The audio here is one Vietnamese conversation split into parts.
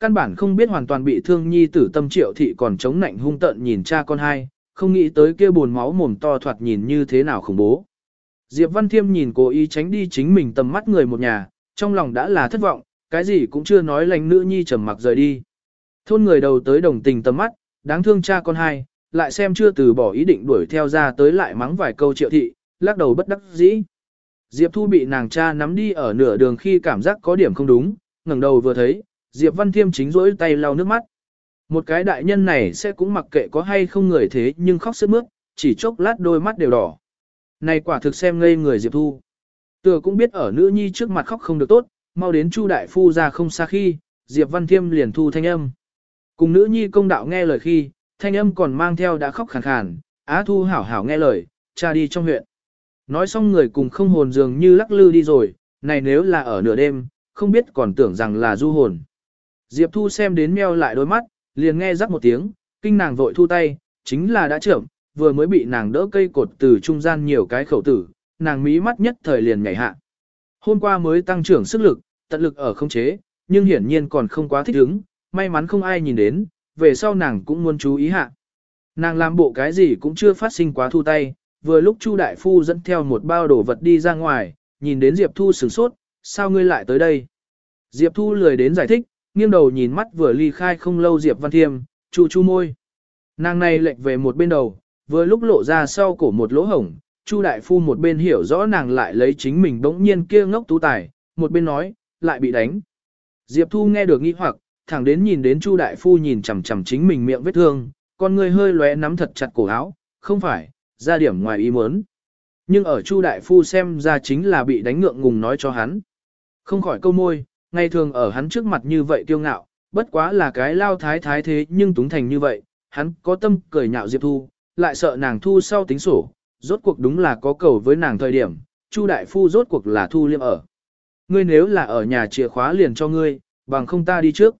Căn bản không biết hoàn toàn bị thương nhi tử tâm triệu thị còn chống nạnh hung tận nhìn cha con hai, không nghĩ tới kia buồn máu mồm to thoạt nhìn như thế nào khủng bố. Diệp Văn Thiêm nhìn cố ý tránh đi chính mình tầm mắt người một nhà, trong lòng đã là thất vọng, cái gì cũng chưa nói lành nữ nhi trầm mặc rời đi. Thôn người đầu tới đồng tình tầm mắt, đáng thương cha con hai, lại xem chưa từ bỏ ý định đuổi theo ra tới lại mắng vài câu triệu thị, lắc đầu bất đắc dĩ. Diệp Thu bị nàng cha nắm đi ở nửa đường khi cảm giác có điểm không đúng, ngẩng đầu vừa thấy, Diệp Văn Thiêm chính rỗi tay lau nước mắt. Một cái đại nhân này sẽ cũng mặc kệ có hay không người thế nhưng khóc sướt mướt, chỉ chốc lát đôi mắt đều đỏ. Này quả thực xem ngây người Diệp Thu. Tựa cũng biết ở nữ nhi trước mặt khóc không được tốt, mau đến Chu đại phu ra không xa khi, Diệp Văn Thiêm liền thu thanh âm. Cùng nữ nhi công đạo nghe lời khi, thanh âm còn mang theo đã khóc khàn khàn, Á Thu hảo hảo nghe lời, cha đi trong huyện. Nói xong người cùng không hồn dường như lắc lư đi rồi, này nếu là ở nửa đêm, không biết còn tưởng rằng là du hồn. Diệp Thu xem đến meo lại đôi mắt, liền nghe rắc một tiếng, kinh nàng vội thu tay, chính là đã trưởng, vừa mới bị nàng đỡ cây cột từ trung gian nhiều cái khẩu tử, nàng mí mắt nhất thời liền nhảy hạ. Hôm qua mới tăng trưởng sức lực, tận lực ở không chế, nhưng hiển nhiên còn không quá thích ứng, may mắn không ai nhìn đến, về sau nàng cũng muốn chú ý hạ. Nàng làm bộ cái gì cũng chưa phát sinh quá thu tay, vừa lúc Chu đại phu dẫn theo một bao đồ vật đi ra ngoài, nhìn đến Diệp Thu sửng sốt, sao ngươi lại tới đây? Diệp Thu lười đến giải thích, nghiêng đầu nhìn mắt vừa ly khai không lâu Diệp Văn Thiêm, chu chu môi. Nàng này lệch về một bên đầu, vừa lúc lộ ra sau cổ một lỗ hổng, Chu đại phu một bên hiểu rõ nàng lại lấy chính mình bỗng nhiên kia ngốc tú tài, một bên nói, lại bị đánh. Diệp Thu nghe được nghi hoặc, thẳng đến nhìn đến Chu đại phu nhìn chằm chằm chính mình miệng vết thương, con người hơi lóe nắm thật chặt cổ áo, không phải, ra điểm ngoài ý muốn. Nhưng ở Chu đại phu xem ra chính là bị đánh ngượng ngùng nói cho hắn. Không khỏi câu môi, ngày thường ở hắn trước mặt như vậy kiêu ngạo, bất quá là cái lao thái thái thế nhưng túng thành như vậy, hắn có tâm cười nhạo Diệp Thu, lại sợ nàng thu sau tính sổ, rốt cuộc đúng là có cầu với nàng thời điểm, Chu đại phu rốt cuộc là thu liêm ở. Ngươi nếu là ở nhà chìa khóa liền cho ngươi, bằng không ta đi trước.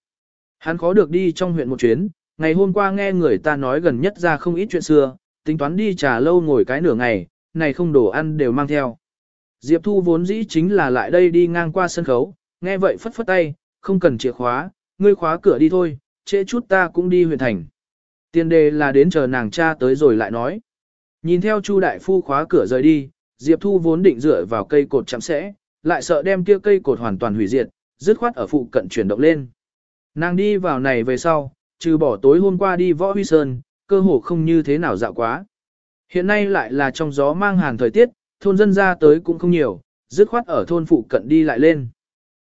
Hắn khó được đi trong huyện một chuyến, ngày hôm qua nghe người ta nói gần nhất ra không ít chuyện xưa, tính toán đi trà lâu ngồi cái nửa ngày, này không đồ ăn đều mang theo. Diệp Thu vốn dĩ chính là lại đây đi ngang qua sân khấu, nghe vậy phất phất tay, không cần chìa khóa, ngươi khóa cửa đi thôi, trễ chút ta cũng đi huyện thành. Tiền đề là đến chờ nàng cha tới rồi lại nói. Nhìn theo Chu đại phu khóa cửa rời đi, Diệp Thu vốn định dựa vào cây cột chạm sẽ, lại sợ đem kia cây cột hoàn toàn hủy diệt, dứt khoát ở phụ cận chuyển động lên. Nàng đi vào này về sau, trừ bỏ tối hôm qua đi võ huy sơn, cơ hồ không như thế nào dạo quá. Hiện nay lại là trong gió mang hàn thời tiết, thôn dân ra tới cũng không nhiều, dứt khoát ở thôn phụ cận đi lại lên.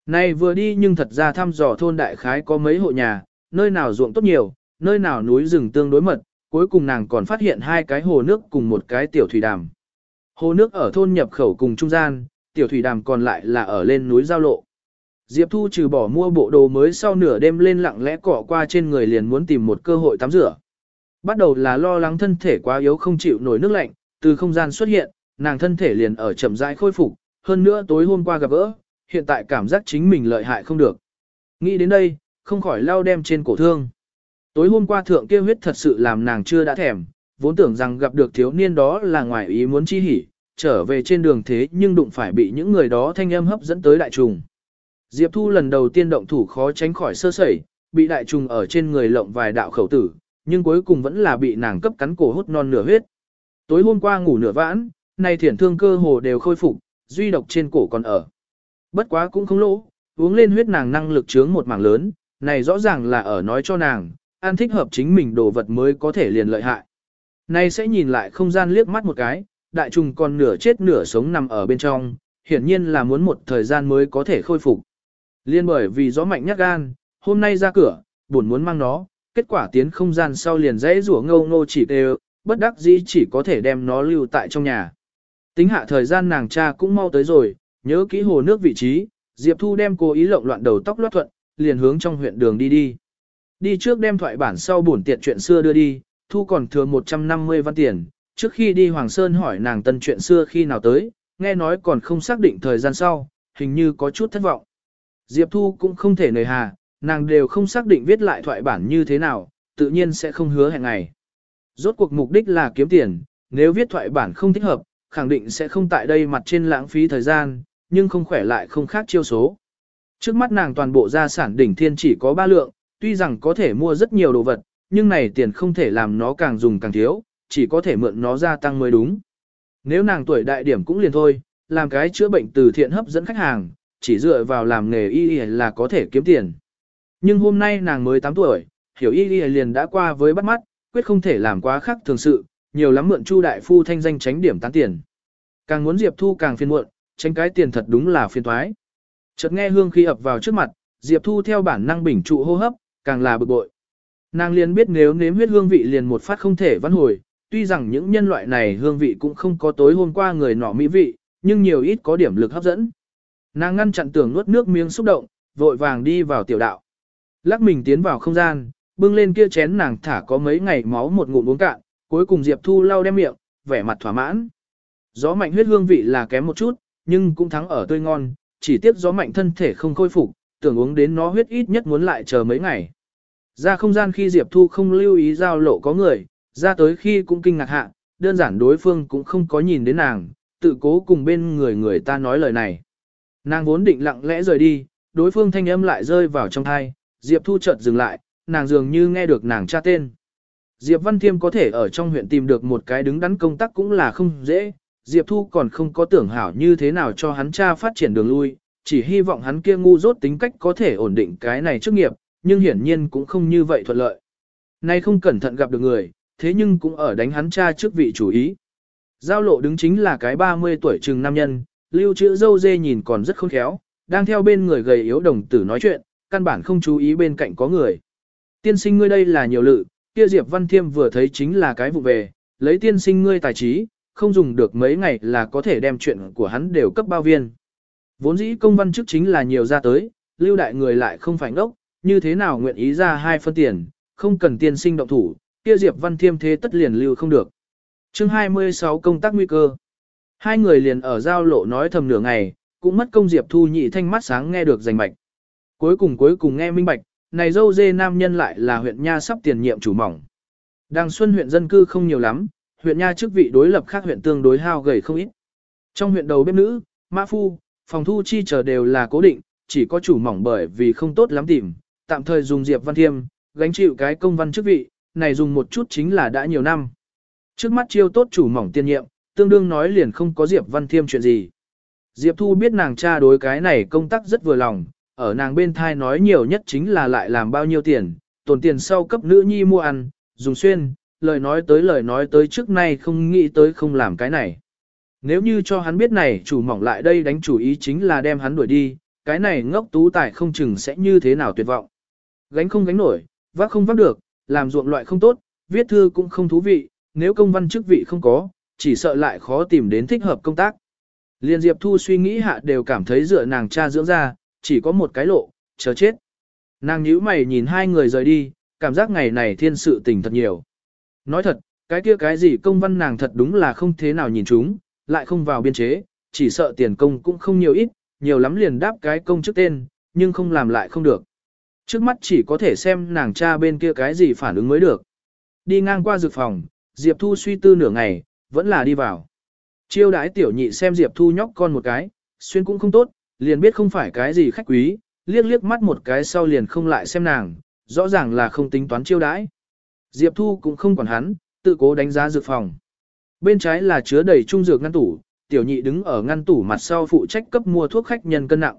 Này vừa đi nhưng thật ra thăm dò thôn đại khái có mấy hộ nhà, nơi nào ruộng tốt nhiều, nơi nào núi rừng tương đối mật, cuối cùng nàng còn phát hiện hai cái hồ nước cùng một cái tiểu thủy đàm. Hồ nước ở thôn nhập khẩu cùng trung gian, tiểu thủy đàm còn lại là ở lên núi giao lộ. Diệp Thu trừ bỏ mua bộ đồ mới sau nửa đêm lên lặng lẽ cọ qua trên người liền muốn tìm một cơ hội tắm rửa. Bắt đầu là lo lắng thân thể quá yếu không chịu nổi nước lạnh, từ không gian xuất hiện, nàng thân thể liền ở chậm rãi khôi phục, hơn nữa tối hôm qua gặp gỡ, hiện tại cảm giác chính mình lợi hại không được. Nghĩ đến đây, không khỏi lao đem trên cổ thương. Tối hôm qua thượng kia huyết thật sự làm nàng chưa đã thèm, vốn tưởng rằng gặp được thiếu niên đó là ngoài ý muốn chi hỉ, trở về trên đường thế nhưng đụng phải bị những người đó thanh âm hấp dẫn tới đại trùng. Diệp Thu lần đầu tiên động thủ khó tránh khỏi sơ sẩy, bị đại trùng ở trên người lộng vài đạo khẩu tử, nhưng cuối cùng vẫn là bị nàng cấp cắn cổ hút non nửa huyết. Tối hôm qua ngủ nửa vãn, nay thiển thương cơ hồ đều khôi phục, duy độc trên cổ còn ở. Bất quá cũng không lỗ, uống lên huyết nàng năng lực chướng một mảng lớn, này rõ ràng là ở nói cho nàng, ăn thích hợp chính mình đồ vật mới có thể liền lợi hại. Này sẽ nhìn lại không gian liếc mắt một cái, đại trùng còn nửa chết nửa sống nằm ở bên trong, hiển nhiên là muốn một thời gian mới có thể khôi phục. Liên bởi vì gió mạnh nhát gan, hôm nay ra cửa, buồn muốn mang nó, kết quả tiến không gian sau liền dễ rủa ngâu ngô chỉ đều, bất đắc dĩ chỉ có thể đem nó lưu tại trong nhà. Tính hạ thời gian nàng cha cũng mau tới rồi, nhớ kỹ hồ nước vị trí, Diệp Thu đem cô ý lộng loạn đầu tóc loát thuận, liền hướng trong huyện đường đi đi. Đi trước đem thoại bản sau bổn tiện chuyện xưa đưa đi, Thu còn thừa 150 văn tiền, trước khi đi Hoàng Sơn hỏi nàng tân chuyện xưa khi nào tới, nghe nói còn không xác định thời gian sau, hình như có chút thất vọng. Diệp Thu cũng không thể nề hà, nàng đều không xác định viết lại thoại bản như thế nào, tự nhiên sẽ không hứa hẹn ngày. Rốt cuộc mục đích là kiếm tiền, nếu viết thoại bản không thích hợp, khẳng định sẽ không tại đây mặt trên lãng phí thời gian, nhưng không khỏe lại không khác chiêu số. Trước mắt nàng toàn bộ gia sản đỉnh thiên chỉ có ba lượng, tuy rằng có thể mua rất nhiều đồ vật, nhưng này tiền không thể làm nó càng dùng càng thiếu, chỉ có thể mượn nó gia tăng mới đúng. Nếu nàng tuổi đại điểm cũng liền thôi, làm cái chữa bệnh từ thiện hấp dẫn khách hàng, chỉ dựa vào làm nghề y y là có thể kiếm tiền. Nhưng hôm nay nàng mới 8 tuổi, hiểu y y liền đã qua với bắt mắt, quyết không thể làm quá khác thường sự, nhiều lắm mượn Chu đại phu thanh danh tránh điểm tán tiền. Càng muốn Diệp Thu càng phiền muộn, tránh cái tiền thật đúng là phiền toái. Chợt nghe hương khí ập vào trước mặt, Diệp Thu theo bản năng bình trụ hô hấp, càng là bực bội. Nàng liền biết nếu nếm huyết hương vị liền một phát không thể vãn hồi, tuy rằng những nhân loại này hương vị cũng không có tối hôm qua người nọ mỹ vị, nhưng nhiều ít có điểm lực hấp dẫn. Nàng ngăn chặn tưởng nuốt nước miếng xúc động, vội vàng đi vào tiểu đạo. Lắc mình tiến vào không gian, bưng lên kia chén nàng thả có mấy ngày máu một ngụm uống cạn, cuối cùng Diệp Thu lau đem miệng, vẻ mặt thỏa mãn. Gió mạnh huyết hương vị là kém một chút, nhưng cũng thắng ở tươi ngon, chỉ tiếc gió mạnh thân thể không khôi phục, tưởng uống đến nó huyết ít nhất muốn lại chờ mấy ngày. Ra không gian khi Diệp Thu không lưu ý giao lộ có người, ra tới khi cũng kinh ngạc hạ, đơn giản đối phương cũng không có nhìn đến nàng, tự cố cùng bên người người ta nói lời này. Nàng vốn định lặng lẽ rời đi, đối phương thanh âm lại rơi vào trong thai, Diệp Thu chợt dừng lại, nàng dường như nghe được nàng tra tên. Diệp Văn Thiêm có thể ở trong huyện tìm được một cái đứng đắn công tác cũng là không dễ, Diệp Thu còn không có tưởng hảo như thế nào cho hắn cha phát triển đường lui, chỉ hy vọng hắn kia ngu dốt tính cách có thể ổn định cái này trước nghiệp, nhưng hiển nhiên cũng không như vậy thuận lợi. Nay không cẩn thận gặp được người, thế nhưng cũng ở đánh hắn cha trước vị chủ ý. Giao lộ đứng chính là cái 30 tuổi trừng nam nhân, lưu chữ dâu dê nhìn còn rất khôn khéo, đang theo bên người gầy yếu đồng tử nói chuyện, căn bản không chú ý bên cạnh có người. Tiên sinh ngươi đây là nhiều lự, kia Diệp Văn Thiêm vừa thấy chính là cái vụ về, lấy tiên sinh ngươi tài trí, không dùng được mấy ngày là có thể đem chuyện của hắn đều cấp bao viên. Vốn dĩ công văn chức chính là nhiều ra tới, lưu đại người lại không phải ngốc, như thế nào nguyện ý ra hai phân tiền, không cần tiên sinh động thủ, kia Diệp Văn Thiêm thế tất liền lưu không được. chương 26 công tác nguy cơ. Hai người liền ở giao lộ nói thầm nửa ngày, cũng mất công Diệp Thu nhị thanh mắt sáng nghe được rành mạch. Cuối cùng cuối cùng nghe minh bạch, này dâu dê nam nhân lại là huyện Nha sắp tiền nhiệm chủ mỏng. đàng Xuân huyện dân cư không nhiều lắm, huyện Nha chức vị đối lập khác huyện tương đối hao gầy không ít. Trong huyện đầu bếp nữ, mã phu, phòng thu chi chờ đều là cố định, chỉ có chủ mỏng bởi vì không tốt lắm tìm, tạm thời dùng Diệp Văn Thiêm, gánh chịu cái công văn chức vị, này dùng một chút chính là đã nhiều năm. Trước mắt chiêu tốt chủ mỏng tiên nhiệm, tương đương nói liền không có Diệp Văn Thiêm chuyện gì. Diệp Thu biết nàng cha đối cái này công tác rất vừa lòng, ở nàng bên thai nói nhiều nhất chính là lại làm bao nhiêu tiền, tồn tiền sau cấp nữ nhi mua ăn, dùng xuyên, lời nói tới lời nói tới trước nay không nghĩ tới không làm cái này. Nếu như cho hắn biết này chủ mỏng lại đây đánh chủ ý chính là đem hắn đuổi đi, cái này ngốc tú tài không chừng sẽ như thế nào tuyệt vọng. Gánh không gánh nổi, vác không vác được, làm ruộng loại không tốt, viết thư cũng không thú vị, nếu công văn chức vị không có, chỉ sợ lại khó tìm đến thích hợp công tác. Liên Diệp Thu suy nghĩ hạ đều cảm thấy dựa nàng cha dưỡng ra, chỉ có một cái lộ, chờ chết. Nàng nhíu mày nhìn hai người rời đi, cảm giác ngày này thiên sự tình thật nhiều. Nói thật, cái kia cái gì công văn nàng thật đúng là không thế nào nhìn chúng, lại không vào biên chế, chỉ sợ tiền công cũng không nhiều ít, nhiều lắm liền đáp cái công trước tên, nhưng không làm lại không được. Trước mắt chỉ có thể xem nàng cha bên kia cái gì phản ứng mới được. Đi ngang qua dược phòng, Diệp Thu suy tư nửa ngày, vẫn là đi vào. Chiêu đãi tiểu nhị xem Diệp Thu nhóc con một cái, xuyên cũng không tốt, liền biết không phải cái gì khách quý, liếc liếc mắt một cái sau liền không lại xem nàng, rõ ràng là không tính toán chiêu đãi. Diệp Thu cũng không quản hắn, tự cố đánh giá dược phòng. Bên trái là chứa đầy trung dược ngăn tủ, tiểu nhị đứng ở ngăn tủ mặt sau phụ trách cấp mua thuốc khách nhân cân nặng.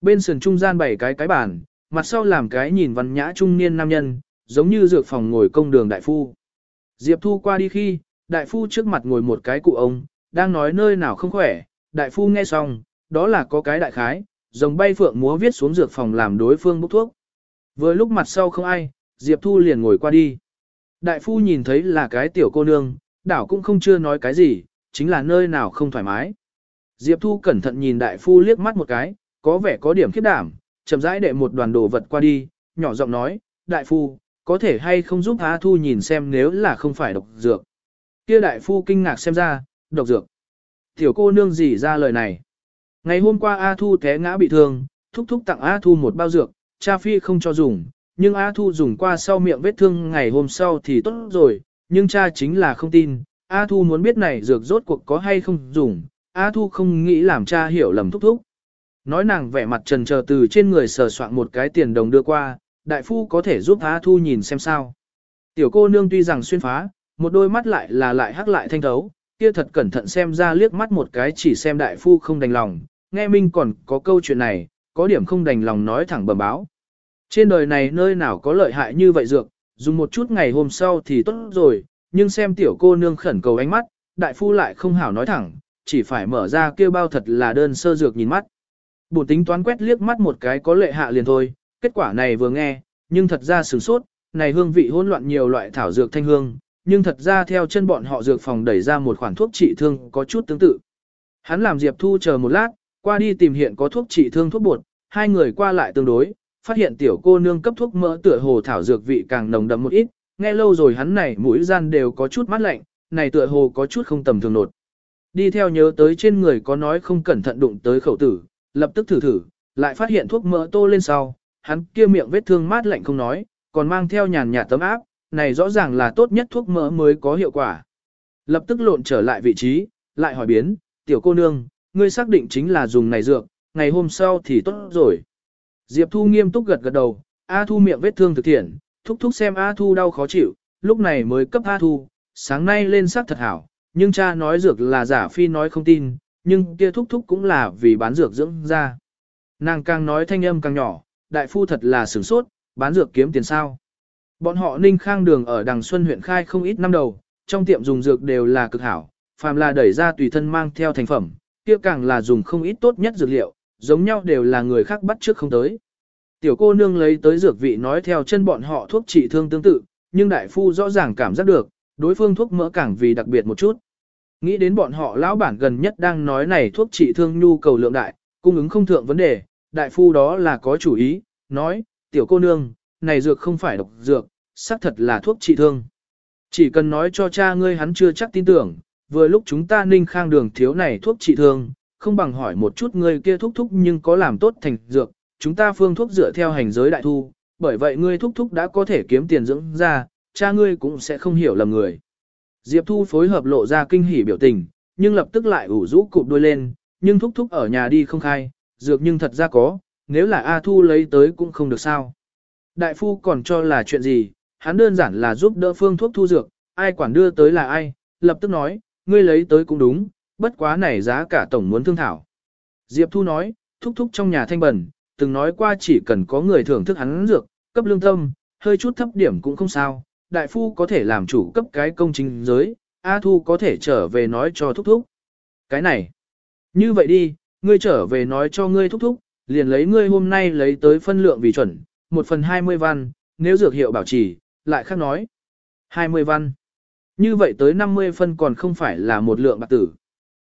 Bên sườn trung gian bảy cái cái bàn, mặt sau làm cái nhìn văn nhã trung niên nam nhân, giống như dược phòng ngồi công đường đại phu. Diệp Thu qua đi khi, đại phu trước mặt ngồi một cái cụ ông, đang nói nơi nào không khỏe, đại phu nghe xong, đó là có cái đại khái, rồng bay phượng múa viết xuống dược phòng làm đối phương bốc thuốc. Vừa lúc mặt sau không ai, Diệp Thu liền ngồi qua đi. Đại phu nhìn thấy là cái tiểu cô nương, đảo cũng không chưa nói cái gì, chính là nơi nào không thoải mái. Diệp Thu cẩn thận nhìn đại phu liếc mắt một cái, có vẻ có điểm khiếp đảm, chậm rãi để một đoàn đồ vật qua đi, nhỏ giọng nói, đại phu, có thể hay không giúp A Thu nhìn xem nếu là không phải độc dược. Kia đại phu kinh ngạc xem ra, độc dược. Tiểu cô nương gì ra lời này. Ngày hôm qua A Thu té ngã bị thương, thúc thúc tặng A Thu một bao dược, cha phi không cho dùng, nhưng A Thu dùng qua sau miệng vết thương ngày hôm sau thì tốt rồi, nhưng cha chính là không tin. A Thu muốn biết này dược rốt cuộc có hay không dùng, A Thu không nghĩ làm cha hiểu lầm thúc thúc. Nói nàng vẻ mặt trần chờ từ trên người sờ soạn một cái tiền đồng đưa qua, đại phu có thể giúp A Thu nhìn xem sao. Tiểu cô nương tuy rằng xuyên phá, một đôi mắt lại là lại hắc lại thanh thấu, kia thật cẩn thận xem ra liếc mắt một cái chỉ xem đại phu không đành lòng, nghe minh còn có câu chuyện này, có điểm không đành lòng nói thẳng bẩm báo. Trên đời này nơi nào có lợi hại như vậy dược, dùng một chút ngày hôm sau thì tốt rồi, nhưng xem tiểu cô nương khẩn cầu ánh mắt, đại phu lại không hảo nói thẳng, chỉ phải mở ra kêu bao thật là đơn sơ dược nhìn mắt. Bổn tính toán quét liếc mắt một cái có lệ hạ liền thôi, kết quả này vừa nghe, nhưng thật ra sửng sốt, này hương vị hỗn loạn nhiều loại thảo dược thanh hương, nhưng thật ra theo chân bọn họ dược phòng đẩy ra một khoản thuốc trị thương có chút tương tự. Hắn làm Diệp Thu chờ một lát, qua đi tìm hiện có thuốc trị thương thuốc bột, hai người qua lại tương đối, phát hiện tiểu cô nương cấp thuốc mỡ tựa hồ thảo dược vị càng nồng đậm một ít, nghe lâu rồi hắn này mũi gian đều có chút mát lạnh, này tựa hồ có chút không tầm thường nột. Đi theo nhớ tới trên người có nói không cẩn thận đụng tới khẩu tử, lập tức thử thử, lại phát hiện thuốc mỡ tô lên sau, hắn kia miệng vết thương mát lạnh không nói, còn mang theo nhàn nhạt tấm áp, này rõ ràng là tốt nhất thuốc mỡ mới có hiệu quả. Lập tức lộn trở lại vị trí, lại hỏi biến, tiểu cô nương, ngươi xác định chính là dùng này dược, ngày hôm sau thì tốt rồi. Diệp Thu nghiêm túc gật gật đầu, A Thu miệng vết thương thực thiện, thúc thúc xem A Thu đau khó chịu, lúc này mới cấp A Thu, sáng nay lên sắc thật hảo, nhưng cha nói dược là giả phi nói không tin, nhưng kia thúc thúc cũng là vì bán dược dưỡng ra. Nàng càng nói thanh âm càng nhỏ, đại phu thật là sửng sốt, bán dược kiếm tiền sao. Bọn họ ninh khang đường ở đằng Xuân huyện khai không ít năm đầu, trong tiệm dùng dược đều là cực hảo, phàm là đẩy ra tùy thân mang theo thành phẩm, kia càng là dùng không ít tốt nhất dược liệu, giống nhau đều là người khác bắt trước không tới. Tiểu cô nương lấy tới dược vị nói theo chân bọn họ thuốc trị thương tương tự, nhưng đại phu rõ ràng cảm giác được, đối phương thuốc mỡ càng vì đặc biệt một chút. Nghĩ đến bọn họ lão bản gần nhất đang nói này thuốc trị thương nhu cầu lượng đại, cung ứng không thượng vấn đề, đại phu đó là có chủ ý, nói, tiểu cô nương, này dược không phải độc dược, xác thật là thuốc trị thương. Chỉ cần nói cho cha ngươi hắn chưa chắc tin tưởng, vừa lúc chúng ta ninh khang đường thiếu này thuốc trị thương, không bằng hỏi một chút ngươi kia thúc thúc nhưng có làm tốt thành dược, chúng ta phương thuốc dựa theo hành giới đại thu, bởi vậy ngươi thúc thúc đã có thể kiếm tiền dưỡng ra, cha ngươi cũng sẽ không hiểu lầm người. Diệp Thu phối hợp lộ ra kinh hỉ biểu tình, nhưng lập tức lại ủ rũ cụp đuôi lên, nhưng thúc thúc ở nhà đi không khai, dược nhưng thật ra có, nếu là A Thu lấy tới cũng không được sao. Đại phu còn cho là chuyện gì, hắn đơn giản là giúp đỡ phương thuốc thu dược, ai quản đưa tới là ai, lập tức nói, ngươi lấy tới cũng đúng, bất quá này giá cả tổng muốn thương thảo. Diệp Thu nói, thúc thúc trong nhà thanh bẩn, từng nói qua chỉ cần có người thưởng thức hắn dược, cấp lương tâm, hơi chút thấp điểm cũng không sao, đại phu có thể làm chủ cấp cái công chính giới, A Thu có thể trở về nói cho thúc thúc. Cái này, như vậy đi, ngươi trở về nói cho ngươi thúc thúc, liền lấy ngươi hôm nay lấy tới phân lượng vì chuẩn, một phần 20 văn, nếu dược hiệu bảo trì, lại khác nói. 20 văn. Như vậy tới 50 phân còn không phải là một lượng bạc tử.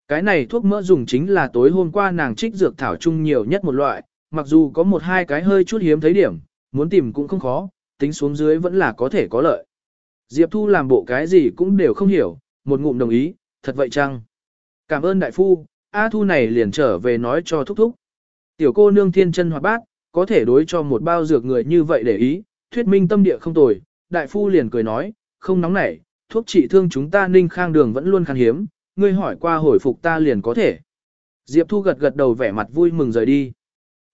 Cái này thuốc mỡ dùng chính là tối hôm qua nàng trích dược thảo chung nhiều nhất một loại, mặc dù có một hai cái hơi chút hiếm thấy điểm, muốn tìm cũng không khó, tính xuống dưới vẫn là có thể có lợi. Diệp Thu làm bộ cái gì cũng đều không hiểu, một ngụm đồng ý, thật vậy chăng? Cảm ơn đại phu, A Thu này liền trở về nói cho thúc thúc. Tiểu cô nương thiên chân hoạt bát, có thể đối cho một bao dược người như vậy để ý, thuyết minh tâm địa không tồi, đại phu liền cười nói, không nóng nảy, thuốc trị thương chúng ta ninh khang đường vẫn luôn khan hiếm, ngươi hỏi qua hồi phục ta liền có thể. Diệp Thu gật gật đầu vẻ mặt vui mừng rời đi.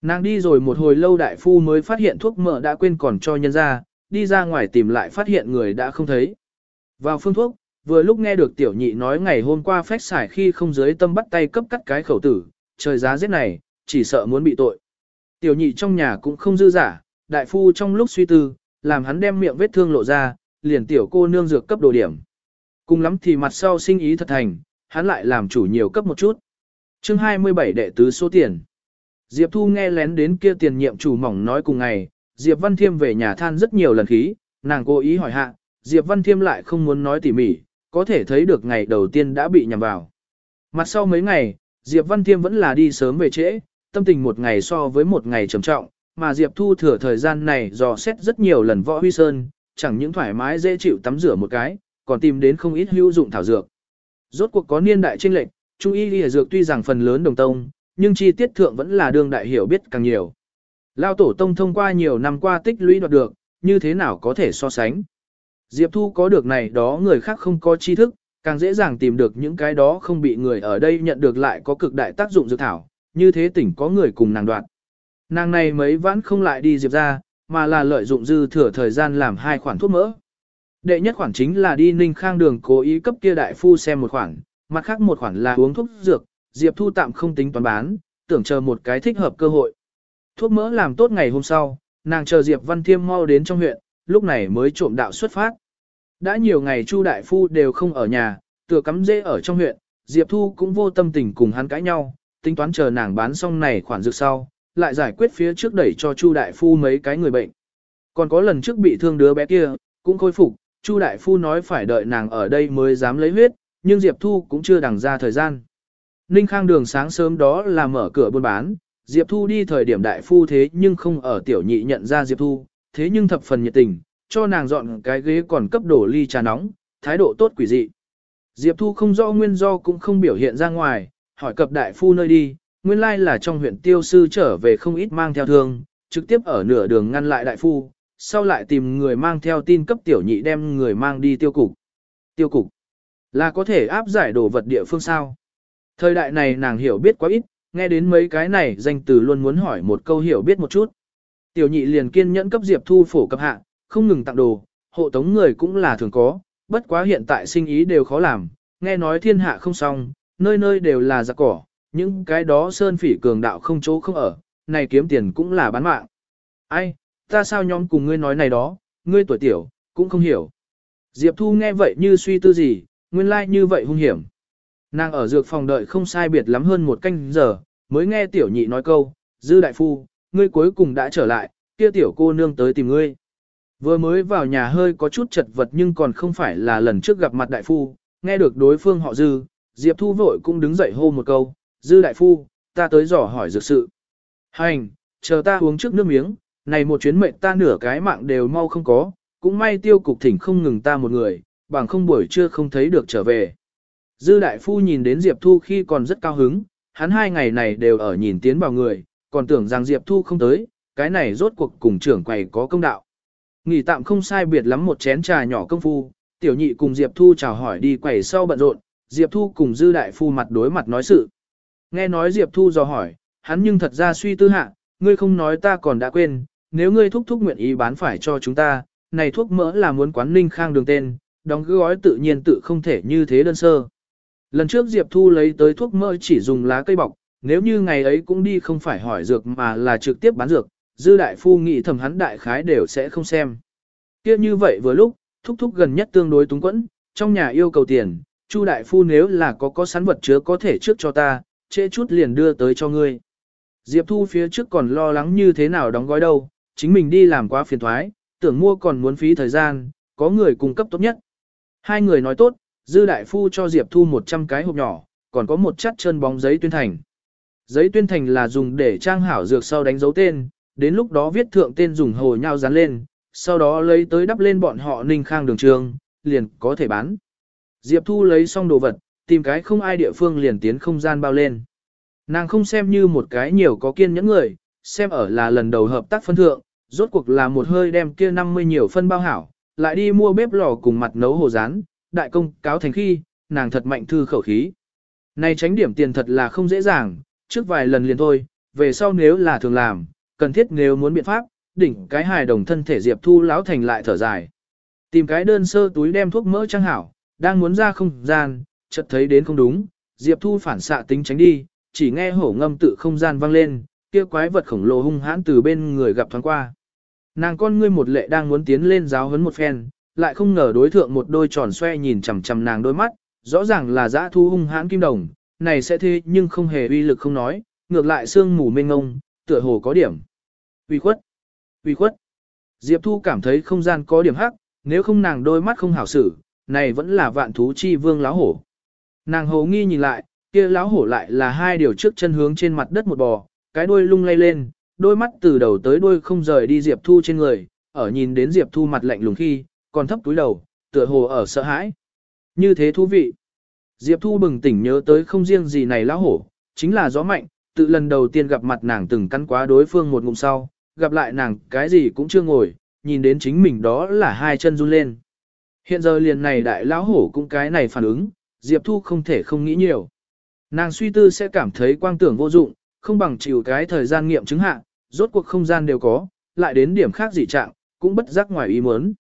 Nàng đi rồi một hồi lâu đại phu mới phát hiện thuốc mỡ đã quên còn cho nhân ra, đi ra ngoài tìm lại phát hiện người đã không thấy. Vào phương thuốc, vừa lúc nghe được tiểu nhị nói ngày hôm qua phách xài khi không giới tâm bắt tay cấp cắt cái khẩu tử, trời giá rét này, chỉ sợ muốn bị tội. Tiểu nhị trong nhà cũng không dư giả, đại phu trong lúc suy tư, làm hắn đem miệng vết thương lộ ra, liền tiểu cô nương dược cấp đồ điểm. Cùng lắm thì mặt sau sinh ý thật thành, hắn lại làm chủ nhiều cấp một chút. chương 27 đệ tứ số tiền. Diệp Thu nghe lén đến kia tiền nhiệm chủ mỏng nói cùng ngày, Diệp Văn Thiêm về nhà than rất nhiều lần khí, nàng cố ý hỏi hạ, Diệp Văn Thiêm lại không muốn nói tỉ mỉ, có thể thấy được ngày đầu tiên đã bị nhầm vào. Mặt sau mấy ngày, Diệp Văn Thiêm vẫn là đi sớm về trễ, tâm tình một ngày so với một ngày trầm trọng, mà Diệp Thu thừa thời gian này dò xét rất nhiều lần võ huy sơn, chẳng những thoải mái dễ chịu tắm rửa một cái, còn tìm đến không ít hữu dụng thảo dược. Rốt cuộc có niên đại chênh lệch, trung y lìa dược tuy rằng phần lớn đồng tông, nhưng chi tiết thượng vẫn là đương đại hiểu biết càng nhiều. Lao tổ tông thông qua nhiều năm qua tích lũy đoạt được, như thế nào có thể so sánh. Diệp Thu có được này đó người khác không có tri thức, càng dễ dàng tìm được những cái đó không bị người ở đây nhận được lại có cực đại tác dụng dược thảo, như thế tỉnh có người cùng nàng đoạn. Nàng này mấy vãn không lại đi Diệp ra, mà là lợi dụng dư thừa thời gian làm hai khoản thuốc mỡ. Đệ nhất khoản chính là đi Ninh Khang đường cố ý cấp kia đại phu xem một khoản, mặt khác một khoản là uống thuốc dược, Diệp Thu tạm không tính toán bán, tưởng chờ một cái thích hợp cơ hội. Thuốc mỡ làm tốt ngày hôm sau, nàng chờ Diệp Văn Thiêm mau đến trong huyện, lúc này mới trộm đạo xuất phát. Đã nhiều ngày Chu đại phu đều không ở nhà, tựa cắm dễ ở trong huyện, Diệp Thu cũng vô tâm tình cùng hắn cãi nhau, tính toán chờ nàng bán xong này khoản dược sau, lại giải quyết phía trước đẩy cho Chu đại phu mấy cái người bệnh. Còn có lần trước bị thương đứa bé kia, cũng khôi phục, Chu đại phu nói phải đợi nàng ở đây mới dám lấy huyết, nhưng Diệp Thu cũng chưa đằng ra thời gian. Ninh Khang đường sáng sớm đó là mở cửa buôn bán, Diệp Thu đi thời điểm đại phu thế nhưng không ở tiểu nhị nhận ra Diệp Thu, thế nhưng thập phần nhiệt tình, cho nàng dọn cái ghế còn cấp đổ ly trà nóng, thái độ tốt quỷ dị. Diệp Thu không rõ nguyên do cũng không biểu hiện ra ngoài, hỏi cập đại phu nơi đi, nguyên lai là trong huyện tiêu sư trở về không ít mang theo thương, trực tiếp ở nửa đường ngăn lại đại phu, sau lại tìm người mang theo tin cấp tiểu nhị đem người mang đi tiêu cục. Tiêu cục là có thể áp giải đồ vật địa phương sao. Thời đại này nàng hiểu biết quá ít, nghe đến mấy cái này danh từ luôn muốn hỏi một câu hiểu biết một chút. Tiểu nhị liền kiên nhẫn cấp Diệp Thu phổ cấp hạ, không ngừng tặng đồ, hộ tống người cũng là thường có, bất quá hiện tại sinh ý đều khó làm, nghe nói thiên hạ không xong, nơi nơi đều là giặc cỏ, những cái đó sơn phỉ cường đạo không chỗ không ở, này kiếm tiền cũng là bán mạng. Ai, ta sao nhóm cùng ngươi nói này đó, ngươi tuổi tiểu, cũng không hiểu. Diệp Thu nghe vậy như suy tư gì, nguyên lai like như vậy hung hiểm. Nàng ở dược phòng đợi không sai biệt lắm hơn một canh giờ, mới nghe tiểu nhị nói câu, dư đại phu, ngươi cuối cùng đã trở lại, kia tiểu cô nương tới tìm ngươi. Vừa mới vào nhà hơi có chút chật vật nhưng còn không phải là lần trước gặp mặt đại phu, nghe được đối phương họ dư, Diệp Thu vội cũng đứng dậy hô một câu, dư đại phu, ta tới dò hỏi dược sự. Hành, chờ ta uống trước nước miếng, này một chuyến mệnh ta nửa cái mạng đều mau không có, cũng may tiêu cục thỉnh không ngừng ta một người, bằng không buổi trưa không thấy được trở về. Dư đại phu nhìn đến Diệp Thu khi còn rất cao hứng, hắn hai ngày này đều ở nhìn tiến vào người, còn tưởng rằng Diệp Thu không tới, cái này rốt cuộc cùng trưởng quầy có công đạo. Nghỉ tạm không sai biệt lắm một chén trà nhỏ công phu, tiểu nhị cùng Diệp Thu chào hỏi đi quầy sau bận rộn, Diệp Thu cùng Dư đại phu mặt đối mặt nói sự. Nghe nói Diệp Thu dò hỏi, hắn nhưng thật ra suy tư hạ, ngươi không nói ta còn đã quên, nếu ngươi thúc thúc nguyện ý bán phải cho chúng ta, này thuốc mỡ là muốn quán ninh khang đường tên, đóng gói tự nhiên tự không thể như thế đơn sơ. Lần trước Diệp Thu lấy tới thuốc mỡ chỉ dùng lá cây bọc, nếu như ngày ấy cũng đi không phải hỏi dược mà là trực tiếp bán dược, dư đại phu nghĩ thầm hắn đại khái đều sẽ không xem. Kia như vậy vừa lúc, thúc thúc gần nhất tương đối túng quẫn, trong nhà yêu cầu tiền, Chu đại phu nếu là có có sẵn vật chứa có thể trước cho ta, trễ chút liền đưa tới cho ngươi. Diệp Thu phía trước còn lo lắng như thế nào đóng gói đâu, chính mình đi làm quá phiền thoái, tưởng mua còn muốn phí thời gian, có người cung cấp tốt nhất. Hai người nói tốt, Dư Đại Phu cho Diệp Thu 100 cái hộp nhỏ, còn có một chắt chân bóng giấy tuyên thành. Giấy tuyên thành là dùng để trang hảo dược sau đánh dấu tên, đến lúc đó viết thượng tên dùng hồ nhau dán lên, sau đó lấy tới đắp lên bọn họ ninh khang đường trường, liền có thể bán. Diệp Thu lấy xong đồ vật, tìm cái không ai địa phương liền tiến không gian bao lên. Nàng không xem như một cái nhiều có kiên nhẫn người, xem ở là lần đầu hợp tác phân thượng, rốt cuộc là một hơi đem kia 50 nhiều phân bao hảo, lại đi mua bếp lò cùng mặt nấu hồ rán, đại công cáo thành khi, nàng thật mạnh thư khẩu khí. Này tránh điểm tiền thật là không dễ dàng, trước vài lần liền thôi, về sau nếu là thường làm, cần thiết nếu muốn biện pháp, đỉnh cái hài đồng thân thể Diệp Thu lão thành lại thở dài. Tìm cái đơn sơ túi đem thuốc mỡ trang hảo, đang muốn ra không gian, chợt thấy đến không đúng, Diệp Thu phản xạ tính tránh đi, chỉ nghe hổ ngâm tự không gian vang lên, kia quái vật khổng lồ hung hãn từ bên người gặp thoáng qua. Nàng con ngươi một lệ đang muốn tiến lên giáo huấn một phen, lại không ngờ đối thượng một đôi tròn xoe nhìn chằm chằm nàng đôi mắt, rõ ràng là dã thu hung hãn kim đồng, này sẽ thế nhưng không hề uy lực không nói, ngược lại xương mù mênh ngông, tựa hồ có điểm. Uy khuất, uy khuất. Diệp Thu cảm thấy không gian có điểm hắc, nếu không nàng đôi mắt không hảo xử, này vẫn là vạn thú chi vương láo hổ. Nàng hồ nghi nhìn lại, kia láo hổ lại là hai điều trước chân hướng trên mặt đất một bò, cái đuôi lung lay lên, đôi mắt từ đầu tới đuôi không rời đi Diệp Thu trên người, ở nhìn đến Diệp Thu mặt lạnh lùng khi, còn thấp túi đầu, tựa hồ ở sợ hãi. Như thế thú vị. Diệp Thu bừng tỉnh nhớ tới không riêng gì này lão hổ, chính là gió mạnh, tự lần đầu tiên gặp mặt nàng từng cắn quá đối phương một ngụm sau, gặp lại nàng cái gì cũng chưa ngồi, nhìn đến chính mình đó là hai chân run lên. Hiện giờ liền này đại lão hổ cũng cái này phản ứng, Diệp Thu không thể không nghĩ nhiều. Nàng suy tư sẽ cảm thấy quang tưởng vô dụng, không bằng chịu cái thời gian nghiệm chứng hạ, rốt cuộc không gian đều có, lại đến điểm khác dị trạng, cũng bất giác ngoài ý muốn.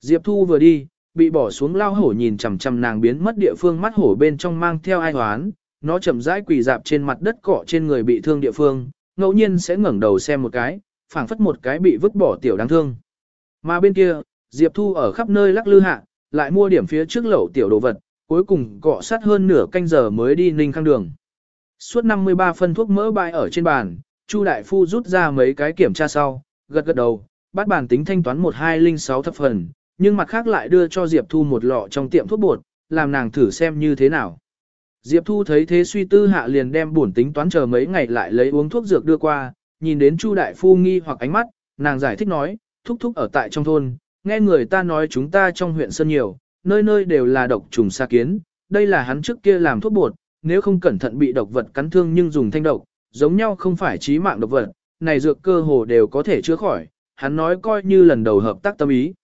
Diệp Thu vừa đi, bị bỏ xuống lao hổ nhìn chằm chằm nàng biến mất địa phương mắt hổ bên trong mang theo ai hoán, nó chậm rãi quỳ dạp trên mặt đất cọ trên người bị thương địa phương, ngẫu nhiên sẽ ngẩng đầu xem một cái, phảng phất một cái bị vứt bỏ tiểu đáng thương. Mà bên kia, Diệp Thu ở khắp nơi lắc lư hạ, lại mua điểm phía trước lẩu tiểu đồ vật, cuối cùng cọ sát hơn nửa canh giờ mới đi ninh khang đường. Suốt 53 phân thuốc mỡ bại ở trên bàn, Chu đại phu rút ra mấy cái kiểm tra sau, gật gật đầu, bắt bàn tính thanh toán 1206 thập phần, nhưng mặt khác lại đưa cho Diệp Thu một lọ trong tiệm thuốc bột, làm nàng thử xem như thế nào. Diệp Thu thấy thế suy tư hạ liền đem bổn tính toán chờ mấy ngày lại lấy uống thuốc dược đưa qua, nhìn đến Chu đại phu nghi hoặc ánh mắt, nàng giải thích nói, thúc thúc ở tại trong thôn, nghe người ta nói chúng ta trong huyện Sơn nhiều, nơi nơi đều là độc trùng sa kiến, đây là hắn trước kia làm thuốc bột, nếu không cẩn thận bị độc vật cắn thương nhưng dùng thanh độc, giống nhau không phải chí mạng độc vật, này dược cơ hồ đều có thể chữa khỏi, hắn nói coi như lần đầu hợp tác tâm ý.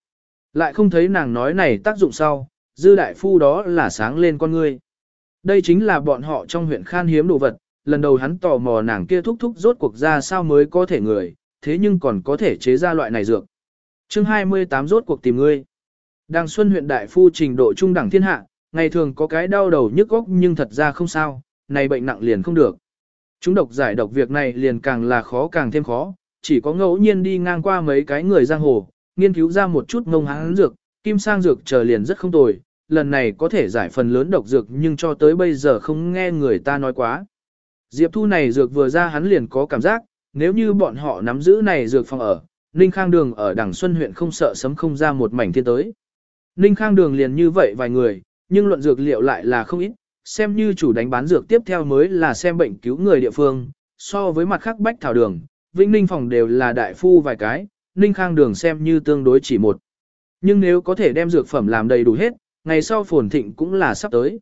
Lại không thấy nàng nói này tác dụng sau, dư đại phu đó là sáng lên con ngươi. Đây chính là bọn họ trong huyện khan hiếm đồ vật, lần đầu hắn tò mò nàng kia thúc thúc rốt cuộc ra sao mới có thể người, thế nhưng còn có thể chế ra loại này dược. chương 28 rốt cuộc tìm ngươi. Đàng Xuân huyện đại phu trình độ trung đẳng thiên hạ, ngày thường có cái đau đầu nhức óc nhưng thật ra không sao, này bệnh nặng liền không được. Chúng độc giải độc việc này liền càng là khó càng thêm khó, chỉ có ngẫu nhiên đi ngang qua mấy cái người giang hồ, nghiên cứu ra một chút ngông hán dược, kim sang dược chờ liền rất không tồi, lần này có thể giải phần lớn độc dược nhưng cho tới bây giờ không nghe người ta nói quá. Diệp Thu này dược vừa ra hắn liền có cảm giác, nếu như bọn họ nắm giữ này dược phòng ở, Ninh Khang Đường ở Đằng Xuân huyện không sợ sấm không ra một mảnh thiên tới. Ninh Khang Đường liền như vậy vài người, nhưng luận dược liệu lại là không ít, xem như chủ đánh bán dược tiếp theo mới là xem bệnh cứu người địa phương, so với mặt khác bách thảo đường, Vĩnh Ninh phòng đều là đại phu vài cái, Ninh Khang đường xem như tương đối chỉ một. Nhưng nếu có thể đem dược phẩm làm đầy đủ hết, ngày sau phồn thịnh cũng là sắp tới.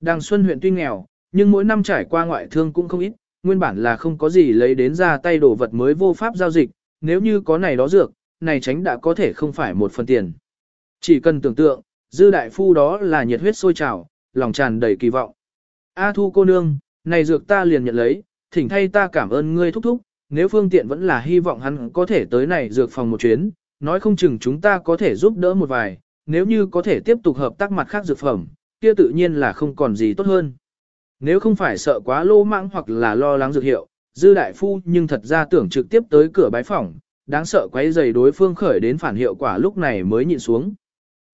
Đàng Xuân huyện tuy nghèo, nhưng mỗi năm trải qua ngoại thương cũng không ít, nguyên bản là không có gì lấy đến ra tay đồ vật mới vô pháp giao dịch, nếu như có này đó dược, này tránh đã có thể không phải một phần tiền. Chỉ cần tưởng tượng, dư đại phu đó là nhiệt huyết sôi trào, lòng tràn đầy kỳ vọng. A thu cô nương, này dược ta liền nhận lấy, thỉnh thay ta cảm ơn ngươi thúc thúc, nếu phương tiện vẫn là hy vọng hắn có thể tới này dược phòng một chuyến, nói không chừng chúng ta có thể giúp đỡ một vài, nếu như có thể tiếp tục hợp tác mặt khác dược phẩm, kia tự nhiên là không còn gì tốt hơn. Nếu không phải sợ quá lô mãng hoặc là lo lắng dược hiệu, dư đại phu nhưng thật ra tưởng trực tiếp tới cửa bái phòng, đáng sợ quấy giày đối phương khởi đến phản hiệu quả lúc này mới nhịn xuống.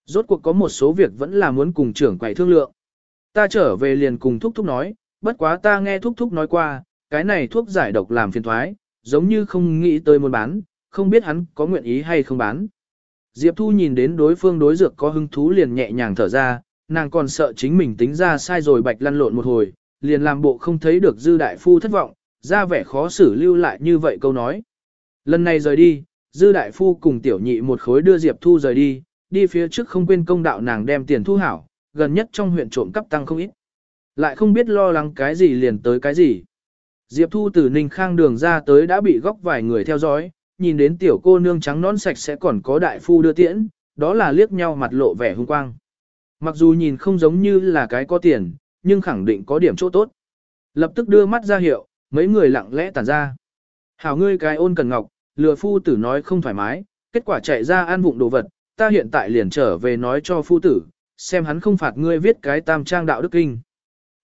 Rốt cuộc có một số việc vẫn là muốn cùng trưởng quầy thương lượng. Ta trở về liền cùng thúc thúc nói, bất quá ta nghe thúc thúc nói qua, cái này thuốc giải độc làm phiền thoái, giống như không nghĩ tới muốn bán, không biết hắn có nguyện ý hay không bán. Diệp Thu nhìn đến đối phương đối dược có hứng thú liền nhẹ nhàng thở ra, nàng còn sợ chính mình tính ra sai rồi bạch lăn lộn một hồi, liền làm bộ không thấy được dư đại phu thất vọng, ra vẻ khó xử lưu lại như vậy câu nói. Lần này rời đi, dư đại phu cùng tiểu nhị một khối đưa Diệp Thu rời đi, đi phía trước không quên công đạo nàng đem tiền thu hảo, gần nhất trong huyện trộm cắp tăng không ít. Lại không biết lo lắng cái gì liền tới cái gì. Diệp Thu từ Ninh Khang đường ra tới đã bị góc vài người theo dõi, nhìn đến tiểu cô nương trắng nón sạch sẽ còn có đại phu đưa tiễn, đó là liếc nhau mặt lộ vẻ hung quang. Mặc dù nhìn không giống như là cái có tiền, nhưng khẳng định có điểm chỗ tốt. Lập tức đưa mắt ra hiệu, mấy người lặng lẽ tản ra. Hảo ngươi cái ôn cần ngọc, lừa phu tử nói không thoải mái, kết quả chạy ra ăn vụng đồ vật, ta hiện tại liền trở về nói cho phu tử, xem hắn không phạt ngươi viết cái tam trang đạo đức kinh.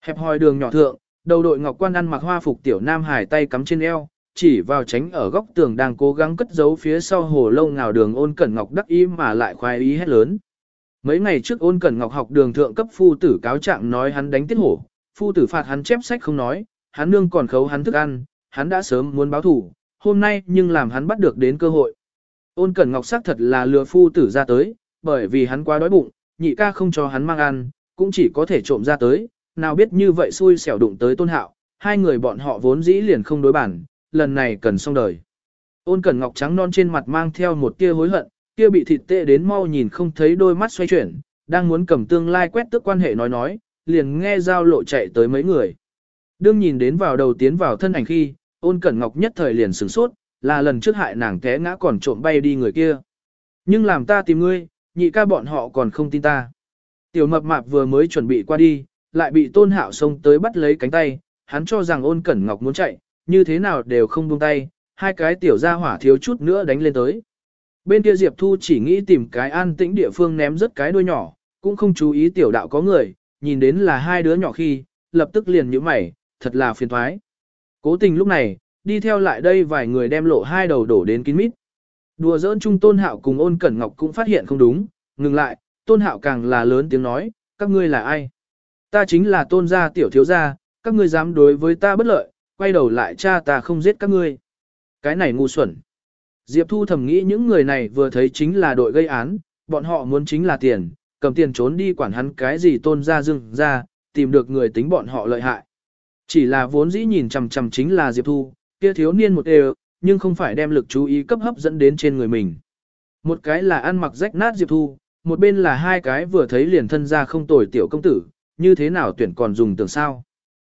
Hẹp hòi đường nhỏ thượng, đầu đội ngọc quan ăn mặc hoa phục tiểu nam hải tay cắm trên eo, chỉ vào tránh ở góc tường đang cố gắng cất giấu phía sau hồ lâu ngào đường ôn cẩn ngọc đắc ý mà lại khoái ý hết lớn. Mấy ngày trước ôn cẩn ngọc học đường thượng cấp phu tử cáo trạng nói hắn đánh tiết hổ, phu tử phạt hắn chép sách không nói, hắn nương còn khấu hắn thức ăn, hắn đã sớm muốn báo thủ, hôm nay nhưng làm hắn bắt được đến cơ hội. Ôn cẩn ngọc xác thật là lừa phu tử ra tới, bởi vì hắn quá đói bụng, nhị ca không cho hắn mang ăn, cũng chỉ có thể trộm ra tới, nào biết như vậy xui xẻo đụng tới tôn hạo, hai người bọn họ vốn dĩ liền không đối bản, lần này cần xong đời. Ôn cẩn ngọc trắng non trên mặt mang theo một tia hối hận, kia bị thịt tệ đến mau nhìn không thấy đôi mắt xoay chuyển, đang muốn cầm tương lai quét tức quan hệ nói nói, liền nghe giao lộ chạy tới mấy người. Đương nhìn đến vào đầu tiến vào thân ảnh khi, ôn cẩn ngọc nhất thời liền sửng sốt, là lần trước hại nàng té ngã còn trộm bay đi người kia. Nhưng làm ta tìm ngươi, nhị ca bọn họ còn không tin ta. Tiểu mập mạp vừa mới chuẩn bị qua đi, lại bị tôn hạo xông tới bắt lấy cánh tay, hắn cho rằng ôn cẩn ngọc muốn chạy, như thế nào đều không buông tay, hai cái tiểu gia hỏa thiếu chút nữa đánh lên tới. Bên kia Diệp Thu chỉ nghĩ tìm cái an tĩnh địa phương ném rất cái đuôi nhỏ, cũng không chú ý tiểu đạo có người, nhìn đến là hai đứa nhỏ khi, lập tức liền nhíu mày, thật là phiền thoái. Cố tình lúc này, đi theo lại đây vài người đem lộ hai đầu đổ đến kín mít. Đùa giỡn chung tôn hạo cùng ôn cẩn ngọc cũng phát hiện không đúng, ngừng lại, tôn hạo càng là lớn tiếng nói, các ngươi là ai? Ta chính là tôn gia tiểu thiếu gia, các ngươi dám đối với ta bất lợi, quay đầu lại cha ta không giết các ngươi. Cái này ngu xuẩn. Diệp Thu thầm nghĩ những người này vừa thấy chính là đội gây án, bọn họ muốn chính là tiền, cầm tiền trốn đi quản hắn cái gì tôn ra dưng ra, tìm được người tính bọn họ lợi hại. Chỉ là vốn dĩ nhìn chằm chằm chính là Diệp Thu, kia thiếu niên một đều, nhưng không phải đem lực chú ý cấp hấp dẫn đến trên người mình. Một cái là ăn mặc rách nát Diệp Thu, một bên là hai cái vừa thấy liền thân ra không tồi tiểu công tử, như thế nào tuyển còn dùng tưởng sao.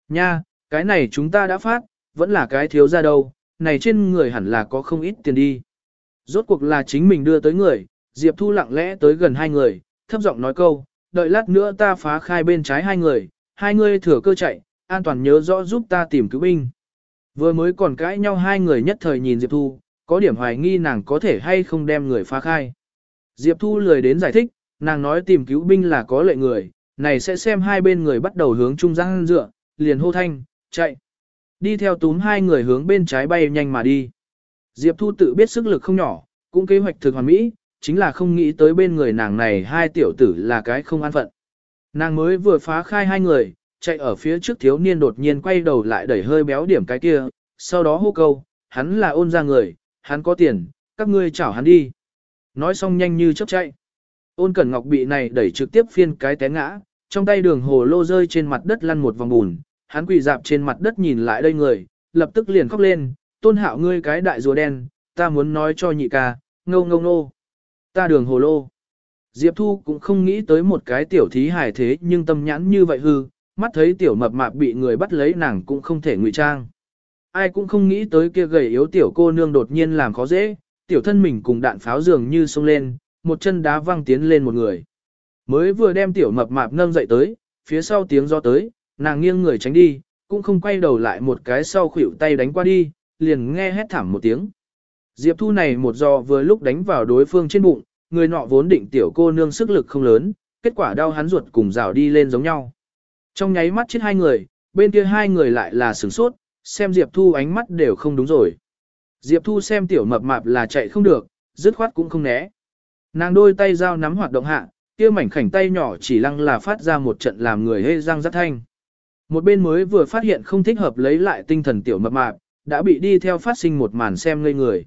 Nha, cái này chúng ta đã phát, vẫn là cái thiếu ra đâu, này trên người hẳn là có không ít tiền đi. Rốt cuộc là chính mình đưa tới người, Diệp Thu lặng lẽ tới gần hai người, thấp giọng nói câu, đợi lát nữa ta phá khai bên trái hai người, hai người thừa cơ chạy, an toàn nhớ rõ giúp ta tìm cứu binh. Vừa mới còn cãi nhau hai người nhất thời nhìn Diệp Thu, có điểm hoài nghi nàng có thể hay không đem người phá khai. Diệp Thu lười đến giải thích, nàng nói tìm cứu binh là có lệ người, này sẽ xem hai bên người bắt đầu hướng trung gian dựa, liền hô thanh, chạy. Đi theo túm hai người hướng bên trái bay nhanh mà đi. Diệp Thu tự biết sức lực không nhỏ, cũng kế hoạch thực hoàn mỹ, chính là không nghĩ tới bên người nàng này hai tiểu tử là cái không an phận. Nàng mới vừa phá khai hai người, chạy ở phía trước thiếu niên đột nhiên quay đầu lại đẩy hơi béo điểm cái kia, sau đó hô câu, hắn là ôn ra người, hắn có tiền, các ngươi chảo hắn đi. Nói xong nhanh như chớp chạy. Ôn Cẩn Ngọc bị này đẩy trực tiếp phiên cái té ngã, trong tay đường hồ lô rơi trên mặt đất lăn một vòng bùn, hắn quỳ dạp trên mặt đất nhìn lại đây người, lập tức liền khóc lên, tôn hạo ngươi cái đại rùa đen, ta muốn nói cho nhị ca, ngâu ngâu nô. Ta đường hồ lô. Diệp Thu cũng không nghĩ tới một cái tiểu thí hài thế nhưng tâm nhãn như vậy hư, mắt thấy tiểu mập mạp bị người bắt lấy nàng cũng không thể ngụy trang. Ai cũng không nghĩ tới kia gầy yếu tiểu cô nương đột nhiên làm khó dễ, tiểu thân mình cùng đạn pháo dường như xông lên, một chân đá văng tiến lên một người. Mới vừa đem tiểu mập mạp nâng dậy tới, phía sau tiếng do tới, nàng nghiêng người tránh đi, cũng không quay đầu lại một cái sau khuỷu tay đánh qua đi, liền nghe hét thảm một tiếng. Diệp Thu này một giò vừa lúc đánh vào đối phương trên bụng, người nọ vốn định tiểu cô nương sức lực không lớn, kết quả đau hắn ruột cùng rào đi lên giống nhau. Trong nháy mắt chết hai người, bên kia hai người lại là sửng sốt, xem Diệp Thu ánh mắt đều không đúng rồi. Diệp Thu xem tiểu mập mạp là chạy không được, dứt khoát cũng không né. Nàng đôi tay dao nắm hoạt động hạ, kia mảnh khảnh tay nhỏ chỉ lăng là phát ra một trận làm người hê răng rất thanh. Một bên mới vừa phát hiện không thích hợp lấy lại tinh thần tiểu mập mạp, đã bị đi theo phát sinh một màn xem ngây người.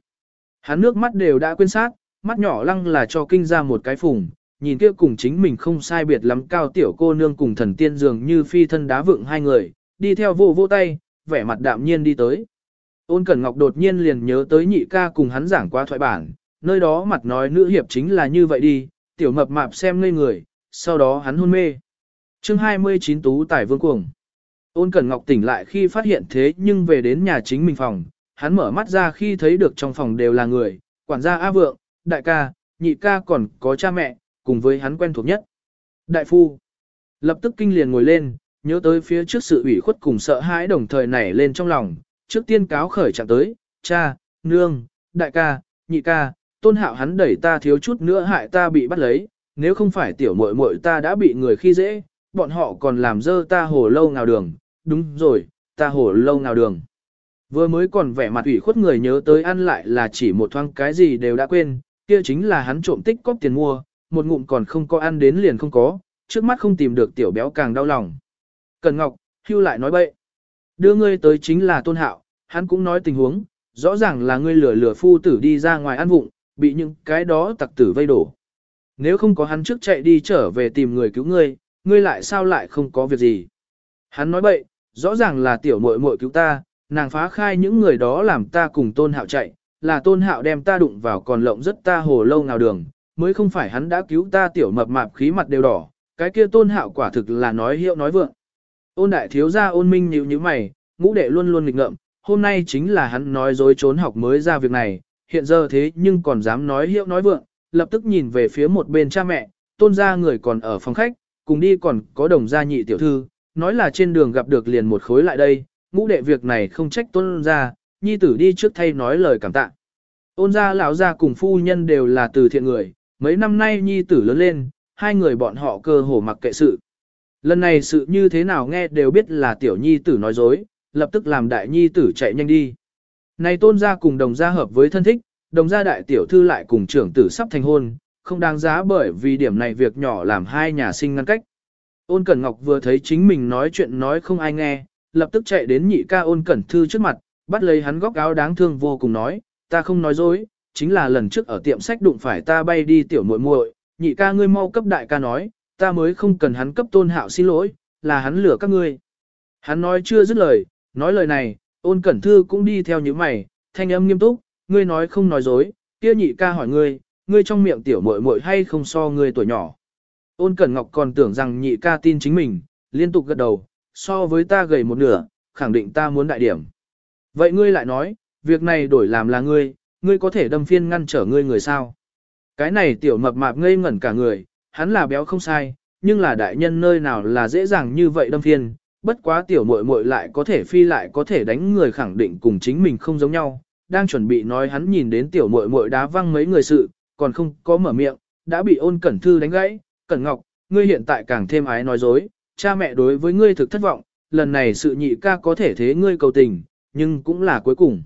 Hắn nước mắt đều đã quên sát, mắt nhỏ lăng là cho kinh ra một cái phùng, nhìn kia cùng chính mình không sai biệt lắm cao tiểu cô nương cùng thần tiên dường như phi thân đá vượng hai người, đi theo vô vô tay, vẻ mặt đạm nhiên đi tới. Ôn Cẩn Ngọc đột nhiên liền nhớ tới nhị ca cùng hắn giảng qua thoại bản, nơi đó mặt nói nữ hiệp chính là như vậy đi, tiểu mập mạp xem ngây người, sau đó hắn hôn mê. chương 29 Tú Tài Vương Cuồng Ôn Cẩn Ngọc tỉnh lại khi phát hiện thế nhưng về đến nhà chính mình phòng, hắn mở mắt ra khi thấy được trong phòng đều là người, quản gia A Vượng, đại ca, nhị ca còn có cha mẹ, cùng với hắn quen thuộc nhất. Đại phu, lập tức kinh liền ngồi lên, nhớ tới phía trước sự ủy khuất cùng sợ hãi đồng thời nảy lên trong lòng, trước tiên cáo khởi trạng tới, cha, nương, đại ca, nhị ca, tôn hạo hắn đẩy ta thiếu chút nữa hại ta bị bắt lấy, nếu không phải tiểu muội muội ta đã bị người khi dễ, bọn họ còn làm dơ ta hồ lâu ngào đường, đúng rồi, ta hồ lâu ngào đường. Vừa mới còn vẻ mặt ủy khuất người nhớ tới ăn lại là chỉ một thoáng cái gì đều đã quên, kia chính là hắn trộm tích cóp tiền mua, một ngụm còn không có ăn đến liền không có, trước mắt không tìm được tiểu béo càng đau lòng. Cần Ngọc, hưu lại nói bậy. Đưa ngươi tới chính là tôn hạo, hắn cũng nói tình huống, rõ ràng là ngươi lừa lừa phu tử đi ra ngoài ăn vụng, bị những cái đó tặc tử vây đổ. Nếu không có hắn trước chạy đi trở về tìm người cứu ngươi, ngươi lại sao lại không có việc gì. Hắn nói bậy, rõ ràng là tiểu muội muội cứu ta, nàng phá khai những người đó làm ta cùng tôn hạo chạy, là tôn hạo đem ta đụng vào còn lộng rất ta hồ lâu nào đường, mới không phải hắn đã cứu ta tiểu mập mạp khí mặt đều đỏ, cái kia tôn hạo quả thực là nói hiệu nói vượng. Ôn đại thiếu gia ôn minh nhíu như mày, ngũ đệ luôn luôn nghịch ngợm, hôm nay chính là hắn nói dối trốn học mới ra việc này, hiện giờ thế nhưng còn dám nói hiệu nói vượng, lập tức nhìn về phía một bên cha mẹ, tôn gia người còn ở phòng khách, cùng đi còn có đồng gia nhị tiểu thư, nói là trên đường gặp được liền một khối lại đây, ngũ đệ việc này không trách tôn gia, nhi tử đi trước thay nói lời cảm tạ. Ôn gia lão gia cùng phu nhân đều là từ thiện người, mấy năm nay nhi tử lớn lên, hai người bọn họ cơ hồ mặc kệ sự. Lần này sự như thế nào nghe đều biết là tiểu nhi tử nói dối, lập tức làm đại nhi tử chạy nhanh đi. Này tôn gia cùng đồng gia hợp với thân thích, đồng gia đại tiểu thư lại cùng trưởng tử sắp thành hôn, không đáng giá bởi vì điểm này việc nhỏ làm hai nhà sinh ngăn cách. Ôn Cẩn Ngọc vừa thấy chính mình nói chuyện nói không ai nghe, lập tức chạy đến nhị ca ôn Cẩn Thư trước mặt, bắt lấy hắn góc áo đáng thương vô cùng nói, ta không nói dối, chính là lần trước ở tiệm sách đụng phải ta bay đi tiểu muội muội, nhị ca ngươi mau cấp đại ca nói, ta mới không cần hắn cấp tôn hạo xin lỗi, là hắn lừa các ngươi. Hắn nói chưa dứt lời, nói lời này, ôn Cẩn Thư cũng đi theo như mày, thanh âm nghiêm túc, ngươi nói không nói dối, kia nhị ca hỏi ngươi, ngươi trong miệng tiểu muội muội hay không so ngươi tuổi nhỏ. Ôn Cẩn Ngọc còn tưởng rằng nhị ca tin chính mình, liên tục gật đầu, so với ta gầy một nửa, khẳng định ta muốn đại điểm. Vậy ngươi lại nói, việc này đổi làm là ngươi, ngươi có thể đâm phiên ngăn trở ngươi người sao? Cái này tiểu mập mạp ngây ngẩn cả người, hắn là béo không sai, nhưng là đại nhân nơi nào là dễ dàng như vậy đâm phiên, bất quá tiểu muội muội lại có thể phi lại có thể đánh người khẳng định cùng chính mình không giống nhau, đang chuẩn bị nói hắn nhìn đến tiểu muội muội đá văng mấy người sự, còn không có mở miệng, đã bị ôn cẩn thư đánh gãy, cẩn ngọc, ngươi hiện tại càng thêm ái nói dối, cha mẹ đối với ngươi thực thất vọng, lần này sự nhị ca có thể thế ngươi cầu tình, nhưng cũng là cuối cùng.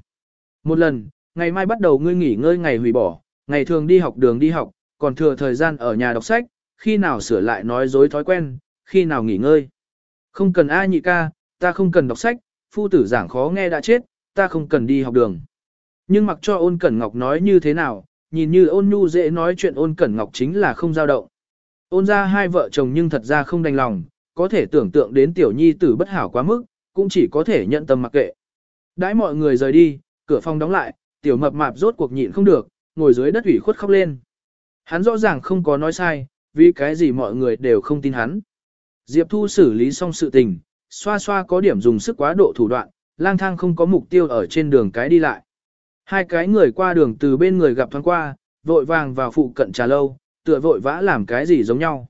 Một lần, ngày mai bắt đầu ngươi nghỉ ngơi ngày hủy bỏ, ngày thường đi học đường đi học, còn thừa thời gian ở nhà đọc sách, khi nào sửa lại nói dối thói quen, khi nào nghỉ ngơi. Không cần ai nhị ca, ta không cần đọc sách, phu tử giảng khó nghe đã chết, ta không cần đi học đường. Nhưng mặc cho ôn cẩn ngọc nói như thế nào, nhìn như ôn nhu dễ nói chuyện ôn cẩn ngọc chính là không dao động. Ôn ra hai vợ chồng nhưng thật ra không đành lòng, có thể tưởng tượng đến tiểu nhi tử bất hảo quá mức, cũng chỉ có thể nhận tâm mặc kệ. Đãi mọi người rời đi, cửa phòng đóng lại, tiểu mập mạp rốt cuộc nhịn không được, ngồi dưới đất ủy khuất khóc lên. Hắn rõ ràng không có nói sai, vì cái gì mọi người đều không tin hắn. Diệp Thu xử lý xong sự tình, xoa xoa có điểm dùng sức quá độ thủ đoạn, lang thang không có mục tiêu ở trên đường cái đi lại. Hai cái người qua đường từ bên người gặp thoáng qua, vội vàng vào phụ cận trà lâu, tựa vội vã làm cái gì giống nhau.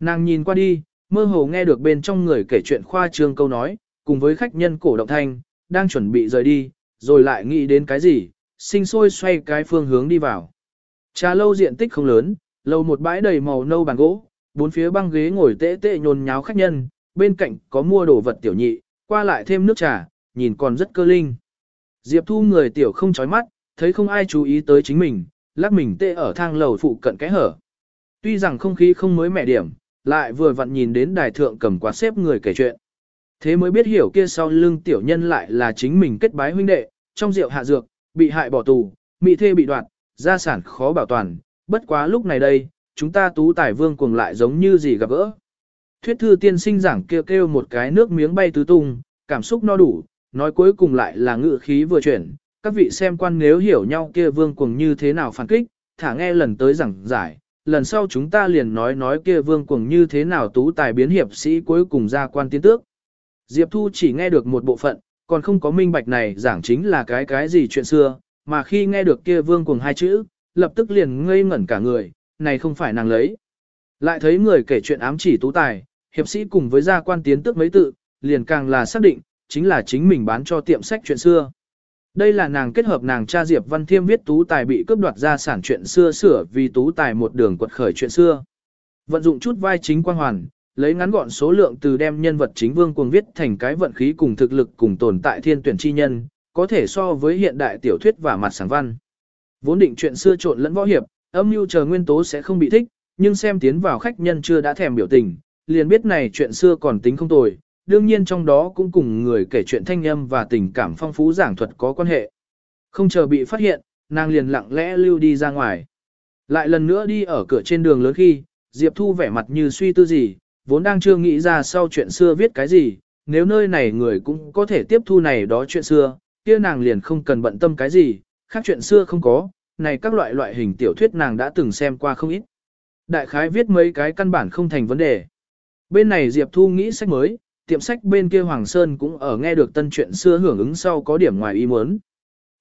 Nàng nhìn qua đi, mơ hồ nghe được bên trong người kể chuyện khoa trương câu nói, cùng với khách nhân cổ động thanh, đang chuẩn bị rời đi, rồi lại nghĩ đến cái gì, sinh sôi xoay cái phương hướng đi vào. Trà lâu diện tích không lớn, lâu một bãi đầy màu nâu bàn gỗ, bốn phía băng ghế ngồi tệ tệ nhồn nháo khách nhân, bên cạnh có mua đồ vật tiểu nhị, qua lại thêm nước trà, nhìn còn rất cơ linh. Diệp Thu người tiểu không chói mắt, thấy không ai chú ý tới chính mình, lắc mình tê ở thang lầu phụ cận cái hở. Tuy rằng không khí không mới mẻ điểm, lại vừa vặn nhìn đến đài thượng cầm quạt xếp người kể chuyện. Thế mới biết hiểu kia sau lưng tiểu nhân lại là chính mình kết bái huynh đệ, trong rượu hạ dược, bị hại bỏ tù, mị thê bị đoạt, gia sản khó bảo toàn, bất quá lúc này đây, chúng ta tú tài vương cuồng lại giống như gì gặp gỡ. Thuyết thư tiên sinh giảng kêu kêu một cái nước miếng bay tứ tung, cảm xúc no đủ, nói cuối cùng lại là ngự khí vừa chuyển, các vị xem quan nếu hiểu nhau kia vương cuồng như thế nào phản kích, thả nghe lần tới giảng giải, lần sau chúng ta liền nói nói kia vương cuồng như thế nào tú tài biến hiệp sĩ cuối cùng ra quan tiến tước. Diệp Thu chỉ nghe được một bộ phận, còn không có minh bạch này giảng chính là cái cái gì chuyện xưa, mà khi nghe được kia vương cuồng hai chữ, lập tức liền ngây ngẩn cả người, này không phải nàng lấy. Lại thấy người kể chuyện ám chỉ tú tài, hiệp sĩ cùng với gia quan tiến tước mấy tự, liền càng là xác định, chính là chính mình bán cho tiệm sách chuyện xưa. Đây là nàng kết hợp nàng cha Diệp Văn Thiêm viết tú tài bị cướp đoạt gia sản chuyện xưa sửa vì tú tài một đường quật khởi chuyện xưa. Vận dụng chút vai chính quang hoàn, lấy ngắn gọn số lượng từ đem nhân vật chính vương cuồng viết thành cái vận khí cùng thực lực cùng tồn tại thiên tuyển chi nhân, có thể so với hiện đại tiểu thuyết và mặt sáng văn. Vốn định chuyện xưa trộn lẫn võ hiệp, âm mưu chờ nguyên tố sẽ không bị thích, nhưng xem tiến vào khách nhân chưa đã thèm biểu tình, liền biết này chuyện xưa còn tính không tồi, đương nhiên trong đó cũng cùng người kể chuyện thanh âm và tình cảm phong phú giảng thuật có quan hệ. Không chờ bị phát hiện, nàng liền lặng lẽ lưu đi ra ngoài. Lại lần nữa đi ở cửa trên đường lớn khi, Diệp Thu vẻ mặt như suy tư gì, vốn đang chưa nghĩ ra sau chuyện xưa viết cái gì, nếu nơi này người cũng có thể tiếp thu này đó chuyện xưa, kia nàng liền không cần bận tâm cái gì, khác chuyện xưa không có, này các loại loại hình tiểu thuyết nàng đã từng xem qua không ít. Đại khái viết mấy cái căn bản không thành vấn đề. Bên này Diệp Thu nghĩ sách mới, tiệm sách bên kia Hoàng Sơn cũng ở nghe được tân chuyện xưa hưởng ứng sau có điểm ngoài ý muốn.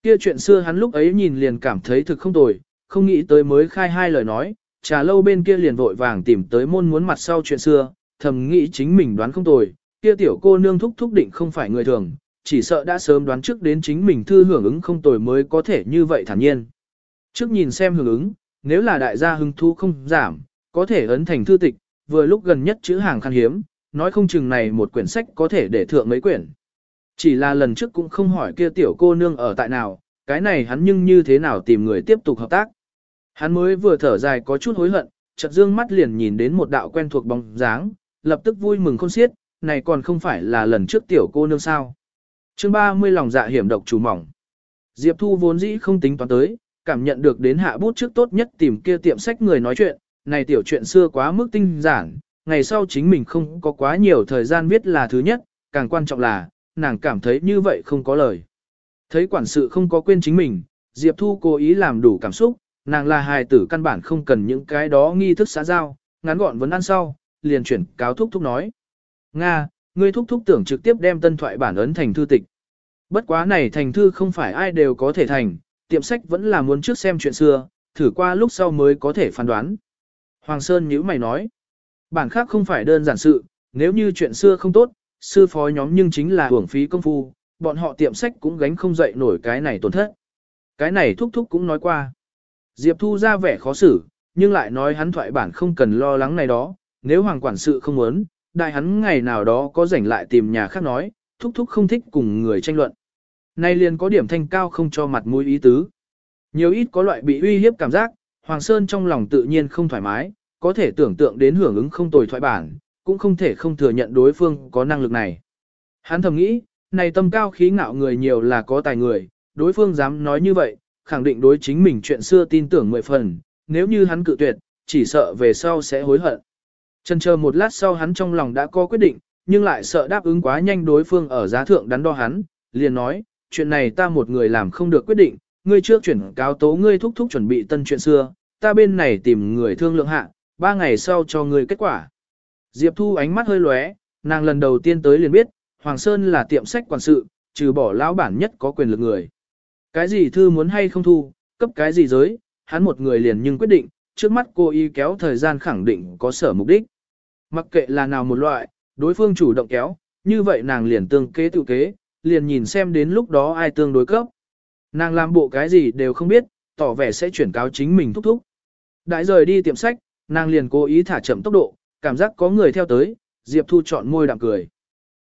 Kia chuyện xưa hắn lúc ấy nhìn liền cảm thấy thực không tồi, không nghĩ tới mới khai hai lời nói, trà lâu bên kia liền vội vàng tìm tới môn muốn mặt sau chuyện xưa, thầm nghĩ chính mình đoán không tồi, kia tiểu cô nương thúc thúc định không phải người thường, chỉ sợ đã sớm đoán trước đến chính mình thư hưởng ứng không tồi mới có thể như vậy thản nhiên. Trước nhìn xem hưởng ứng, nếu là đại gia hứng thú không giảm, có thể ấn thành thư tịch, vừa lúc gần nhất chữ hàng khan hiếm, nói không chừng này một quyển sách có thể để thượng mấy quyển. Chỉ là lần trước cũng không hỏi kia tiểu cô nương ở tại nào, cái này hắn nhưng như thế nào tìm người tiếp tục hợp tác. Hắn mới vừa thở dài có chút hối hận, chợt dương mắt liền nhìn đến một đạo quen thuộc bóng dáng, lập tức vui mừng khôn xiết, này còn không phải là lần trước tiểu cô nương sao. chương 30 lòng dạ hiểm độc chủ mỏng. Diệp Thu vốn dĩ không tính toán tới, cảm nhận được đến hạ bút trước tốt nhất tìm kia tiệm sách người nói chuyện, này tiểu chuyện xưa quá mức tinh giản, ngày sau chính mình không có quá nhiều thời gian viết là thứ nhất, càng quan trọng là, nàng cảm thấy như vậy không có lời. Thấy quản sự không có quên chính mình, Diệp Thu cố ý làm đủ cảm xúc, nàng là hài tử căn bản không cần những cái đó nghi thức xã giao, ngắn gọn vấn ăn sau, liền chuyển cáo thúc thúc nói. Nga, ngươi thúc thúc tưởng trực tiếp đem tân thoại bản ấn thành thư tịch. Bất quá này thành thư không phải ai đều có thể thành, tiệm sách vẫn là muốn trước xem chuyện xưa, thử qua lúc sau mới có thể phán đoán. Hoàng Sơn nhíu mày nói, bản khác không phải đơn giản sự, nếu như chuyện xưa không tốt, sư phó nhóm nhưng chính là hưởng phí công phu, bọn họ tiệm sách cũng gánh không dậy nổi cái này tổn thất. Cái này thúc thúc cũng nói qua. Diệp Thu ra vẻ khó xử, nhưng lại nói hắn thoại bản không cần lo lắng này đó, nếu hoàng quản sự không muốn, đại hắn ngày nào đó có rảnh lại tìm nhà khác nói, thúc thúc không thích cùng người tranh luận. Nay liền có điểm thanh cao không cho mặt mũi ý tứ. Nhiều ít có loại bị uy hiếp cảm giác, Hoàng Sơn trong lòng tự nhiên không thoải mái, có thể tưởng tượng đến hưởng ứng không tồi thoại bản, cũng không thể không thừa nhận đối phương có năng lực này. Hắn thầm nghĩ, này tâm cao khí ngạo người nhiều là có tài người, đối phương dám nói như vậy, khẳng định đối chính mình chuyện xưa tin tưởng mười phần, nếu như hắn cự tuyệt, chỉ sợ về sau sẽ hối hận. Chân chờ một lát sau hắn trong lòng đã có quyết định, nhưng lại sợ đáp ứng quá nhanh đối phương ở giá thượng đắn đo hắn, liền nói, chuyện này ta một người làm không được quyết định, ngươi trước chuyển cáo tố ngươi thúc thúc chuẩn bị tân chuyện xưa, ta bên này tìm người thương lượng hạ, ba ngày sau cho ngươi kết quả. Diệp Thu ánh mắt hơi lóe, nàng lần đầu tiên tới liền biết, Hoàng Sơn là tiệm sách quản sự, trừ bỏ lão bản nhất có quyền lực người. Cái gì thư muốn hay không thu, cấp cái gì giới, hắn một người liền nhưng quyết định, trước mắt cô y kéo thời gian khẳng định có sở mục đích. Mặc kệ là nào một loại, đối phương chủ động kéo, như vậy nàng liền tương kế tự kế, liền nhìn xem đến lúc đó ai tương đối cấp. Nàng làm bộ cái gì đều không biết, tỏ vẻ sẽ chuyển cáo chính mình thúc thúc. Đại rời đi tiệm sách, nàng liền cố ý thả chậm tốc độ, cảm giác có người theo tới, Diệp Thu chọn môi đạm cười.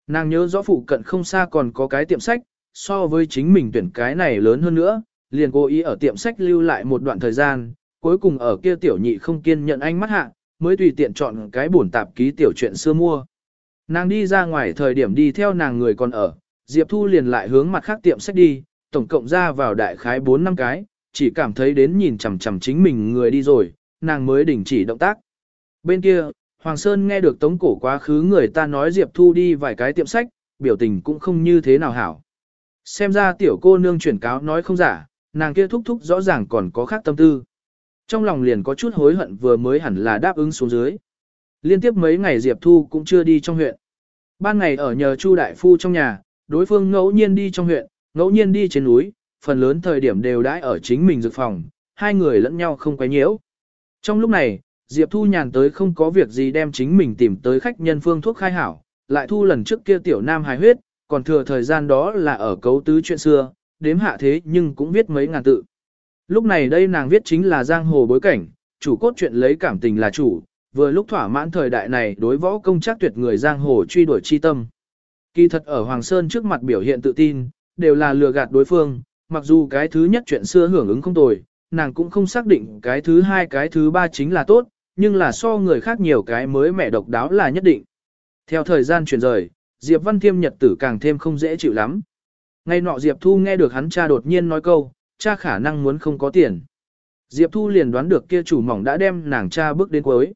Nàng nhớ rõ phụ cận không xa còn có cái tiệm sách, so với chính mình tuyển cái này lớn hơn nữa, liền cố ý ở tiệm sách lưu lại một đoạn thời gian, cuối cùng ở kia tiểu nhị không kiên nhận anh mắt hạ, mới tùy tiện chọn cái bổn tạp ký tiểu chuyện xưa mua. Nàng đi ra ngoài thời điểm đi theo nàng người còn ở, Diệp Thu liền lại hướng mặt khác tiệm sách đi, tổng cộng ra vào đại khái 4 năm cái, chỉ cảm thấy đến nhìn chằm chằm chính mình người đi rồi, nàng mới đình chỉ động tác. Bên kia, Hoàng Sơn nghe được tống cổ quá khứ người ta nói Diệp Thu đi vài cái tiệm sách, biểu tình cũng không như thế nào hảo. Xem ra tiểu cô nương chuyển cáo nói không giả, nàng kia thúc thúc rõ ràng còn có khác tâm tư. Trong lòng liền có chút hối hận vừa mới hẳn là đáp ứng xuống dưới. Liên tiếp mấy ngày Diệp Thu cũng chưa đi trong huyện. Ban ngày ở nhờ Chu Đại Phu trong nhà, đối phương ngẫu nhiên đi trong huyện, ngẫu nhiên đi trên núi, phần lớn thời điểm đều đãi ở chính mình dược phòng, hai người lẫn nhau không quấy nhiễu. Trong lúc này, Diệp Thu nhàn tới không có việc gì đem chính mình tìm tới khách nhân phương thuốc khai hảo, lại thu lần trước kia tiểu nam hài huyết, còn thừa thời gian đó là ở cấu tứ chuyện xưa, đếm hạ thế nhưng cũng viết mấy ngàn tự. Lúc này đây nàng viết chính là giang hồ bối cảnh, chủ cốt chuyện lấy cảm tình là chủ, vừa lúc thỏa mãn thời đại này đối võ công chắc tuyệt người giang hồ truy đuổi chi tâm. Kỳ thật ở Hoàng Sơn trước mặt biểu hiện tự tin, đều là lừa gạt đối phương, mặc dù cái thứ nhất chuyện xưa hưởng ứng không tồi, nàng cũng không xác định cái thứ hai cái thứ ba chính là tốt, nhưng là so người khác nhiều cái mới mẻ độc đáo là nhất định. Theo thời gian chuyển rời, Diệp Văn Thiêm nhật tử càng thêm không dễ chịu lắm. Ngay nọ Diệp Thu nghe được hắn cha đột nhiên nói câu, cha khả năng muốn không có tiền. Diệp Thu liền đoán được kia chủ mỏng đã đem nàng cha bước đến cuối.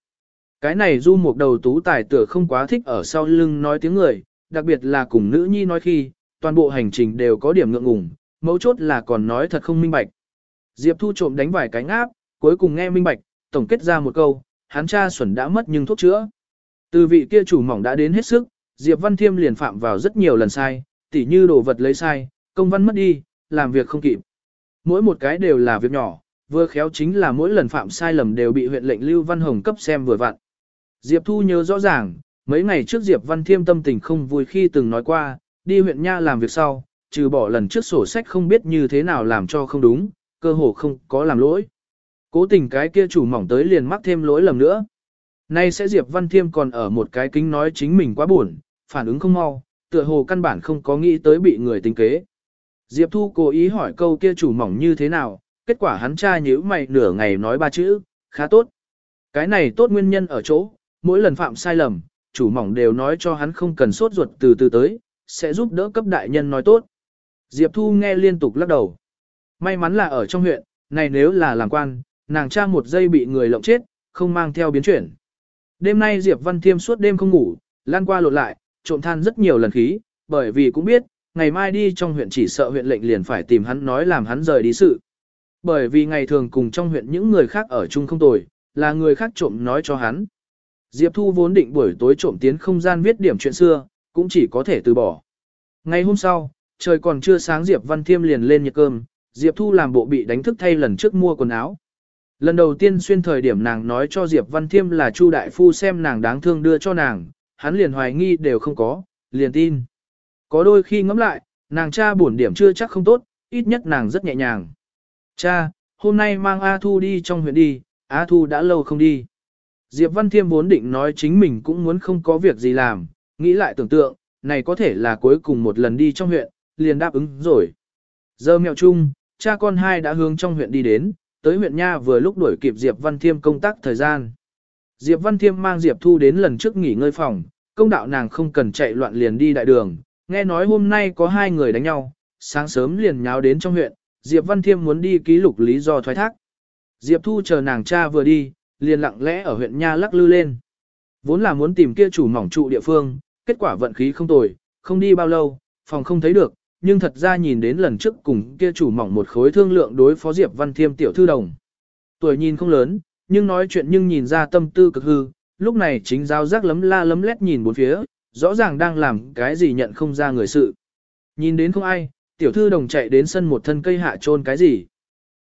Cái này du một đầu tú tài tựa không quá thích ở sau lưng nói tiếng người, đặc biệt là cùng nữ nhi nói khi, toàn bộ hành trình đều có điểm ngượng ngùng, mấu chốt là còn nói thật không minh bạch. Diệp Thu trộm đánh vài cái ngáp, cuối cùng nghe minh bạch, tổng kết ra một câu, hắn cha xuẩn đã mất nhưng thuốc chữa. Từ vị kia chủ mỏng đã đến hết sức, Diệp Văn Thiêm liền phạm vào rất nhiều lần sai, tỉ như đồ vật lấy sai, công văn mất đi, làm việc không kịp. Mỗi một cái đều là việc nhỏ, vừa khéo chính là mỗi lần phạm sai lầm đều bị huyện lệnh Lưu Văn Hồng cấp xem vừa vặn. Diệp Thu nhớ rõ ràng, mấy ngày trước Diệp Văn Thiêm tâm tình không vui khi từng nói qua, đi huyện nha làm việc sau, trừ bỏ lần trước sổ sách không biết như thế nào làm cho không đúng, cơ hồ không có làm lỗi. Cố tình cái kia chủ mỏng tới liền mắc thêm lỗi lầm nữa. Nay sẽ Diệp Văn Thiêm còn ở một cái kính nói chính mình quá buồn, phản ứng không mau, tựa hồ căn bản không có nghĩ tới bị người tính kế. Diệp Thu cố ý hỏi câu kia chủ mỏng như thế nào, kết quả hắn tra nhíu mày nửa ngày nói ba chữ, khá tốt. Cái này tốt nguyên nhân ở chỗ, mỗi lần phạm sai lầm, chủ mỏng đều nói cho hắn không cần sốt ruột từ từ tới, sẽ giúp đỡ cấp đại nhân nói tốt. Diệp Thu nghe liên tục lắc đầu. May mắn là ở trong huyện, này nếu là làm quan, nàng cha một giây bị người lộng chết, không mang theo biến chuyển. Đêm nay Diệp Văn Thiêm suốt đêm không ngủ, lan qua lộn lại, trộm than rất nhiều lần khí, bởi vì cũng biết, ngày mai đi trong huyện chỉ sợ huyện lệnh liền phải tìm hắn nói làm hắn rời đi sự. Bởi vì ngày thường cùng trong huyện những người khác ở chung không tồi, là người khác trộm nói cho hắn. Diệp Thu vốn định buổi tối trộm tiến không gian viết điểm chuyện xưa, cũng chỉ có thể từ bỏ. Ngày hôm sau, trời còn chưa sáng Diệp Văn Thiêm liền lên nhiệt cơm, Diệp Thu làm bộ bị đánh thức thay lần trước mua quần áo. Lần đầu tiên xuyên thời điểm nàng nói cho Diệp Văn Thiêm là Chu Đại Phu xem nàng đáng thương đưa cho nàng, hắn liền hoài nghi đều không có, liền tin. Có đôi khi ngẫm lại, nàng cha buồn điểm chưa chắc không tốt, ít nhất nàng rất nhẹ nhàng. Cha, hôm nay mang A Thu đi trong huyện đi, A Thu đã lâu không đi. Diệp Văn Thiêm vốn định nói chính mình cũng muốn không có việc gì làm, nghĩ lại tưởng tượng, này có thể là cuối cùng một lần đi trong huyện, liền đáp ứng rồi. Giờ mẹo chung, cha con hai đã hướng trong huyện đi đến, tới huyện Nha vừa lúc đuổi kịp Diệp Văn Thiêm công tác thời gian. Diệp Văn Thiêm mang Diệp Thu đến lần trước nghỉ ngơi phòng, công đạo nàng không cần chạy loạn liền đi đại đường, nghe nói hôm nay có hai người đánh nhau, sáng sớm liền nháo đến trong huyện, Diệp Văn Thiêm muốn đi ký lục lý do thoái thác. Diệp Thu chờ nàng cha vừa đi, liền lặng lẽ ở huyện Nha lắc lư lên. Vốn là muốn tìm kia chủ mỏng trụ địa phương, kết quả vận khí không tồi, không đi bao lâu, phòng không thấy được, nhưng thật ra nhìn đến lần trước cùng kia chủ mỏng một khối thương lượng đối phó Diệp Văn Thiêm tiểu thư đồng. Tuổi nhìn không lớn, nhưng nói chuyện nhưng nhìn ra tâm tư cực hư, lúc này chính giáo giác lấm la lấm lét nhìn bốn phía, rõ ràng đang làm cái gì nhận không ra người sự. Nhìn đến không ai, tiểu thư đồng chạy đến sân một thân cây hạ trôn cái gì.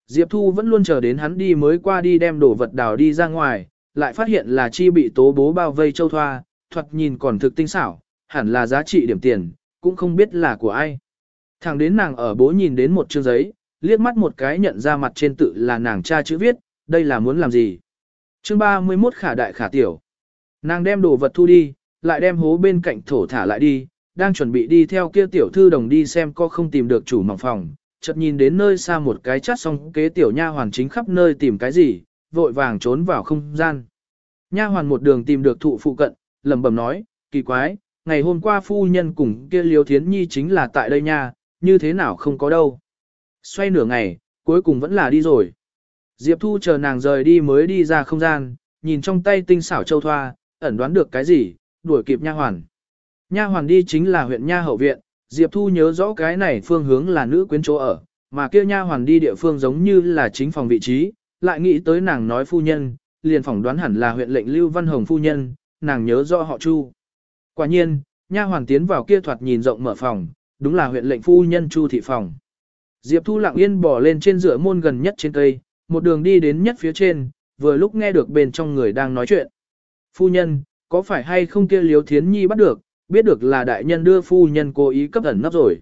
Diệp Thu vẫn luôn chờ đến hắn đi mới qua đi đem đồ vật đào đi ra ngoài, lại phát hiện là chi bị tố bố bao vây châu thoa, thoạt nhìn còn thực tinh xảo, hẳn là giá trị điểm tiền, cũng không biết là của ai. Thẳng đến nàng ở bố nhìn đến một chương giấy, liếc mắt một cái nhận ra mặt trên tự là nàng cha chữ viết, đây là muốn làm gì. Chương 31 khả đại khả tiểu. Nàng đem đồ vật thu đi, lại đem hố bên cạnh thổ thả lại đi, đang chuẩn bị đi theo kia tiểu thư đồng đi xem có không tìm được chủ mỏng phòng, chợt nhìn đến nơi xa một cái chát xong kế tiểu nha hoàn chính khắp nơi tìm cái gì, vội vàng trốn vào không gian. Nha hoàn một đường tìm được thụ phụ cận, lẩm bẩm nói, kỳ quái, ngày hôm qua phu nhân cùng kia liêu thiến nhi chính là tại đây nha, như thế nào không có đâu. Xoay nửa ngày, cuối cùng vẫn là đi rồi. Diệp Thu chờ nàng rời đi mới đi ra không gian, nhìn trong tay tinh xảo châu thoa, ẩn đoán được cái gì, đuổi kịp nha hoàn. Nha hoàn đi chính là huyện nha hậu viện, Diệp Thu nhớ rõ cái này phương hướng là nữ quyến chỗ ở, mà kia nha hoàn đi địa phương giống như là chính phòng vị trí, lại nghĩ tới nàng nói phu nhân, liền phỏng đoán hẳn là huyện lệnh Lưu Văn Hồng phu nhân, nàng nhớ rõ họ Chu. Quả nhiên, nha hoàn tiến vào kia thoạt nhìn rộng mở phòng, đúng là huyện lệnh phu nhân Chu thị phòng. Diệp Thu lặng yên bỏ lên trên giữa môn gần nhất trên cây, một đường đi đến nhất phía trên, vừa lúc nghe được bên trong người đang nói chuyện. Phu nhân, có phải hay không kia liếu thiến nhi bắt được, biết được là đại nhân đưa phu nhân cố ý cấp ẩn nấp rồi.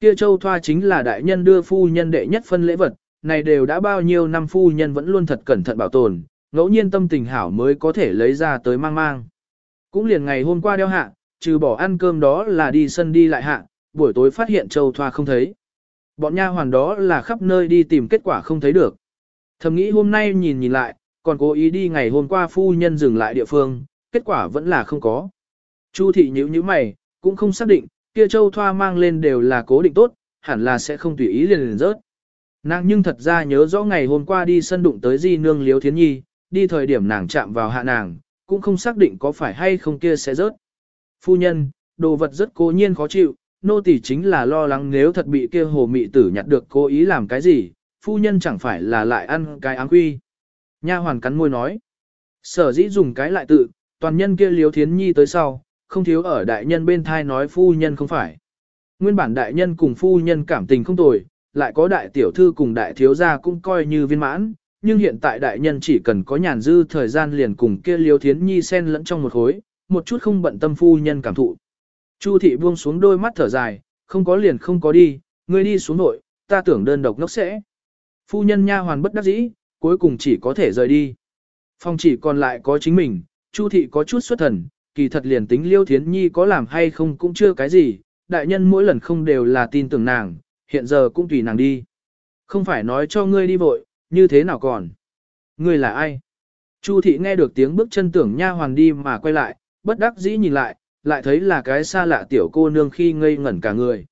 Kia châu thoa chính là đại nhân đưa phu nhân đệ nhất phân lễ vật, này đều đã bao nhiêu năm phu nhân vẫn luôn thật cẩn thận bảo tồn, ngẫu nhiên tâm tình hảo mới có thể lấy ra tới mang mang. Cũng liền ngày hôm qua đeo hạ, trừ bỏ ăn cơm đó là đi sân đi lại hạ, buổi tối phát hiện châu thoa không thấy. Bọn nha hoàn đó là khắp nơi đi tìm kết quả không thấy được. Thầm nghĩ hôm nay nhìn nhìn lại, còn cố ý đi ngày hôm qua phu nhân dừng lại địa phương, kết quả vẫn là không có. Chu thị nhíu nhíu mày, cũng không xác định, kia châu thoa mang lên đều là cố định tốt, hẳn là sẽ không tùy ý liền liền rớt. Nàng nhưng thật ra nhớ rõ ngày hôm qua đi sân đụng tới di nương liếu thiến nhi, đi thời điểm nàng chạm vào hạ nàng, cũng không xác định có phải hay không kia sẽ rớt. Phu nhân, đồ vật rất cố nhiên khó chịu, nô tỳ chính là lo lắng nếu thật bị kia hồ mị tử nhặt được cố ý làm cái gì, phu nhân chẳng phải là lại ăn cái áng quy. Nha hoàn cắn môi nói. Sở dĩ dùng cái lại tự, toàn nhân kia liếu thiến nhi tới sau, không thiếu ở đại nhân bên thai nói phu nhân không phải. Nguyên bản đại nhân cùng phu nhân cảm tình không tồi, lại có đại tiểu thư cùng đại thiếu gia cũng coi như viên mãn, nhưng hiện tại đại nhân chỉ cần có nhàn dư thời gian liền cùng kia liếu thiến nhi xen lẫn trong một khối, một chút không bận tâm phu nhân cảm thụ. Chu thị buông xuống đôi mắt thở dài, không có liền không có đi, ngươi đi xuống nội, ta tưởng đơn độc nó sẽ. Phu nhân nha hoàn bất đắc dĩ, cuối cùng chỉ có thể rời đi. Phòng chỉ còn lại có chính mình, Chu thị có chút xuất thần, kỳ thật liền tính Liêu Thiến Nhi có làm hay không cũng chưa cái gì, đại nhân mỗi lần không đều là tin tưởng nàng, hiện giờ cũng tùy nàng đi. Không phải nói cho ngươi đi vội, như thế nào còn? Ngươi là ai? Chu thị nghe được tiếng bước chân tưởng nha hoàn đi mà quay lại, bất đắc dĩ nhìn lại, lại thấy là cái xa lạ tiểu cô nương khi ngây ngẩn cả người.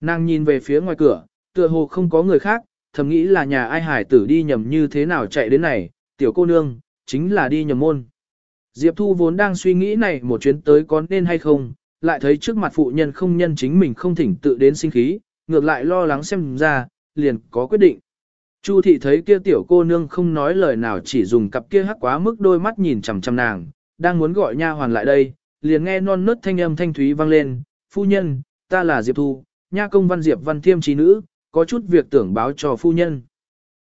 Nàng nhìn về phía ngoài cửa, tựa hồ không có người khác, thầm nghĩ là nhà ai hải tử đi nhầm như thế nào chạy đến này, tiểu cô nương, chính là đi nhầm môn. Diệp Thu vốn đang suy nghĩ này một chuyến tới có nên hay không, lại thấy trước mặt phụ nhân không nhân chính mình không thỉnh tự đến sinh khí, ngược lại lo lắng xem ra, liền có quyết định. Chu thị thấy kia tiểu cô nương không nói lời nào chỉ dùng cặp kia hắc quá mức đôi mắt nhìn chằm chằm nàng, đang muốn gọi nha hoàn lại đây, liền nghe non nớt thanh âm thanh thúy vang lên, phu nhân, ta là Diệp Thu, nha công văn Diệp văn thiêm trí nữ, có chút việc tưởng báo cho phu nhân.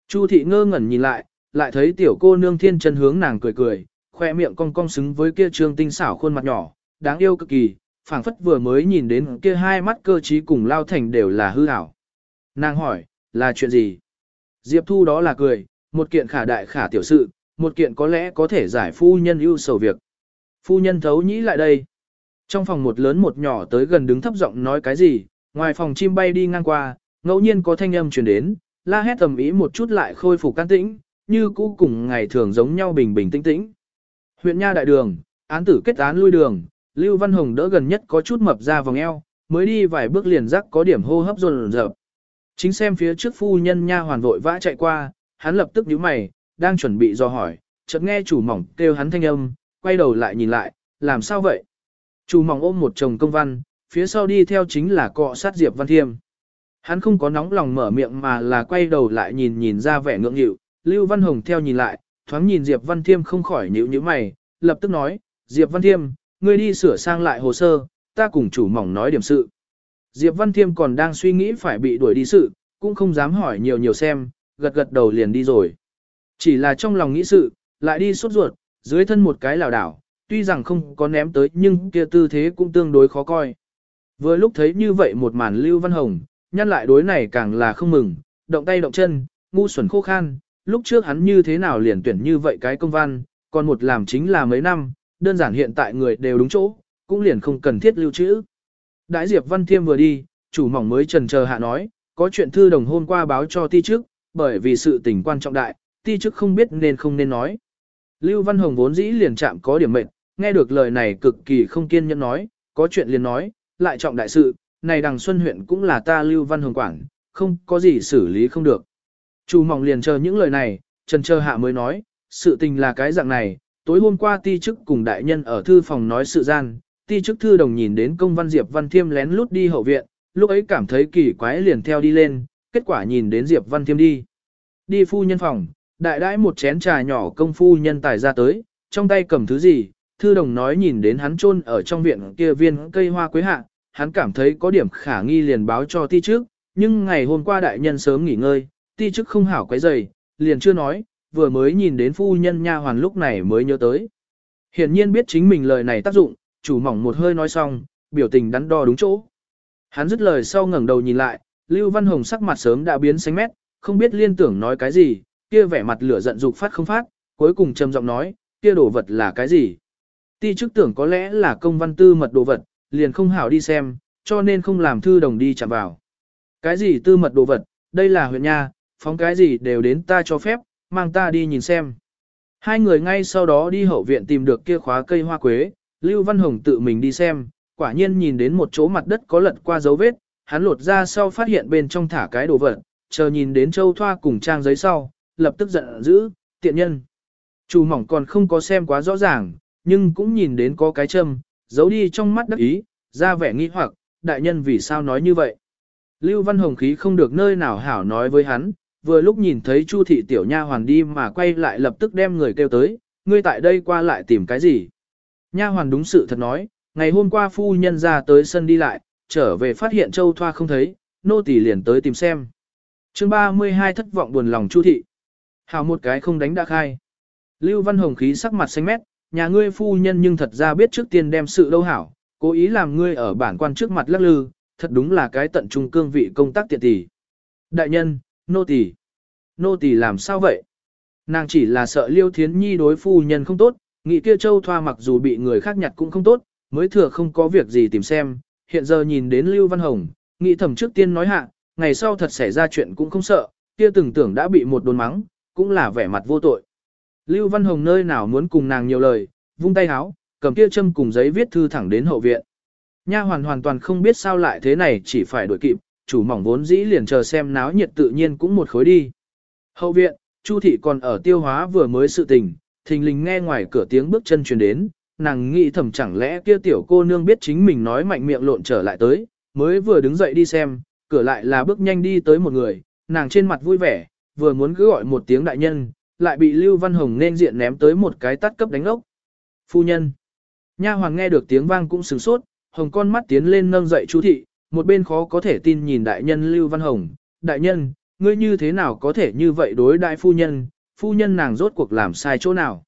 Chu thị ngơ ngẩn nhìn lại, lại thấy tiểu cô nương thiên chân hướng nàng cười cười, khoe miệng cong cong xứng với kia trương tinh xảo khuôn mặt nhỏ, đáng yêu cực kỳ, phảng phất vừa mới nhìn đến kia hai mắt cơ trí cùng lao thành đều là hư ảo. Nàng hỏi, là chuyện gì? Diệp Thu đó là cười, một kiện khả đại khả tiểu sự, một kiện có lẽ có thể giải phu nhân ưu sầu việc. Phu nhân thấu nhĩ lại đây. Trong phòng một lớn một nhỏ tới gần đứng thấp giọng nói cái gì, ngoài phòng chim bay đi ngang qua, ngẫu nhiên có thanh âm truyền đến, la hét tầm ý một chút lại khôi phục can tĩnh, như cũ cùng ngày thường giống nhau bình bình tĩnh tĩnh. Huyện Nha Đại Đường, án tử kết án lui đường, Lưu Văn Hồng đỡ gần nhất có chút mập ra vòng eo, mới đi vài bước liền rắc có điểm hô hấp dồn rợp. Chính xem phía trước phu nhân nha hoàn vội vã chạy qua, hắn lập tức nhíu mày, đang chuẩn bị do hỏi, chợt nghe chủ mỏng kêu hắn thanh âm, quay đầu lại nhìn lại, làm sao vậy? Chủ mỏng ôm một chồng công văn, phía sau đi theo chính là cọ sát Diệp Văn Thiêm. Hắn không có nóng lòng mở miệng mà là quay đầu lại nhìn nhìn ra vẻ ngưỡng nghịu, Lưu Văn Hồng theo nhìn lại, thoáng nhìn Diệp Văn Thiêm không khỏi nhíu nhíu mày, lập tức nói, Diệp Văn Thiêm, ngươi đi sửa sang lại hồ sơ, ta cùng chủ mỏng nói điểm sự. Diệp Văn Thiêm còn đang suy nghĩ phải bị đuổi đi sự, cũng không dám hỏi nhiều nhiều xem, gật gật đầu liền đi rồi. Chỉ là trong lòng nghĩ sự, lại đi sốt ruột, dưới thân một cái lảo đảo, tuy rằng không có ném tới nhưng kia tư thế cũng tương đối khó coi. Vừa lúc thấy như vậy một màn Lưu Văn Hồng, nhăn lại đối này càng là không mừng, động tay động chân, ngu xuẩn khô khan, lúc trước hắn như thế nào liền tuyển như vậy cái công văn, còn một làm chính là mấy năm, đơn giản hiện tại người đều đúng chỗ, cũng liền không cần thiết lưu trữ. Đại Diệp Văn Thiêm vừa đi, chủ mỏng mới trần chờ hạ nói, có chuyện thư đồng hôm qua báo cho ti trước, bởi vì sự tình quan trọng đại, ti trước không biết nên không nên nói. Lưu Văn Hồng vốn dĩ liền chạm có điểm mệnh, nghe được lời này cực kỳ không kiên nhẫn nói, có chuyện liền nói, lại trọng đại sự, này đằng Xuân huyện cũng là ta Lưu Văn Hồng quản, không có gì xử lý không được. Chu mỏng liền chờ những lời này, trần chờ hạ mới nói, sự tình là cái dạng này, tối hôm qua ti chức cùng đại nhân ở thư phòng nói sự gian, ti chức thư đồng nhìn đến công văn Diệp Văn Thiêm lén lút đi hậu viện, lúc ấy cảm thấy kỳ quái liền theo đi lên, kết quả nhìn đến Diệp Văn Thiêm đi. Đi phu nhân phòng, đại đãi một chén trà nhỏ công phu nhân tài ra tới, trong tay cầm thứ gì, thư đồng nói nhìn đến hắn chôn ở trong viện kia viên cây hoa quế hạ, hắn cảm thấy có điểm khả nghi liền báo cho ti trước, nhưng ngày hôm qua đại nhân sớm nghỉ ngơi, ti chức không hảo quấy giày, liền chưa nói, vừa mới nhìn đến phu nhân nha hoàn lúc này mới nhớ tới. Hiển nhiên biết chính mình lời này tác dụng, chủ mỏng một hơi nói xong, biểu tình đắn đo đúng chỗ. Hắn dứt lời sau ngẩng đầu nhìn lại, Lưu Văn Hồng sắc mặt sớm đã biến xanh mét, không biết liên tưởng nói cái gì, kia vẻ mặt lửa giận dục phát không phát, cuối cùng trầm giọng nói, kia đồ vật là cái gì. Ti chức tưởng có lẽ là công văn tư mật đồ vật, liền không hảo đi xem, cho nên không làm thư đồng đi chạm vào. Cái gì tư mật đồ vật, đây là huyện nha, phóng cái gì đều đến ta cho phép, mang ta đi nhìn xem. Hai người ngay sau đó đi hậu viện tìm được kia khóa cây hoa quế, Lưu Văn Hồng tự mình đi xem, quả nhiên nhìn đến một chỗ mặt đất có lật qua dấu vết, hắn lột ra sau phát hiện bên trong thả cái đồ vật, chờ nhìn đến châu thoa cùng trang giấy sau, lập tức giận dữ, tiện nhân. Chủ mỏng còn không có xem quá rõ ràng, nhưng cũng nhìn đến có cái châm, giấu đi trong mắt đắc ý, ra vẻ nghi hoặc, đại nhân vì sao nói như vậy. Lưu Văn Hồng khí không được nơi nào hảo nói với hắn, vừa lúc nhìn thấy Chu thị tiểu nha hoàn đi mà quay lại lập tức đem người kêu tới, ngươi tại đây qua lại tìm cái gì? Nha hoàn đúng sự thật nói, ngày hôm qua phu nhân ra tới sân đi lại, trở về phát hiện châu thoa không thấy, nô tỳ liền tới tìm xem. Chương 32 thất vọng buồn lòng Chu thị. Hảo một cái không đánh đã khai. Lưu Văn Hồng khí sắc mặt xanh mét, nhà ngươi phu nhân nhưng thật ra biết trước tiên đem sự đâu hảo, Cố ý làm ngươi ở bản quan trước mặt lắc lư, thật đúng là cái tận trung cương vị công tác tiện tỷ. Đại nhân, nô tỳ, Nô tỳ làm sao vậy? Nàng chỉ là sợ liêu thiến nhi đối phu nhân không tốt, nghĩ kia châu thoa mặc dù bị người khác nhặt cũng không tốt, mới thừa không có việc gì tìm xem, hiện giờ nhìn đến Lưu Văn Hồng, nghĩ thầm trước tiên nói hạ, ngày sau thật xảy ra chuyện cũng không sợ, kia từng tưởng đã bị một đồn mắng, cũng là vẻ mặt vô tội. Lưu Văn Hồng nơi nào muốn cùng nàng nhiều lời, vung tay háo, cầm kia châm cùng giấy viết thư thẳng đến hậu viện. Nha hoàn hoàn toàn không biết sao lại thế này chỉ phải đuổi kịp, chủ mỏng vốn dĩ liền chờ xem náo nhiệt tự nhiên cũng một khối đi. Hậu viện, Chu thị còn ở tiêu hóa vừa mới sự tình, thình lình nghe ngoài cửa tiếng bước chân truyền đến, nàng nghĩ thầm chẳng lẽ kia tiểu cô nương biết chính mình nói mạnh miệng lộn trở lại tới, mới vừa đứng dậy đi xem, cửa lại là bước nhanh đi tới một người, nàng trên mặt vui vẻ, vừa muốn cứ gọi một tiếng đại nhân, lại bị Lưu Văn Hồng nên diện ném tới một cái tắt cấp đánh ốc. Phu nhân. Nha hoàng nghe được tiếng vang cũng sửng sốt, hồng con mắt tiến lên nâng dậy chú thị, một bên khó có thể tin nhìn đại nhân Lưu Văn Hồng, đại nhân, ngươi như thế nào có thể như vậy đối đại phu nhân, phu nhân nàng rốt cuộc làm sai chỗ nào.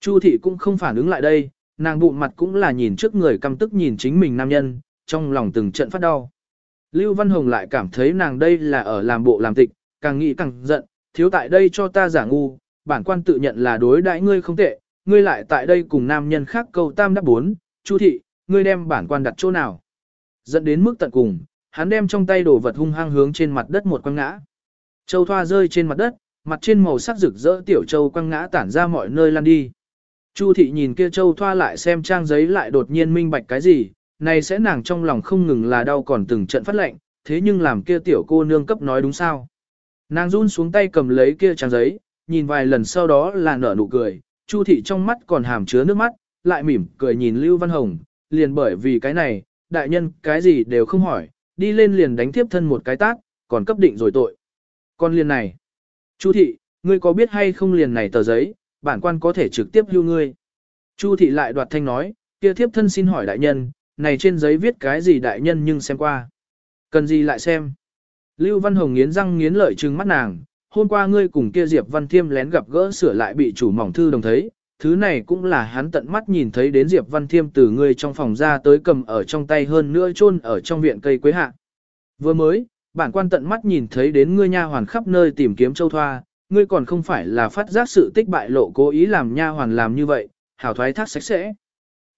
Chu thị cũng không phản ứng lại đây, nàng bụng mặt cũng là nhìn trước người căm tức nhìn chính mình nam nhân, trong lòng từng trận phát đau. Lưu Văn Hồng lại cảm thấy nàng đây là ở làm bộ làm tịch, càng nghĩ càng giận, thiếu tại đây cho ta giả ngu, bản quan tự nhận là đối đãi ngươi không tệ, ngươi lại tại đây cùng nam nhân khác câu tam đáp bốn, Chu thị, ngươi đem bản quan đặt chỗ nào? Dẫn đến mức tận cùng, hắn đem trong tay đồ vật hung hăng hướng trên mặt đất một quăng ngã. Châu thoa rơi trên mặt đất, mặt trên màu sắc rực rỡ tiểu châu quăng ngã tản ra mọi nơi lăn đi. Chu thị nhìn kia châu thoa lại xem trang giấy lại đột nhiên minh bạch cái gì, này sẽ nàng trong lòng không ngừng là đau còn từng trận phát lệnh, thế nhưng làm kia tiểu cô nương cấp nói đúng sao. Nàng run xuống tay cầm lấy kia trang giấy, nhìn vài lần sau đó là nở nụ cười, Chu thị trong mắt còn hàm chứa nước mắt, lại mỉm cười nhìn Lưu Văn Hồng, liền bởi vì cái này, đại nhân cái gì đều không hỏi, đi lên liền đánh tiếp thân một cái tác, còn cấp định rồi tội. Con liền này, Chu thị, ngươi có biết hay không liền này tờ giấy, bản quan có thể trực tiếp lưu ngươi. Chu thị lại đoạt thanh nói, kia thiếp thân xin hỏi đại nhân, này trên giấy viết cái gì đại nhân nhưng xem qua. Cần gì lại xem. Lưu Văn Hồng nghiến răng nghiến lợi trừng mắt nàng, hôm qua ngươi cùng kia Diệp Văn Thiêm lén gặp gỡ sửa lại bị chủ mỏng thư đồng thấy, thứ này cũng là hắn tận mắt nhìn thấy đến Diệp Văn Thiêm từ ngươi trong phòng ra tới cầm ở trong tay hơn nữa chôn ở trong viện cây quế hạ. Vừa mới, bản quan tận mắt nhìn thấy đến ngươi nha hoàn khắp nơi tìm kiếm châu thoa, ngươi còn không phải là phát giác sự tích bại lộ cố ý làm nha hoàn làm như vậy, hảo thoái thác sạch sẽ.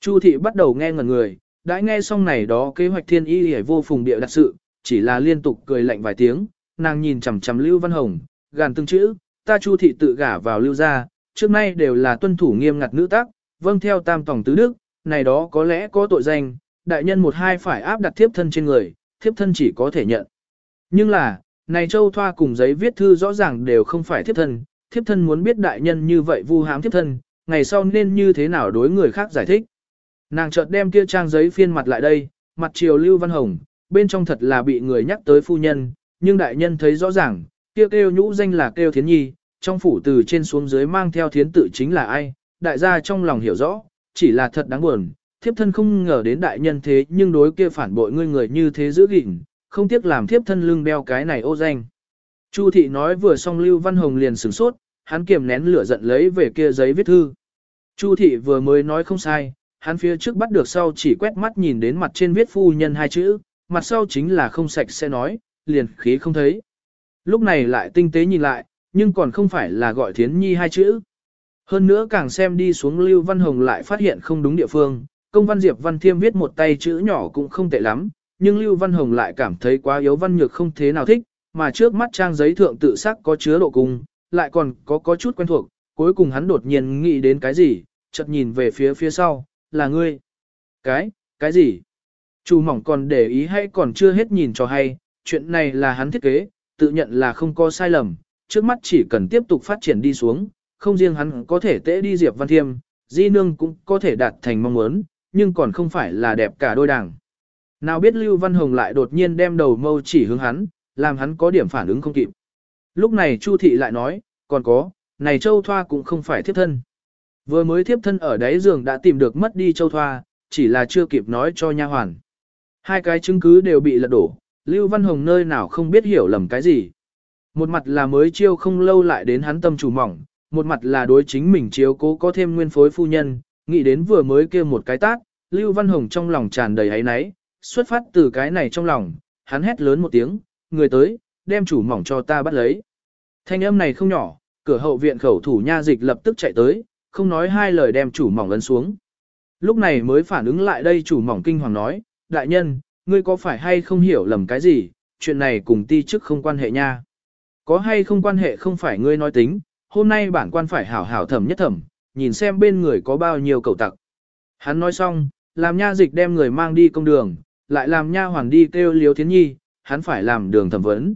Chu thị bắt đầu nghe ngẩn người, đã nghe xong này đó kế hoạch thiên y hề vô phùng địa đặt sự, chỉ là liên tục cười lạnh vài tiếng, nàng nhìn chằm chằm Lưu Văn Hồng, gàn từng chữ, ta Chu thị tự gả vào Lưu gia, trước nay đều là tuân thủ nghiêm ngặt nữ tác, vâng theo tam tổng tứ đức, này đó có lẽ có tội danh, đại nhân một hai phải áp đặt thiếp thân trên người, thiếp thân chỉ có thể nhận. Nhưng là, này châu thoa cùng giấy viết thư rõ ràng đều không phải thiếp thân, thiếp thân muốn biết đại nhân như vậy vu hãm thiếp thân, ngày sau nên như thế nào đối người khác giải thích. Nàng chợt đem kia trang giấy phiên mặt lại đây, mặt chiều Lưu Văn Hồng, bên trong thật là bị người nhắc tới phu nhân, nhưng đại nhân thấy rõ ràng, kia kêu nhũ danh là kêu thiến nhi, trong phủ từ trên xuống dưới mang theo thiến tự chính là ai, đại gia trong lòng hiểu rõ, chỉ là thật đáng buồn, thiếp thân không ngờ đến đại nhân thế nhưng đối kia phản bội ngươi người như thế giữ gìn, không tiếc làm thiếp thân lưng đeo cái này ô danh. Chu thị nói vừa xong Lưu Văn Hồng liền sửng sốt, hắn kiềm nén lửa giận lấy về kia giấy viết thư. Chu thị vừa mới nói không sai, hắn phía trước bắt được sau chỉ quét mắt nhìn đến mặt trên viết phu nhân hai chữ, mặt sau chính là không sạch sẽ nói, liền khí không thấy. Lúc này lại tinh tế nhìn lại, nhưng còn không phải là gọi thiến nhi hai chữ. Hơn nữa càng xem đi xuống Lưu Văn Hồng lại phát hiện không đúng địa phương, công văn Diệp Văn Thiêm viết một tay chữ nhỏ cũng không tệ lắm, nhưng Lưu Văn Hồng lại cảm thấy quá yếu văn nhược không thế nào thích, mà trước mắt trang giấy thượng tự sắc có chứa độ cung, lại còn có có chút quen thuộc, cuối cùng hắn đột nhiên nghĩ đến cái gì, chợt nhìn về phía phía sau, là ngươi. Cái, cái gì? Chu mỏng còn để ý hay còn chưa hết nhìn cho hay, chuyện này là hắn thiết kế, tự nhận là không có sai lầm, trước mắt chỉ cần tiếp tục phát triển đi xuống, không riêng hắn có thể tễ đi Diệp Văn Thiêm, Di Nương cũng có thể đạt thành mong muốn, nhưng còn không phải là đẹp cả đôi đảng. Nào biết Lưu Văn Hồng lại đột nhiên đem đầu mâu chỉ hướng hắn, làm hắn có điểm phản ứng không kịp. Lúc này Chu Thị lại nói, còn có, này Châu Thoa cũng không phải thiếp thân. Vừa mới thiếp thân ở đáy giường đã tìm được mất đi Châu Thoa, chỉ là chưa kịp nói cho nha hoàn. Hai cái chứng cứ đều bị lật đổ, Lưu Văn Hồng nơi nào không biết hiểu lầm cái gì. Một mặt là mới chiêu không lâu lại đến hắn tâm chủ mỏng, một mặt là đối chính mình chiếu cố có thêm nguyên phối phu nhân, nghĩ đến vừa mới kia một cái tát, Lưu Văn Hồng trong lòng tràn đầy hấy náy, xuất phát từ cái này trong lòng, hắn hét lớn một tiếng, người tới, đem chủ mỏng cho ta bắt lấy. Thanh âm này không nhỏ, cửa hậu viện khẩu thủ nha dịch lập tức chạy tới, không nói hai lời đem chủ mỏng ấn xuống. Lúc này mới phản ứng lại đây chủ mỏng kinh hoàng nói, đại nhân, ngươi có phải hay không hiểu lầm cái gì, chuyện này cùng ti chức không quan hệ nha. Có hay không quan hệ không phải ngươi nói tính, hôm nay bản quan phải hảo hảo thẩm nhất thẩm, nhìn xem bên người có bao nhiêu cầu tặc. Hắn nói xong, làm nha dịch đem người mang đi công đường, lại làm nha hoàn đi kêu liếu thiến nhi, hắn phải làm đường thẩm vấn.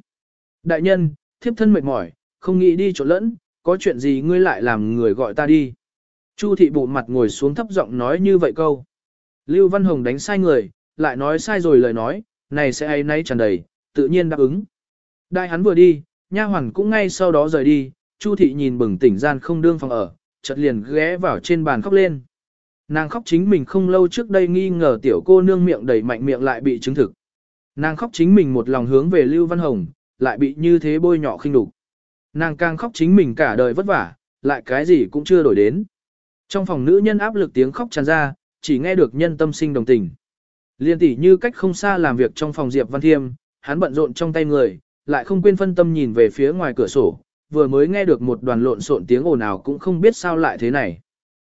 Đại nhân, thiếp thân mệt mỏi, không nghĩ đi chỗ lẫn, có chuyện gì ngươi lại làm người gọi ta đi. Chu thị bụ mặt ngồi xuống thấp giọng nói như vậy câu. Lưu Văn Hồng đánh sai người, lại nói sai rồi lời nói, này sẽ ấy nay tràn đầy, tự nhiên đáp ứng. Đại hắn vừa đi, nha hoàn cũng ngay sau đó rời đi, Chu thị nhìn bừng tỉnh gian không đương phòng ở, chợt liền ghé vào trên bàn khóc lên. Nàng khóc chính mình không lâu trước đây nghi ngờ tiểu cô nương miệng đầy mạnh miệng lại bị chứng thực. Nàng khóc chính mình một lòng hướng về Lưu Văn Hồng, lại bị như thế bôi nhọ khinh đục. Nàng càng khóc chính mình cả đời vất vả, lại cái gì cũng chưa đổi đến. Trong phòng nữ nhân áp lực tiếng khóc tràn ra, chỉ nghe được nhân tâm sinh đồng tình. Liên tỷ như cách không xa làm việc trong phòng Diệp Văn Thiêm, hắn bận rộn trong tay người, lại không quên phân tâm nhìn về phía ngoài cửa sổ, vừa mới nghe được một đoàn lộn xộn tiếng ồn nào cũng không biết sao lại thế này.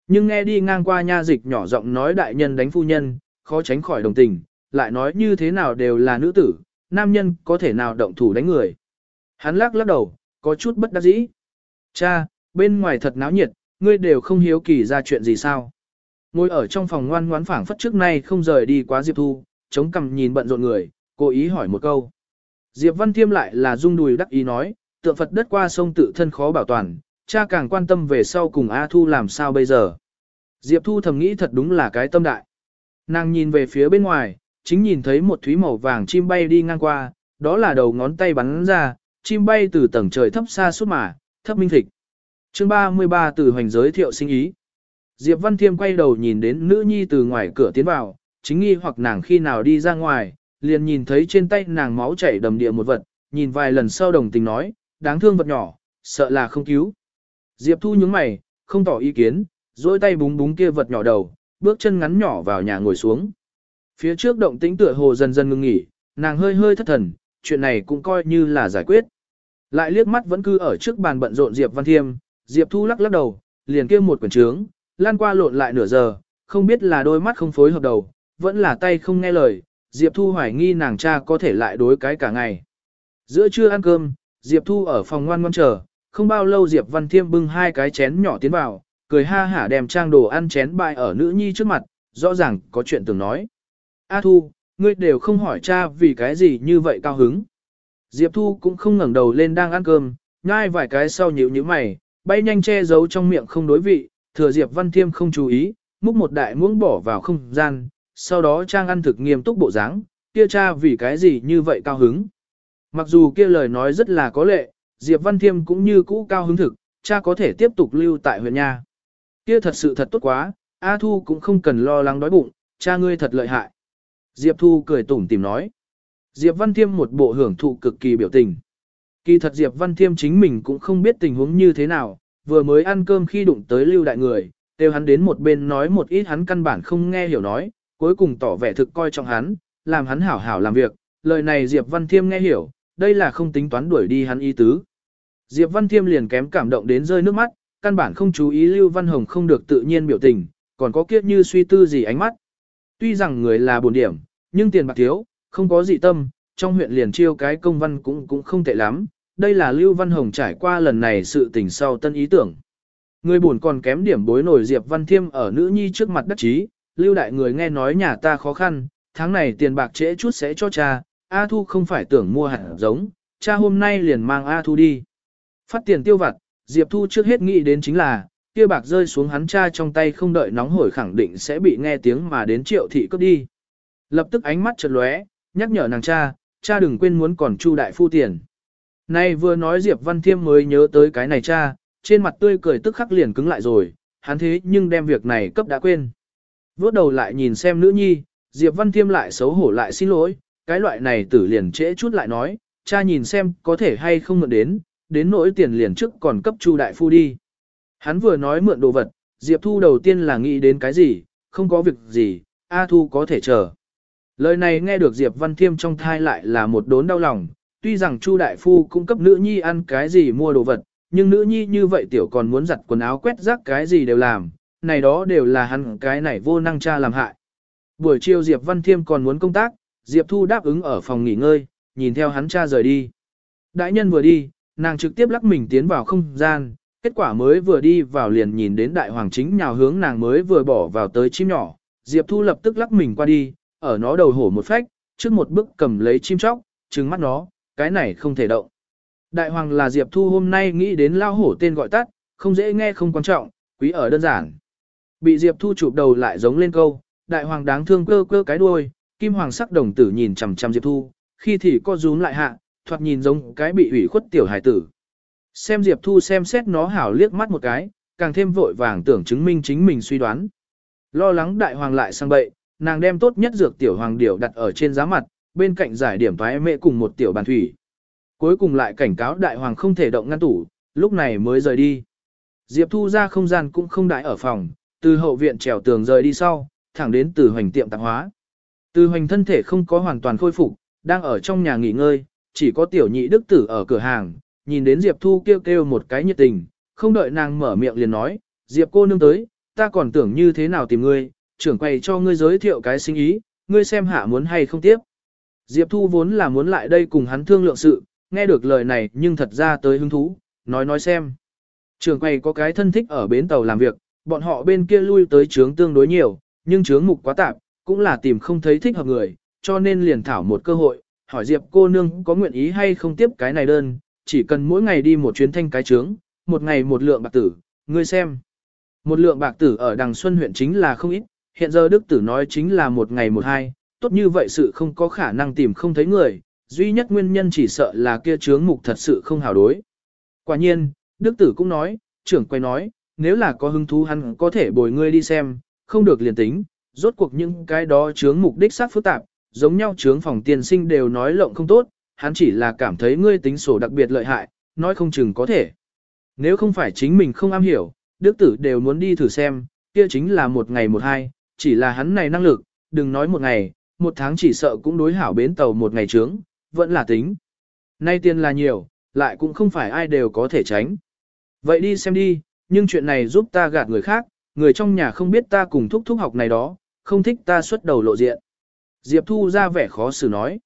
Nhưng nghe đi ngang qua nha dịch nhỏ giọng nói đại nhân đánh phu nhân, khó tránh khỏi đồng tình, lại nói như thế nào đều là nữ tử, nam nhân có thể nào động thủ đánh người. Hắn lắc lắc đầu, có chút bất đắc dĩ. Cha, bên ngoài thật náo nhiệt, ngươi đều không hiếu kỳ ra chuyện gì sao. Ngồi ở trong phòng ngoan ngoãn phảng phất trước nay không rời đi quá Diệp Thu, chống cằm nhìn bận rộn người, cố ý hỏi một câu. Diệp Văn Thiêm lại là rung đùi đắc ý nói, tượng Phật đất qua sông tự thân khó bảo toàn, cha càng quan tâm về sau cùng A Thu làm sao bây giờ. Diệp Thu thầm nghĩ thật đúng là cái tâm đại. Nàng nhìn về phía bên ngoài, chính nhìn thấy một thúy màu vàng chim bay đi ngang qua, đó là đầu ngón tay bắn ra, chim bay từ tầng trời thấp xa suốt mà, thấp minh thịch. Chương 33 từ hoành giới thiệu sinh ý. Diệp Văn Thiêm quay đầu nhìn đến nữ nhi từ ngoài cửa tiến vào, chính nghi hoặc nàng khi nào đi ra ngoài, liền nhìn thấy trên tay nàng máu chảy đầm địa một vật, nhìn vài lần sau đồng tình nói, đáng thương vật nhỏ, sợ là không cứu. Diệp Thu nhướng mày, không tỏ ý kiến, dối tay búng búng kia vật nhỏ đầu, bước chân ngắn nhỏ vào nhà ngồi xuống. Phía trước động tĩnh tựa hồ dần dần ngừng nghỉ, nàng hơi hơi thất thần, chuyện này cũng coi như là giải quyết. Lại liếc mắt vẫn cứ ở trước bàn bận rộn Diệp Văn Thiêm, Diệp Thu lắc lắc đầu, liền kêu một quyển trướng, lan qua lộn lại nửa giờ, không biết là đôi mắt không phối hợp đầu, vẫn là tay không nghe lời, Diệp Thu hoài nghi nàng cha có thể lại đối cái cả ngày. Giữa trưa ăn cơm, Diệp Thu ở phòng ngoan ngoan chờ, không bao lâu Diệp Văn Thiêm bưng hai cái chén nhỏ tiến vào, cười ha hả đem trang đồ ăn chén bại ở nữ nhi trước mặt, rõ ràng có chuyện từng nói. A Thu, ngươi đều không hỏi cha vì cái gì như vậy cao hứng. Diệp Thu cũng không ngẩng đầu lên đang ăn cơm, nhai vài cái sau nhíu nhíu mày, bay nhanh che giấu trong miệng không đối vị, thừa Diệp Văn Thiêm không chú ý, múc một đại muỗng bỏ vào không gian, sau đó trang ăn thực nghiêm túc bộ dáng, kia cha vì cái gì như vậy cao hứng. Mặc dù kia lời nói rất là có lệ, Diệp Văn Thiêm cũng như cũ cao hứng thực, cha có thể tiếp tục lưu tại huyện nha. Kia thật sự thật tốt quá, A Thu cũng không cần lo lắng đói bụng, cha ngươi thật lợi hại. Diệp Thu cười tủm tìm nói. Diệp Văn Thiêm một bộ hưởng thụ cực kỳ biểu tình. Kỳ thật Diệp Văn Thiêm chính mình cũng không biết tình huống như thế nào, vừa mới ăn cơm khi đụng tới lưu đại người, đều hắn đến một bên nói một ít hắn căn bản không nghe hiểu nói, cuối cùng tỏ vẻ thực coi trọng hắn, làm hắn hảo hảo làm việc, lời này Diệp Văn Thiêm nghe hiểu, đây là không tính toán đuổi đi hắn ý tứ. Diệp Văn Thiêm liền kém cảm động đến rơi nước mắt, căn bản không chú ý Lưu Văn Hồng không được tự nhiên biểu tình, còn có kiếp như suy tư gì ánh mắt. Tuy rằng người là buồn điểm, nhưng tiền bạc thiếu, không có gì tâm, trong huyện liền chiêu cái công văn cũng cũng không tệ lắm, đây là Lưu Văn Hồng trải qua lần này sự tình sau tân ý tưởng. Người buồn còn kém điểm bối nổi Diệp Văn Thiêm ở nữ nhi trước mặt đắc chí, Lưu đại người nghe nói nhà ta khó khăn, tháng này tiền bạc trễ chút sẽ cho cha, A Thu không phải tưởng mua hạt giống, cha hôm nay liền mang A Thu đi. Phát tiền tiêu vặt, Diệp Thu trước hết nghĩ đến chính là, kia bạc rơi xuống hắn cha trong tay không đợi nóng hổi khẳng định sẽ bị nghe tiếng mà đến triệu thị cướp đi. Lập tức ánh mắt chợt lóe, nhắc nhở nàng cha, cha đừng quên muốn còn chu đại phu tiền. Nay vừa nói Diệp Văn Thiêm mới nhớ tới cái này cha, trên mặt tươi cười tức khắc liền cứng lại rồi, hắn thế nhưng đem việc này cấp đã quên. Vốt đầu lại nhìn xem nữ nhi, Diệp Văn Thiêm lại xấu hổ lại xin lỗi, cái loại này tử liền trễ chút lại nói, cha nhìn xem có thể hay không mượn đến, đến nỗi tiền liền trước còn cấp Chu đại phu đi. Hắn vừa nói mượn đồ vật, Diệp Thu đầu tiên là nghĩ đến cái gì, không có việc gì, A Thu có thể chờ. Lời này nghe được Diệp Văn Thiêm trong thai lại là một đốn đau lòng, tuy rằng Chu Đại Phu cung cấp nữ nhi ăn cái gì mua đồ vật, nhưng nữ nhi như vậy tiểu còn muốn giặt quần áo quét rác cái gì đều làm, này đó đều là hắn cái này vô năng cha làm hại. Buổi chiều Diệp Văn Thiêm còn muốn công tác, Diệp Thu đáp ứng ở phòng nghỉ ngơi, nhìn theo hắn cha rời đi. Đại nhân vừa đi, nàng trực tiếp lắc mình tiến vào không gian, kết quả mới vừa đi vào liền nhìn đến đại hoàng chính nhào hướng nàng mới vừa bỏ vào tới chim nhỏ. Diệp Thu lập tức lắc mình qua đi, ở nó đầu hổ một phách, trước một bước cầm lấy chim chóc, trừng mắt nó, cái này không thể động. Đại hoàng là Diệp Thu hôm nay nghĩ đến lao hổ tên gọi tắt, không dễ nghe không quan trọng, quý ở đơn giản. Bị Diệp Thu chụp đầu lại giống lên câu, đại hoàng đáng thương cơ cơ cái đuôi, kim hoàng sắc đồng tử nhìn chằm chằm Diệp Thu, khi thì co rúm lại hạ, thoạt nhìn giống cái bị ủy khuất tiểu hải tử. Xem Diệp Thu xem xét nó hảo liếc mắt một cái, càng thêm vội vàng tưởng chứng minh chính mình suy đoán. Lo lắng đại hoàng lại sang bậy, nàng đem tốt nhất dược tiểu hoàng điểu đặt ở trên giá mặt, bên cạnh giải điểm thoái mẹ cùng một tiểu bàn thủy. Cuối cùng lại cảnh cáo đại hoàng không thể động ngăn tủ, lúc này mới rời đi. Diệp Thu ra không gian cũng không đại ở phòng, từ hậu viện trèo tường rời đi sau, thẳng đến từ hoành tiệm tạp hóa. Từ hoành thân thể không có hoàn toàn khôi phục, đang ở trong nhà nghỉ ngơi, chỉ có tiểu nhị đức tử ở cửa hàng, nhìn đến Diệp Thu kêu kêu một cái nhiệt tình, không đợi nàng mở miệng liền nói, Diệp cô nương tới, ta còn tưởng như thế nào tìm ngươi, trưởng quầy cho ngươi giới thiệu cái sinh ý, ngươi xem hạ muốn hay không tiếp. Diệp Thu vốn là muốn lại đây cùng hắn thương lượng sự, nghe được lời này nhưng thật ra tới hứng thú, nói nói xem. Trưởng quầy có cái thân thích ở bến tàu làm việc, bọn họ bên kia lui tới trướng tương đối nhiều, nhưng trướng mục quá tạp, cũng là tìm không thấy thích hợp người, cho nên liền thảo một cơ hội, hỏi Diệp cô nương có nguyện ý hay không tiếp cái này đơn, chỉ cần mỗi ngày đi một chuyến thanh cái trướng, một ngày một lượng bạc tử, ngươi xem. Một lượng bạc tử ở đằng Xuân huyện chính là không ít, hiện giờ Đức tử nói chính là một ngày một hai, tốt như vậy sự không có khả năng tìm không thấy người, duy nhất nguyên nhân chỉ sợ là kia chướng mục thật sự không hào đối. Quả nhiên, Đức tử cũng nói, trưởng quay nói, nếu là có hứng thú hắn có thể bồi ngươi đi xem, không được liền tính, rốt cuộc những cái đó chướng mục đích sát phức tạp, giống nhau chướng phòng tiền sinh đều nói lộng không tốt, hắn chỉ là cảm thấy ngươi tính sổ đặc biệt lợi hại, nói không chừng có thể. Nếu không phải chính mình không am hiểu, đức tử đều muốn đi thử xem, kia chính là một ngày một hai, chỉ là hắn này năng lực, đừng nói một ngày, một tháng chỉ sợ cũng đối hảo bến tàu một ngày trướng, vẫn là tính. Nay tiền là nhiều, lại cũng không phải ai đều có thể tránh. Vậy đi xem đi, nhưng chuyện này giúp ta gạt người khác, người trong nhà không biết ta cùng thúc thúc học này đó, không thích ta xuất đầu lộ diện. Diệp Thu ra vẻ khó xử nói.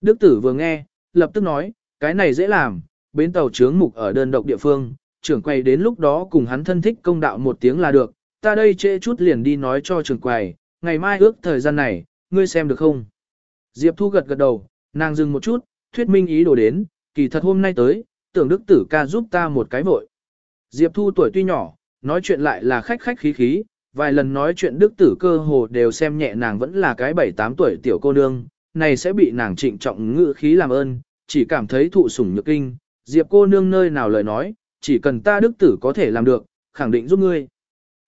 Đức tử vừa nghe, lập tức nói, cái này dễ làm, bến tàu trướng mục ở đơn độc địa phương, trưởng quầy đến lúc đó cùng hắn thân thích công đạo một tiếng là được, ta đây trễ chút liền đi nói cho trưởng quầy, ngày mai ước thời gian này, ngươi xem được không? Diệp Thu gật gật đầu, nàng dừng một chút, thuyết minh ý đồ đến, kỳ thật hôm nay tới, tưởng đức tử ca giúp ta một cái vội. Diệp Thu tuổi tuy nhỏ, nói chuyện lại là khách khách khí khí, vài lần nói chuyện đức tử cơ hồ đều xem nhẹ nàng vẫn là cái 7-8 tuổi tiểu cô nương, này sẽ bị nàng trịnh trọng ngự khí làm ơn, chỉ cảm thấy thụ sủng nhược kinh, Diệp cô nương nơi nào lời nói, chỉ cần ta đức tử có thể làm được, khẳng định giúp ngươi.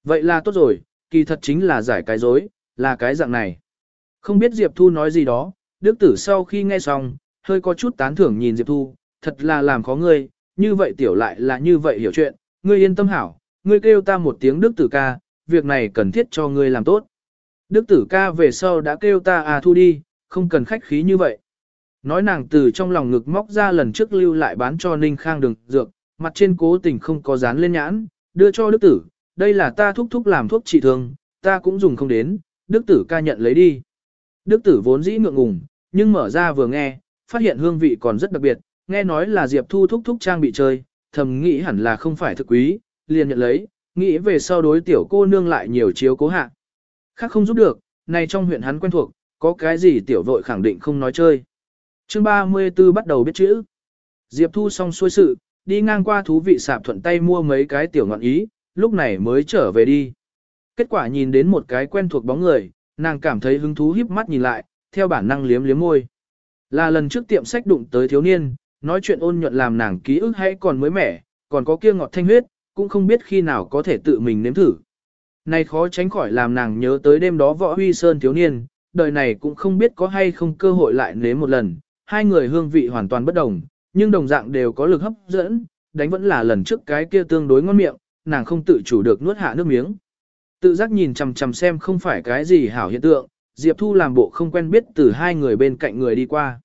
Vậy là tốt rồi, kỳ thật chính là giải cái dối, là cái dạng này. Không biết Diệp Thu nói gì đó, đức tử sau khi nghe xong, hơi có chút tán thưởng nhìn Diệp Thu, thật là làm khó ngươi, như vậy tiểu lại là như vậy hiểu chuyện, ngươi yên tâm hảo, ngươi kêu ta một tiếng đức tử ca, việc này cần thiết cho ngươi làm tốt. Đức tử ca về sau đã kêu ta à thu đi, không cần khách khí như vậy. Nói nàng từ trong lòng ngực móc ra lần trước lưu lại bán cho Ninh Khang đường dược, mặt trên cố tình không có dán lên nhãn, đưa cho đức tử, đây là ta thúc thúc làm thuốc trị thương, ta cũng dùng không đến, đức tử ca nhận lấy đi. Đức tử vốn dĩ ngượng ngùng, nhưng mở ra vừa nghe, phát hiện hương vị còn rất đặc biệt, nghe nói là Diệp Thu thúc thúc trang bị chơi, thầm nghĩ hẳn là không phải thực quý, liền nhận lấy, nghĩ về sau đối tiểu cô nương lại nhiều chiếu cố hạ. Khác không giúp được, này trong huyện hắn quen thuộc, có cái gì tiểu vội khẳng định không nói chơi. chương 34 bắt đầu biết chữ. Diệp Thu xong xuôi sự, đi ngang qua thú vị sạp thuận tay mua mấy cái tiểu ngọn ý, lúc này mới trở về đi. Kết quả nhìn đến một cái quen thuộc bóng người, nàng cảm thấy hứng thú híp mắt nhìn lại, theo bản năng liếm liếm môi. Là lần trước tiệm sách đụng tới thiếu niên, nói chuyện ôn nhuận làm nàng ký ức hay còn mới mẻ, còn có kia ngọt thanh huyết, cũng không biết khi nào có thể tự mình nếm thử. Này khó tránh khỏi làm nàng nhớ tới đêm đó võ huy sơn thiếu niên, đời này cũng không biết có hay không cơ hội lại nếm một lần, hai người hương vị hoàn toàn bất đồng, nhưng đồng dạng đều có lực hấp dẫn, đánh vẫn là lần trước cái kia tương đối ngon miệng, nàng không tự chủ được nuốt hạ nước miếng. Tự giác nhìn chằm chằm xem không phải cái gì hảo hiện tượng, Diệp Thu làm bộ không quen biết từ hai người bên cạnh người đi qua.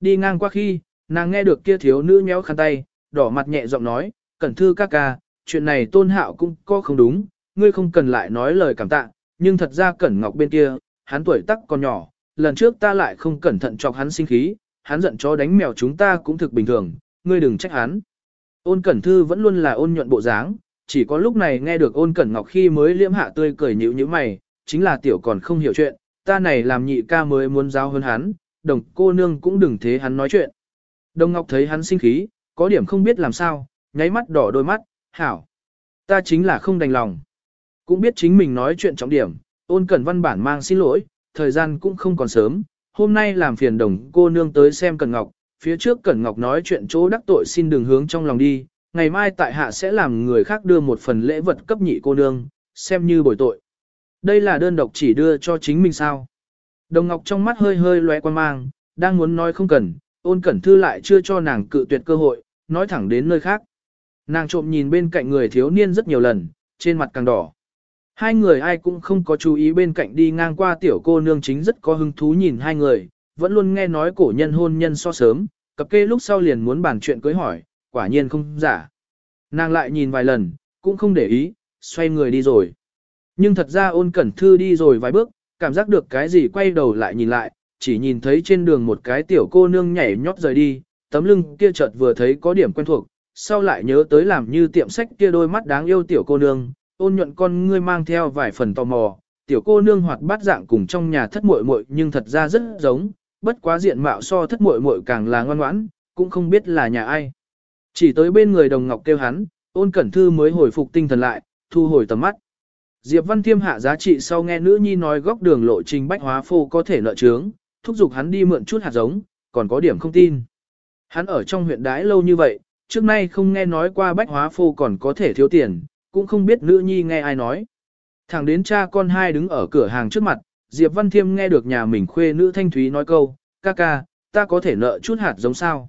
Đi ngang qua khi, nàng nghe được kia thiếu nữ nhéo khăn tay, đỏ mặt nhẹ giọng nói, cẩn thư ca ca, chuyện này tôn hạo cũng có không đúng, ngươi không cần lại nói lời cảm tạ, nhưng thật ra cẩn ngọc bên kia, hắn tuổi tắc còn nhỏ, lần trước ta lại không cẩn thận chọc hắn sinh khí, hắn giận chó đánh mèo chúng ta cũng thực bình thường, ngươi đừng trách hắn. Ôn cẩn thư vẫn luôn là ôn nhuận bộ dáng, chỉ có lúc này nghe được ôn cẩn ngọc khi mới liễm hạ tươi cười nhữ như mày, chính là tiểu còn không hiểu chuyện, ta này làm nhị ca mới muốn giáo hơn hắn, đồng cô nương cũng đừng thế hắn nói chuyện. Đồng ngọc thấy hắn sinh khí, có điểm không biết làm sao, nháy mắt đỏ đôi mắt, hảo. Ta chính là không đành lòng. Cũng biết chính mình nói chuyện trọng điểm, ôn cẩn văn bản mang xin lỗi, thời gian cũng không còn sớm, hôm nay làm phiền đồng cô nương tới xem Cẩn Ngọc, phía trước Cẩn Ngọc nói chuyện chỗ đắc tội xin đừng hướng trong lòng đi, ngày mai tại hạ sẽ làm người khác đưa một phần lễ vật cấp nhị cô nương, xem như bồi tội. Đây là đơn độc chỉ đưa cho chính mình sao. Đồng Ngọc trong mắt hơi hơi lóe quan mang, đang muốn nói không cần, ôn cẩn thư lại chưa cho nàng cự tuyệt cơ hội, nói thẳng đến nơi khác. Nàng trộm nhìn bên cạnh người thiếu niên rất nhiều lần, trên mặt càng đỏ. Hai người ai cũng không có chú ý bên cạnh đi ngang qua tiểu cô nương chính rất có hứng thú nhìn hai người, vẫn luôn nghe nói cổ nhân hôn nhân so sớm, cập kê lúc sau liền muốn bàn chuyện cưới hỏi, quả nhiên không giả. Nàng lại nhìn vài lần, cũng không để ý, xoay người đi rồi. Nhưng thật ra ôn cẩn thư đi rồi vài bước, cảm giác được cái gì quay đầu lại nhìn lại, chỉ nhìn thấy trên đường một cái tiểu cô nương nhảy nhót rời đi, tấm lưng kia chợt vừa thấy có điểm quen thuộc, sau lại nhớ tới làm như tiệm sách kia đôi mắt đáng yêu tiểu cô nương, ôn nhuận con ngươi mang theo vài phần tò mò, tiểu cô nương hoạt bát dạng cùng trong nhà thất muội muội nhưng thật ra rất giống, bất quá diện mạo so thất muội muội càng là ngoan ngoãn, cũng không biết là nhà ai. Chỉ tới bên người đồng ngọc kêu hắn, ôn cẩn thư mới hồi phục tinh thần lại, thu hồi tầm mắt. Diệp Văn Thiêm hạ giá trị sau nghe nữ nhi nói góc đường lộ trình bách hóa phô có thể nợ trướng, thúc giục hắn đi mượn chút hạt giống, còn có điểm không tin. Hắn ở trong huyện đái lâu như vậy, trước nay không nghe nói qua bách hóa phô còn có thể thiếu tiền, cũng không biết nữ nhi nghe ai nói. Thẳng đến cha con hai đứng ở cửa hàng trước mặt, Diệp Văn Thiêm nghe được nhà mình khuê nữ Thanh Thúy nói câu, ca ca, ta có thể nợ chút hạt giống sao.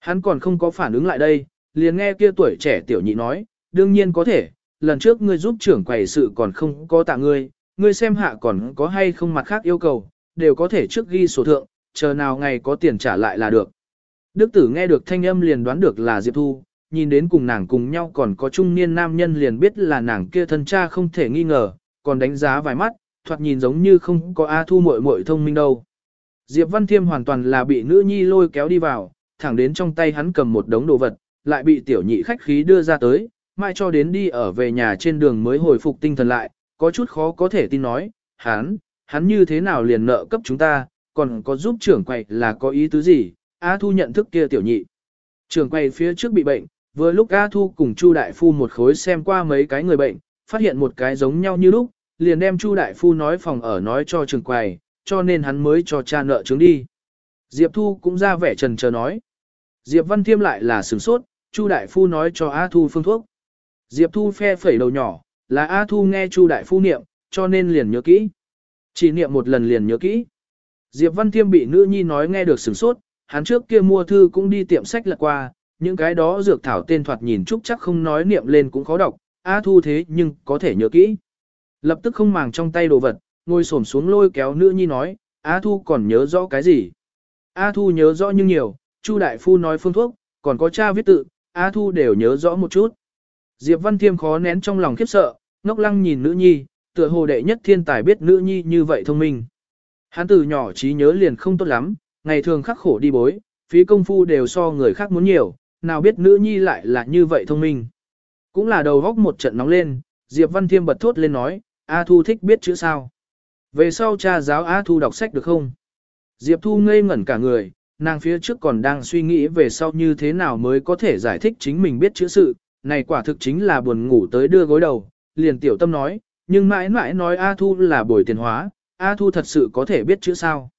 Hắn còn không có phản ứng lại đây, liền nghe kia tuổi trẻ tiểu nhị nói, đương nhiên có thể, lần trước ngươi giúp trưởng quầy sự còn không có tạ ngươi, ngươi xem hạ còn có hay không mặt khác yêu cầu, đều có thể trước ghi sổ thượng, chờ nào ngày có tiền trả lại là được. Đức tử nghe được thanh âm liền đoán được là Diệp Thu, nhìn đến cùng nàng cùng nhau còn có trung niên nam nhân liền biết là nàng kia thân cha không thể nghi ngờ, còn đánh giá vài mắt, thoạt nhìn giống như không có A Thu muội muội thông minh đâu. Diệp Văn Thiêm hoàn toàn là bị nữ nhi lôi kéo đi vào, thẳng đến trong tay hắn cầm một đống đồ vật, lại bị tiểu nhị khách khí đưa ra tới, mai cho đến đi ở về nhà trên đường mới hồi phục tinh thần lại, có chút khó có thể tin nói, hắn, hắn như thế nào liền nợ cấp chúng ta, còn có giúp trưởng quầy là có ý tứ gì, A Thu nhận thức kia tiểu nhị. Trưởng quầy phía trước bị bệnh, Vừa lúc A Thu cùng Chu Đại Phu một khối xem qua mấy cái người bệnh, phát hiện một cái giống nhau như lúc, liền đem Chu Đại Phu nói phòng ở nói cho trưởng quầy, cho nên hắn mới cho cha nợ chứng đi. Diệp Thu cũng ra vẻ trần chờ nói. Diệp Văn Thiêm lại là sửng sốt, Chu Đại Phu nói cho A Thu phương thuốc. Diệp Thu phe phẩy đầu nhỏ, là A Thu nghe Chu Đại Phu niệm, cho nên liền nhớ kỹ. Chỉ niệm một lần liền nhớ kỹ. Diệp Văn Thiêm bị nữ nhi nói nghe được sửng sốt, hắn trước kia mua thư cũng đi tiệm sách lật qua, những cái đó dược thảo tên thoạt nhìn chúc chắc không nói niệm lên cũng khó đọc, A Thu thế nhưng có thể nhớ kỹ. Lập tức không màng trong tay đồ vật, ngồi xổm xuống lôi kéo nữ nhi nói, A Thu còn nhớ rõ cái gì? A Thu nhớ rõ nhưng nhiều, Chu Đại Phu nói phương thuốc, còn có cha viết tự, A Thu đều nhớ rõ một chút. Diệp Văn Thiêm khó nén trong lòng khiếp sợ, ngốc lăng nhìn nữ nhi, tựa hồ đệ nhất thiên tài biết nữ nhi như vậy thông minh. Hắn từ nhỏ trí nhớ liền không tốt lắm, ngày thường khắc khổ đi bối, phí công phu đều so người khác muốn nhiều, nào biết nữ nhi lại là như vậy thông minh. Cũng là đầu góc một trận nóng lên, Diệp Văn Thiêm bật thốt lên nói, A Thu thích biết chữ sao. Về sau cha giáo A Thu đọc sách được không? Diệp Thu ngây ngẩn cả người, nàng phía trước còn đang suy nghĩ về sau như thế nào mới có thể giải thích chính mình biết chữ sự, này quả thực chính là buồn ngủ tới đưa gối đầu, liền tiểu tâm nói, nhưng mãi mãi nói A Thu là bồi tiền hóa, A Thu thật sự có thể biết chữ sao.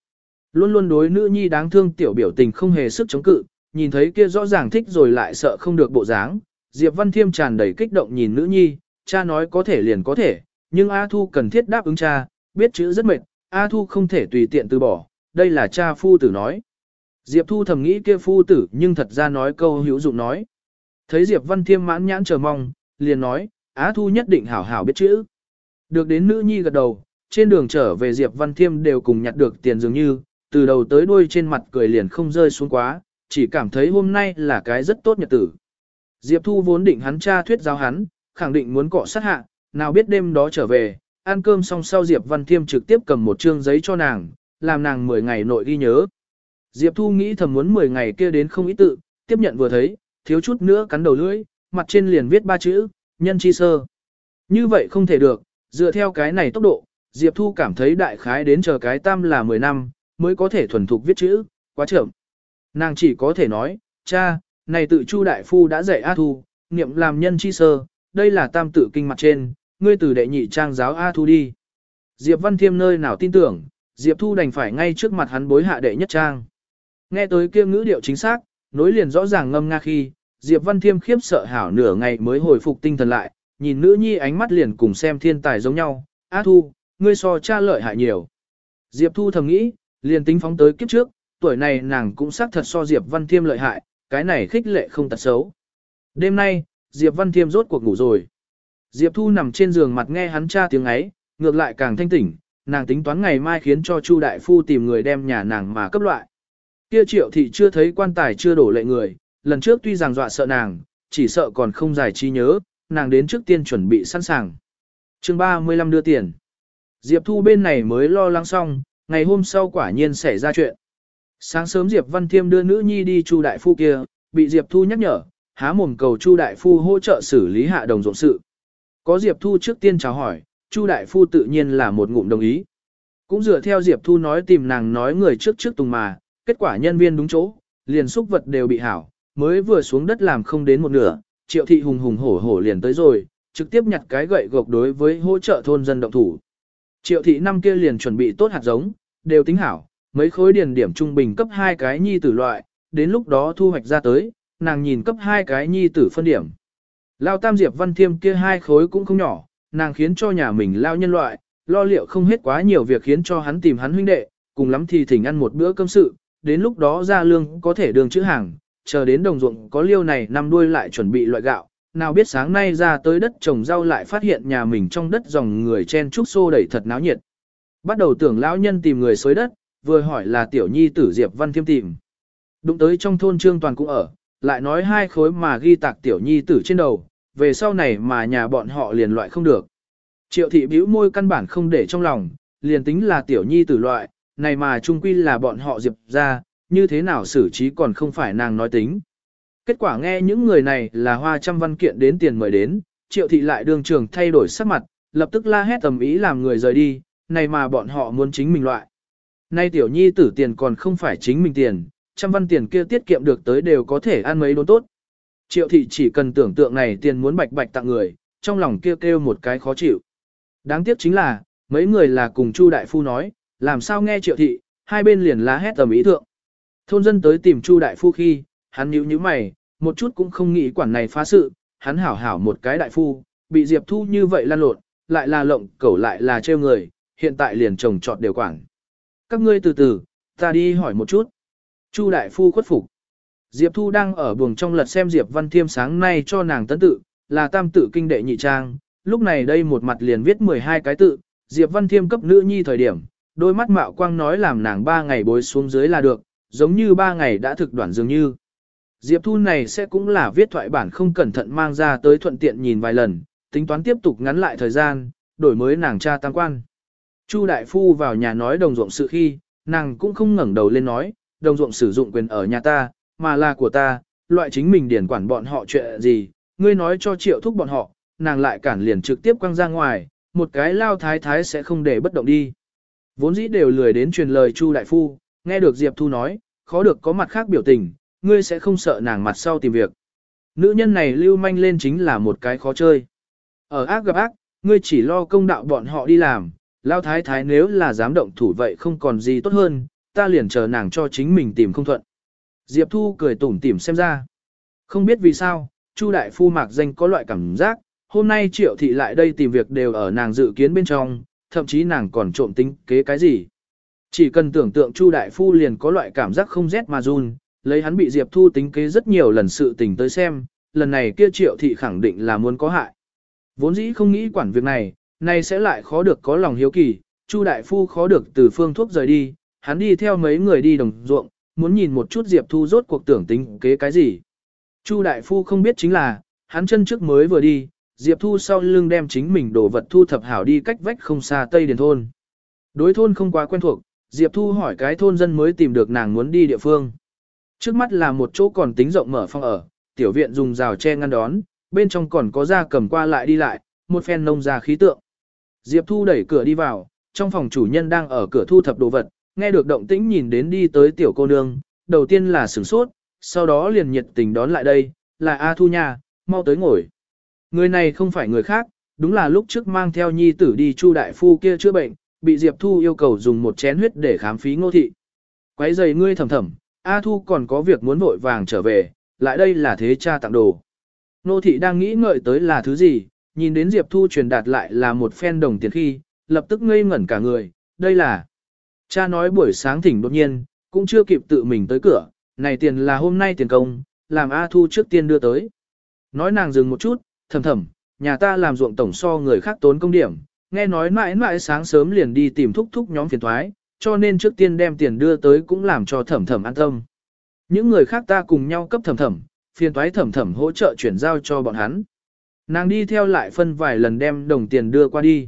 Luôn luôn đối nữ nhi đáng thương tiểu biểu tình không hề sức chống cự, nhìn thấy kia rõ ràng thích rồi lại sợ không được bộ dáng. Diệp Văn Thiêm tràn đầy kích động nhìn nữ nhi, cha nói có thể liền có thể, nhưng A Thu cần thiết đáp ứng cha, biết chữ rất mệt, A Thu không thể tùy tiện từ bỏ, đây là cha phu tử nói. Diệp Thu thầm nghĩ kia phu tử nhưng thật ra nói câu hữu dụng nói. Thấy Diệp Văn Thiêm mãn nhãn chờ mong, liền nói, Á Thu nhất định hảo hảo biết chữ. Được đến nữ nhi gật đầu, trên đường trở về Diệp Văn Thiêm đều cùng nhặt được tiền dường như, từ đầu tới đuôi trên mặt cười liền không rơi xuống quá, chỉ cảm thấy hôm nay là cái rất tốt nhật tử. Diệp Thu vốn định hắn cha thuyết giáo hắn, khẳng định muốn cọ sát hạ, nào biết đêm đó trở về, ăn cơm xong sau Diệp Văn Thiêm trực tiếp cầm một trương giấy cho nàng, làm nàng 10 ngày nội ghi nhớ. Diệp Thu nghĩ thầm muốn 10 ngày kia đến không ý tự, tiếp nhận vừa thấy, thiếu chút nữa cắn đầu lưỡi, mặt trên liền viết ba chữ, nhân chi sơ. Như vậy không thể được, dựa theo cái này tốc độ, Diệp Thu cảm thấy đại khái đến chờ cái tam là 10 năm, mới có thể thuần thục viết chữ, quá chậm. Nàng chỉ có thể nói, cha, này tự Chu Đại Phu đã dạy A Thu, niệm làm nhân chi sơ, đây là tam tự kinh mặt trên, ngươi từ đệ nhị trang giáo A Thu đi. Diệp Văn Thiêm nơi nào tin tưởng, Diệp Thu đành phải ngay trước mặt hắn bối hạ đệ nhất trang. Nghe tới kia ngữ điệu chính xác, nối liền rõ ràng ngâm nga khi, Diệp Văn Thiêm khiếp sợ hảo nửa ngày mới hồi phục tinh thần lại, nhìn nữ nhi ánh mắt liền cùng xem thiên tài giống nhau, A Thu, ngươi so cha lợi hại nhiều. Diệp Thu thầm nghĩ, liền tính phóng tới kiếp trước, tuổi này nàng cũng xác thật so Diệp Văn Thiêm lợi hại, cái này khích lệ không tật xấu. Đêm nay, Diệp Văn Thiêm rốt cuộc ngủ rồi. Diệp Thu nằm trên giường mặt nghe hắn cha tiếng ấy, ngược lại càng thanh tỉnh, nàng tính toán ngày mai khiến cho Chu đại phu tìm người đem nhà nàng mà cấp loại. Kia Triệu thị chưa thấy quan tài chưa đổ lệ người, lần trước tuy rằng dọa sợ nàng, chỉ sợ còn không giải trí nhớ, nàng đến trước tiên chuẩn bị sẵn sàng. Chương 35 đưa tiền. Diệp Thu bên này mới lo lắng xong, ngày hôm sau quả nhiên xảy ra chuyện. Sáng sớm Diệp Văn Thiêm đưa nữ nhi đi Chu đại phu kia, bị Diệp Thu nhắc nhở, há mồm cầu Chu đại phu hỗ trợ xử lý hạ đồng ruộng sự. Có Diệp Thu trước tiên chào hỏi, Chu đại phu tự nhiên là một ngụm đồng ý. Cũng dựa theo Diệp Thu nói tìm nàng nói người trước trước tùng mà, kết quả nhân viên đúng chỗ, liền xúc vật đều bị hảo, mới vừa xuống đất làm không đến một nửa, Triệu thị hùng hùng hổ hổ liền tới rồi, trực tiếp nhặt cái gậy gộc đối với hỗ trợ thôn dân động thủ. Triệu thị năm kia liền chuẩn bị tốt hạt giống, đều tính hảo, mấy khối điền điểm trung bình cấp hai cái nhi tử loại, đến lúc đó thu hoạch ra tới, nàng nhìn cấp hai cái nhi tử phân điểm. Lao tam diệp văn thiêm kia hai khối cũng không nhỏ, nàng khiến cho nhà mình lao nhân loại, lo liệu không hết quá nhiều việc khiến cho hắn tìm hắn huynh đệ, cùng lắm thì thỉnh ăn một bữa cơm sự, đến lúc đó ra lương có thể đường chữ hàng, chờ đến đồng ruộng có liêu này năm đuôi lại chuẩn bị loại gạo, nào biết sáng nay ra tới đất trồng rau lại phát hiện nhà mình trong đất dòng người chen trúc xô đẩy thật náo nhiệt. Bắt đầu tưởng lão nhân tìm người xới đất, vừa hỏi là tiểu nhi tử Diệp Văn Thiêm tìm. Đụng tới trong thôn Trương Toàn cũng ở, lại nói hai khối mà ghi tạc tiểu nhi tử trên đầu, về sau này mà nhà bọn họ liền loại không được. Triệu thị bĩu môi căn bản không để trong lòng, liền tính là tiểu nhi tử loại, này mà trung quy là bọn họ Diệp ra, như thế nào xử trí còn không phải nàng nói tính. Kết quả nghe những người này là hoa trăm văn kiện đến tiền mời đến, triệu thị lại đường trường thay đổi sắc mặt, lập tức la hét tầm ý làm người rời đi, này mà bọn họ muốn chính mình loại. Nay tiểu nhi tử tiền còn không phải chính mình tiền, trăm văn tiền kia tiết kiệm được tới đều có thể ăn mấy đốn tốt. Triệu thị chỉ cần tưởng tượng này tiền muốn bạch bạch tặng người, trong lòng kêu kêu một cái khó chịu. Đáng tiếc chính là, mấy người là cùng Chu Đại Phu nói, làm sao nghe triệu thị, hai bên liền lá hét tầm ý thượng. Thôn dân tới tìm Chu Đại Phu khi, hắn nhíu nhíu mày, một chút cũng không nghĩ quản này phá sự, hắn hảo hảo một cái đại phu, bị Diệp Thu như vậy lan lộn, lại là lộng cẩu lại là trêu người, hiện tại liền trồng trọt đều quản. Các ngươi từ từ, ta đi hỏi một chút. Chu đại phu khuất phục. Diệp Thu đang ở buồng trong lật xem Diệp Văn Thiêm sáng nay cho nàng tấn tự, là tam tự kinh đệ nhị trang, lúc này đây một mặt liền viết 12 cái tự, Diệp Văn Thiêm cấp nữ nhi thời điểm, đôi mắt mạo quang nói làm nàng ba ngày bối xuống dưới là được, giống như ba ngày đã thực đoạn dường như. Diệp Thu này sẽ cũng là viết thoại bản không cẩn thận mang ra tới thuận tiện nhìn vài lần, tính toán tiếp tục ngắn lại thời gian, đổi mới nàng cha tăng quan. Chu đại phu vào nhà nói đồng ruộng sự khi, nàng cũng không ngẩng đầu lên nói, đồng ruộng sử dụng quyền ở nhà ta, mà là của ta, loại chính mình điển quản bọn họ chuyện gì, ngươi nói cho triệu thúc bọn họ, nàng lại cản liền trực tiếp quăng ra ngoài, một cái lao thái thái sẽ không để bất động đi. Vốn dĩ đều lười đến truyền lời Chu đại phu, nghe được Diệp Thu nói, khó được có mặt khác biểu tình, ngươi sẽ không sợ nàng mặt sau tìm việc. Nữ nhân này lưu manh lên chính là một cái khó chơi. Ở ác gặp ác, ngươi chỉ lo công đạo bọn họ đi làm, lao thái thái nếu là dám động thủ vậy không còn gì tốt hơn, ta liền chờ nàng cho chính mình tìm không thuận. Diệp Thu cười tủm tỉm xem ra. Không biết vì sao, Chu đại phu mạc danh có loại cảm giác, hôm nay triệu thị lại đây tìm việc đều ở nàng dự kiến bên trong, thậm chí nàng còn trộm tính kế cái gì. Chỉ cần tưởng tượng Chu đại phu liền có loại cảm giác không rét mà run, lấy hắn bị Diệp Thu tính kế rất nhiều lần sự tình tới xem, lần này kia triệu thị khẳng định là muốn có hại. Vốn dĩ không nghĩ quản việc này, nay sẽ lại khó được có lòng hiếu kỳ, Chu đại phu khó được từ phương thuốc rời đi, hắn đi theo mấy người đi đồng ruộng, muốn nhìn một chút Diệp Thu rốt cuộc tưởng tính kế cái gì. Chu đại phu không biết chính là, hắn chân trước mới vừa đi, Diệp Thu sau lưng đem chính mình đồ vật thu thập hảo đi cách vách không xa Tây Điền thôn. Đối thôn không quá quen thuộc, Diệp Thu hỏi cái thôn dân mới tìm được nàng muốn đi địa phương. Trước mắt là một chỗ còn tính rộng mở phong ở, tiểu viện dùng rào che ngăn đón, bên trong còn có da cầm qua lại đi lại, một phen nông ra khí tượng. Diệp Thu đẩy cửa đi vào, trong phòng chủ nhân đang ở cửa thu thập đồ vật, nghe được động tĩnh nhìn đến đi tới tiểu cô nương, đầu tiên là sửng sốt, sau đó liền nhiệt tình đón lại đây, là A Thu nha, mau tới ngồi. Người này không phải người khác, đúng là lúc trước mang theo nhi tử đi chu đại phu kia chữa bệnh, bị Diệp Thu yêu cầu dùng một chén huyết để khám phí ngô thị. Quấy giày ngươi thầm thầm, A Thu còn có việc muốn vội vàng trở về, lại đây là thế cha tặng đồ. Ngô thị đang nghĩ ngợi tới là thứ gì, nhìn đến Diệp Thu truyền đạt lại là một phen đồng tiền khi, lập tức ngây ngẩn cả người, đây là. Cha nói buổi sáng thỉnh đột nhiên, cũng chưa kịp tự mình tới cửa, này tiền là hôm nay tiền công, làm A Thu trước tiên đưa tới. Nói nàng dừng một chút, thầm thầm, nhà ta làm ruộng tổng so người khác tốn công điểm, nghe nói mãi mãi sáng sớm liền đi tìm thúc thúc nhóm phiền thoái, cho nên trước tiên đem tiền đưa tới cũng làm cho thầm thầm an tâm. Những người khác ta cùng nhau cấp thầm thầm, phiền thoái thầm thầm hỗ trợ chuyển giao cho bọn hắn. Nàng đi theo lại phân vài lần đem đồng tiền đưa qua đi.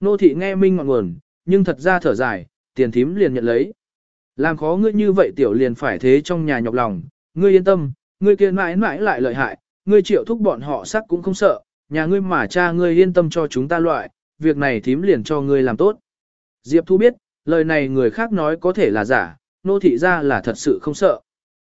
Nô thị nghe minh ngọn nguồn, nhưng thật ra thở dài, tiền thím liền nhận lấy. Làm khó ngươi như vậy tiểu liền phải thế trong nhà nhọc lòng, ngươi yên tâm, ngươi kia mãi mãi lại lợi hại, ngươi triệu thúc bọn họ sắc cũng không sợ, nhà ngươi mà cha ngươi yên tâm cho chúng ta loại, việc này thím liền cho ngươi làm tốt. Diệp Thu biết, lời này người khác nói có thể là giả, nô thị ra là thật sự không sợ.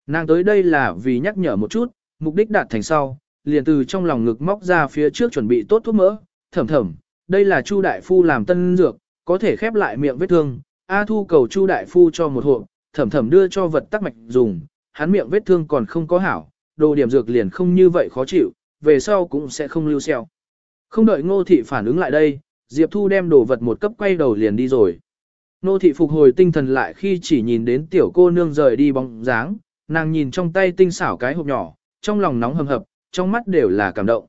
Nàng tới đây là vì nhắc nhở một chút, mục đích đạt thành sau, liền từ trong lòng ngực móc ra phía trước chuẩn bị tốt thuốc mỡ, thầm thầm, đây là Chu đại phu làm tân dược, có thể khép lại miệng vết thương. A Thu cầu Chu đại phu cho một hộp, thầm thầm đưa cho vật tắc mạch dùng, hắn miệng vết thương còn không có hảo, đồ điểm dược liền không như vậy khó chịu, về sau cũng sẽ không lưu xeo. Không đợi Ngô thị phản ứng lại đây, Diệp Thu đem đồ vật một cấp quay đầu liền đi rồi. Ngô thị phục hồi tinh thần lại khi chỉ nhìn đến tiểu cô nương rời đi bóng dáng, nàng nhìn trong tay tinh xảo cái hộp nhỏ, trong lòng nóng hầm hập, trong mắt đều là cảm động.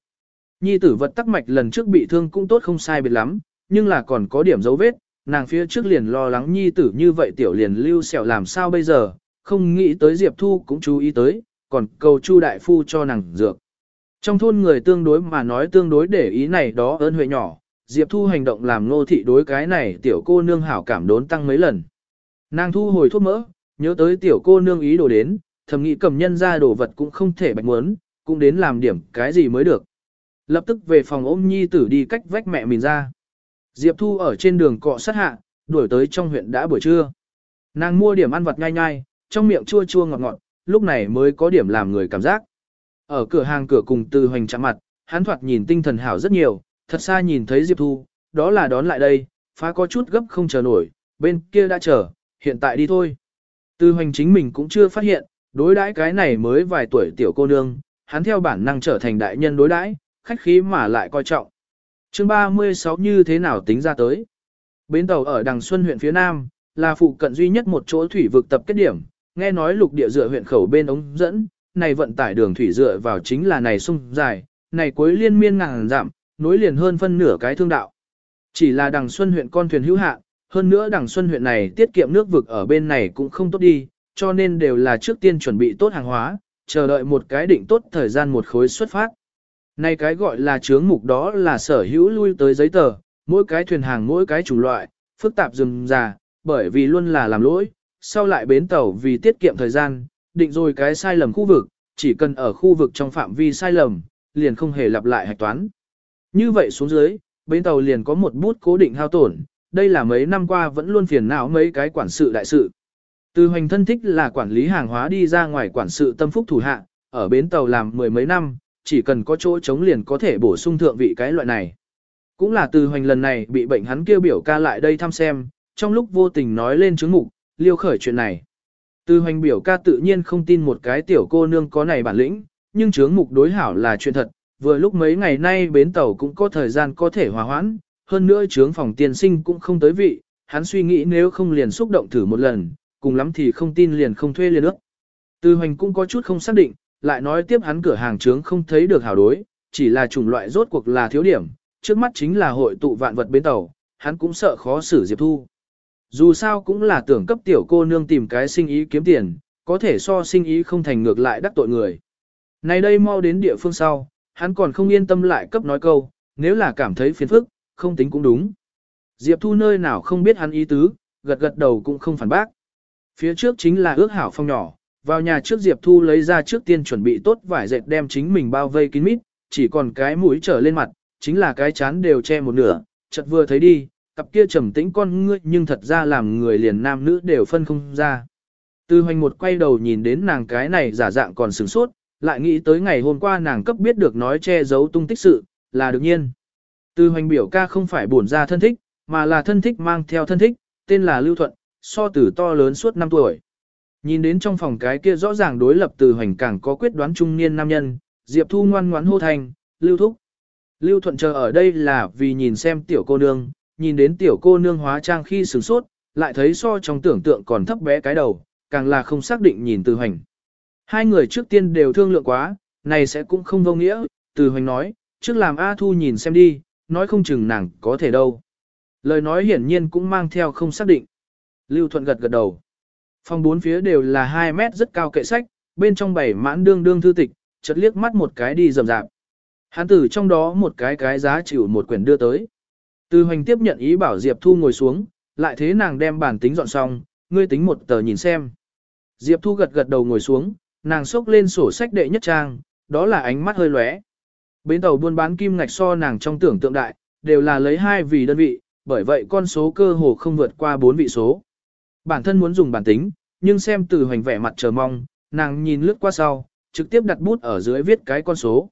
Nhi tử vật tắc mạch lần trước bị thương cũng tốt không sai biệt lắm, nhưng là còn có điểm dấu vết, nàng phía trước liền lo lắng nhi tử như vậy tiểu liền lưu sẹo làm sao bây giờ, không nghĩ tới Diệp Thu cũng chú ý tới, còn cầu Chu đại phu cho nàng dược. Trong thôn người tương đối mà nói tương đối để ý này đó ơn huệ nhỏ, Diệp Thu hành động làm nô thị đối cái này tiểu cô nương hảo cảm đốn tăng mấy lần. Nàng thu hồi thuốc mỡ, nhớ tới tiểu cô nương ý đồ đến, thầm nghĩ cầm nhân ra đồ vật cũng không thể bạch muốn, cũng đến làm điểm cái gì mới được. Lập tức về phòng ôm nhi tử đi cách vách mẹ mình ra. Diệp Thu ở trên đường cọ sát hạ, đuổi tới trong huyện đã buổi trưa. Nàng mua điểm ăn vặt nhai nhai, trong miệng chua chua ngọt ngọt, lúc này mới có điểm làm người cảm giác. Ở cửa hàng cửa cùng từ hoành chạm mặt, hắn thoạt nhìn tinh thần hảo rất nhiều, thật xa nhìn thấy Diệp Thu, đó là đón lại đây, phá có chút gấp không chờ nổi, bên kia đã chờ, hiện tại đi thôi. Từ hoành chính mình cũng chưa phát hiện, đối đãi cái này mới vài tuổi tiểu cô nương, hắn theo bản năng trở thành đại nhân đối đãi, khách khí mà lại coi trọng. chương 36 như thế nào tính ra tới? Bến tàu ở Đằng Xuân huyện phía Nam, là phụ cận duy nhất một chỗ thủy vực tập kết điểm, nghe nói lục địa dựa huyện khẩu bên ống dẫn, này vận tải đường thủy dựa vào chính là này sung dài, này cuối liên miên ngàn giảm nối liền hơn phân nửa cái thương đạo. Chỉ là Đằng Xuân huyện con thuyền hữu hạn, hơn nữa Đằng Xuân huyện này tiết kiệm nước vực ở bên này cũng không tốt đi, cho nên đều là trước tiên chuẩn bị tốt hàng hóa, chờ đợi một cái định tốt thời gian một khối xuất phát. Này cái gọi là chướng mục đó là sở hữu lui tới giấy tờ, mỗi cái thuyền hàng mỗi cái chủng loại, phức tạp dừng già, bởi vì luôn là làm lỗi, sau lại bến tàu vì tiết kiệm thời gian, định rồi cái sai lầm khu vực, chỉ cần ở khu vực trong phạm vi sai lầm, liền không hề lặp lại hạch toán. Như vậy xuống dưới, bến tàu liền có một bút cố định hao tổn, đây là mấy năm qua vẫn luôn phiền não mấy cái quản sự đại sự. Từ hoành thân thích là quản lý hàng hóa đi ra ngoài quản sự tâm phúc thủ hạ, ở bến tàu làm mười mấy năm, chỉ cần có chỗ chống liền có thể bổ sung thượng vị cái loại này. Cũng là từ hoành lần này bị bệnh hắn kêu biểu ca lại đây thăm xem, trong lúc vô tình nói lên chứng mục, liêu khởi chuyện này. Từ hoành biểu ca tự nhiên không tin một cái tiểu cô nương có này bản lĩnh, nhưng chướng mục đối hảo là chuyện thật, vừa lúc mấy ngày nay bến tàu cũng có thời gian có thể hòa hoãn, hơn nữa trướng phòng tiền sinh cũng không tới vị, hắn suy nghĩ nếu không liền xúc động thử một lần, cùng lắm thì không tin liền không thuê liền ước. Từ hoành cũng có chút không xác định, lại nói tiếp hắn cửa hàng trướng không thấy được hảo đối, chỉ là chủng loại rốt cuộc là thiếu điểm, trước mắt chính là hội tụ vạn vật bến tàu, hắn cũng sợ khó xử Diệp Thu. Dù sao cũng là tưởng cấp tiểu cô nương tìm cái sinh ý kiếm tiền, có thể so sinh ý không thành ngược lại đắc tội người. Này đây mau đến địa phương sau, hắn còn không yên tâm lại cấp nói câu, nếu là cảm thấy phiền phức, không tính cũng đúng. Diệp Thu nơi nào không biết hắn ý tứ, gật gật đầu cũng không phản bác. Phía trước chính là ước hảo phong nhỏ, vào nhà trước Diệp Thu lấy ra trước tiên chuẩn bị tốt vải dệt đem chính mình bao vây kín mít, chỉ còn cái mũi trở lên mặt, chính là cái chán đều che một nửa, chợt vừa thấy đi, cặp kia trầm tĩnh con ngươi nhưng thật ra làm người liền nam nữ đều phân không ra. Từ hoành một quay đầu nhìn đến nàng cái này giả dạng còn sửng sốt, lại nghĩ tới ngày hôm qua nàng cấp biết được nói che giấu tung tích sự, là đương nhiên. Từ hoành biểu ca không phải bổn ra thân thích, mà là thân thích mang theo thân thích, tên là Lưu Thuận, so tử to lớn suốt 5 tuổi. Nhìn đến trong phòng cái kia rõ ràng đối lập từ hoành càng có quyết đoán trung niên nam nhân, Diệp Thu ngoan ngoãn hô thành, Lưu Thúc. Lưu Thuận chờ ở đây là vì nhìn xem tiểu cô nương, nhìn đến tiểu cô nương hóa trang khi sửng sốt, lại thấy so trong tưởng tượng còn thấp bé cái đầu, càng là không xác định nhìn từ hoành. Hai người trước tiên đều thương lượng quá, này sẽ cũng không vô nghĩa, từ hoành nói, trước làm A Thu nhìn xem đi, nói không chừng nàng có thể đâu. Lời nói hiển nhiên cũng mang theo không xác định. Lưu Thuận gật gật đầu. Phòng bốn phía đều là 2 mét rất cao kệ sách, bên trong bảy mãn đương đương thư tịch, chợt liếc mắt một cái đi rầm rạp. Hán tử trong đó một cái cái giá chịu một quyển đưa tới. Từ hoành tiếp nhận ý bảo Diệp Thu ngồi xuống, lại thế nàng đem bản tính dọn xong, ngươi tính một tờ nhìn xem. Diệp Thu gật gật đầu ngồi xuống, nàng xốc lên sổ sách đệ nhất trang, đó là ánh mắt hơi lóe. Bến tàu buôn bán kim ngạch so nàng trong tưởng tượng đại, đều là lấy hai vì đơn vị, bởi vậy con số cơ hồ không vượt qua bốn vị số. Bản thân muốn dùng bản tính, nhưng xem từ hoành vẻ mặt chờ mong, nàng nhìn lướt qua sau, trực tiếp đặt bút ở dưới viết cái con số.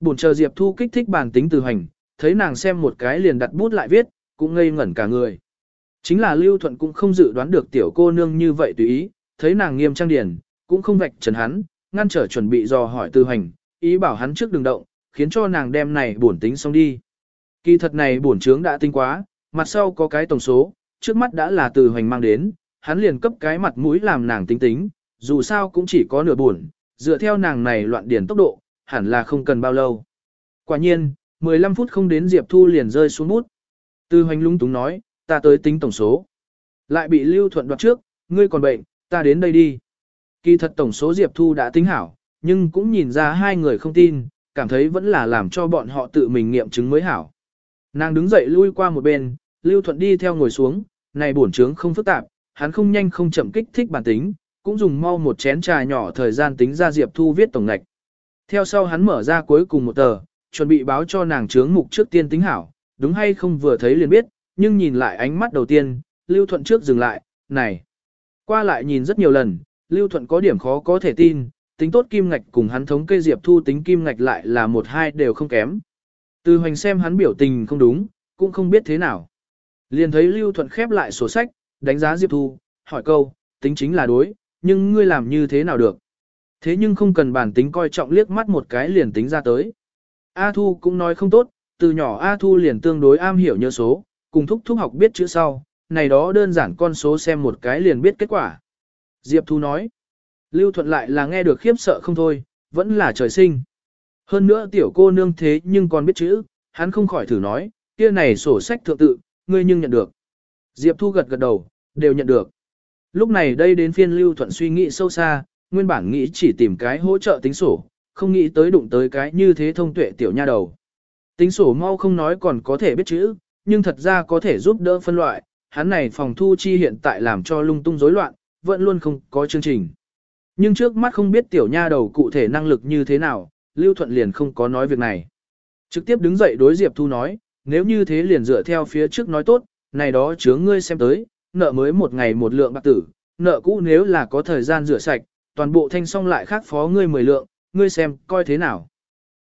Bổn chờ Diệp Thu kích thích bản tính từ hoành, thấy nàng xem một cái liền đặt bút lại viết, cũng ngây ngẩn cả người. Chính là Lưu Thuận cũng không dự đoán được tiểu cô nương như vậy tùy ý, thấy nàng nghiêm trang điển, cũng không vạch trần hắn, ngăn trở chuẩn bị dò hỏi từ hành, ý bảo hắn trước đừng động, khiến cho nàng đem này bổn tính xong đi. Kỳ thật này bổn trướng đã tinh quá, mặt sau có cái tổng số, trước mắt đã là từ hoành mang đến, hắn liền cấp cái mặt mũi làm nàng tính tính, dù sao cũng chỉ có nửa buồn, dựa theo nàng này loạn điển tốc độ, hẳn là không cần bao lâu. Quả nhiên, 15 phút không đến Diệp Thu liền rơi xuống bút. Tư hoành lung túng nói, ta tới tính tổng số. Lại bị Lưu Thuận đoạt trước, ngươi còn bệnh, ta đến đây đi. Kỳ thật tổng số Diệp Thu đã tính hảo, nhưng cũng nhìn ra hai người không tin, cảm thấy vẫn là làm cho bọn họ tự mình nghiệm chứng mới hảo. Nàng đứng dậy lui qua một bên, Lưu Thuận đi theo ngồi xuống, này bổn trướng không phức tạp, hắn không nhanh không chậm kích thích bản tính, cũng dùng mau một chén trà nhỏ thời gian tính ra Diệp Thu viết tổng ngạch. Theo sau hắn mở ra cuối cùng một tờ, chuẩn bị báo cho nàng trướng mục trước tiên tính hảo, đúng hay không vừa thấy liền biết, nhưng nhìn lại ánh mắt đầu tiên, Lưu Thuận trước dừng lại, này. Qua lại nhìn rất nhiều lần, Lưu Thuận có điểm khó có thể tin, tính tốt kim ngạch cùng hắn thống kê Diệp Thu tính kim ngạch lại là một hai đều không kém. Từ hoành xem hắn biểu tình không đúng, cũng không biết thế nào. Liền thấy Lưu Thuận khép lại sổ sách, đánh giá Diệp Thu, hỏi câu, tính chính là đối, nhưng ngươi làm như thế nào được? Thế nhưng không cần bản tính coi trọng liếc mắt một cái liền tính ra tới. A Thu cũng nói không tốt, từ nhỏ A Thu liền tương đối am hiểu nhớ số, cùng thúc thúc học biết chữ sau, này đó đơn giản con số xem một cái liền biết kết quả. Diệp Thu nói, Lưu Thuận lại là nghe được khiếp sợ không thôi, vẫn là trời sinh. Hơn nữa tiểu cô nương thế nhưng còn biết chữ, hắn không khỏi thử nói, kia này sổ sách thượng tự, ngươi nhưng nhận được. Diệp Thu gật gật đầu, đều nhận được. Lúc này đây đến phiên Lưu Thuận suy nghĩ sâu xa, nguyên bản nghĩ chỉ tìm cái hỗ trợ tính sổ, không nghĩ tới đụng tới cái như thế thông tuệ tiểu nha đầu. Tính sổ mau không nói còn có thể biết chữ, nhưng thật ra có thể giúp đỡ phân loại, hắn này phòng thu chi hiện tại làm cho lung tung rối loạn, vẫn luôn không có chương trình. Nhưng trước mắt không biết tiểu nha đầu cụ thể năng lực như thế nào, Lưu Thuận liền không có nói việc này. Trực tiếp đứng dậy đối Diệp Thu nói, nếu như thế liền dựa theo phía trước nói tốt, này đó chướng ngươi xem tới, nợ mới một ngày một lượng bạc tử, nợ cũ nếu là có thời gian rửa sạch, toàn bộ thanh xong lại khác phó ngươi mười lượng, ngươi xem, coi thế nào.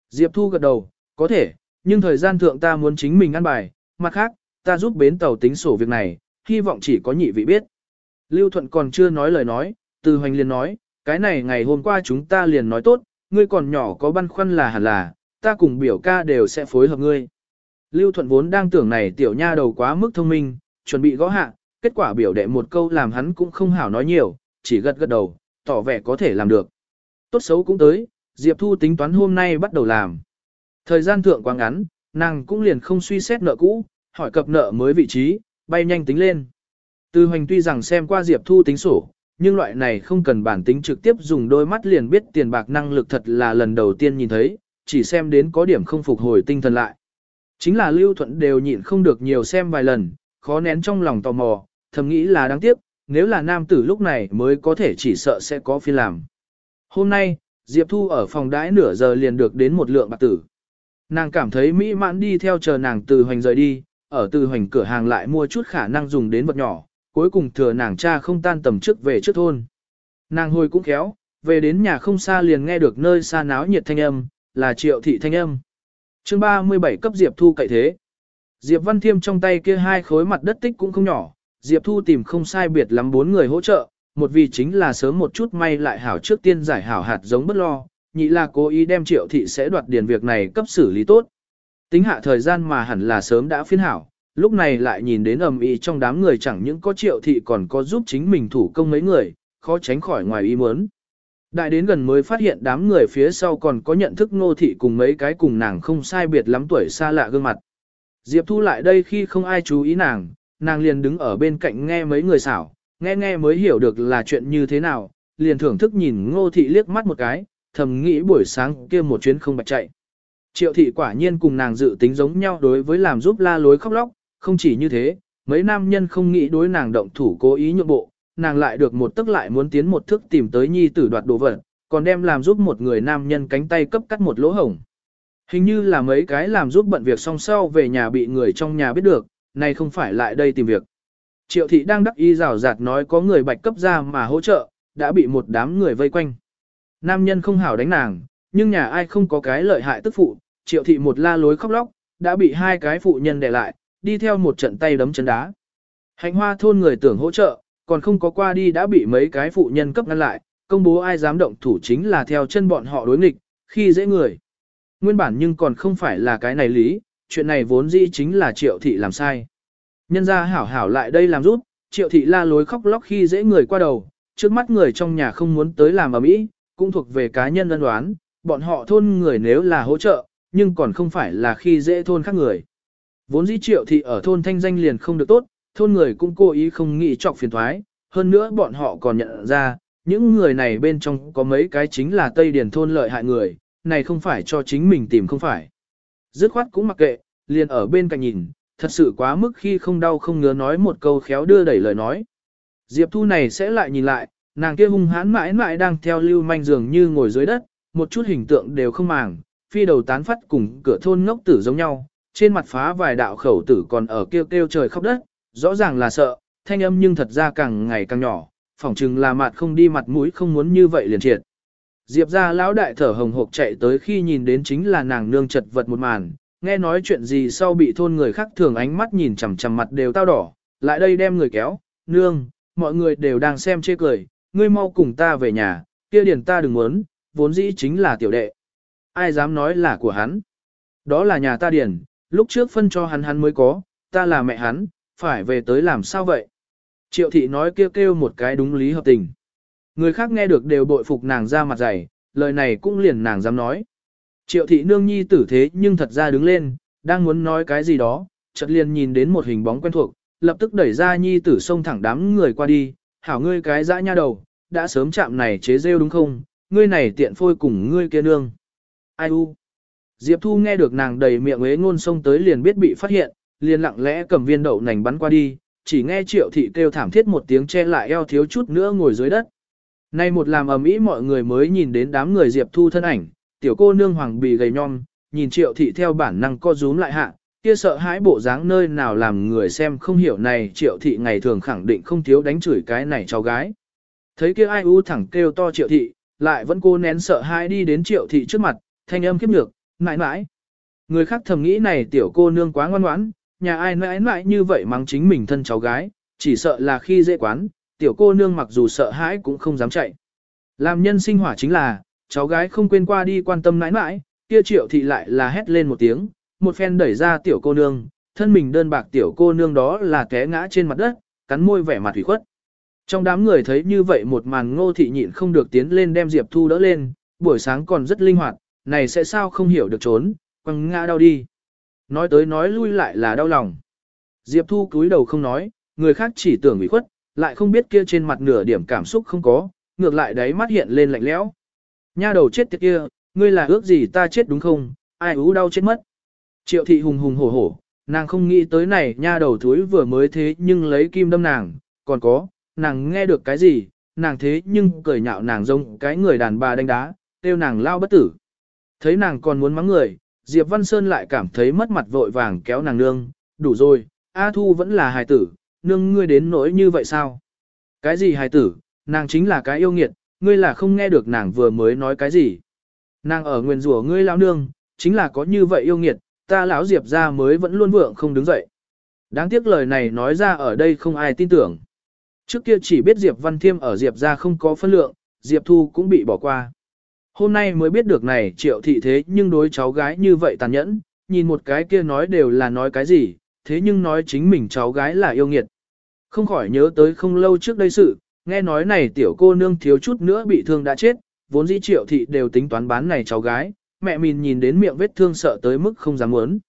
Diệp Thu gật đầu, có thể, nhưng thời gian thượng ta muốn chính mình ăn bài, mặt khác, ta giúp bến tàu tính sổ việc này, hy vọng chỉ có nhị vị biết. Lưu Thuận còn chưa nói lời nói, từ hoành liền nói, cái này ngày hôm qua chúng ta liền nói tốt, ngươi còn nhỏ có băn khoăn là hẳn là, ta cùng biểu ca đều sẽ phối hợp ngươi. Lưu Thuận vốn đang tưởng này tiểu nha đầu quá mức thông minh, chuẩn bị gõ hạ, kết quả biểu đệ một câu làm hắn cũng không hảo nói nhiều, chỉ gật gật đầu, tỏ vẻ có thể làm được. Tốt xấu cũng tới, Diệp Thu tính toán hôm nay bắt đầu làm. Thời gian thượng quá ngắn, nàng cũng liền không suy xét nợ cũ, hỏi cập nợ mới vị trí, bay nhanh tính lên. Tư hoành tuy rằng xem qua Diệp Thu tính sổ, nhưng loại này không cần bản tính trực tiếp dùng đôi mắt liền biết tiền bạc năng lực thật là lần đầu tiên nhìn thấy, chỉ xem đến có điểm không phục hồi tinh thần lại. Chính là Lưu Thuận đều nhịn không được nhiều xem vài lần, khó nén trong lòng tò mò, thầm nghĩ là đáng tiếc, nếu là nam tử lúc này mới có thể chỉ sợ sẽ có phi làm. Hôm nay, Diệp Thu ở phòng đãi nửa giờ liền được đến một lượng bạc tử. Nàng cảm thấy mỹ mãn đi theo chờ nàng từ hoành rời đi, ở từ hoành cửa hàng lại mua chút khả năng dùng đến vật nhỏ, cuối cùng thừa nàng cha không tan tầm trước về trước thôn. Nàng hồi cũng khéo, về đến nhà không xa liền nghe được nơi xa náo nhiệt thanh âm, là triệu thị thanh âm. chương 37 cấp Diệp Thu cậy thế. Diệp Văn Thiêm trong tay kia hai khối mặt đất tích cũng không nhỏ, Diệp Thu tìm không sai biệt lắm bốn người hỗ trợ, một vì chính là sớm một chút may lại hảo trước tiên giải hảo hạt giống bất lo, nhị là cố ý đem triệu thị sẽ đoạt điền việc này cấp xử lý tốt. Tính hạ thời gian mà hẳn là sớm đã phiên hảo, lúc này lại nhìn đến ầm ĩ trong đám người chẳng những có triệu thị còn có giúp chính mình thủ công mấy người, khó tránh khỏi ngoài ý muốn. Đại đến gần mới phát hiện đám người phía sau còn có nhận thức nô thị cùng mấy cái cùng nàng không sai biệt lắm tuổi xa lạ gương mặt. Diệp Thu lại đây khi không ai chú ý nàng, nàng liền đứng ở bên cạnh nghe mấy người xảo, nghe nghe mới hiểu được là chuyện như thế nào, liền thưởng thức nhìn ngô thị liếc mắt một cái, thầm nghĩ buổi sáng kia một chuyến không bạch chạy. Triệu thị quả nhiên cùng nàng dự tính giống nhau đối với làm giúp la lối khóc lóc, không chỉ như thế, mấy nam nhân không nghĩ đối nàng động thủ cố ý nhượng bộ, nàng lại được một tức lại muốn tiến một thức tìm tới nhi tử đoạt đồ vật, còn đem làm giúp một người nam nhân cánh tay cấp cắt một lỗ hổng. Hình như là mấy cái làm giúp bận việc song sau về nhà bị người trong nhà biết được, nay không phải lại đây tìm việc. Triệu thị đang đắc y rào rạt nói có người bạch cấp ra mà hỗ trợ, đã bị một đám người vây quanh. Nam nhân không hảo đánh nàng, nhưng nhà ai không có cái lợi hại tức phụ, triệu thị một la lối khóc lóc, đã bị hai cái phụ nhân đè lại, đi theo một trận tay đấm chân đá. Hạnh hoa thôn người tưởng hỗ trợ, còn không có qua đi đã bị mấy cái phụ nhân cấp ngăn lại, công bố ai dám động thủ chính là theo chân bọn họ đối nghịch, khi dễ người. Nguyên bản nhưng còn không phải là cái này lý, chuyện này vốn dĩ chính là triệu thị làm sai. Nhân ra hảo hảo lại đây làm rút triệu thị la lối khóc lóc khi dễ người qua đầu, trước mắt người trong nhà không muốn tới làm ở mỹ, cũng thuộc về cá nhân ân đoán, bọn họ thôn người nếu là hỗ trợ, nhưng còn không phải là khi dễ thôn khác người. Vốn dĩ triệu thị ở thôn thanh danh liền không được tốt, thôn người cũng cố ý không nghĩ trọc phiền thoái, hơn nữa bọn họ còn nhận ra, những người này bên trong có mấy cái chính là Tây Điền thôn lợi hại người, này không phải cho chính mình tìm không phải. Dứt khoát cũng mặc kệ, liền ở bên cạnh nhìn, thật sự quá mức khi không đau không ngứa nói một câu khéo đưa đẩy lời nói. Diệp Thu này sẽ lại nhìn lại, nàng kia hung hãn mãi mãi đang theo lưu manh dường như ngồi dưới đất, một chút hình tượng đều không màng, phi đầu tán phát cùng cửa thôn ngốc tử giống nhau, trên mặt phá vài đạo khẩu tử còn ở kêu kêu trời khóc đất, rõ ràng là sợ, thanh âm nhưng thật ra càng ngày càng nhỏ, phỏng chừng là mặt không đi mặt mũi không muốn như vậy liền triệt. Diệp ra lão đại thở hồng hộc chạy tới khi nhìn đến chính là nàng nương chật vật một màn, nghe nói chuyện gì sau bị thôn người khác thường ánh mắt nhìn chằm chằm mặt đều tao đỏ, lại đây đem người kéo, nương, mọi người đều đang xem chê cười, ngươi mau cùng ta về nhà, kia điền ta đừng muốn, vốn dĩ chính là tiểu đệ. Ai dám nói là của hắn? Đó là nhà ta điền, lúc trước phân cho hắn hắn mới có, ta là mẹ hắn, phải về tới làm sao vậy? Triệu thị nói kêu kêu một cái đúng lý hợp tình. Người khác nghe được đều bội phục nàng ra mặt dày, lời này cũng liền nàng dám nói. Triệu thị nương nhi tử thế nhưng thật ra đứng lên, đang muốn nói cái gì đó, chợt liền nhìn đến một hình bóng quen thuộc, lập tức đẩy ra nhi tử xông thẳng đám người qua đi, hảo ngươi cái dã nha đầu, đã sớm chạm này chế rêu đúng không, ngươi này tiện phôi cùng ngươi kia nương. Ai u? Diệp Thu nghe được nàng đầy miệng ế ngôn xông tới liền biết bị phát hiện, liền lặng lẽ cầm viên đậu nành bắn qua đi, chỉ nghe triệu thị kêu thảm thiết một tiếng che lại eo thiếu chút nữa ngồi dưới đất. Nay một làm ầm ĩ mọi người mới nhìn đến đám người Diệp Thu thân ảnh, tiểu cô nương hoàng bì gầy nhom, nhìn triệu thị theo bản năng co rúm lại hạ, kia sợ hãi bộ dáng nơi nào làm người xem không hiểu này triệu thị ngày thường khẳng định không thiếu đánh chửi cái này cháu gái. Thấy kia ai u thẳng kêu to triệu thị, lại vẫn cô nén sợ hãi đi đến triệu thị trước mặt, thanh âm kiếp nhược, mãi mãi. Người khác thầm nghĩ này tiểu cô nương quá ngoan ngoãn, nhà ai mãi mãi như vậy mắng chính mình thân cháu gái, chỉ sợ là khi dễ quán, tiểu cô nương mặc dù sợ hãi cũng không dám chạy. Làm nhân sinh hỏa chính là, cháu gái không quên qua đi quan tâm mãi mãi, kia triệu thị lại là hét lên một tiếng, một phen đẩy ra tiểu cô nương, thân mình đơn bạc tiểu cô nương đó là té ngã trên mặt đất, cắn môi vẻ mặt thủy khuất. Trong đám người thấy như vậy một màn ngô thị nhịn không được tiến lên đem Diệp Thu đỡ lên, buổi sáng còn rất linh hoạt, này sẽ sao không hiểu được trốn, quăng ngã đau đi. Nói tới nói lui lại là đau lòng. Diệp Thu cúi đầu không nói, người khác chỉ tưởng ủy khuất, lại không biết kia trên mặt nửa điểm cảm xúc không có, ngược lại đáy mắt hiện lên lạnh lẽo. Nha đầu chết tiệt kia, ngươi là ước gì ta chết đúng không, ai ú đau chết mất. Triệu thị hùng hùng hổ hổ, nàng không nghĩ tới này nha đầu thúi vừa mới thế nhưng lấy kim đâm nàng, còn có, nàng nghe được cái gì, nàng thế nhưng cười nhạo nàng giống cái người đàn bà đánh đá, tiêu nàng lao bất tử. Thấy nàng còn muốn mắng người, Diệp Văn Sơn lại cảm thấy mất mặt vội vàng kéo nàng nương, đủ rồi, A Thu vẫn là hài tử, nương ngươi đến nỗi như vậy sao? Cái gì hài tử, nàng chính là cái yêu nghiệt, ngươi là không nghe được nàng vừa mới nói cái gì. Nàng ở nguyên rủa ngươi lão nương, chính là có như vậy yêu nghiệt, ta lão Diệp ra mới vẫn luôn vượng không đứng dậy. Đáng tiếc lời này nói ra ở đây không ai tin tưởng. Trước kia chỉ biết Diệp Văn Thiêm ở Diệp ra không có phân lượng, Diệp Thu cũng bị bỏ qua. Hôm nay mới biết được này triệu thị thế nhưng đối cháu gái như vậy tàn nhẫn, nhìn một cái kia nói đều là nói cái gì, thế nhưng nói chính mình cháu gái là yêu nghiệt. Không khỏi nhớ tới không lâu trước đây sự, nghe nói này tiểu cô nương thiếu chút nữa bị thương đã chết, vốn dĩ triệu thị đều tính toán bán này cháu gái, mẹ mình nhìn đến miệng vết thương sợ tới mức không dám muốn.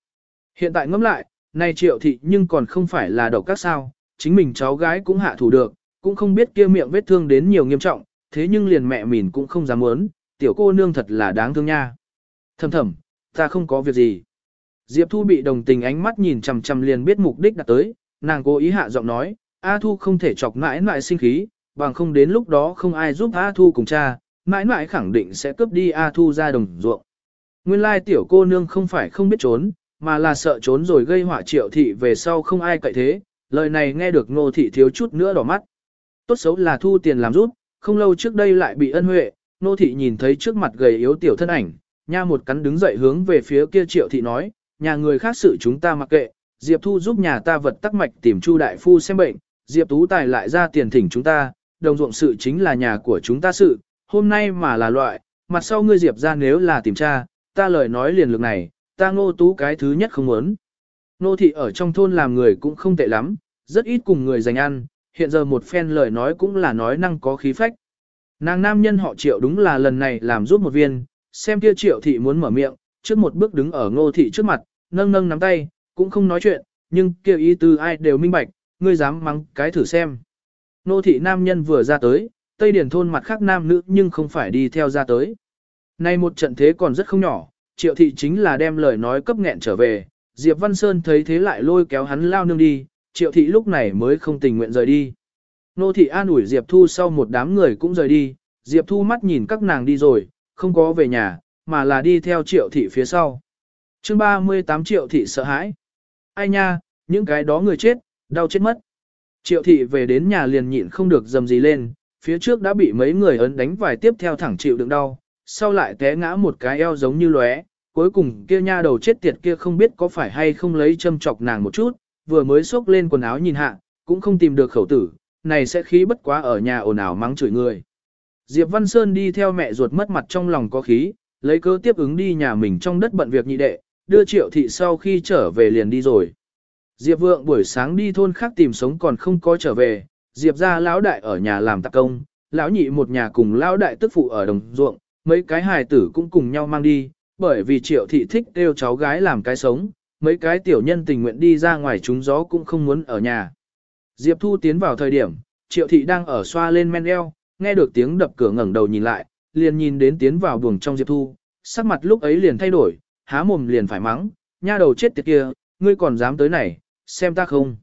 Hiện tại ngẫm lại, này triệu thị nhưng còn không phải là độc các sao, chính mình cháu gái cũng hạ thủ được, cũng không biết kia miệng vết thương đến nhiều nghiêm trọng, thế nhưng liền mẹ mình cũng không dám muốn, tiểu cô nương thật là đáng thương nha. Thầm thầm, ta không có việc gì. Diệp Thu bị đồng tình ánh mắt nhìn chằm chằm liền biết mục đích đã tới, nàng cố ý hạ giọng nói, A Thu không thể chọc mãi mãi sinh khí, bằng không đến lúc đó không ai giúp A Thu cùng cha, mãi mãi khẳng định sẽ cướp đi A Thu ra đồng ruộng. Nguyên lai tiểu cô nương không phải không biết trốn, mà là sợ trốn rồi gây họa triệu thị về sau không ai cậy thế, lời này nghe được ngô thị thiếu chút nữa đỏ mắt. Tốt xấu là thu tiền làm rút, không lâu trước đây lại bị ân huệ, nô thị nhìn thấy trước mặt gầy yếu tiểu thân ảnh, nha một cắn đứng dậy hướng về phía kia triệu thị nói, nhà người khác sự chúng ta mặc kệ, Diệp Thu giúp nhà ta vật tắc mạch tìm Chu đại phu xem bệnh, Diệp Tú Tài lại ra tiền thỉnh chúng ta, đồng ruộng sự chính là nhà của chúng ta sự, hôm nay mà là loại, mặt sau ngươi Diệp ra nếu là tìm tra, ta lời nói liền lược này, ta ngô tú cái thứ nhất không muốn. Nô thị ở trong thôn làm người cũng không tệ lắm, rất ít cùng người dành ăn, hiện giờ một phen lời nói cũng là nói năng có khí phách. Nàng nam nhân họ triệu đúng là lần này làm giúp một viên, xem kia triệu thị muốn mở miệng, trước một bước đứng ở ngô thị trước mặt, nâng nâng nắm tay, cũng không nói chuyện, nhưng kia ý tư ai đều minh bạch, ngươi dám mắng cái thử xem. Nô thị nam nhân vừa ra tới, tây điển thôn mặt khác nam nữ nhưng không phải đi theo ra tới. Nay một trận thế còn rất không nhỏ, triệu thị chính là đem lời nói cấp nghẹn trở về, Diệp Văn Sơn thấy thế lại lôi kéo hắn lao nương đi, triệu thị lúc này mới không tình nguyện rời đi. Nô thị an ủi Diệp Thu sau một đám người cũng rời đi, Diệp Thu mắt nhìn các nàng đi rồi, không có về nhà, mà là đi theo triệu thị phía sau. chương 38 triệu thị sợ hãi. Ai nha, những cái đó người chết, đau chết mất. Triệu thị về đến nhà liền nhịn không được dầm gì lên, phía trước đã bị mấy người ấn đánh vài tiếp theo thẳng chịu đựng đau, sau lại té ngã một cái eo giống như lóe, cuối cùng kia nha đầu chết tiệt kia không biết có phải hay không lấy châm chọc nàng một chút, vừa mới xốc lên quần áo nhìn hạ, cũng không tìm được khẩu tử, này sẽ khí bất quá ở nhà ồn ào mắng chửi người. Diệp Văn Sơn đi theo mẹ ruột mất mặt trong lòng có khí, lấy cơ tiếp ứng đi nhà mình trong đất bận việc nhị đệ, đưa triệu thị sau khi trở về liền đi rồi. Diệp Vượng buổi sáng đi thôn khác tìm sống còn không có trở về, Diệp ra lão đại ở nhà làm tạc công, lão nhị một nhà cùng lão đại tức phụ ở đồng ruộng, mấy cái hài tử cũng cùng nhau mang đi, bởi vì triệu thị thích kêu cháu gái làm cái sống, mấy cái tiểu nhân tình nguyện đi ra ngoài trúng gió cũng không muốn ở nhà. Diệp Thu tiến vào thời điểm, triệu thị đang ở xoa lên men eo, nghe được tiếng đập cửa ngẩng đầu nhìn lại, liền nhìn đến tiến vào buồng trong Diệp Thu, sắc mặt lúc ấy liền thay đổi, há mồm liền phải mắng, nha đầu chết tiệt kia, ngươi còn dám tới này, xem ta không.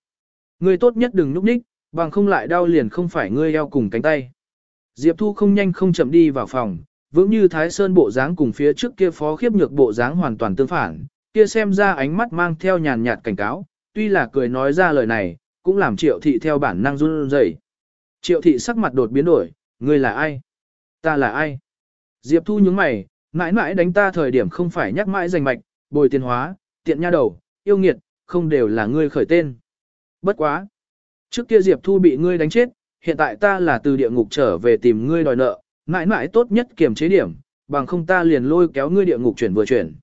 Ngươi tốt nhất đừng núp ních, bằng không lại đau liền không phải ngươi eo cùng cánh tay. Diệp Thu không nhanh không chậm đi vào phòng, vững như Thái Sơn bộ dáng cùng phía trước kia phó khiếp nhược bộ dáng hoàn toàn tương phản, kia xem ra ánh mắt mang theo nhàn nhạt cảnh cáo, tuy là cười nói ra lời này, cũng làm triệu thị theo bản năng run rẩy. Triệu thị sắc mặt đột biến đổi, ngươi là ai? Ta là ai? Diệp Thu nhướng mày, mãi mãi đánh ta thời điểm không phải nhắc mãi giành mạch, bồi tiền hóa, tiện nha đầu, yêu nghiệt, không đều là ngươi khởi tên. Bất quá. Trước kia Diệp Thu bị ngươi đánh chết, hiện tại ta là từ địa ngục trở về tìm ngươi đòi nợ, mãi mãi tốt nhất kiềm chế điểm, bằng không ta liền lôi kéo ngươi địa ngục chuyển vừa chuyển.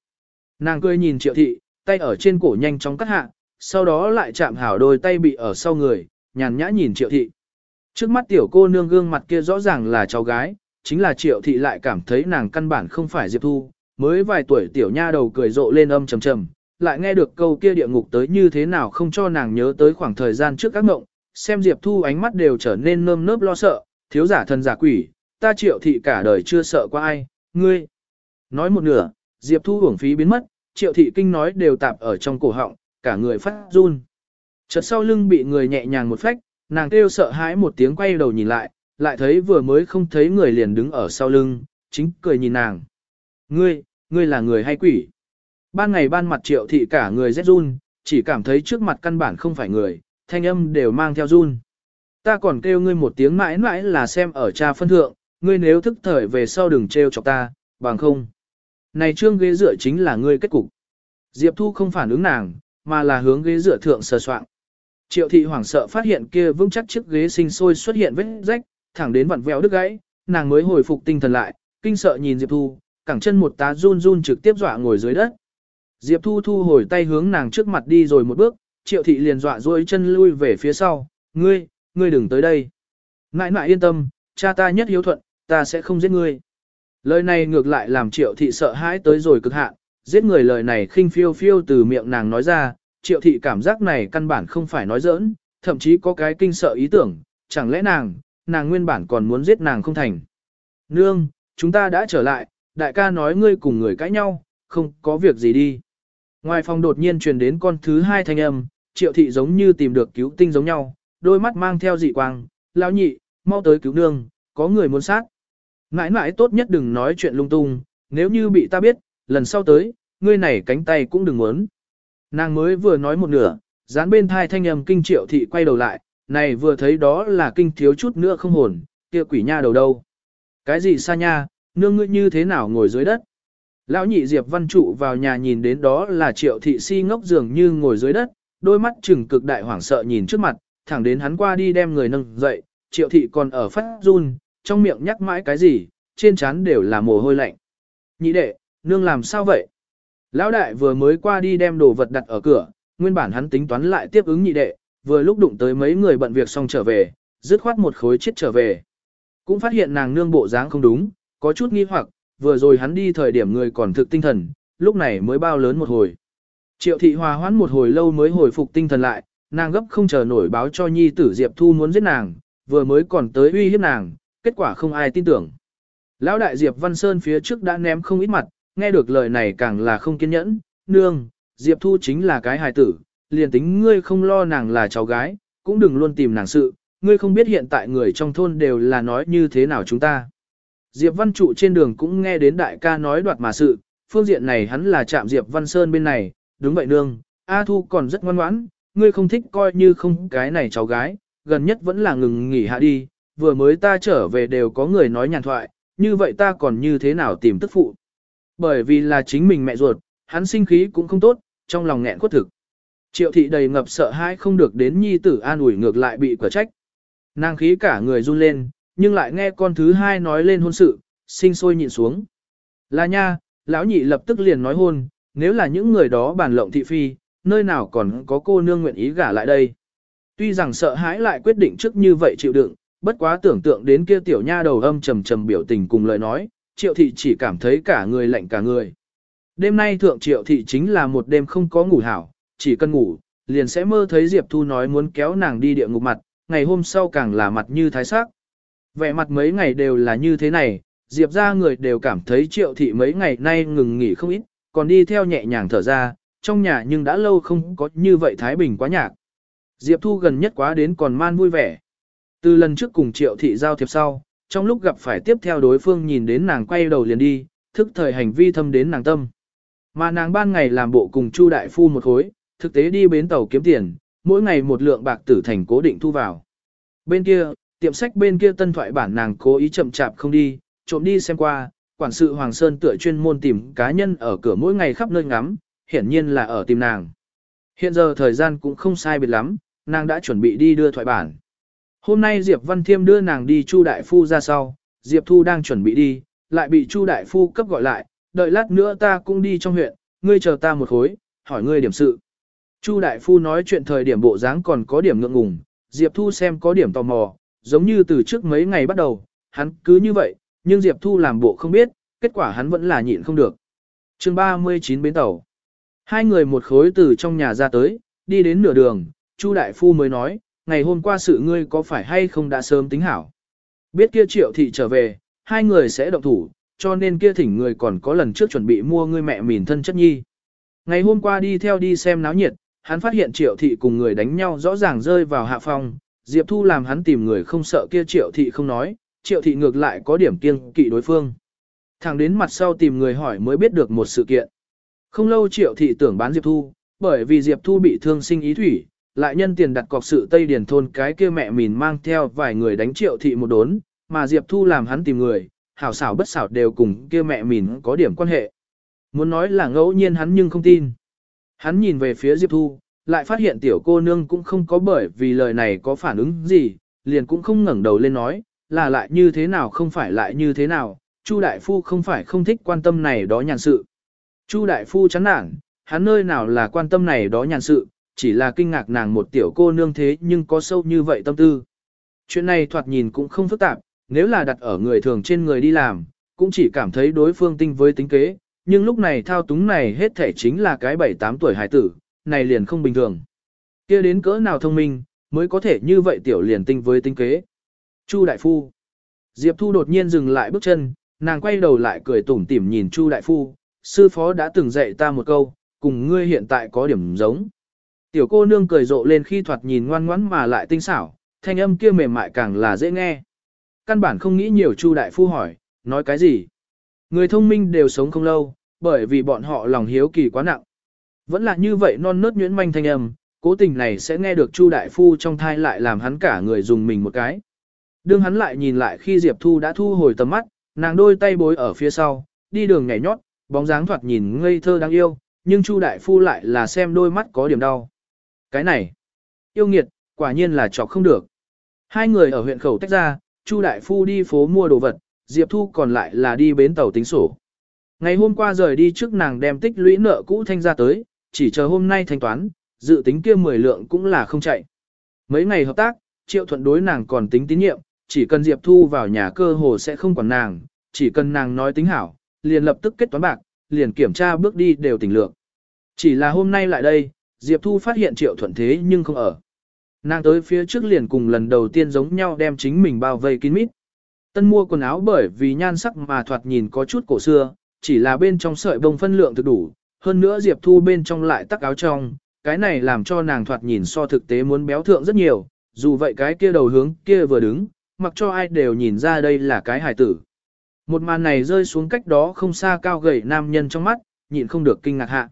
Nàng cười nhìn triệu thị, tay ở trên cổ nhanh chóng cắt hạ, sau đó lại chạm hảo đôi tay bị ở sau người, nhàn nhã nhìn triệu thị. Trước mắt tiểu cô nương gương mặt kia rõ ràng là cháu gái, chính là triệu thị lại cảm thấy nàng căn bản không phải Diệp Thu, mới vài tuổi tiểu nha đầu cười rộ lên âm trầm trầm, lại nghe được câu kia địa ngục tới như thế nào không cho nàng nhớ tới khoảng thời gian trước các mộng, xem Diệp Thu ánh mắt đều trở nên nơm nớp lo sợ, thiếu giả thần giả quỷ, ta triệu thị cả đời chưa sợ qua ai, ngươi. Nói một nửa, Diệp Thu hưởng phí biến mất, triệu thị kinh nói đều tạp ở trong cổ họng, cả người phát run. Chợt sau lưng bị người nhẹ nhàng một phách, nàng kêu sợ hãi một tiếng quay đầu nhìn lại, lại thấy vừa mới không thấy người liền đứng ở sau lưng, chính cười nhìn nàng. Ngươi, ngươi là người hay quỷ? Ban ngày ban mặt triệu thị cả người rét run, chỉ cảm thấy trước mặt căn bản không phải người, thanh âm đều mang theo run. Ta còn kêu ngươi một tiếng mãi mãi là xem ở cha phân thượng, ngươi nếu thức thời về sau đừng trêu chọc ta, bằng không. Này trương ghế dựa chính là ngươi kết cục. Diệp Thu không phản ứng nàng, mà là hướng ghế dựa thượng sờ soạn. Triệu thị hoảng sợ phát hiện kia vững chắc chiếc ghế sinh sôi xuất hiện vết rách, thẳng đến vặn vẹo đứt gãy, nàng mới hồi phục tinh thần lại, kinh sợ nhìn Diệp Thu, cẳng chân một tá run run trực tiếp dọa ngồi dưới đất. Diệp Thu thu hồi tay hướng nàng trước mặt đi rồi một bước, Triệu thị liền dọa duỗi chân lui về phía sau, "Ngươi, ngươi đừng tới đây." Ngại ngại yên tâm, cha ta nhất hiếu thuận, ta sẽ không giết ngươi. Lời này ngược lại làm Triệu thị sợ hãi tới rồi cực hạn, giết người lời này khinh phiêu phiêu từ miệng nàng nói ra, Triệu thị cảm giác này căn bản không phải nói giỡn, thậm chí có cái kinh sợ ý tưởng, chẳng lẽ nàng, nàng nguyên bản còn muốn giết nàng không thành. Nương, chúng ta đã trở lại, đại ca nói ngươi cùng người cãi nhau, không có việc gì đi. Ngoài phòng đột nhiên truyền đến con thứ hai thanh âm, triệu thị giống như tìm được cứu tinh giống nhau, đôi mắt mang theo dị quang, lão nhị, mau tới cứu nương, có người muốn sát. Mãi mãi tốt nhất đừng nói chuyện lung tung, nếu như bị ta biết, lần sau tới, ngươi này cánh tay cũng đừng muốn. Nàng mới vừa nói một nửa, dán bên thai thanh âm kinh triệu thị quay đầu lại, này vừa thấy đó là kinh thiếu chút nữa không hồn, kia quỷ nha đầu đâu. Cái gì xa nha, nương ngươi như thế nào ngồi dưới đất. Lão nhị Diệp Văn Trụ vào nhà nhìn đến đó là triệu thị si ngốc dường như ngồi dưới đất, đôi mắt chừng cực đại hoảng sợ nhìn trước mặt, thẳng đến hắn qua đi đem người nâng dậy, triệu thị còn ở phát run, trong miệng nhắc mãi cái gì, trên trán đều là mồ hôi lạnh. Nhị đệ, nương làm sao vậy? Lão đại vừa mới qua đi đem đồ vật đặt ở cửa, nguyên bản hắn tính toán lại tiếp ứng nhị đệ, vừa lúc đụng tới mấy người bận việc xong trở về, dứt khoát một khối chết trở về. Cũng phát hiện nàng nương bộ dáng không đúng, có chút nghi hoặc, vừa rồi hắn đi thời điểm người còn thực tinh thần, lúc này mới bao lớn một hồi. Triệu thị hòa hoãn một hồi lâu mới hồi phục tinh thần lại, nàng gấp không chờ nổi báo cho nhi tử Diệp Thu muốn giết nàng, vừa mới còn tới uy hiếp nàng, kết quả không ai tin tưởng. Lão đại Diệp Văn Sơn phía trước đã ném không ít mặt, nghe được lời này càng là không kiên nhẫn, nương, Diệp Thu chính là cái hài tử, liền tính ngươi không lo nàng là cháu gái, cũng đừng luôn tìm nàng sự, ngươi không biết hiện tại người trong thôn đều là nói như thế nào chúng ta. Diệp Văn Trụ trên đường cũng nghe đến đại ca nói đoạt mà sự, phương diện này hắn là chạm Diệp Văn Sơn bên này, đúng vậy nương, A Thu còn rất ngoan ngoãn, ngươi không thích coi như không cái này cháu gái, gần nhất vẫn là ngừng nghỉ hạ đi, vừa mới ta trở về đều có người nói nhàn thoại, như vậy ta còn như thế nào tìm tức phụ. Bởi vì là chính mình mẹ ruột, hắn sinh khí cũng không tốt, trong lòng nghẹn khuất thực. Triệu thị đầy ngập sợ hãi không được đến nhi tử an ủi ngược lại bị quả trách. Nàng khí cả người run lên, nhưng lại nghe con thứ hai nói lên hôn sự, sinh sôi nhịn xuống. Là nha, lão nhị lập tức liền nói hôn, nếu là những người đó bàn lộng thị phi, nơi nào còn có cô nương nguyện ý gả lại đây. Tuy rằng sợ hãi lại quyết định trước như vậy chịu đựng, bất quá tưởng tượng đến kia tiểu nha đầu âm trầm trầm biểu tình cùng lời nói, triệu thị chỉ cảm thấy cả người lạnh cả người. Đêm nay thượng triệu thị chính là một đêm không có ngủ hảo, chỉ cần ngủ, liền sẽ mơ thấy Diệp Thu nói muốn kéo nàng đi địa ngục mặt, ngày hôm sau càng là mặt như thái sắc. Vẻ mặt mấy ngày đều là như thế này, Diệp ra người đều cảm thấy triệu thị mấy ngày nay ngừng nghỉ không ít, còn đi theo nhẹ nhàng thở ra, trong nhà nhưng đã lâu không có như vậy Thái Bình quá nhạc. Diệp Thu gần nhất quá đến còn man vui vẻ. Từ lần trước cùng triệu thị giao thiệp sau, trong lúc gặp phải tiếp theo đối phương nhìn đến nàng quay đầu liền đi, thức thời hành vi thâm đến nàng tâm. Mà nàng ban ngày làm bộ cùng Chu đại phu một khối, thực tế đi bến tàu kiếm tiền, mỗi ngày một lượng bạc tử thành cố định thu vào. Bên kia, tiệm sách bên kia tân thoại bản nàng cố ý chậm chạp không đi, trộm đi xem qua, quản sự Hoàng Sơn tựa chuyên môn tìm cá nhân ở cửa mỗi ngày khắp nơi ngắm, hiển nhiên là ở tìm nàng. Hiện giờ thời gian cũng không sai biệt lắm, nàng đã chuẩn bị đi đưa thoại bản. Hôm nay Diệp Văn Thiêm đưa nàng đi Chu Đại Phu ra sau, Diệp Thu đang chuẩn bị đi, lại bị Chu Đại Phu cấp gọi lại, đợi lát nữa ta cũng đi trong huyện, ngươi chờ ta một khối, hỏi ngươi điểm sự. Chu Đại Phu nói chuyện thời điểm bộ dáng còn có điểm ngượng ngùng, Diệp Thu xem có điểm tò mò, giống như từ trước mấy ngày bắt đầu, hắn cứ như vậy, nhưng Diệp Thu làm bộ không biết, kết quả hắn vẫn là nhịn không được. chương 39 bến tàu. Hai người một khối từ trong nhà ra tới, đi đến nửa đường, Chu đại phu mới nói, ngày hôm qua sự ngươi có phải hay không đã sớm tính hảo. Biết kia triệu thị trở về, hai người sẽ động thủ, cho nên kia thỉnh người còn có lần trước chuẩn bị mua ngươi mẹ mìn thân chất nhi. Ngày hôm qua đi theo đi xem náo nhiệt, hắn phát hiện triệu thị cùng người đánh nhau rõ ràng rơi vào hạ phong, Diệp Thu làm hắn tìm người không sợ kia triệu thị không nói, triệu thị ngược lại có điểm kiêng kỵ đối phương. Thẳng đến mặt sau tìm người hỏi mới biết được một sự kiện. Không lâu triệu thị tưởng bán Diệp Thu, bởi vì Diệp Thu bị thương sinh ý thủy, lại nhân tiền đặt cọc sự Tây Điền thôn cái kia mẹ mìn mang theo vài người đánh triệu thị một đốn, mà Diệp Thu làm hắn tìm người, hảo xảo bất xảo đều cùng kia mẹ mìn có điểm quan hệ. Muốn nói là ngẫu nhiên hắn nhưng không tin. Hắn nhìn về phía Diệp Thu, lại phát hiện tiểu cô nương cũng không có bởi vì lời này có phản ứng gì, liền cũng không ngẩng đầu lên nói, là lại như thế nào không phải lại như thế nào, Chu đại phu không phải không thích quan tâm này đó nhàn sự. Chu đại phu chán nản, hắn nơi nào là quan tâm này đó nhàn sự, chỉ là kinh ngạc nàng một tiểu cô nương thế nhưng có sâu như vậy tâm tư. Chuyện này thoạt nhìn cũng không phức tạp, nếu là đặt ở người thường trên người đi làm, cũng chỉ cảm thấy đối phương tinh với tính kế, nhưng lúc này thao túng này hết thể chính là cái 7-8 tuổi hải tử, này liền không bình thường. kia đến cỡ nào thông minh, mới có thể như vậy tiểu liền tinh với tinh kế. Chu Đại Phu Diệp Thu đột nhiên dừng lại bước chân, nàng quay đầu lại cười tủm tỉm nhìn Chu Đại Phu, sư phó đã từng dạy ta một câu, cùng ngươi hiện tại có điểm giống. Tiểu cô nương cười rộ lên khi thoạt nhìn ngoan ngoãn mà lại tinh xảo, thanh âm kia mềm mại càng là dễ nghe. Căn bản không nghĩ nhiều Chu Đại Phu hỏi, nói cái gì? Người thông minh đều sống không lâu, bởi vì bọn họ lòng hiếu kỳ quá nặng. Vẫn là như vậy non nớt nhuyễn manh thanh âm, cố tình này sẽ nghe được Chu Đại Phu trong thai lại làm hắn cả người dùng mình một cái. Đương hắn lại nhìn lại khi Diệp Thu đã thu hồi tầm mắt, nàng đôi tay bối ở phía sau, đi đường nhảy nhót, bóng dáng thoạt nhìn ngây thơ đáng yêu, nhưng Chu Đại Phu lại là xem đôi mắt có điểm đau. Cái này, yêu nghiệt, quả nhiên là chọc không được. Hai người ở huyện khẩu tách ra, Chu Đại Phu đi phố mua đồ vật, Diệp Thu còn lại là đi bến tàu tính sổ. Ngày hôm qua rời đi trước nàng đem tích lũy nợ cũ thanh ra tới, chỉ chờ hôm nay thanh toán, dự tính kia 10 lượng cũng là không chạy. Mấy ngày hợp tác, Triệu Thuận đối nàng còn tính tín nhiệm, chỉ cần Diệp Thu vào nhà cơ hồ sẽ không quản nàng, chỉ cần nàng nói tính hảo, liền lập tức kết toán bạc, liền kiểm tra bước đi đều tỉnh lượng. Chỉ là hôm nay lại đây, Diệp Thu phát hiện Triệu Thuận thế nhưng không ở. Nàng tới phía trước liền cùng lần đầu tiên giống nhau đem chính mình bao vây kín mít. Tân mua quần áo bởi vì nhan sắc mà thoạt nhìn có chút cổ xưa, chỉ là bên trong sợi bông phân lượng thực đủ, hơn nữa Diệp Thu bên trong lại tắc áo trong, cái này làm cho nàng thoạt nhìn so thực tế muốn béo thượng rất nhiều, dù vậy cái kia đầu hướng kia vừa đứng, mặc cho ai đều nhìn ra đây là cái hài tử. Một màn này rơi xuống cách đó không xa cao gầy nam nhân trong mắt, nhịn không được kinh ngạc hạ.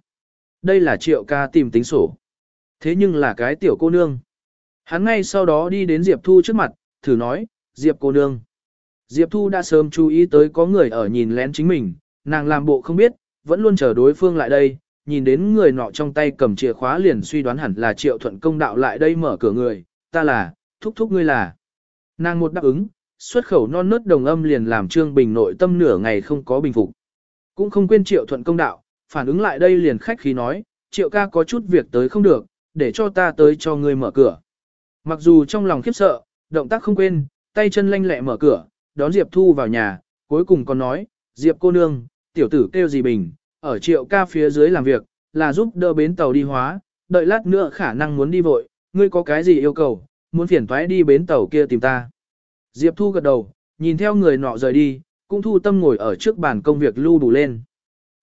Đây là triệu ca tìm tính sổ. Thế nhưng là cái tiểu cô nương. Hắn ngay sau đó đi đến Diệp Thu trước mặt, thử nói, Diệp cô nương. Diệp Thu đã sớm chú ý tới có người ở nhìn lén chính mình, nàng làm bộ không biết, vẫn luôn chờ đối phương lại đây, nhìn đến người nọ trong tay cầm chìa khóa liền suy đoán hẳn là triệu thuận công đạo lại đây mở cửa người, ta là, thúc thúc ngươi là. Nàng một đáp ứng, xuất khẩu non nớt đồng âm liền làm Trương Bình nội tâm nửa ngày không có bình phục. Cũng không quên triệu thuận công đạo, phản ứng lại đây liền khách khí nói, triệu ca có chút việc tới không được, để cho ta tới cho ngươi mở cửa. Mặc dù trong lòng khiếp sợ, động tác không quên, tay chân lanh lẹ mở cửa, đón Diệp Thu vào nhà, cuối cùng còn nói, Diệp cô nương, tiểu tử kêu gì bình, ở triệu ca phía dưới làm việc, là giúp đỡ bến tàu đi hóa, đợi lát nữa khả năng muốn đi vội, ngươi có cái gì yêu cầu, muốn phiền thoái đi bến tàu kia tìm ta. Diệp Thu gật đầu, nhìn theo người nọ rời đi, cũng thu tâm ngồi ở trước bàn công việc lưu đủ lên.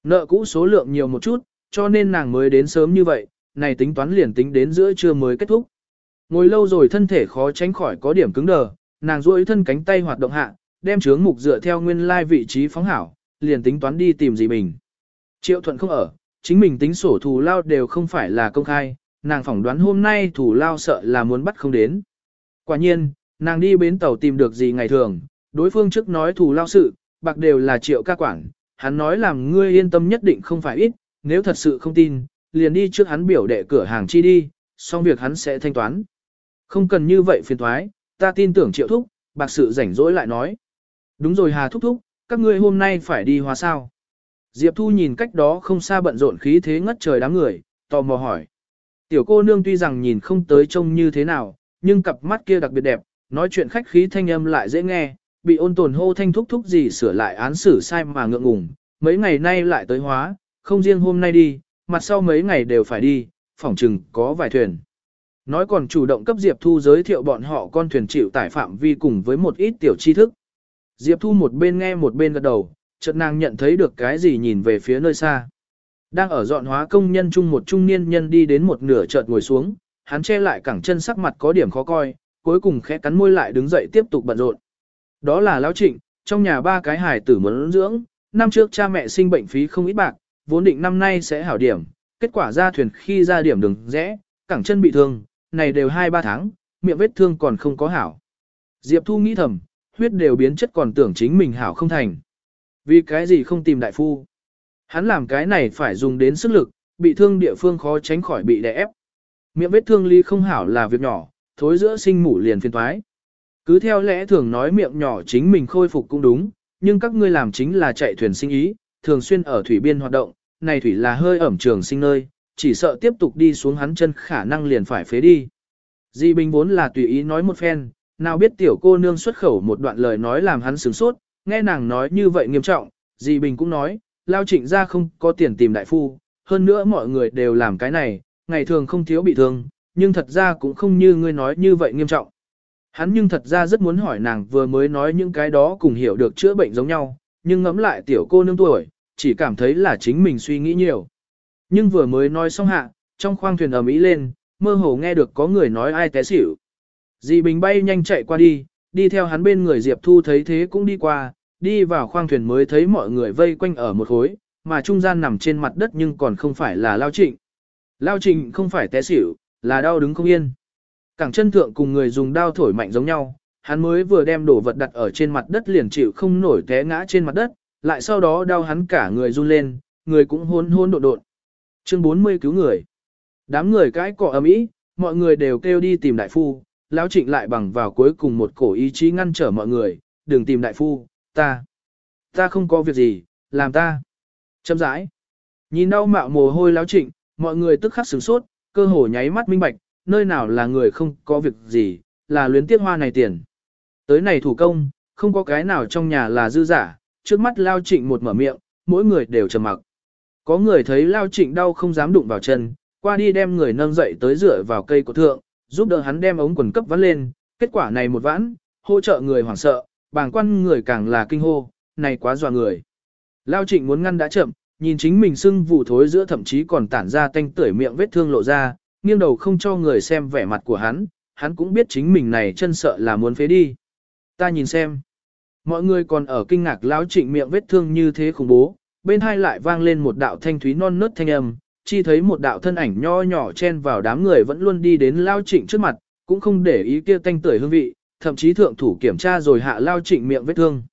Nợ cũ số lượng nhiều một chút, cho nên nàng mới đến sớm như vậy, này tính toán liền tính đến giữa trưa mới kết thúc. Ngồi lâu rồi thân thể khó tránh khỏi có điểm cứng đờ, nàng duỗi thân cánh tay hoạt động hạ, đem chướng mục dựa theo nguyên lai vị trí phóng hảo, liền tính toán đi tìm gì mình. Triệu thuận không ở, chính mình tính sổ thù lao đều không phải là công khai, nàng phỏng đoán hôm nay thù lao sợ là muốn bắt không đến. Quả nhiên, nàng đi bến tàu tìm được gì ngày thường, đối phương trước nói thù lao sự, bạc đều là triệu ca quản, hắn nói làm ngươi yên tâm nhất định không phải ít, nếu thật sự không tin, liền đi trước hắn biểu đệ cửa hàng chi đi, xong việc hắn sẽ thanh toán. Không cần như vậy phiền thoái, ta tin tưởng triệu thúc, bạc sự rảnh rỗi lại nói. Đúng rồi Hà thúc thúc, các ngươi hôm nay phải đi hóa sao? Diệp Thu nhìn cách đó không xa bận rộn khí thế ngất trời đám người, tò mò hỏi. Tiểu cô nương tuy rằng nhìn không tới trông như thế nào, nhưng cặp mắt kia đặc biệt đẹp, nói chuyện khách khí thanh âm lại dễ nghe, bị ôn tồn hô thanh thúc thúc gì sửa lại án xử sai mà ngượng ngùng, mấy ngày nay lại tới hóa, không riêng hôm nay đi, mặt sau mấy ngày đều phải đi, phỏng chừng có vài thuyền. Nói còn chủ động cấp Diệp Thu giới thiệu bọn họ con thuyền chịu tải phạm vi cùng với một ít tiểu tri thức. Diệp Thu một bên nghe một bên gật đầu, chợt nàng nhận thấy được cái gì nhìn về phía nơi xa. Đang ở dọn hóa công nhân chung một trung niên nhân đi đến một nửa chợt ngồi xuống, hắn che lại cẳng chân sắc mặt có điểm khó coi, cuối cùng khẽ cắn môi lại đứng dậy tiếp tục bận rộn. Đó là Lão Trịnh, trong nhà ba cái hài tử muốn dưỡng, năm trước cha mẹ sinh bệnh phí không ít bạc, vốn định năm nay sẽ hảo điểm, kết quả ra thuyền khi ra điểm đừng rẽ, cẳng chân bị thương, này đều 2-3 tháng, miệng vết thương còn không có hảo. Diệp Thu nghĩ thầm, huyết đều biến chất còn tưởng chính mình hảo không thành. Vì cái gì không tìm đại phu? Hắn làm cái này phải dùng đến sức lực, bị thương địa phương khó tránh khỏi bị đè ép. Miệng vết thương ly không hảo là việc nhỏ, thối giữa sinh mủ liền phiền toái. Cứ theo lẽ thường nói miệng nhỏ chính mình khôi phục cũng đúng, nhưng các ngươi làm chính là chạy thuyền sinh ý, thường xuyên ở thủy biên hoạt động, này thủy là hơi ẩm trường sinh nơi, chỉ sợ tiếp tục đi xuống hắn chân khả năng liền phải phế đi. Di Bình vốn là tùy ý nói một phen, nào biết tiểu cô nương xuất khẩu một đoạn lời nói làm hắn sướng sốt, nghe nàng nói như vậy nghiêm trọng, Di Bình cũng nói, lao trịnh ra không có tiền tìm đại phu, hơn nữa mọi người đều làm cái này, ngày thường không thiếu bị thương, nhưng thật ra cũng không như ngươi nói như vậy nghiêm trọng. Hắn nhưng thật ra rất muốn hỏi nàng vừa mới nói những cái đó cùng hiểu được chữa bệnh giống nhau, nhưng ngẫm lại tiểu cô nương tuổi, chỉ cảm thấy là chính mình suy nghĩ nhiều. Nhưng vừa mới nói xong hạ, trong khoang thuyền ầm ĩ lên, mơ hồ nghe được có người nói ai té xỉu. Dì Bình bay nhanh chạy qua đi, đi theo hắn bên người Diệp Thu thấy thế cũng đi qua, đi vào khoang thuyền mới thấy mọi người vây quanh ở một khối, mà trung gian nằm trên mặt đất nhưng còn không phải là Lao Trịnh. Lao Trịnh không phải té xỉu, là đau đứng không yên. Cẳng chân thượng cùng người dùng đao thổi mạnh giống nhau, hắn mới vừa đem đồ vật đặt ở trên mặt đất liền chịu không nổi té ngã trên mặt đất, lại sau đó đau hắn cả người run lên, người cũng hôn hôn độn độn. Chương 40 cứu người. Đám người cái cọ ầm ĩ, mọi người đều kêu đi tìm đại phu, lão Trịnh lại bằng vào cuối cùng một cổ ý chí ngăn trở mọi người, đừng tìm đại phu, ta. Ta không có việc gì, làm ta. Châm rãi. Nhìn đau mạo mồ hôi lão Trịnh, mọi người tức khắc sửng sốt, cơ hồ nháy mắt minh bạch, nơi nào là người không có việc gì, là luyến tiếc hoa này tiền. Tới này thủ công, không có cái nào trong nhà là dư giả, trước mắt lao trịnh một mở miệng, mỗi người đều trầm mặc. Có người thấy lao trịnh đau không dám đụng vào chân, qua đi đem người nâng dậy tới rửa vào cây của thượng, giúp đỡ hắn đem ống quần cấp vắn lên, kết quả này một vãn, hỗ trợ người hoảng sợ, bàng quan người càng là kinh hô, này quá dọa người. Lao trịnh muốn ngăn đã chậm, nhìn chính mình sưng vụ thối giữa thậm chí còn tản ra tanh tưởi miệng vết thương lộ ra, nghiêng đầu không cho người xem vẻ mặt của hắn, hắn cũng biết chính mình này chân sợ là muốn phế đi. Ta nhìn xem. Mọi người còn ở kinh ngạc lão trịnh miệng vết thương như thế khủng bố, bên hai lại vang lên một đạo thanh thúy non nớt thanh âm, chi thấy một đạo thân ảnh nho nhỏ chen vào đám người vẫn luôn đi đến lao trịnh trước mặt, cũng không để ý kia tanh tưởi hương vị, thậm chí thượng thủ kiểm tra rồi hạ lao trịnh miệng vết thương.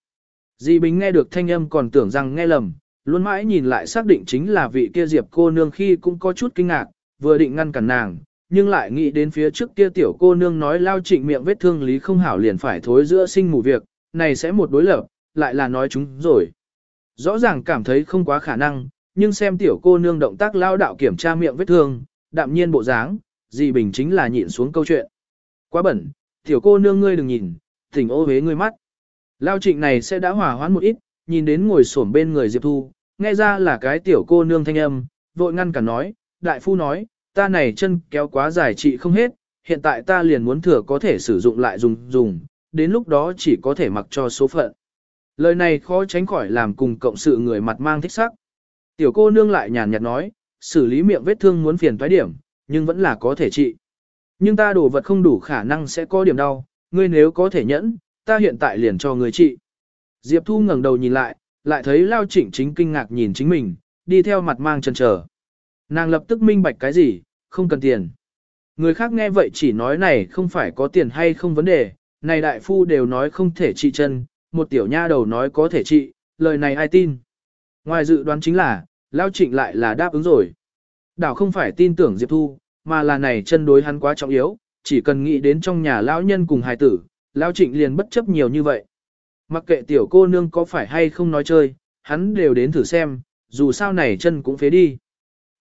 Di Bính nghe được thanh âm còn tưởng rằng nghe lầm, luôn mãi nhìn lại xác định chính là vị kia Diệp cô nương khi cũng có chút kinh ngạc, vừa định ngăn cản nàng, nhưng lại nghĩ đến phía trước kia tiểu cô nương nói lao trịnh miệng vết thương lý không hảo liền phải thối giữa sinh mù việc, này sẽ một đối lập, lại là nói chúng rồi. Rõ ràng cảm thấy không quá khả năng, nhưng xem tiểu cô nương động tác lao đạo kiểm tra miệng vết thương, đạm nhiên bộ dáng, dị bình chính là nhịn xuống câu chuyện. Quá bẩn, tiểu cô nương ngươi đừng nhìn, tỉnh ô hế ngươi mắt. Lao trịnh này sẽ đã hòa hoãn một ít, nhìn đến ngồi xổm bên người Diệp Thu, nghe ra là cái tiểu cô nương thanh âm, vội ngăn cả nói, đại phu nói, ta này chân kéo quá dài trị không hết, hiện tại ta liền muốn thừa có thể sử dụng lại dùng dùng, đến lúc đó chỉ có thể mặc cho số phận. Lời này khó tránh khỏi làm cùng cộng sự người mặt mang thích sắc. Tiểu cô nương lại nhàn nhạt nói, xử lý miệng vết thương muốn phiền toái điểm, nhưng vẫn là có thể trị. Nhưng ta đồ vật không đủ khả năng sẽ có điểm đau, ngươi nếu có thể nhẫn, ta hiện tại liền cho ngươi trị. Diệp Thu ngẩng đầu nhìn lại, lại thấy Lao Trịnh chính kinh ngạc nhìn chính mình, đi theo mặt mang chân trở. Nàng lập tức minh bạch cái gì, không cần tiền. Người khác nghe vậy chỉ nói này không phải có tiền hay không vấn đề, này đại phu đều nói không thể trị chân, một tiểu nha đầu nói có thể trị, lời này ai tin. Ngoài dự đoán chính là, Lao Trịnh lại là đáp ứng rồi. Đảo không phải tin tưởng Diệp Thu, mà là này chân đối hắn quá trọng yếu, chỉ cần nghĩ đến trong nhà lão nhân cùng hài tử, Lao Trịnh liền bất chấp nhiều như vậy. Mặc kệ tiểu cô nương có phải hay không nói chơi, hắn đều đến thử xem, dù sao này chân cũng phế đi.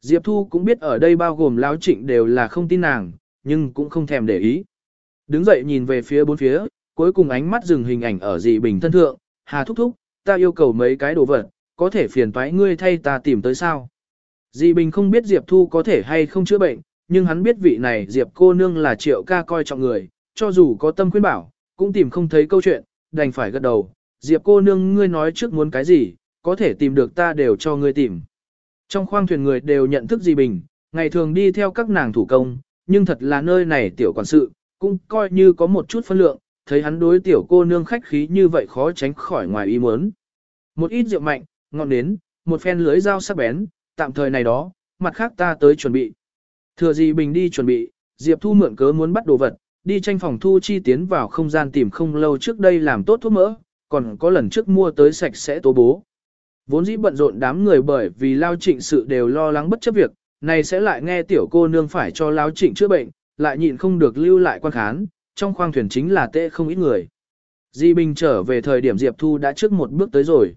Diệp Thu cũng biết ở đây bao gồm Lão Trịnh đều là không tin nàng, nhưng cũng không thèm để ý. Đứng dậy nhìn về phía bốn phía, cuối cùng ánh mắt dừng hình ảnh ở dị bình thân thượng, hà thúc thúc, ta yêu cầu mấy cái đồ vật, có thể phiền toái ngươi thay ta tìm tới sao. Di Bình không biết Diệp Thu có thể hay không chữa bệnh, nhưng hắn biết vị này Diệp cô nương là triệu ca coi trọng người, cho dù có tâm khuyên bảo, cũng tìm không thấy câu chuyện, đành phải gật đầu. Diệp cô nương ngươi nói trước muốn cái gì, có thể tìm được ta đều cho ngươi tìm. Trong khoang thuyền người đều nhận thức Di Bình, ngày thường đi theo các nàng thủ công, nhưng thật là nơi này tiểu quản sự, cũng coi như có một chút phân lượng, thấy hắn đối tiểu cô nương khách khí như vậy khó tránh khỏi ngoài ý muốn. Một ít rượu mạnh, ngọn nến, một phen lưới dao sắc bén, tạm thời này đó, mặt khác ta tới chuẩn bị. Thừa gì bình đi chuẩn bị, Diệp Thu mượn cớ muốn bắt đồ vật, đi tranh phòng Thu Chi tiến vào không gian tìm không lâu trước đây làm tốt thuốc mỡ, còn có lần trước mua tới sạch sẽ tố bố. Vốn dĩ bận rộn đám người bởi vì lao trịnh sự đều lo lắng bất chấp việc, này sẽ lại nghe tiểu cô nương phải cho lao trịnh chữa bệnh, lại nhịn không được lưu lại quan khán, trong khoang thuyền chính là tệ không ít người. Di Bình trở về thời điểm Diệp Thu đã trước một bước tới rồi.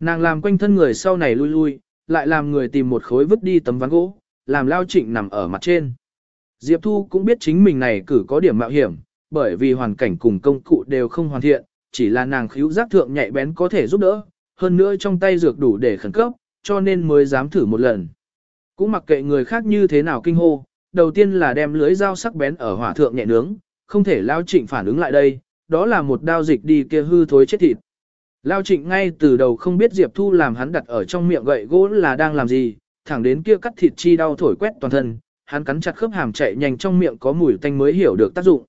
Nàng làm quanh thân người sau này lui lui, lại làm người tìm một khối vứt đi tấm ván gỗ, làm lao trịnh nằm ở mặt trên. Diệp Thu cũng biết chính mình này cử có điểm mạo hiểm, bởi vì hoàn cảnh cùng công cụ đều không hoàn thiện, chỉ là nàng khíu giác thượng nhạy bén có thể giúp đỡ, hơn nữa trong tay dược đủ để khẩn cấp, cho nên mới dám thử một lần. Cũng mặc kệ người khác như thế nào kinh hô, đầu tiên là đem lưới dao sắc bén ở hỏa thượng nhẹ nướng, không thể lao trịnh phản ứng lại đây, đó là một đao dịch đi kia hư thối chết thịt. Lao trịnh ngay từ đầu không biết Diệp Thu làm hắn đặt ở trong miệng gậy gỗ là đang làm gì, thẳng đến kia cắt thịt chi đau thổi quét toàn thân, hắn cắn chặt khớp hàm chạy nhanh trong miệng có mùi tanh mới hiểu được tác dụng.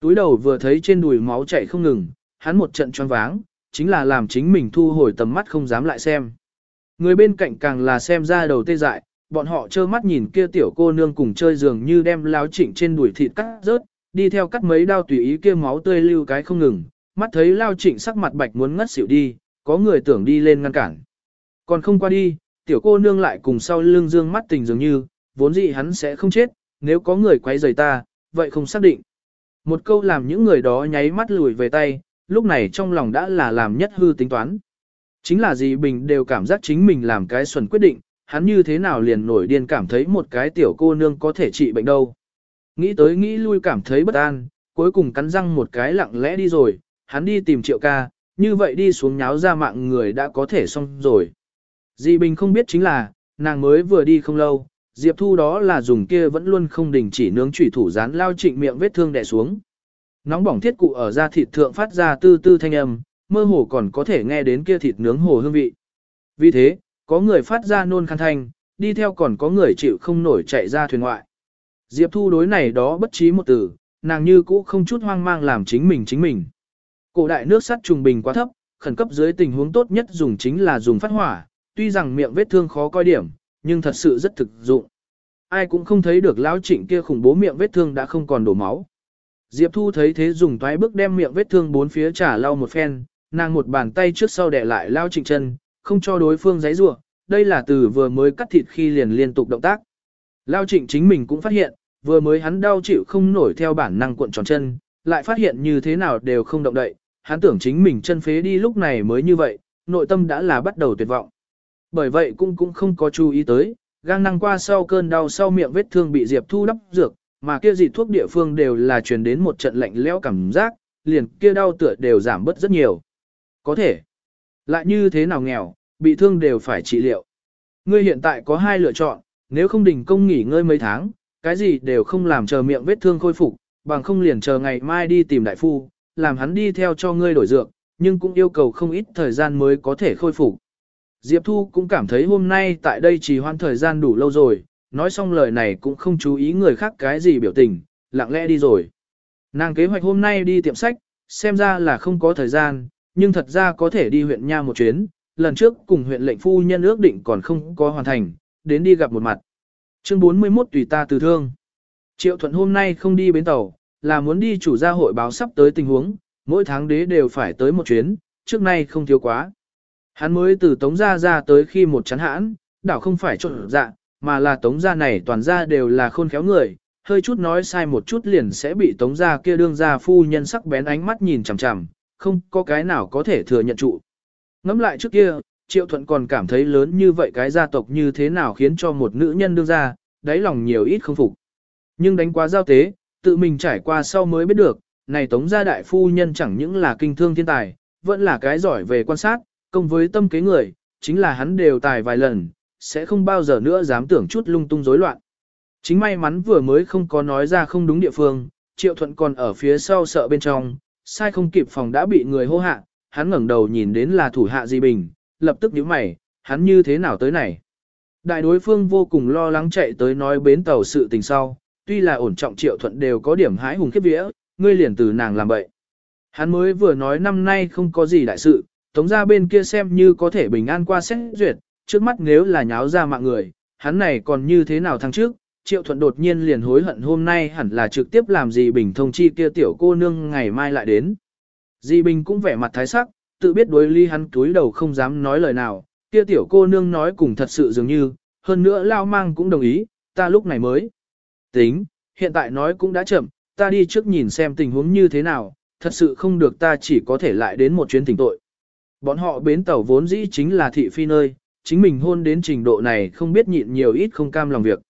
Túi đầu vừa thấy trên đùi máu chảy không ngừng, hắn một trận choáng váng, chính là làm chính mình thu hồi tầm mắt không dám lại xem. Người bên cạnh càng là xem ra đầu tê dại, bọn họ trơ mắt nhìn kia tiểu cô nương cùng chơi dường như đem láo trịnh trên đùi thịt cắt rớt, đi theo cắt mấy đao tùy ý kia máu tươi lưu cái không ngừng, mắt thấy lao trịnh sắc mặt bạch muốn ngất xỉu đi, có người tưởng đi lên ngăn cản. Còn không qua đi, tiểu cô nương lại cùng sau lưng dương mắt tình dường như, vốn dĩ hắn sẽ không chết, nếu có người quay rời ta, vậy không xác định. Một câu làm những người đó nháy mắt lùi về tay, lúc này trong lòng đã là làm nhất hư tính toán. Chính là gì Bình đều cảm giác chính mình làm cái xuẩn quyết định, hắn như thế nào liền nổi điên cảm thấy một cái tiểu cô nương có thể trị bệnh đâu. Nghĩ tới nghĩ lui cảm thấy bất an, cuối cùng cắn răng một cái lặng lẽ đi rồi, hắn đi tìm triệu ca, như vậy đi xuống nháo ra mạng người đã có thể xong rồi. Dì Bình không biết chính là, nàng mới vừa đi không lâu, Diệp Thu đó là dùng kia vẫn luôn không đình chỉ nướng chủy thủ dán lao trịnh miệng vết thương đè xuống. Nóng bỏng thiết cụ ở da thịt thượng phát ra tư tư thanh âm, mơ hồ còn có thể nghe đến kia thịt nướng hồ hương vị. Vì thế, có người phát ra nôn khăn thanh, đi theo còn có người chịu không nổi chạy ra thuyền ngoại. Diệp Thu đối này đó bất trí một từ, nàng như cũ không chút hoang mang làm chính mình chính mình. Cổ đại nước sắt trùng bình quá thấp, khẩn cấp dưới tình huống tốt nhất dùng chính là dùng phát hỏa, tuy rằng miệng vết thương khó coi điểm, nhưng thật sự rất thực dụng. Ai cũng không thấy được lão trịnh kia khủng bố miệng vết thương đã không còn đổ máu. Diệp Thu thấy thế dùng toái bước đem miệng vết thương bốn phía trả lau một phen, nàng một bàn tay trước sau đè lại lao trịnh chân, không cho đối phương giấy rủa. đây là từ vừa mới cắt thịt khi liền liên tục động tác. Lao trịnh chính mình cũng phát hiện, vừa mới hắn đau chịu không nổi theo bản năng cuộn tròn chân, lại phát hiện như thế nào đều không động đậy, hắn tưởng chính mình chân phế đi lúc này mới như vậy, nội tâm đã là bắt đầu tuyệt vọng. Bởi vậy cũng cũng không có chú ý tới, gang năng qua sau cơn đau sau miệng vết thương bị Diệp Thu đắp dược, mà kia dị thuốc địa phương đều là truyền đến một trận lạnh lẽo cảm giác, liền kia đau tựa đều giảm bớt rất nhiều. Có thể, lại như thế nào nghèo, bị thương đều phải trị liệu. Ngươi hiện tại có hai lựa chọn, nếu không đình công nghỉ ngơi mấy tháng, cái gì đều không làm chờ miệng vết thương khôi phục, bằng không liền chờ ngày mai đi tìm đại phu, làm hắn đi theo cho ngươi đổi dược, nhưng cũng yêu cầu không ít thời gian mới có thể khôi phục. Diệp Thu cũng cảm thấy hôm nay tại đây trì hoãn thời gian đủ lâu rồi, nói xong lời này cũng không chú ý người khác cái gì biểu tình, lặng lẽ đi rồi. Nàng kế hoạch hôm nay đi tiệm sách, xem ra là không có thời gian, nhưng thật ra có thể đi huyện Nha một chuyến, lần trước cùng huyện lệnh phu nhân ước định còn không có hoàn thành, đến đi gặp một mặt. Chương 41 tùy ta từ thương. Triệu Thuận hôm nay không đi bến tàu, là muốn đi chủ gia hội báo sắp tới tình huống, mỗi tháng đế đều phải tới một chuyến, trước nay không thiếu quá. Hắn mới từ tống gia ra tới khi một chán hãn, đảo không phải trộn dạ, mà là tống gia này toàn gia đều là khôn khéo người, hơi chút nói sai một chút liền sẽ bị tống gia kia đương gia phu nhân sắc bén ánh mắt nhìn chằm chằm, không có cái nào có thể thừa nhận trụ. Ngắm lại trước kia, Triệu Thuận còn cảm thấy lớn như vậy cái gia tộc như thế nào khiến cho một nữ nhân đương gia, đáy lòng nhiều ít không phục. Nhưng đánh quá giao tế, tự mình trải qua sau mới biết được, này tống gia đại phu nhân chẳng những là kinh thương thiên tài, vẫn là cái giỏi về quan sát, công với tâm kế người, chính là hắn đều tài vài lần, sẽ không bao giờ nữa dám tưởng chút lung tung rối loạn. Chính may mắn vừa mới không có nói ra không đúng địa phương, Triệu Thuận còn ở phía sau sợ bên trong, sai không kịp phòng đã bị người hô hạ, hắn ngẩng đầu nhìn đến là thủ hạ Di Bình, lập tức nhíu mày, hắn như thế nào tới này. Đại đối phương vô cùng lo lắng chạy tới nói bến tàu sự tình sau, tuy là ổn trọng Triệu Thuận đều có điểm hái hùng khiếp vía, ngươi liền từ nàng làm bậy. Hắn mới vừa nói năm nay không có gì đại sự, tống ra bên kia xem như có thể bình an qua xét duyệt, trước mắt nếu là nháo ra mạng người, hắn này còn như thế nào tháng trước, Triệu Thuận đột nhiên liền hối hận hôm nay hẳn là trực tiếp làm gì bình thông chi kia tiểu cô nương ngày mai lại đến. Di Bình cũng vẻ mặt thái sắc, tự biết đối ly hắn túi đầu không dám nói lời nào, kia tiểu cô nương nói cùng thật sự dường như, hơn nữa lao mang cũng đồng ý, ta lúc này mới. Tính, hiện tại nói cũng đã chậm, ta đi trước nhìn xem tình huống như thế nào, thật sự không được ta chỉ có thể lại đến một chuyến tỉnh tội. Bọn họ bến tàu vốn dĩ chính là thị phi nơi, chính mình hôn đến trình độ này không biết nhịn nhiều ít không cam lòng việc.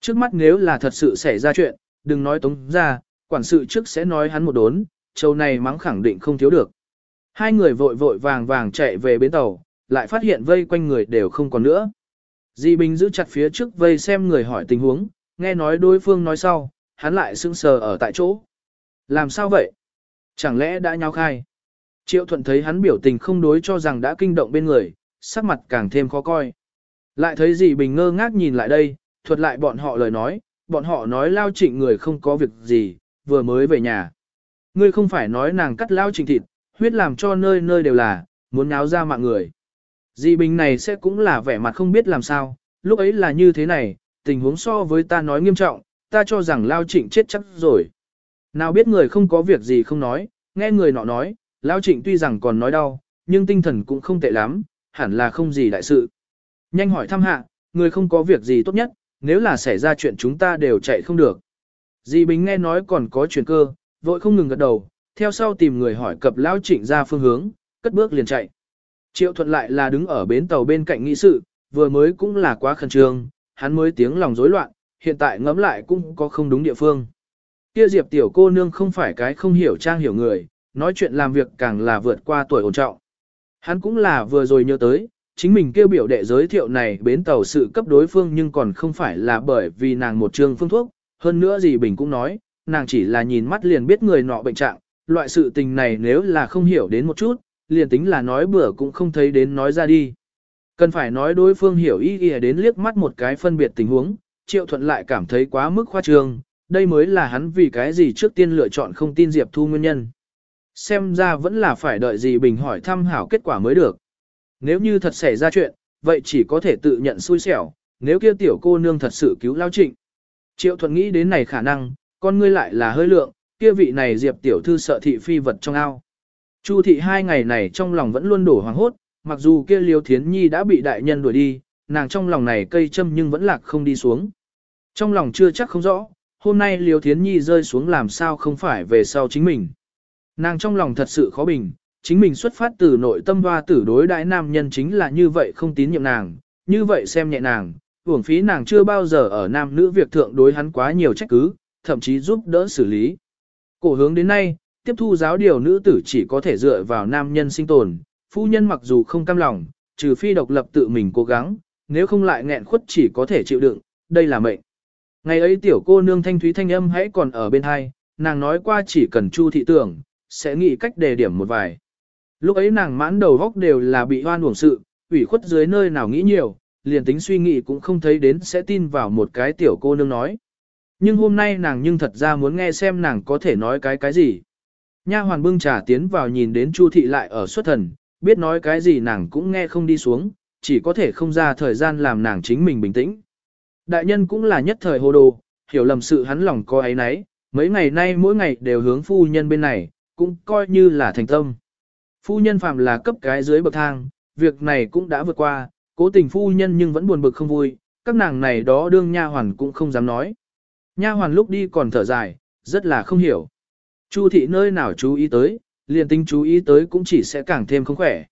Trước mắt nếu là thật sự xảy ra chuyện, đừng nói tống ra, quản sự trước sẽ nói hắn một đốn, châu này mắng khẳng định không thiếu được. Hai người vội vội vàng vàng chạy về bến tàu, lại phát hiện vây quanh người đều không còn nữa. Di Bình giữ chặt phía trước vây xem người hỏi tình huống, nghe nói đối phương nói sau, hắn lại sững sờ ở tại chỗ. Làm sao vậy? Chẳng lẽ đã nháo khai? Triệu thuận thấy hắn biểu tình không đối cho rằng đã kinh động bên người, sắc mặt càng thêm khó coi. Lại thấy gì bình ngơ ngác nhìn lại đây, thuật lại bọn họ lời nói, bọn họ nói lao trịnh người không có việc gì, vừa mới về nhà. Ngươi không phải nói nàng cắt lao trịnh thịt, huyết làm cho nơi nơi đều là, muốn nháo ra mạng người. Dì Bình này sẽ cũng là vẻ mặt không biết làm sao, lúc ấy là như thế này, tình huống so với ta nói nghiêm trọng, ta cho rằng Lao Trịnh chết chắc rồi. Nào biết người không có việc gì không nói, nghe người nọ nói, Lao Trịnh tuy rằng còn nói đau, nhưng tinh thần cũng không tệ lắm, hẳn là không gì đại sự. Nhanh hỏi thăm hạ, người không có việc gì tốt nhất, nếu là xảy ra chuyện chúng ta đều chạy không được. Dì Bình nghe nói còn có chuyện cơ, vội không ngừng gật đầu, theo sau tìm người hỏi cập Lao Trịnh ra phương hướng, cất bước liền chạy. Triệu thuận lại là đứng ở bến tàu bên cạnh nghị sự, vừa mới cũng là quá khẩn trương, hắn mới tiếng lòng rối loạn, hiện tại ngẫm lại cũng có không đúng địa phương. Kia Diệp tiểu cô nương không phải cái không hiểu trang hiểu người, nói chuyện làm việc càng là vượt qua tuổi ổn trọng. Hắn cũng là vừa rồi nhớ tới, chính mình kêu biểu đệ giới thiệu này bến tàu sự cấp đối phương nhưng còn không phải là bởi vì nàng một trường phương thuốc, hơn nữa gì Bình cũng nói, nàng chỉ là nhìn mắt liền biết người nọ bệnh trạng, loại sự tình này nếu là không hiểu đến một chút, liền tính là nói bữa cũng không thấy đến nói ra đi. Cần phải nói đối phương hiểu ý ý đến liếc mắt một cái phân biệt tình huống, triệu thuận lại cảm thấy quá mức khoa trương, đây mới là hắn vì cái gì trước tiên lựa chọn không tin Diệp Thu nguyên nhân. Xem ra vẫn là phải đợi gì bình hỏi thăm hảo kết quả mới được. Nếu như thật xảy ra chuyện, vậy chỉ có thể tự nhận xui xẻo, nếu kia tiểu cô nương thật sự cứu lao trịnh. Triệu thuận nghĩ đến này khả năng, con ngươi lại là hơi lượng, kia vị này Diệp tiểu thư sợ thị phi vật trong ao. Chu thị hai ngày này trong lòng vẫn luôn đổ hoàng hốt, mặc dù kia liêu thiến nhi đã bị đại nhân đuổi đi, nàng trong lòng này cây châm nhưng vẫn lạc không đi xuống. Trong lòng chưa chắc không rõ, hôm nay liêu thiến nhi rơi xuống làm sao không phải về sau chính mình. Nàng trong lòng thật sự khó bình, chính mình xuất phát từ nội tâm hoa tử đối đại nam nhân chính là như vậy không tín nhiệm nàng, như vậy xem nhẹ nàng, uổng phí nàng chưa bao giờ ở nam nữ việc thượng đối hắn quá nhiều trách cứ, thậm chí giúp đỡ xử lý. Cổ hướng đến nay, tiếp thu giáo điều nữ tử chỉ có thể dựa vào nam nhân sinh tồn, phu nhân mặc dù không cam lòng, trừ phi độc lập tự mình cố gắng, nếu không lại nghẹn khuất chỉ có thể chịu đựng, đây là mệnh. Ngày ấy tiểu cô nương thanh thúy thanh âm hãy còn ở bên hai, nàng nói qua chỉ cần chu thị tưởng, sẽ nghĩ cách đề điểm một vài. Lúc ấy nàng mãn đầu góc đều là bị hoan uổng sự, ủy khuất dưới nơi nào nghĩ nhiều, liền tính suy nghĩ cũng không thấy đến sẽ tin vào một cái tiểu cô nương nói. Nhưng hôm nay nàng nhưng thật ra muốn nghe xem nàng có thể nói cái cái gì. Nha hoàn bưng trà tiến vào nhìn đến Chu thị lại ở xuất thần, biết nói cái gì nàng cũng nghe không đi xuống, chỉ có thể không ra thời gian làm nàng chính mình bình tĩnh. Đại nhân cũng là nhất thời hồ đồ, hiểu lầm sự hắn lòng coi ấy nấy, mấy ngày nay mỗi ngày đều hướng phu nhân bên này, cũng coi như là thành tâm. Phu nhân phạm là cấp cái dưới bậc thang, việc này cũng đã vượt qua, cố tình phu nhân nhưng vẫn buồn bực không vui, các nàng này đó đương nha hoàn cũng không dám nói. Nha hoàn lúc đi còn thở dài, rất là không hiểu. Chu thị nơi nào chú ý tới, liền tính chú ý tới cũng chỉ sẽ càng thêm không khỏe.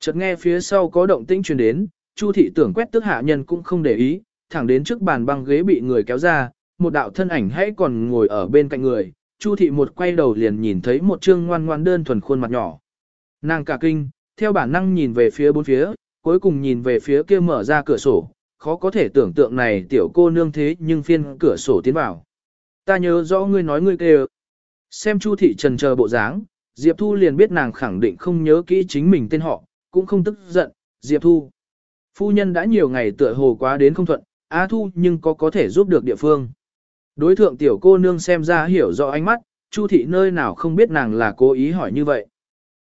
Chợt nghe phía sau có động tĩnh truyền đến, Chu thị tưởng quét tức hạ nhân cũng không để ý, thẳng đến trước bàn băng ghế bị người kéo ra, một đạo thân ảnh hãy còn ngồi ở bên cạnh người, Chu thị một quay đầu liền nhìn thấy một trương ngoan ngoan đơn thuần khuôn mặt nhỏ. Nàng cả kinh, theo bản năng nhìn về phía bốn phía, cuối cùng nhìn về phía kia mở ra cửa sổ, khó có thể tưởng tượng này tiểu cô nương thế nhưng phiên cửa sổ tiến vào. Ta nhớ rõ ngươi nói ngươi kêu. Xem Chu thị trần chờ bộ dáng, Diệp Thu liền biết nàng khẳng định không nhớ kỹ chính mình tên họ, cũng không tức giận, Diệp Thu. Phu nhân đã nhiều ngày tựa hồ quá đến không thuận, Á Thu nhưng có có thể giúp được địa phương. Đối thượng tiểu cô nương xem ra hiểu rõ ánh mắt, Chu thị nơi nào không biết nàng là cố ý hỏi như vậy.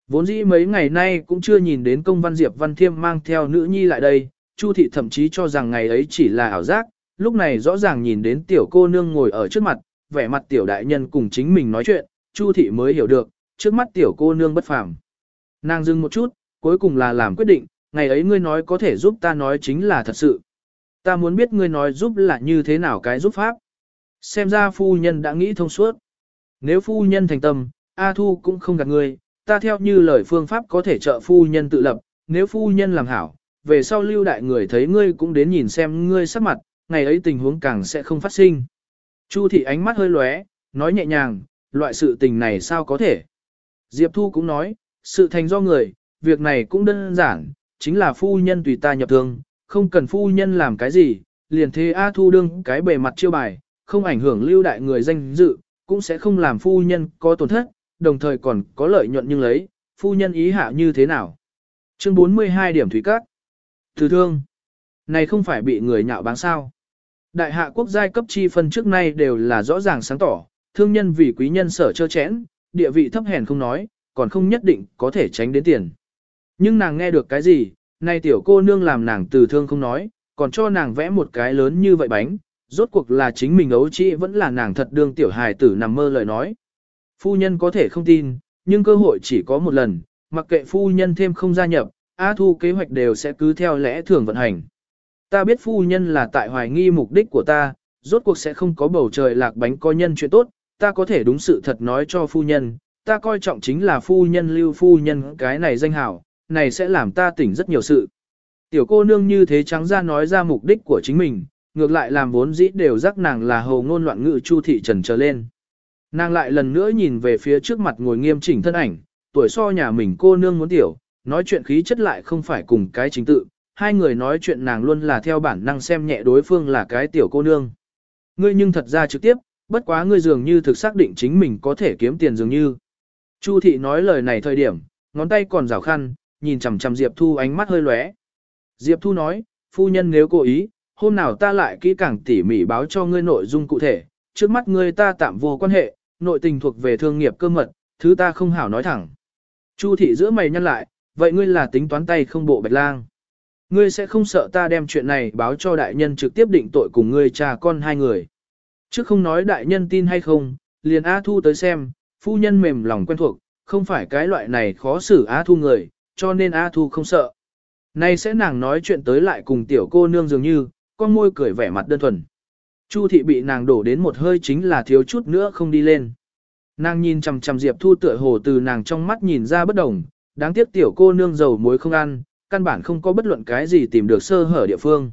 Vốn dĩ mấy ngày nay cũng chưa nhìn đến công văn Diệp Văn Thiêm mang theo nữ nhi lại đây, Chu thị thậm chí cho rằng ngày ấy chỉ là ảo giác, lúc này rõ ràng nhìn đến tiểu cô nương ngồi ở trước mặt, vẻ mặt tiểu đại nhân cùng chính mình nói chuyện, Chu thị mới hiểu được, trước mắt tiểu cô nương bất phàm. Nàng dừng một chút, cuối cùng là làm quyết định, ngày ấy ngươi nói có thể giúp ta nói chính là thật sự. Ta muốn biết ngươi nói giúp là như thế nào cái giúp pháp. Xem ra phu nhân đã nghĩ thông suốt. Nếu phu nhân thành tâm, A Thu cũng không gạt ngươi, ta theo như lời phương pháp có thể trợ phu nhân tự lập, nếu phu nhân làm hảo, về sau lưu đại người thấy ngươi cũng đến nhìn xem ngươi sắc mặt, ngày ấy tình huống càng sẽ không phát sinh. Chu thị ánh mắt hơi lóe, nói nhẹ nhàng, loại sự tình này sao có thể. Diệp Thu cũng nói, sự thành do người, việc này cũng đơn giản, chính là phu nhân tùy ta nhập thương, không cần phu nhân làm cái gì, liền thế A Thu đương cái bề mặt chiêu bài, không ảnh hưởng lưu đại người danh dự, cũng sẽ không làm phu nhân có tổn thất, đồng thời còn có lợi nhuận nhưng lấy, phu nhân ý hạ như thế nào. Chương 42 điểm thủy cát. Từ thương. Này không phải bị người nhạo báng sao. Đại hạ quốc giai cấp chi phân trước nay đều là rõ ràng sáng tỏ, thương nhân vì quý nhân sở chơ chẽn, địa vị thấp hèn không nói, còn không nhất định có thể tránh đến tiền. Nhưng nàng nghe được cái gì, nay tiểu cô nương làm nàng từ thương không nói, còn cho nàng vẽ một cái lớn như vậy bánh, rốt cuộc là chính mình ấu trĩ vẫn là nàng thật đương tiểu hài tử nằm mơ lời nói. Phu nhân có thể không tin, nhưng cơ hội chỉ có một lần, mặc kệ phu nhân thêm không gia nhập, A Thu kế hoạch đều sẽ cứ theo lẽ thường vận hành. Ta biết phu nhân là tại hoài nghi mục đích của ta, rốt cuộc sẽ không có bầu trời lạc bánh có nhân chuyện tốt, ta có thể đúng sự thật nói cho phu nhân, ta coi trọng chính là phu nhân lưu phu nhân cái này danh hảo, này sẽ làm ta tỉnh rất nhiều sự. Tiểu cô nương như thế trắng ra nói ra mục đích của chính mình, ngược lại làm vốn dĩ đều rắc nàng là hầu ngôn loạn ngữ chu thị trần trở lên. Nàng lại lần nữa nhìn về phía trước mặt ngồi nghiêm chỉnh thân ảnh, tuổi so nhà mình cô nương muốn tiểu, nói chuyện khí chất lại không phải cùng cái chính tự, hai người nói chuyện nàng luôn là theo bản năng xem nhẹ đối phương là cái tiểu cô nương. Ngươi nhưng thật ra trực tiếp, bất quá ngươi dường như thực xác định chính mình có thể kiếm tiền dường như. Chu thị nói lời này thời điểm, ngón tay còn rào khăn, nhìn chằm chằm Diệp Thu ánh mắt hơi lóe. Diệp Thu nói, phu nhân nếu cố ý, hôm nào ta lại kỹ càng tỉ mỉ báo cho ngươi nội dung cụ thể, trước mắt ngươi ta tạm vô quan hệ, nội tình thuộc về thương nghiệp cơ mật, thứ ta không hảo nói thẳng. Chu thị giữa mày nhăn lại, vậy ngươi là tính toán tay không bộ bạch lang. Ngươi sẽ không sợ ta đem chuyện này báo cho đại nhân trực tiếp định tội cùng ngươi cha con hai người. Trước không nói đại nhân tin hay không, liền A Thu tới xem, phu nhân mềm lòng quen thuộc, không phải cái loại này khó xử A Thu người, cho nên A Thu không sợ. Nay sẽ nàng nói chuyện tới lại cùng tiểu cô nương dường như, con môi cười vẻ mặt đơn thuần. Chu thị bị nàng đổ đến một hơi chính là thiếu chút nữa không đi lên. Nàng nhìn chằm chằm Diệp Thu tựa hồ từ nàng trong mắt nhìn ra bất đồng, đáng tiếc tiểu cô nương dầu muối không ăn, căn bản không có bất luận cái gì tìm được sơ hở địa phương.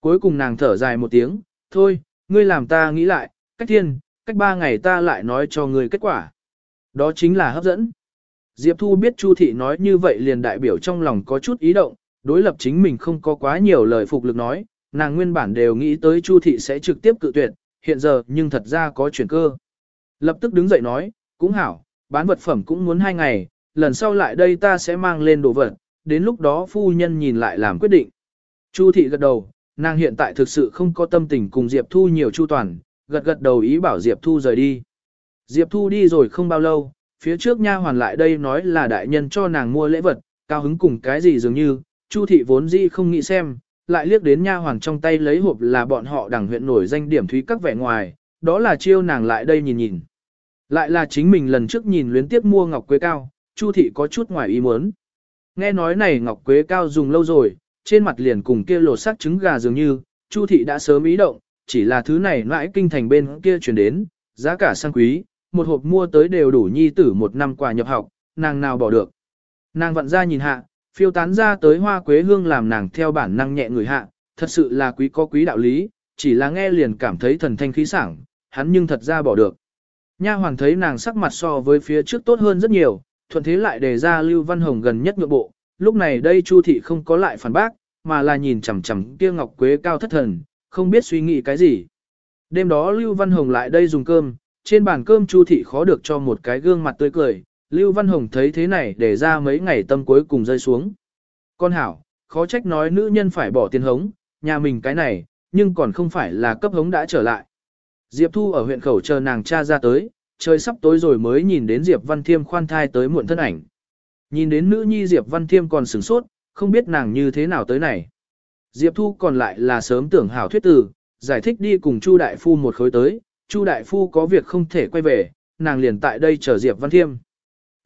Cuối cùng nàng thở dài một tiếng, thôi, ngươi làm ta nghĩ lại, cách thiên, cách ba ngày ta lại nói cho ngươi kết quả. Đó chính là hấp dẫn. Diệp Thu biết Chu Thị nói như vậy liền đại biểu trong lòng có chút ý động, đối lập chính mình không có quá nhiều lời phục lực nói, nàng nguyên bản đều nghĩ tới Chu Thị sẽ trực tiếp cự tuyệt, hiện giờ nhưng thật ra có chuyển cơ. Lập tức đứng dậy nói, cũng hảo, bán vật phẩm cũng muốn hai ngày, lần sau lại đây ta sẽ mang lên đồ vật, đến lúc đó phu nhân nhìn lại làm quyết định. Chu thị gật đầu, nàng hiện tại thực sự không có tâm tình cùng Diệp Thu nhiều chu toàn, gật gật đầu ý bảo Diệp Thu rời đi. Diệp Thu đi rồi không bao lâu, phía trước nha hoàn lại đây nói là đại nhân cho nàng mua lễ vật, cao hứng cùng cái gì dường như, Chu thị vốn dĩ không nghĩ xem, lại liếc đến nha hoàn trong tay lấy hộp là bọn họ đẳng huyện nổi danh điểm thúy các vẻ ngoài, đó là chiêu nàng lại đây nhìn nhìn. Lại là chính mình lần trước nhìn luyến tiếp mua ngọc quế cao, Chu thị có chút ngoài ý muốn. Nghe nói này ngọc quế cao dùng lâu rồi, trên mặt liền cùng kia lột sắc trứng gà dường như, Chu thị đã sớm ý động, chỉ là thứ này mãi kinh thành bên kia chuyển đến, giá cả sang quý, một hộp mua tới đều đủ nhi tử một năm quà nhập học, nàng nào bỏ được. Nàng vặn ra nhìn hạ, phiêu tán ra tới hoa quế hương làm nàng theo bản năng nhẹ người hạ, thật sự là quý có quý đạo lý, chỉ là nghe liền cảm thấy thần thanh khí sảng, hắn nhưng thật ra bỏ được. Nha hoàng thấy nàng sắc mặt so với phía trước tốt hơn rất nhiều, thuận thế lại đề ra Lưu Văn Hồng gần nhất nhượng bộ, lúc này đây Chu thị không có lại phản bác, mà là nhìn chằm chằm kia ngọc quế cao thất thần, không biết suy nghĩ cái gì. Đêm đó Lưu Văn Hồng lại đây dùng cơm, trên bàn cơm Chu thị khó được cho một cái gương mặt tươi cười, Lưu Văn Hồng thấy thế này để ra mấy ngày tâm cuối cùng rơi xuống. Con hảo, khó trách nói nữ nhân phải bỏ tiền hống, nhà mình cái này, nhưng còn không phải là cấp hống đã trở lại. Diệp Thu ở huyện khẩu chờ nàng cha ra tới, trời sắp tối rồi mới nhìn đến Diệp Văn Thiêm khoan thai tới muộn thân ảnh. Nhìn đến nữ nhi Diệp Văn Thiêm còn sửng sốt, không biết nàng như thế nào tới này. Diệp Thu còn lại là sớm tưởng hảo thuyết tử, giải thích đi cùng Chu Đại Phu một khối tới, Chu Đại Phu có việc không thể quay về, nàng liền tại đây chờ Diệp Văn Thiêm.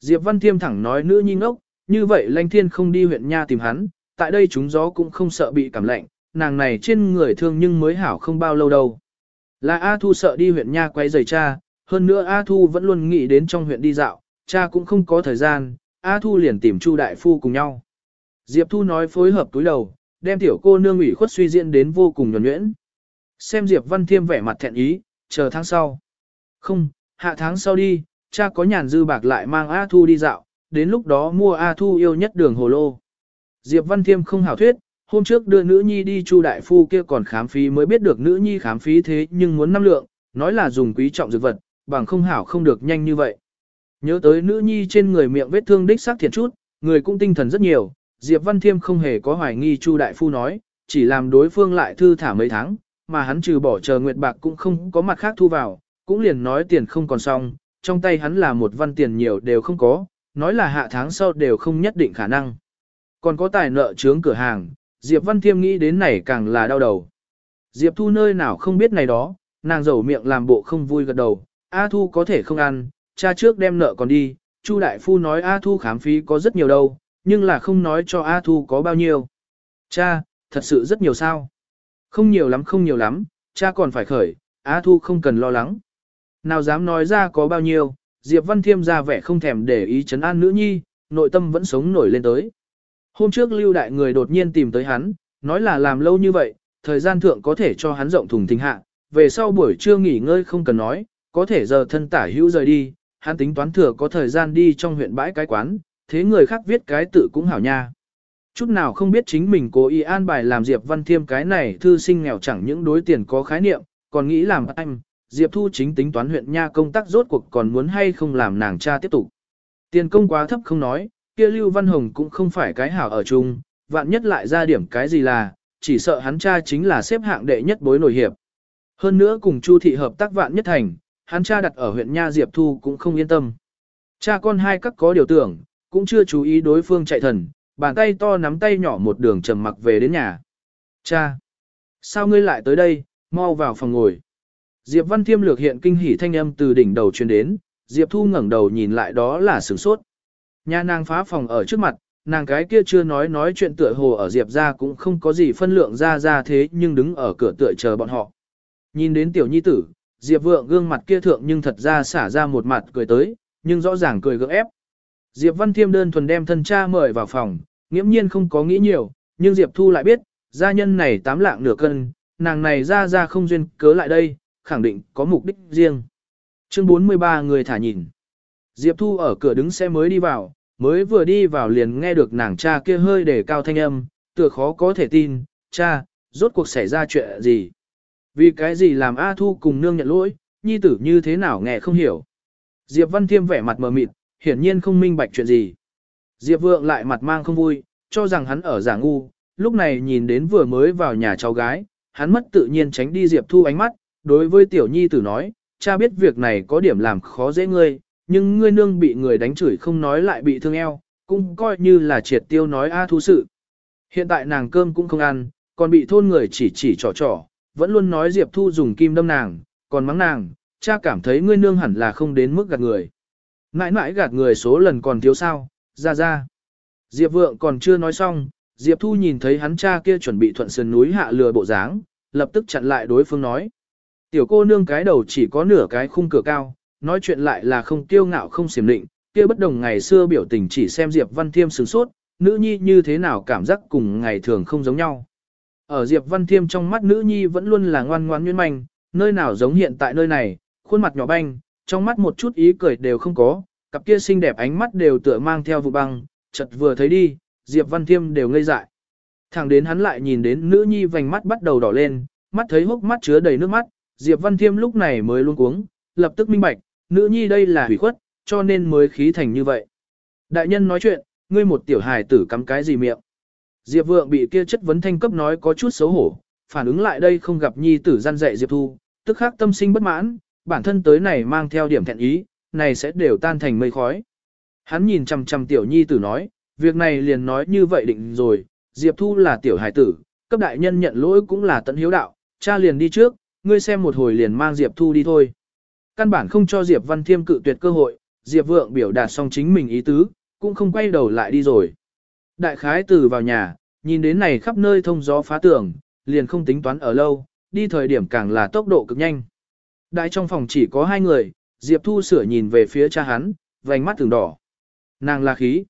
Diệp Văn Thiêm thẳng nói nữ nhi ngốc, như vậy Lanh Thiên không đi huyện Nha tìm hắn, tại đây chúng gió cũng không sợ bị cảm lạnh, nàng này trên người thương nhưng mới hảo không bao lâu đâu. Là A Thu sợ đi huyện Nha quay giày cha, hơn nữa A Thu vẫn luôn nghĩ đến trong huyện đi dạo, cha cũng không có thời gian, A Thu liền tìm Chu Đại Phu cùng nhau. Diệp Thu nói phối hợp túi đầu, đem tiểu cô nương ủy khuất suy diễn đến vô cùng nhuẩn nhuyễn. Xem Diệp Văn Thiêm vẻ mặt thẹn ý, chờ tháng sau. Không, hạ tháng sau đi, cha có nhàn dư bạc lại mang A Thu đi dạo, đến lúc đó mua A Thu yêu nhất đường hồ lô. Diệp Văn Thiêm không hảo thuyết, hôm trước đưa nữ nhi đi chu đại phu kia còn khám phí mới biết được nữ nhi khám phí thế nhưng muốn năm lượng, nói là dùng quý trọng dược vật, bằng không hảo không được nhanh như vậy. Nhớ tới nữ nhi trên người miệng vết thương đích xác thiệt chút, người cũng tinh thần rất nhiều, Diệp Văn Thiêm không hề có hoài nghi chu đại phu nói, chỉ làm đối phương lại thư thả mấy tháng, mà hắn trừ bỏ chờ nguyệt bạc cũng không có mặt khác thu vào, cũng liền nói tiền không còn xong, trong tay hắn là một văn tiền nhiều đều không có, nói là hạ tháng sau đều không nhất định khả năng. Còn có tài nợ trướng cửa hàng, Diệp Văn Thiêm nghĩ đến này càng là đau đầu. Diệp Thu nơi nào không biết này đó, nàng dầu miệng làm bộ không vui gật đầu, A Thu có thể không ăn, cha trước đem nợ còn đi, Chu Đại Phu nói A Thu khám phí có rất nhiều đâu, nhưng là không nói cho A Thu có bao nhiêu. Cha, thật sự rất nhiều sao? Không nhiều lắm không nhiều lắm, cha còn phải khởi, A Thu không cần lo lắng. Nào dám nói ra có bao nhiêu, Diệp Văn Thiêm ra vẻ không thèm để ý chấn an nữ nhi, nội tâm vẫn sống nổi lên tới. Hôm trước lưu đại người đột nhiên tìm tới hắn, nói là làm lâu như vậy, thời gian thượng có thể cho hắn rộng thùng thình hạ, về sau buổi trưa nghỉ ngơi không cần nói, có thể giờ thân tả hữu rời đi, hắn tính toán thừa có thời gian đi trong huyện bãi cái quán, thế người khác viết cái tự cũng hảo nha. Chút nào không biết chính mình cố ý an bài làm Diệp Văn Thiêm cái này thư sinh nghèo chẳng những đối tiền có khái niệm, còn nghĩ làm anh, Diệp Thu chính tính toán huyện nha công tác rốt cuộc còn muốn hay không làm nàng cha tiếp tục. Tiền công quá thấp không nói, kia Lưu Văn Hồng cũng không phải cái hảo ở chung, vạn nhất lại ra điểm cái gì là, chỉ sợ hắn cha chính là xếp hạng đệ nhất bối nổi hiệp. Hơn nữa cùng Chu thị hợp tác vạn nhất thành, hắn cha đặt ở huyện nha Diệp Thu cũng không yên tâm. Cha con hai các có điều tưởng, cũng chưa chú ý đối phương chạy thần, bàn tay to nắm tay nhỏ một đường trầm mặc về đến nhà. Cha! Sao ngươi lại tới đây, mau vào phòng ngồi. Diệp Văn Thiêm lược hiện kinh hỉ thanh âm từ đỉnh đầu truyền đến, Diệp Thu ngẩng đầu nhìn lại đó là sửng sốt. Nhà nàng phá phòng ở trước mặt, nàng cái kia chưa nói nói chuyện tựa hồ ở Diệp ra cũng không có gì phân lượng ra ra thế nhưng đứng ở cửa tựa chờ bọn họ. Nhìn đến tiểu nhi tử, Diệp vượng gương mặt kia thượng nhưng thật ra xả ra một mặt cười tới, nhưng rõ ràng cười gượng ép. Diệp Văn Thiêm đơn thuần đem thân cha mời vào phòng, nghiễm nhiên không có nghĩ nhiều, nhưng Diệp Thu lại biết, gia nhân này tám lạng nửa cân, nàng này ra ra không duyên cớ lại đây, khẳng định có mục đích riêng. Chương 43 người thả nhìn. Diệp Thu ở cửa đứng xe mới đi vào, mới vừa đi vào liền nghe được nàng cha kia hơi để cao thanh âm, tựa khó có thể tin, cha, rốt cuộc xảy ra chuyện gì. Vì cái gì làm A Thu cùng nương nhận lỗi, nhi tử như thế nào nghe không hiểu. Diệp Văn Thiêm vẻ mặt mờ mịt, hiển nhiên không minh bạch chuyện gì. Diệp Vượng lại mặt mang không vui, cho rằng hắn ở giả ngu, lúc này nhìn đến vừa mới vào nhà cháu gái, hắn mất tự nhiên tránh đi Diệp Thu ánh mắt, đối với tiểu nhi tử nói, cha biết việc này có điểm làm khó dễ ngươi, nhưng ngươi nương bị người đánh chửi không nói lại bị thương eo, cũng coi như là triệt tiêu nói A Thu sự. Hiện tại nàng cơm cũng không ăn, còn bị thôn người chỉ chỉ trò trò, vẫn luôn nói Diệp Thu dùng kim đâm nàng, còn mắng nàng, cha cảm thấy ngươi nương hẳn là không đến mức gạt người. Mãi mãi gạt người số lần còn thiếu sao, ra ra. Diệp vượng còn chưa nói xong, Diệp Thu nhìn thấy hắn cha kia chuẩn bị thuận sườn núi hạ lừa bộ dáng, lập tức chặn lại đối phương nói. Tiểu cô nương cái đầu chỉ có nửa cái khung cửa cao, nói chuyện lại là không tiêu ngạo không xiểm định, kia bất đồng ngày xưa biểu tình chỉ xem Diệp Văn Thiêm sửng sốt, nữ nhi như thế nào cảm giác cùng ngày thường không giống nhau. Ở Diệp Văn Thiêm trong mắt nữ nhi vẫn luôn là ngoan ngoãn nguyên manh, nơi nào giống hiện tại nơi này, khuôn mặt nhỏ banh, trong mắt một chút ý cười đều không có, cặp kia xinh đẹp ánh mắt đều tựa mang theo vụ băng, chợt vừa thấy đi, Diệp Văn Thiêm đều ngây dại. Thẳng đến hắn lại nhìn đến nữ nhi vành mắt bắt đầu đỏ lên, mắt thấy hốc mắt chứa đầy nước mắt, Diệp Văn Thiêm lúc này mới luôn cuống, lập tức minh bạch, nữ nhi đây là hủy khuất, cho nên mới khí thành như vậy. Đại nhân nói chuyện, ngươi một tiểu hài tử cắm cái gì miệng. Diệp vượng bị kia chất vấn thanh cấp nói có chút xấu hổ, phản ứng lại đây không gặp nhi tử gian dạy Diệp Thu, tức khắc tâm sinh bất mãn, bản thân tới này mang theo điểm thẹn ý, này sẽ đều tan thành mây khói. Hắn nhìn chằm chằm tiểu nhi tử nói, việc này liền nói như vậy định rồi, Diệp Thu là tiểu hài tử, cấp đại nhân nhận lỗi cũng là tận hiếu đạo, cha liền đi trước, ngươi xem một hồi liền mang Diệp Thu đi thôi. Căn bản không cho Diệp Văn Thiêm cự tuyệt cơ hội, Diệp Vượng biểu đạt xong chính mình ý tứ, cũng không quay đầu lại đi rồi. Đại khái từ vào nhà, nhìn đến này khắp nơi thông gió phá tường, liền không tính toán ở lâu, đi thời điểm càng là tốc độ cực nhanh. Đại trong phòng chỉ có hai người, Diệp Thu sửa nhìn về phía cha hắn, vành mắt từng đỏ. Nàng là khí.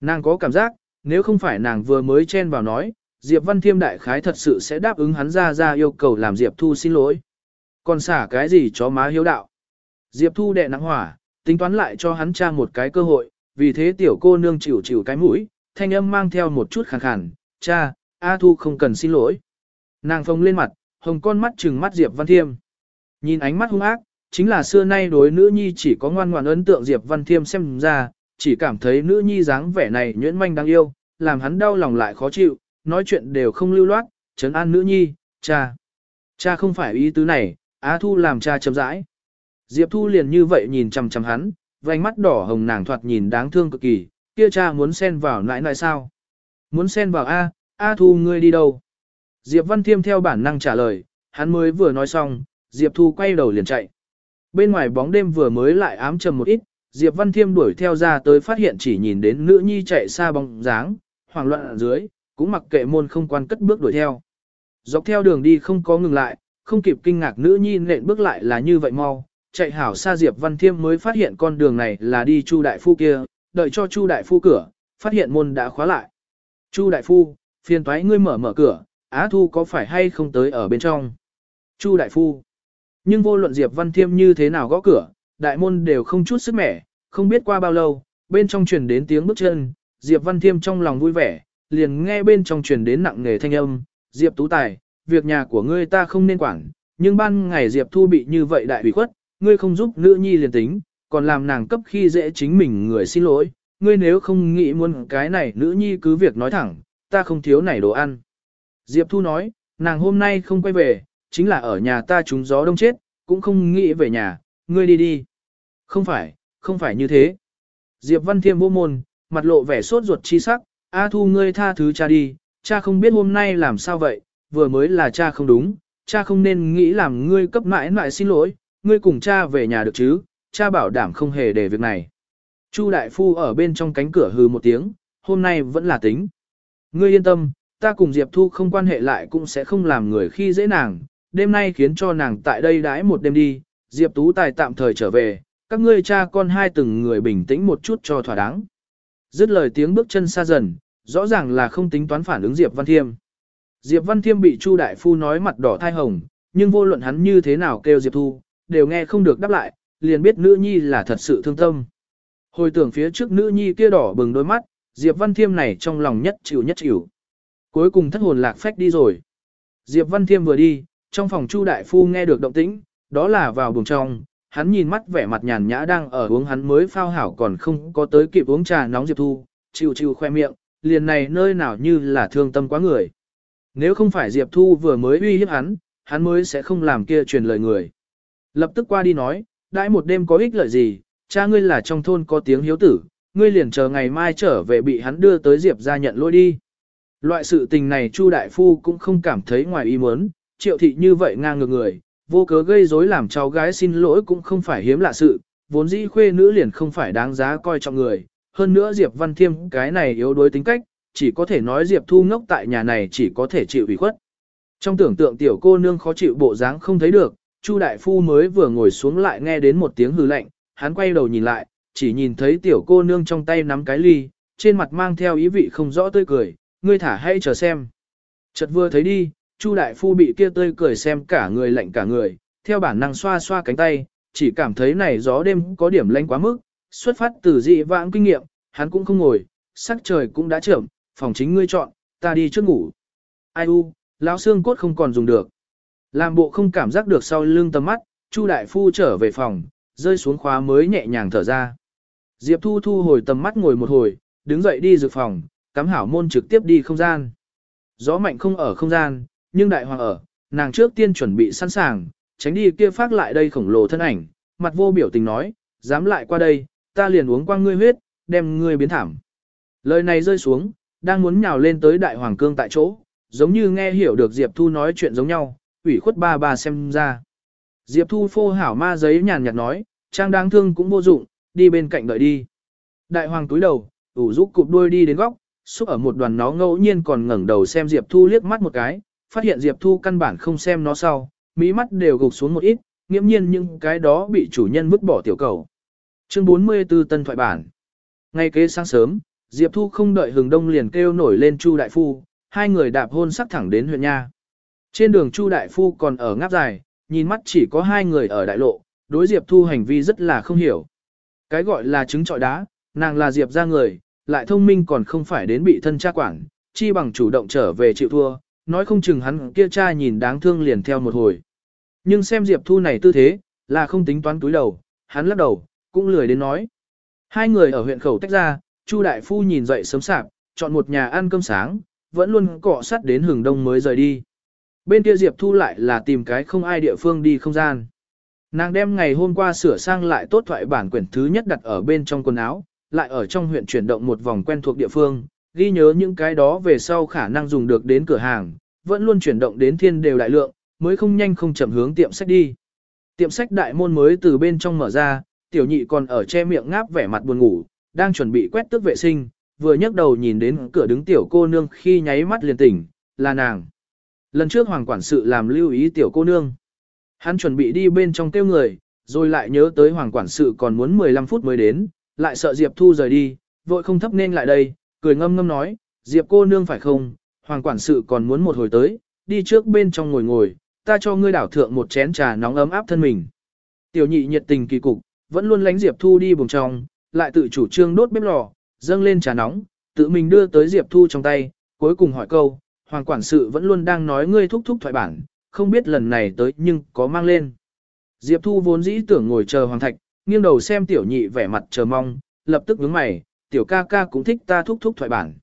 Nàng có cảm giác, nếu không phải nàng vừa mới chen vào nói, Diệp Văn Thiêm đại khái thật sự sẽ đáp ứng hắn ra ra yêu cầu làm Diệp Thu xin lỗi. Còn xả cái gì chó má hiếu đạo. Diệp Thu đệ nắng hỏa, tính toán lại cho hắn cha một cái cơ hội, vì thế tiểu cô nương chịu chịu cái mũi, thanh âm mang theo một chút khàn khàn, cha, A Thu không cần xin lỗi. Nàng phông lên mặt, hồng con mắt trừng mắt Diệp Văn Thiêm. Nhìn ánh mắt hung ác, chính là xưa nay đối nữ nhi chỉ có ngoan ngoãn ấn tượng Diệp Văn Thiêm xem ra, chỉ cảm thấy nữ nhi dáng vẻ này nhuyễn manh đáng yêu, làm hắn đau lòng lại khó chịu, nói chuyện đều không lưu loát, trấn an nữ nhi, cha. Cha không phải ý tứ này, Á Thu làm cha chậm rãi. Diệp Thu liền như vậy nhìn chằm chằm hắn, vành mắt đỏ hồng nàng thoạt nhìn đáng thương cực kỳ, kia cha muốn xen vào nãi nãi sao? Muốn xen vào A, A Thu ngươi đi đâu? Diệp Văn Thiêm theo bản năng trả lời, hắn mới vừa nói xong, Diệp Thu quay đầu liền chạy. Bên ngoài bóng đêm vừa mới lại ám trầm một ít, Diệp Văn Thiêm đuổi theo ra tới phát hiện chỉ nhìn đến nữ nhi chạy xa bóng dáng, hoảng loạn ở dưới, cũng mặc kệ môn không quan cất bước đuổi theo. Dọc theo đường đi không có ngừng lại, không kịp kinh ngạc nữ nhi nện bước lại là như vậy mau, chạy hảo xa Diệp Văn Thiêm mới phát hiện con đường này là đi Chu đại phu kia, đợi cho Chu đại phu cửa, phát hiện môn đã khóa lại. Chu đại phu, phiền toái ngươi mở mở cửa, Á Thu có phải hay không tới ở bên trong? Chu đại phu. Nhưng vô luận Diệp Văn Thiêm như thế nào gõ cửa, đại môn đều không chút sức mẻ, không biết qua bao lâu, bên trong truyền đến tiếng bước chân, Diệp Văn Thiêm trong lòng vui vẻ, liền nghe bên trong truyền đến nặng nề thanh âm, Diệp Tú Tài, việc nhà của ngươi ta không nên quản, nhưng ban ngày Diệp Thu bị như vậy đại bị khuất, ngươi không giúp nữ nhi liền tính, còn làm nàng cấp khi dễ chính mình người xin lỗi, ngươi nếu không nghĩ muốn cái này nữ nhi cứ việc nói thẳng, ta không thiếu này đồ ăn. Diệp Thu nói, nàng hôm nay không quay về, chính là ở nhà ta trúng gió đông chết, cũng không nghĩ về nhà, ngươi đi đi. Không phải, không phải như thế. Diệp Văn Thiêm vô môn, mặt lộ vẻ sốt ruột chi sắc, A Thu ngươi tha thứ cha đi, cha không biết hôm nay làm sao vậy, vừa mới là cha không đúng, cha không nên nghĩ làm ngươi cấp mãi mãi xin lỗi, ngươi cùng cha về nhà được chứ, cha bảo đảm không hề để việc này. Chu đại phu ở bên trong cánh cửa hừ một tiếng, hôm nay vẫn là tính. Ngươi yên tâm, ta cùng Diệp Thu không quan hệ lại cũng sẽ không làm người khi dễ nàng, đêm nay khiến cho nàng tại đây đãi một đêm đi, Diệp Tú Tài tạm thời trở về, các ngươi cha con hai từng người bình tĩnh một chút cho thỏa đáng. Dứt lời tiếng bước chân xa dần, rõ ràng là không tính toán phản ứng Diệp Văn Thiêm. Diệp Văn Thiêm bị Chu Đại Phu nói mặt đỏ thai hồng, nhưng vô luận hắn như thế nào kêu Diệp Thu, đều nghe không được đáp lại, liền biết nữ nhi là thật sự thương tâm. Hồi tưởng phía trước nữ nhi kia đỏ bừng đôi mắt, Diệp Văn Thiêm này trong lòng nhất chịu nhất chịu. Cuối cùng thất hồn lạc phách đi rồi. Diệp Văn Thiêm vừa đi, trong phòng Chu Đại Phu nghe được động tĩnh, đó là vào buồng trong, hắn nhìn mắt vẻ mặt nhàn nhã đang ở uống hắn mới phao hảo còn không có tới kịp uống trà nóng Diệp Thu, chịu chịu khoe miệng, liền này nơi nào như là thương tâm quá người. Nếu không phải Diệp Thu vừa mới uy hiếp hắn, hắn mới sẽ không làm kia truyền lời người. Lập tức qua đi nói, đãi một đêm có ích lợi gì, cha ngươi là trong thôn có tiếng hiếu tử, ngươi liền chờ ngày mai trở về bị hắn đưa tới Diệp ra nhận lỗi đi. Loại sự tình này Chu Đại Phu cũng không cảm thấy ngoài ý muốn, triệu thị như vậy ngang ngược người, vô cớ gây rối làm cháu gái xin lỗi cũng không phải hiếm lạ sự, vốn dĩ khuê nữ liền không phải đáng giá coi trọng người. Hơn nữa Diệp Văn Thiêm cái này yếu đuối tính cách, chỉ có thể nói Diệp Thu ngốc tại nhà này chỉ có thể chịu ủy khuất. Trong tưởng tượng tiểu cô nương khó chịu bộ dáng không thấy được, Chu đại phu mới vừa ngồi xuống lại nghe đến một tiếng hừ lạnh, hắn quay đầu nhìn lại, chỉ nhìn thấy tiểu cô nương trong tay nắm cái ly, trên mặt mang theo ý vị không rõ tươi cười, ngươi thả hay chờ xem. Chợt vừa thấy đi, Chu đại phu bị kia tươi cười xem cả người lạnh cả người, theo bản năng xoa xoa cánh tay, chỉ cảm thấy này gió đêm có điểm lạnh quá mức, xuất phát từ dị vãng kinh nghiệm, hắn cũng không ngồi, sắc trời cũng đã trưởng, phòng chính ngươi chọn, ta đi trước ngủ. Ai u, lão xương cốt không còn dùng được. Làm bộ không cảm giác được sau lưng tầm mắt, Chu đại phu trở về phòng, rơi xuống khóa mới nhẹ nhàng thở ra. Diệp Thu thu hồi tầm mắt ngồi một hồi, đứng dậy đi dược phòng, cắm hảo môn trực tiếp đi không gian. Gió mạnh không ở không gian, nhưng đại hoàng ở, nàng trước tiên chuẩn bị sẵn sàng, tránh đi kia phát lại đây khổng lồ thân ảnh, mặt vô biểu tình nói, dám lại qua đây, ta liền uống qua ngươi huyết, đem ngươi biến thảm. Lời này rơi xuống, đang muốn nhào lên tới đại hoàng cương tại chỗ, giống như nghe hiểu được Diệp Thu nói chuyện giống nhau, ủy khuất ba ba xem ra. Diệp Thu phô hảo ma giấy nhàn nhạt nói, trang đáng thương cũng vô dụng, đi bên cạnh đợi đi. Đại hoàng túi đầu, ủ rũ cụp đuôi đi đến góc, xúc ở một đoàn nó ngẫu nhiên còn ngẩng đầu xem Diệp Thu liếc mắt một cái, phát hiện Diệp Thu căn bản không xem nó sau, mỹ mắt đều gục xuống một ít, nghiễm nhiên những cái đó bị chủ nhân vứt bỏ tiểu cầu. Chương 44 Tân Thoại Bản Ngay kế sáng sớm, Diệp Thu không đợi hừng đông liền kêu nổi lên Chu Đại Phu, hai người đạp hôn sắc thẳng đến huyện Nha. Trên đường Chu Đại Phu còn ở ngáp dài, nhìn mắt chỉ có hai người ở đại lộ, đối Diệp Thu hành vi rất là không hiểu. Cái gọi là trứng trọi đá, nàng là Diệp ra người, lại thông minh còn không phải đến bị thân cha quản, chi bằng chủ động trở về chịu thua, nói không chừng hắn kia cha nhìn đáng thương liền theo một hồi. Nhưng xem Diệp Thu này tư thế, là không tính toán túi đầu, hắn lắc đầu, cũng lười đến nói. Hai người ở huyện khẩu tách ra, Chu đại phu nhìn dậy sớm sạp, chọn một nhà ăn cơm sáng, vẫn luôn cọ sắt đến hừng đông mới rời đi. Bên kia Diệp Thu lại là tìm cái không ai địa phương đi không gian. Nàng đem ngày hôm qua sửa sang lại tốt thoại bản quyển thứ nhất đặt ở bên trong quần áo, lại ở trong huyện chuyển động một vòng quen thuộc địa phương, ghi nhớ những cái đó về sau khả năng dùng được đến cửa hàng, vẫn luôn chuyển động đến thiên đều đại lượng, mới không nhanh không chậm hướng tiệm sách đi. Tiệm sách đại môn mới từ bên trong mở ra, tiểu nhị còn ở che miệng ngáp vẻ mặt buồn ngủ, đang chuẩn bị quét tước vệ sinh, vừa nhấc đầu nhìn đến cửa đứng tiểu cô nương khi nháy mắt liền tỉnh, là nàng. Lần trước hoàng quản sự làm lưu ý tiểu cô nương. Hắn chuẩn bị đi bên trong tiêu người, rồi lại nhớ tới hoàng quản sự còn muốn 15 phút mới đến, lại sợ Diệp Thu rời đi, vội không thấp nên lại đây, cười ngâm ngâm nói, Diệp cô nương phải không, hoàng quản sự còn muốn một hồi tới, đi trước bên trong ngồi ngồi, ta cho ngươi đảo thượng một chén trà nóng ấm áp thân mình. Tiểu nhị nhiệt tình kỳ cục, vẫn luôn lánh Diệp Thu đi bùng trong, lại tự chủ trương đốt bếp lò, dâng lên trà nóng, tự mình đưa tới Diệp Thu trong tay, cuối cùng hỏi câu, hoàng quản sự vẫn luôn đang nói ngươi thúc thúc thoại bản, không biết lần này tới nhưng có mang lên. Diệp Thu vốn dĩ tưởng ngồi chờ hoàng thạch, nghiêng đầu xem tiểu nhị vẻ mặt chờ mong, lập tức nhướng mày, tiểu ca ca cũng thích ta thúc thúc thoại bản.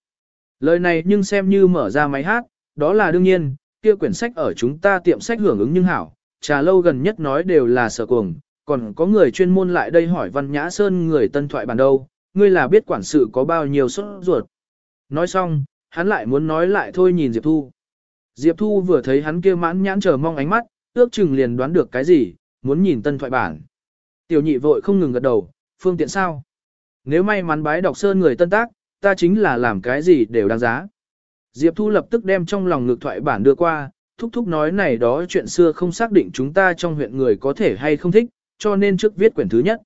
Lời này nhưng xem như mở ra máy hát, đó là đương nhiên, kia quyển sách ở chúng ta tiệm sách hưởng ứng nhưng hảo, trà lâu gần nhất nói đều là sở cuồng, còn có người chuyên môn lại đây hỏi Văn Nhã Sơn người tân thoại bản đâu, ngươi là biết quản sự có bao nhiêu sốt ruột. Nói xong, hắn lại muốn nói lại thôi nhìn Diệp Thu. Diệp Thu vừa thấy hắn kia mãn nhãn chờ mong ánh mắt, ước chừng liền đoán được cái gì, muốn nhìn tân thoại bản. Tiểu nhị vội không ngừng gật đầu, phương tiện sao? Nếu may mắn bái đọc sơn người tân tác, ta chính là làm cái gì đều đáng giá. Diệp Thu lập tức đem trong lòng ngược thoại bản đưa qua, thúc thúc nói này đó chuyện xưa không xác định chúng ta trong huyện người có thể hay không thích, cho nên trước viết quyển thứ nhất.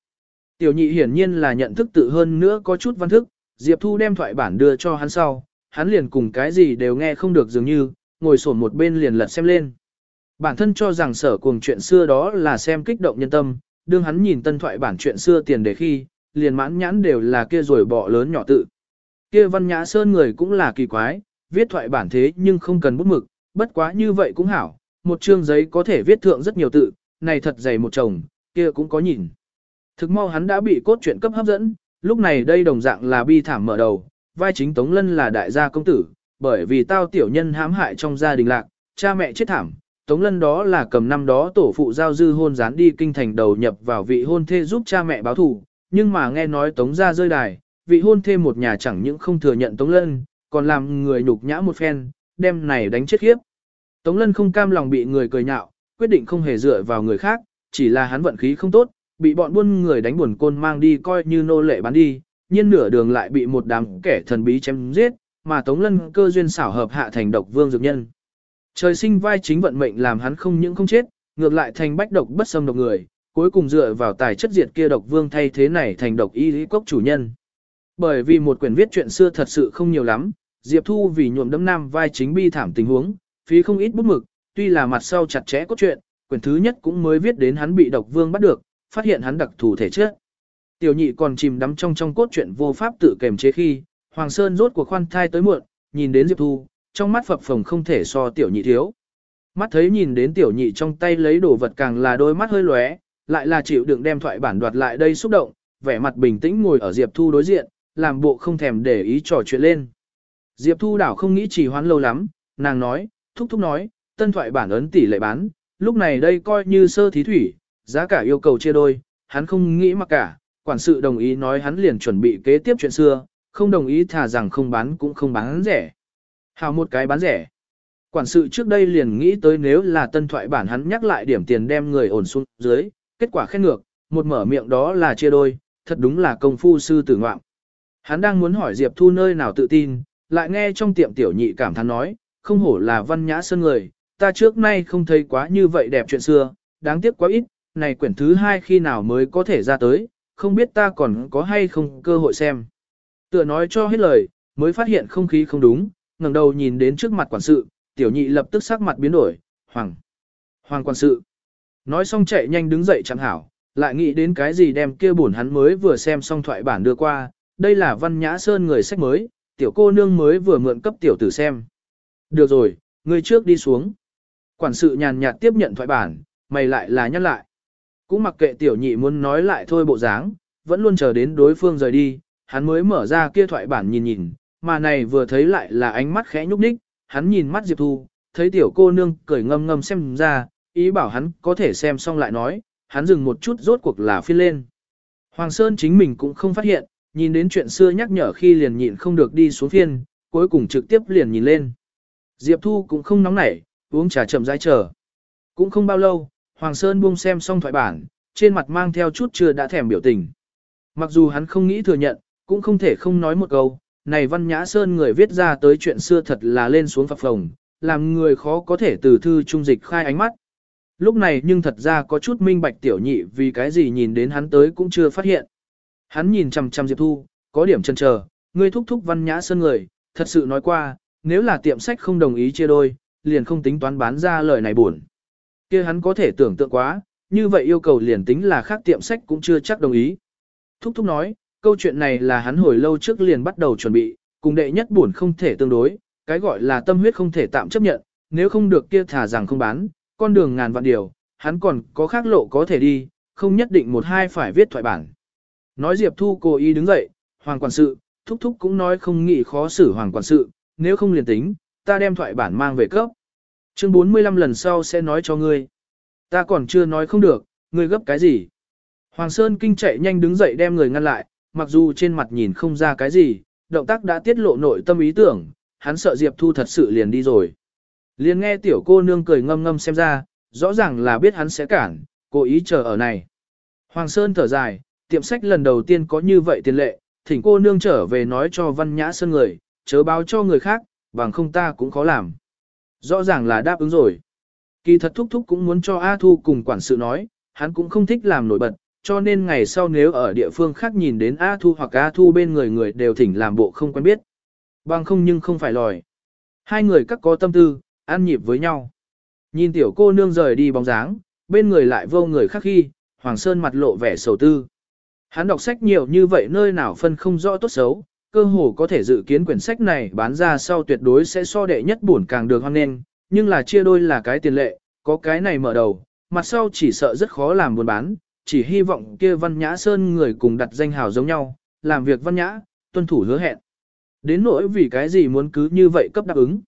Tiểu nhị hiển nhiên là nhận thức tự hơn nữa có chút văn thức, Diệp Thu đem thoại bản đưa cho hắn sau, hắn liền cùng cái gì đều nghe không được dường như, ngồi sổn một bên liền lật xem lên. Bản thân cho rằng sở cuồng chuyện xưa đó là xem kích động nhân tâm, đương hắn nhìn tân thoại bản chuyện xưa tiền đề khi, liền mãn nhãn đều là kia rồi bỏ lớn nhỏ tự. Kia văn nhã sơn người cũng là kỳ quái, viết thoại bản thế nhưng không cần bút mực, bất quá như vậy cũng hảo, một chương giấy có thể viết thượng rất nhiều tự, này thật dày một chồng, kia cũng có nhìn. Thực mau hắn đã bị cốt truyện cấp hấp dẫn, lúc này đây đồng dạng là bi thảm mở đầu, vai chính Tống Lân là đại gia công tử, bởi vì tao tiểu nhân hãm hại trong gia đình lạc, cha mẹ chết thảm. Tống Lân đó là cầm năm đó tổ phụ giao dư hôn gián đi kinh thành đầu nhập vào vị hôn thê giúp cha mẹ báo thù, nhưng mà nghe nói Tống gia rơi đài, vị hôn thê một nhà chẳng những không thừa nhận Tống Lân, còn làm người nhục nhã một phen, đem này đánh chết khiếp. Tống Lân không cam lòng bị người cười nhạo, quyết định không hề dựa vào người khác, chỉ là hắn vận khí không tốt, bị bọn buôn người đánh buồn côn mang đi coi như nô lệ bán đi, nhiên nửa đường lại bị một đám kẻ thần bí chém giết, mà Tống Lân cơ duyên xảo hợp hạ thành độc vương dược nhân. Trời sinh vai chính vận mệnh làm hắn không những không chết, ngược lại thành bách độc bất xâm độc người, cuối cùng dựa vào tài chất diệt kia độc vương thay thế này thành độc y lý cốc chủ nhân. Bởi vì một quyển viết chuyện xưa thật sự không nhiều lắm, Diệp Thu vì nhuộm đấm nam vai chính bi thảm tình huống, phí không ít bút mực, tuy là mặt sau chặt chẽ cốt truyện, quyển thứ nhất cũng mới viết đến hắn bị độc vương bắt được, phát hiện hắn đặc thù thể chất. Tiểu nhị còn chìm đắm trong trong cốt truyện vô pháp tự kềm chế khi, Hoàng Sơn rốt cuộc khoan thai tới muộn, nhìn đến Diệp Thu, trong mắt phập phồng không thể so tiểu nhị thiếu. Mắt thấy nhìn đến tiểu nhị trong tay lấy đồ vật càng là đôi mắt hơi lóe, lại là chịu đựng đem thoại bản đoạt lại đây xúc động, vẻ mặt bình tĩnh ngồi ở Diệp Thu đối diện, làm bộ không thèm để ý trò chuyện lên. Diệp Thu đảo không nghĩ trì hoãn lâu lắm, nàng nói, thúc thúc nói, tân thoại bản ấn tỷ lệ bán, lúc này đây coi như sơ thí thủy, giá cả yêu cầu chia đôi, hắn không nghĩ mà cả, quản sự đồng ý nói hắn liền chuẩn bị kế tiếp chuyện xưa, không đồng ý thả rằng không bán cũng không bán rẻ. Hào một cái bán rẻ. Quản sự trước đây liền nghĩ tới nếu là tân thoại bản hắn nhắc lại điểm tiền đem người ổn xuống dưới, kết quả khen ngược, một mở miệng đó là chia đôi, thật đúng là công phu sư tử ngoạm. Hắn đang muốn hỏi Diệp Thu nơi nào tự tin, lại nghe trong tiệm tiểu nhị cảm thán nói, không hổ là văn nhã sơn người, ta trước nay không thấy quá như vậy đẹp chuyện xưa, đáng tiếc quá ít, này quyển thứ hai khi nào mới có thể ra tới, không biết ta còn có hay không cơ hội xem. Tựa nói cho hết lời, mới phát hiện không khí không đúng, ngẩng đầu nhìn đến trước mặt quản sự, tiểu nhị lập tức sắc mặt biến đổi, hoàng, hoàng quản sự. Nói xong chạy nhanh đứng dậy chẳng hảo, lại nghĩ đến cái gì đem kia buồn hắn mới vừa xem xong thoại bản đưa qua, đây là văn nhã sơn người sách mới, tiểu cô nương mới vừa mượn cấp tiểu tử xem. Được rồi, người trước đi xuống. Quản sự nhàn nhạt tiếp nhận thoại bản, mày lại là nhắc lại. Cũng mặc kệ tiểu nhị muốn nói lại thôi bộ dáng, vẫn luôn chờ đến đối phương rời đi, hắn mới mở ra kia thoại bản nhìn nhìn, mà này vừa thấy lại là ánh mắt khẽ nhúc nhích, hắn nhìn mắt Diệp Thu, thấy tiểu cô nương cười ngâm ngâm xem ra, ý bảo hắn có thể xem xong lại nói, hắn dừng một chút rốt cuộc là phiên lên. Hoàng Sơn chính mình cũng không phát hiện, nhìn đến chuyện xưa nhắc nhở khi liền nhịn không được đi xuống phiên, cuối cùng trực tiếp liền nhìn lên. Diệp Thu cũng không nóng nảy, uống trà chậm rãi chờ. Cũng không bao lâu, Hoàng Sơn buông xem xong thoại bản, trên mặt mang theo chút chưa đã thèm biểu tình. Mặc dù hắn không nghĩ thừa nhận, cũng không thể không nói một câu, này Văn Nhã Sơn người viết ra tới chuyện xưa thật là lên xuống phập phồng, làm người khó có thể từ thư trung dịch khai ánh mắt. Lúc này nhưng thật ra có chút minh bạch tiểu nhị vì cái gì nhìn đến hắn tới cũng chưa phát hiện. Hắn nhìn chằm chằm Diệp Thu, có điểm chân chờ, ngươi thúc thúc Văn Nhã Sơn người, thật sự nói qua, nếu là tiệm sách không đồng ý chia đôi, liền không tính toán bán ra lời này buồn kia hắn có thể tưởng tượng quá, như vậy yêu cầu liền tính là khác tiệm sách cũng chưa chắc đồng ý. Thúc thúc nói, câu chuyện này là hắn hồi lâu trước liền bắt đầu chuẩn bị, cùng đệ nhất buồn không thể tương đối, cái gọi là tâm huyết không thể tạm chấp nhận, nếu không được kia thả rằng không bán, con đường ngàn vạn điều, hắn còn có khác lộ có thể đi, không nhất định một hai phải viết thoại bản. Nói Diệp Thu cố ý đứng dậy, Hoàng quản sự, thúc thúc cũng nói không nghĩ khó xử Hoàng quản sự, nếu không liền tính, ta đem thoại bản mang về cấp. Chương 45 lần sau sẽ nói cho ngươi. Ta còn chưa nói không được, ngươi gấp cái gì? Hoàng Sơn kinh chạy nhanh đứng dậy đem người ngăn lại, mặc dù trên mặt nhìn không ra cái gì, động tác đã tiết lộ nội tâm ý tưởng, hắn sợ Diệp Thu thật sự liền đi rồi. Liền nghe tiểu cô nương cười ngâm ngâm xem ra, rõ ràng là biết hắn sẽ cản, cố ý chờ ở này. Hoàng Sơn thở dài, tiệm sách lần đầu tiên có như vậy tiền lệ, thỉnh cô nương trở về nói cho văn nhã sơn người, chớ báo cho người khác, bằng không ta cũng khó làm. Rõ ràng là đáp ứng rồi. Kỳ thật thúc thúc cũng muốn cho A Thu cùng quản sự nói, hắn cũng không thích làm nổi bật, cho nên ngày sau nếu ở địa phương khác nhìn đến A Thu hoặc A Thu bên người người đều thỉnh làm bộ không quen biết. Bằng không nhưng không phải lòi. Hai người các có tâm tư, ăn nhịp với nhau. Nhìn tiểu cô nương rời đi bóng dáng, bên người lại vô người khác khi, Hoàng Sơn mặt lộ vẻ sầu tư. Hắn đọc sách nhiều như vậy nơi nào phân không rõ tốt xấu, cơ hồ có thể dự kiến quyển sách này bán ra sau tuyệt đối sẽ so đệ nhất buồn càng được hoan nghênh, nhưng là chia đôi là cái tiền lệ, có cái này mở đầu, mặt sau chỉ sợ rất khó làm buôn bán, chỉ hy vọng kia văn nhã sơn người cùng đặt danh hào giống nhau, làm việc văn nhã, tuân thủ hứa hẹn. Đến nỗi vì cái gì muốn cứ như vậy cấp đáp ứng.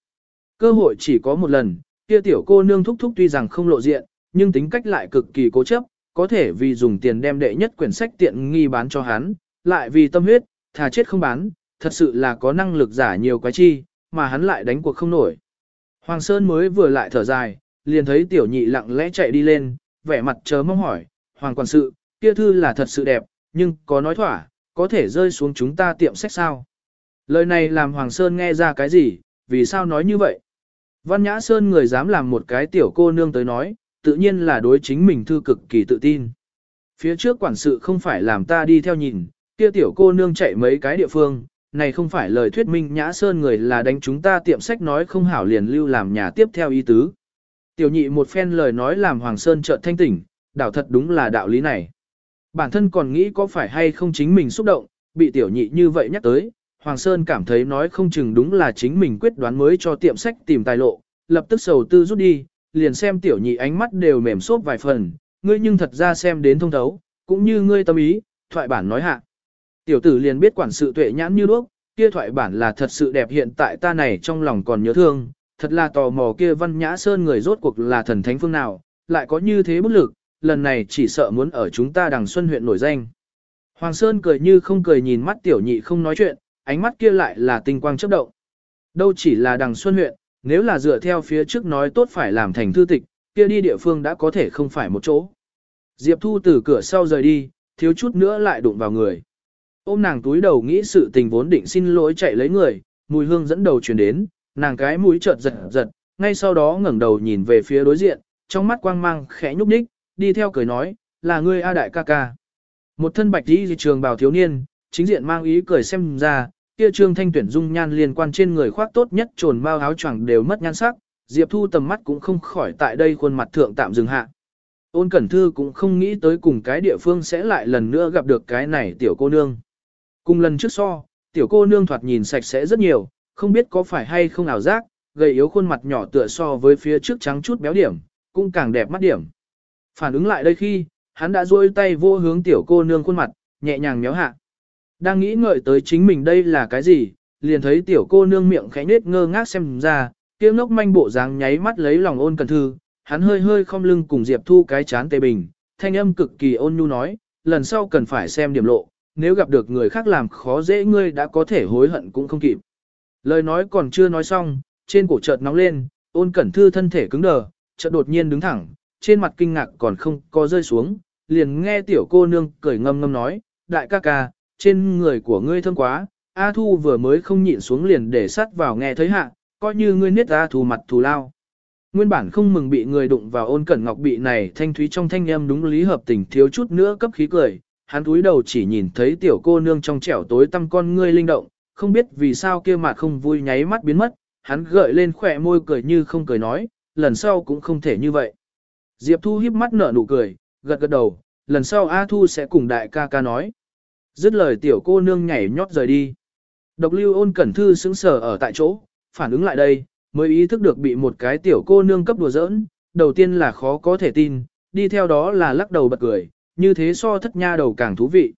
Cơ hội chỉ có một lần, kia tiểu cô nương thúc thúc tuy rằng không lộ diện, nhưng tính cách lại cực kỳ cố chấp, có thể vì dùng tiền đem đệ nhất quyển sách tiện nghi bán cho hắn, lại vì tâm huyết, thà chết không bán, thật sự là có năng lực giả nhiều quái chi, mà hắn lại đánh cuộc không nổi. Hoàng Sơn mới vừa lại thở dài, liền thấy tiểu nhị lặng lẽ chạy đi lên, vẻ mặt chờ mong hỏi, Hoàng quản sự, kia thư là thật sự đẹp, nhưng có nói thỏa, có thể rơi xuống chúng ta tiệm sách sao. Lời này làm Hoàng Sơn nghe ra cái gì, vì sao nói như vậy? Văn Nhã Sơn người dám làm một cái tiểu cô nương tới nói, tự nhiên là đối chính mình thư cực kỳ tự tin. Phía trước quản sự không phải làm ta đi theo nhìn, kia tiểu cô nương chạy mấy cái địa phương, này không phải lời thuyết minh Nhã Sơn người là đánh chúng ta tiệm sách nói không hảo liền lưu làm nhà tiếp theo ý tứ. Tiểu nhị một phen lời nói làm Hoàng Sơn chợt thanh tỉnh, đảo thật đúng là đạo lý này. Bản thân còn nghĩ có phải hay không chính mình xúc động, bị tiểu nhị như vậy nhắc tới, Hoàng Sơn cảm thấy nói không chừng đúng là chính mình quyết đoán mới cho tiệm sách tìm tài lộ, lập tức sầu tư rút đi, liền xem tiểu nhị ánh mắt đều mềm xốp vài phần, ngươi nhưng thật ra xem đến thông thấu, cũng như ngươi tâm ý, thoại bản nói hạ. Tiểu tử liền biết quản sự tuệ nhãn như đuốc, kia thoại bản là thật sự đẹp hiện tại ta này trong lòng còn nhớ thương, thật là tò mò kia văn nhã sơn người rốt cuộc là thần thánh phương nào, lại có như thế bức lực, lần này chỉ sợ muốn ở chúng ta đằng xuân huyện nổi danh. Hoàng Sơn cười như không cười nhìn mắt tiểu nhị không nói chuyện, ánh mắt kia lại là tinh quang chớp động. Đâu chỉ là đằng xuân huyện, nếu là dựa theo phía trước nói tốt phải làm thành thư tịch, kia đi địa phương đã có thể không phải một chỗ. Diệp Thu từ cửa sau rời đi, thiếu chút nữa lại đụng vào người. Ôm nàng túi đầu nghĩ sự tình vốn định xin lỗi chạy lấy người, mùi hương dẫn đầu truyền đến, nàng cái mũi chợt giật giật, ngay sau đó ngẩng đầu nhìn về phía đối diện, trong mắt quang mang khẽ nhúc nhích, đi theo cười nói, là ngươi A đại ca ca. Một thân bạch đi trường bào thiếu niên, chính diện mang ý cười xem ra, kia trương thanh tuyển dung nhan liên quan trên người khoác tốt nhất trồn bao áo choàng đều mất nhan sắc, Diệp Thu tầm mắt cũng không khỏi tại đây khuôn mặt thượng tạm dừng hạ. Ôn Cẩn Thư cũng không nghĩ tới cùng cái địa phương sẽ lại lần nữa gặp được cái này tiểu cô nương. Cùng lần trước so, tiểu cô nương thoạt nhìn sạch sẽ rất nhiều, không biết có phải hay không ảo giác, gầy yếu khuôn mặt nhỏ tựa so với phía trước trắng chút béo điểm, cũng càng đẹp mắt điểm. Phản ứng lại đây khi, hắn đã duỗi tay vô hướng tiểu cô nương khuôn mặt, nhẹ nhàng méo hạ. Đang nghĩ ngợi tới chính mình đây là cái gì, liền thấy tiểu cô nương miệng khẽ nết ngơ ngác xem ra, kia ngốc manh bộ dáng nháy mắt lấy lòng ôn cần thư, hắn hơi hơi không lưng cùng Diệp Thu cái chán tê bình, thanh âm cực kỳ ôn nhu nói, lần sau cần phải xem điểm lộ, nếu gặp được người khác làm khó dễ ngươi đã có thể hối hận cũng không kịp. Lời nói còn chưa nói xong, trên cổ chợt nóng lên, ôn cẩn thư thân thể cứng đờ, chợt đột nhiên đứng thẳng, trên mặt kinh ngạc còn không có rơi xuống, liền nghe tiểu cô nương cười ngâm ngâm nói, đại ca ca, trên người của ngươi thơm quá, A Thu vừa mới không nhịn xuống liền để sắt vào nghe thấy hạ, coi như ngươi niết A Thu mặt thù lao. Nguyên bản không mừng bị người đụng vào ôn cẩn ngọc bị này thanh thúy trong thanh âm đúng lý hợp tình thiếu chút nữa cấp khí cười, hắn túi đầu chỉ nhìn thấy tiểu cô nương trong trẻo tối tăm con ngươi linh động, không biết vì sao kia mặt không vui nháy mắt biến mất, hắn gợi lên khỏe môi cười như không cười nói, lần sau cũng không thể như vậy. Diệp Thu híp mắt nở nụ cười, gật gật đầu, lần sau A Thu sẽ cùng đại ca ca nói. Dứt lời tiểu cô nương nhảy nhót rời đi. Độc lưu ôn cẩn thư sững sờ ở tại chỗ, phản ứng lại đây, mới ý thức được bị một cái tiểu cô nương cấp đùa giỡn, đầu tiên là khó có thể tin, đi theo đó là lắc đầu bật cười, như thế so thất nha đầu càng thú vị.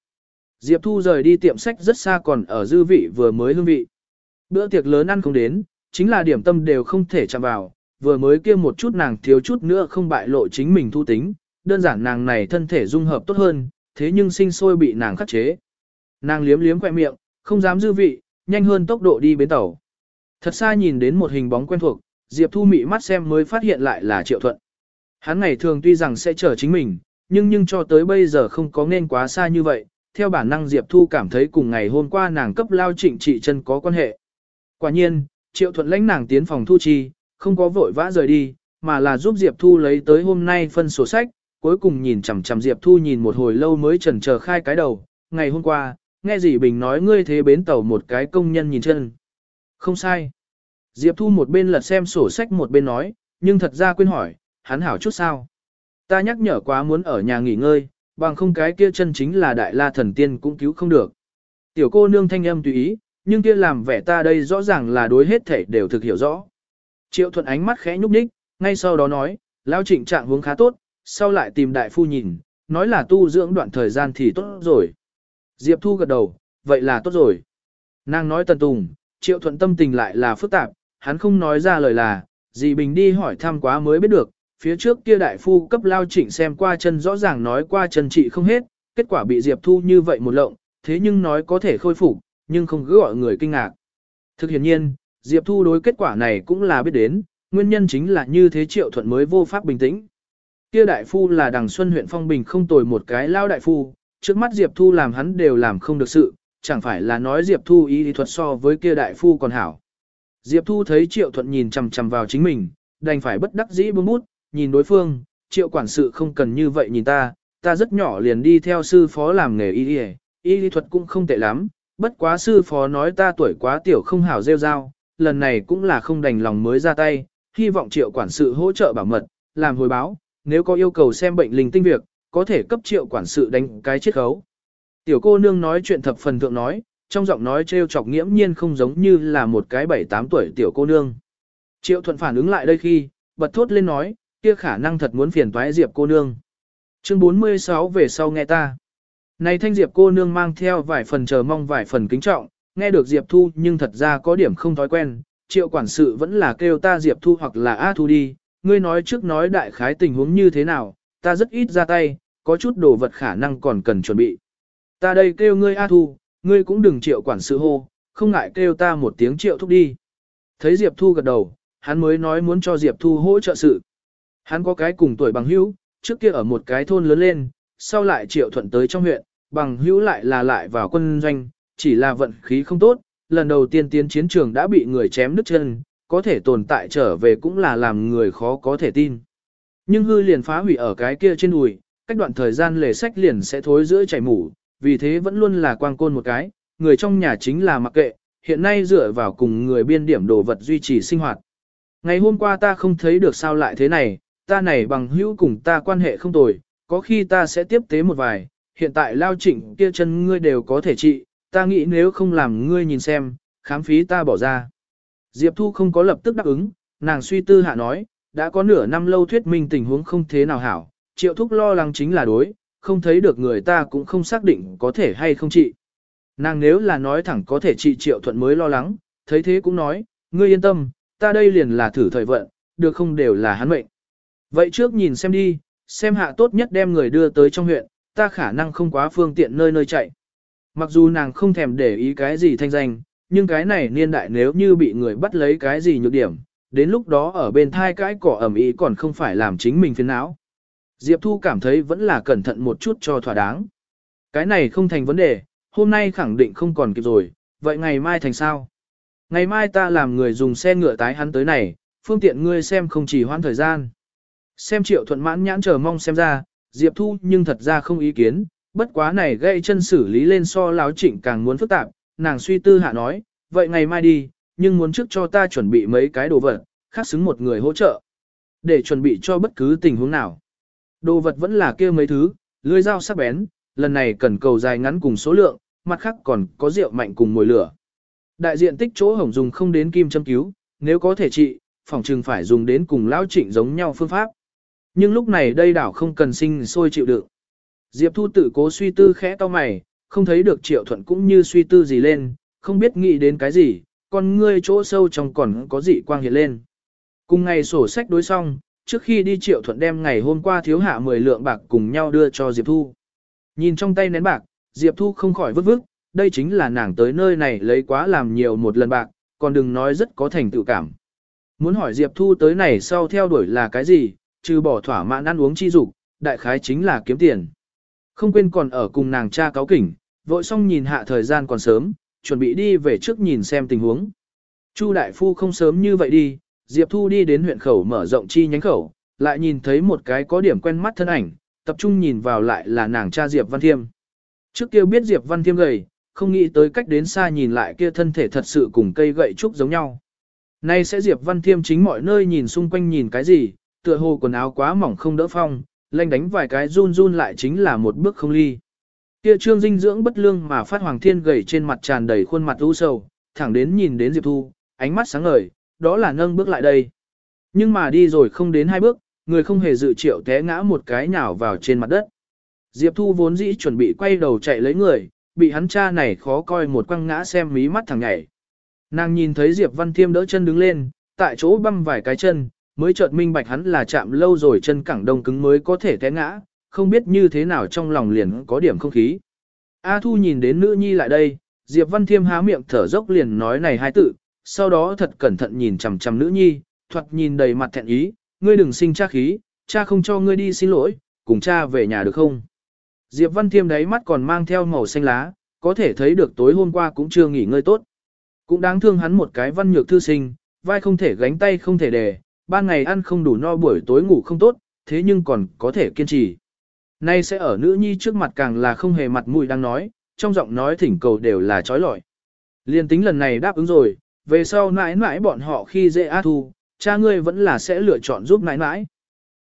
Diệp Thu rời đi tiệm sách rất xa còn ở dư vị vừa mới hương vị. Bữa tiệc lớn ăn không đến, chính là điểm tâm đều không thể chạm vào, vừa mới kia một chút nàng thiếu chút nữa không bại lộ chính mình thu tính, đơn giản nàng này thân thể dung hợp tốt hơn, thế nhưng sinh sôi bị nàng khắc chế. Nàng liếm liếm khoe miệng, không dám dư vị, nhanh hơn tốc độ đi bến tàu. Thật xa nhìn đến một hình bóng quen thuộc, Diệp Thu mị mắt xem mới phát hiện lại là Triệu Thuận. Hắn ngày thường tuy rằng sẽ chờ chính mình, nhưng nhưng cho tới bây giờ không có nên quá xa như vậy, theo bản năng Diệp Thu cảm thấy cùng ngày hôm qua nàng cấp lao trịnh trị chân có quan hệ. Quả nhiên, Triệu Thuận lãnh nàng tiến phòng thu chi, không có vội vã rời đi, mà là giúp Diệp Thu lấy tới hôm nay phân sổ sách, cuối cùng nhìn chằm chằm Diệp Thu nhìn một hồi lâu mới chần chờ khai cái đầu, ngày hôm qua, nghe gì Bình nói ngươi thế bến tàu một cái công nhân nhìn chân. Không sai. Diệp Thu một bên lật xem sổ sách một bên nói, nhưng thật ra quên hỏi, hắn hảo chút sao. Ta nhắc nhở quá muốn ở nhà nghỉ ngơi, bằng không cái kia chân chính là đại la thần tiên cũng cứu không được. Tiểu cô nương thanh âm tùy ý, nhưng kia làm vẻ ta đây rõ ràng là đối hết thể đều thực hiểu rõ. Triệu thuận ánh mắt khẽ nhúc nhích, ngay sau đó nói, lao trịnh trạng hướng khá tốt, sau lại tìm đại phu nhìn, nói là tu dưỡng đoạn thời gian thì tốt rồi. Diệp Thu gật đầu, vậy là tốt rồi. Nàng nói tần tùng, triệu thuận tâm tình lại là phức tạp, hắn không nói ra lời là, dì Bình đi hỏi thăm quá mới biết được, phía trước kia đại phu cấp lao chỉnh xem qua chân rõ ràng nói qua chân trị không hết, kết quả bị Diệp Thu như vậy một lộng, thế nhưng nói có thể khôi phục, nhưng không cứ gọi người kinh ngạc. Thực hiện nhiên, Diệp Thu đối kết quả này cũng là biết đến, nguyên nhân chính là như thế triệu thuận mới vô pháp bình tĩnh. Kia đại phu là đằng Xuân huyện Phong Bình không tồi một cái lao đại phu, trước mắt Diệp Thu làm hắn đều làm không được sự, chẳng phải là nói Diệp Thu ý thuật so với kia đại phu còn hảo. Diệp Thu thấy triệu thuận nhìn chằm chằm vào chính mình, đành phải bất đắc dĩ bưng bút, nhìn đối phương, triệu quản sự không cần như vậy nhìn ta, ta rất nhỏ liền đi theo sư phó làm nghề y y, y thuật cũng không tệ lắm, bất quá sư phó nói ta tuổi quá tiểu không hảo rêu rao, lần này cũng là không đành lòng mới ra tay, hy vọng triệu quản sự hỗ trợ bảo mật, làm hồi báo, nếu có yêu cầu xem bệnh linh tinh việc, có thể cấp triệu quản sự đánh cái chiết khấu. Tiểu cô nương nói chuyện thập phần thượng nói, trong giọng nói trêu chọc nghiễm nhiên không giống như là một cái bảy tám tuổi tiểu cô nương. Triệu thuận phản ứng lại đây khi, bật thốt lên nói, kia khả năng thật muốn phiền toái Diệp cô nương. Chương 46 về sau nghe ta. Này thanh Diệp cô nương mang theo vài phần chờ mong vài phần kính trọng, nghe được Diệp Thu nhưng thật ra có điểm không thói quen, triệu quản sự vẫn là kêu ta Diệp Thu hoặc là A Thu đi, ngươi nói trước nói đại khái tình huống như thế nào, ta rất ít ra tay, có chút đồ vật khả năng còn cần chuẩn bị. Ta đây kêu ngươi A Thu, ngươi cũng đừng triệu quản sự hô, không ngại kêu ta một tiếng triệu thúc đi. Thấy Diệp Thu gật đầu, hắn mới nói muốn cho Diệp Thu hỗ trợ sự. Hắn có cái cùng tuổi bằng hữu, trước kia ở một cái thôn lớn lên, sau lại triệu thuận tới trong huyện, bằng hữu lại là lại vào quân doanh, chỉ là vận khí không tốt, lần đầu tiên tiến chiến trường đã bị người chém đứt chân, có thể tồn tại trở về cũng là làm người khó có thể tin. Nhưng hư liền phá hủy ở cái kia trên đùi, cách đoạn thời gian lề sách liền sẽ thối giữa chảy mủ, vì thế vẫn luôn là quang côn một cái, người trong nhà chính là mặc kệ, hiện nay dựa vào cùng người biên điểm đồ vật duy trì sinh hoạt. Ngày hôm qua ta không thấy được sao lại thế này, ta này bằng hữu cùng ta quan hệ không tồi, có khi ta sẽ tiếp tế một vài, hiện tại lao chỉnh kia chân ngươi đều có thể trị, ta nghĩ nếu không làm ngươi nhìn xem, khám phí ta bỏ ra. Diệp Thu không có lập tức đáp ứng, nàng suy tư hạ nói, đã có nửa năm lâu thuyết minh tình huống không thế nào hảo, triệu thúc lo lắng chính là đối, không thấy được người ta cũng không xác định có thể hay không trị. Nàng nếu là nói thẳng có thể trị triệu thuận mới lo lắng, thấy thế cũng nói, ngươi yên tâm, ta đây liền là thử thời vận, được không đều là hắn mệnh. Vậy trước nhìn xem đi, xem hạ tốt nhất đem người đưa tới trong huyện, ta khả năng không quá phương tiện nơi nơi chạy. Mặc dù nàng không thèm để ý cái gì thanh danh, nhưng cái này niên đại nếu như bị người bắt lấy cái gì nhược điểm, đến lúc đó ở bên thai cái cỏ ẩm ý còn không phải làm chính mình phiền não. Diệp Thu cảm thấy vẫn là cẩn thận một chút cho thỏa đáng. Cái này không thành vấn đề, hôm nay khẳng định không còn kịp rồi, vậy ngày mai thành sao? Ngày mai ta làm người dùng xe ngựa tái hắn tới này, phương tiện ngươi xem không chỉ hoãn thời gian. Xem triệu thuận mãn nhãn chờ mong xem ra, Diệp Thu nhưng thật ra không ý kiến, bất quá này gây chân xử lý lên so láo trịnh càng muốn phức tạp, nàng suy tư hạ nói, vậy ngày mai đi, nhưng muốn trước cho ta chuẩn bị mấy cái đồ vật, khác xứng một người hỗ trợ. Để chuẩn bị cho bất cứ tình huống nào. Đồ vật vẫn là kia mấy thứ, lưỡi dao sắc bén, lần này cần cầu dài ngắn cùng số lượng, mặt khác còn có rượu mạnh cùng mùi lửa. Đại diện tích chỗ hổng dùng không đến kim châm cứu, nếu có thể trị, phòng trừng phải dùng đến cùng lão trịnh giống nhau phương pháp. Nhưng lúc này đây đảo không cần sinh sôi chịu đựng. Diệp Thu tự cố suy tư khẽ to mày, không thấy được triệu thuận cũng như suy tư gì lên, không biết nghĩ đến cái gì, còn ngươi chỗ sâu trong còn có dị quang hiện lên. Cùng ngày sổ sách đối xong, trước khi đi triệu thuận đem ngày hôm qua thiếu hạ 10 lượng bạc cùng nhau đưa cho Diệp Thu. Nhìn trong tay nén bạc, Diệp Thu không khỏi vứt vứt, đây chính là nàng tới nơi này lấy quá làm nhiều một lần bạc, còn đừng nói rất có thành tựu cảm. Muốn hỏi Diệp Thu tới này sau theo đuổi là cái gì, trừ bỏ thỏa mãn ăn uống chi dục, đại khái chính là kiếm tiền. Không quên còn ở cùng nàng cha cáo kỉnh, vội xong nhìn hạ thời gian còn sớm, chuẩn bị đi về trước nhìn xem tình huống. Chu đại phu không sớm như vậy đi, Diệp Thu đi đến huyện khẩu mở rộng chi nhánh khẩu, lại nhìn thấy một cái có điểm quen mắt thân ảnh, tập trung nhìn vào lại là nàng cha Diệp Văn Thiêm. Trước kia biết Diệp Văn Thiêm gầy, không nghĩ tới cách đến xa nhìn lại kia thân thể thật sự cùng cây gậy trúc giống nhau. Nay sẽ Diệp Văn Thiêm chính mọi nơi nhìn xung quanh nhìn cái gì, tựa hồ quần áo quá mỏng không đỡ phong, lanh đánh vài cái run run lại chính là một bước không ly. Kia trương dinh dưỡng bất lương mà phát hoàng thiên gầy trên mặt tràn đầy khuôn mặt u sầu, thẳng đến nhìn đến Diệp Thu, ánh mắt sáng ngời, đó là nâng bước lại đây. Nhưng mà đi rồi không đến hai bước, người không hề dự triệu té ngã một cái nhào vào trên mặt đất. Diệp Thu vốn dĩ chuẩn bị quay đầu chạy lấy người, bị hắn cha này khó coi một quăng ngã xem mí mắt thằng nhảy. Nàng nhìn thấy Diệp Văn Thiêm đỡ chân đứng lên, tại chỗ băm vài cái chân, mới chợt minh bạch hắn là chạm lâu rồi chân cẳng đông cứng mới có thể té ngã, không biết như thế nào trong lòng liền có điểm không khí. A Thu nhìn đến nữ nhi lại đây, Diệp Văn Thiêm há miệng thở dốc liền nói này hai tự, sau đó thật cẩn thận nhìn chằm chằm nữ nhi, thoạt nhìn đầy mặt thẹn ý, ngươi đừng sinh cha khí, cha không cho ngươi đi xin lỗi, cùng cha về nhà được không? Diệp Văn Thiêm đáy mắt còn mang theo màu xanh lá, có thể thấy được tối hôm qua cũng chưa nghỉ ngơi tốt. Cũng đáng thương hắn một cái văn nhược thư sinh, vai không thể gánh tay không thể đề, ban ngày ăn không đủ no buổi tối ngủ không tốt, thế nhưng còn có thể kiên trì. Nay sẽ ở nữ nhi trước mặt càng là không hề mặt mũi đang nói, trong giọng nói thỉnh cầu đều là trói lọi. Liên tính lần này đáp ứng rồi, về sau mãi mãi bọn họ khi dễ A Thu, cha ngươi vẫn là sẽ lựa chọn giúp mãi mãi.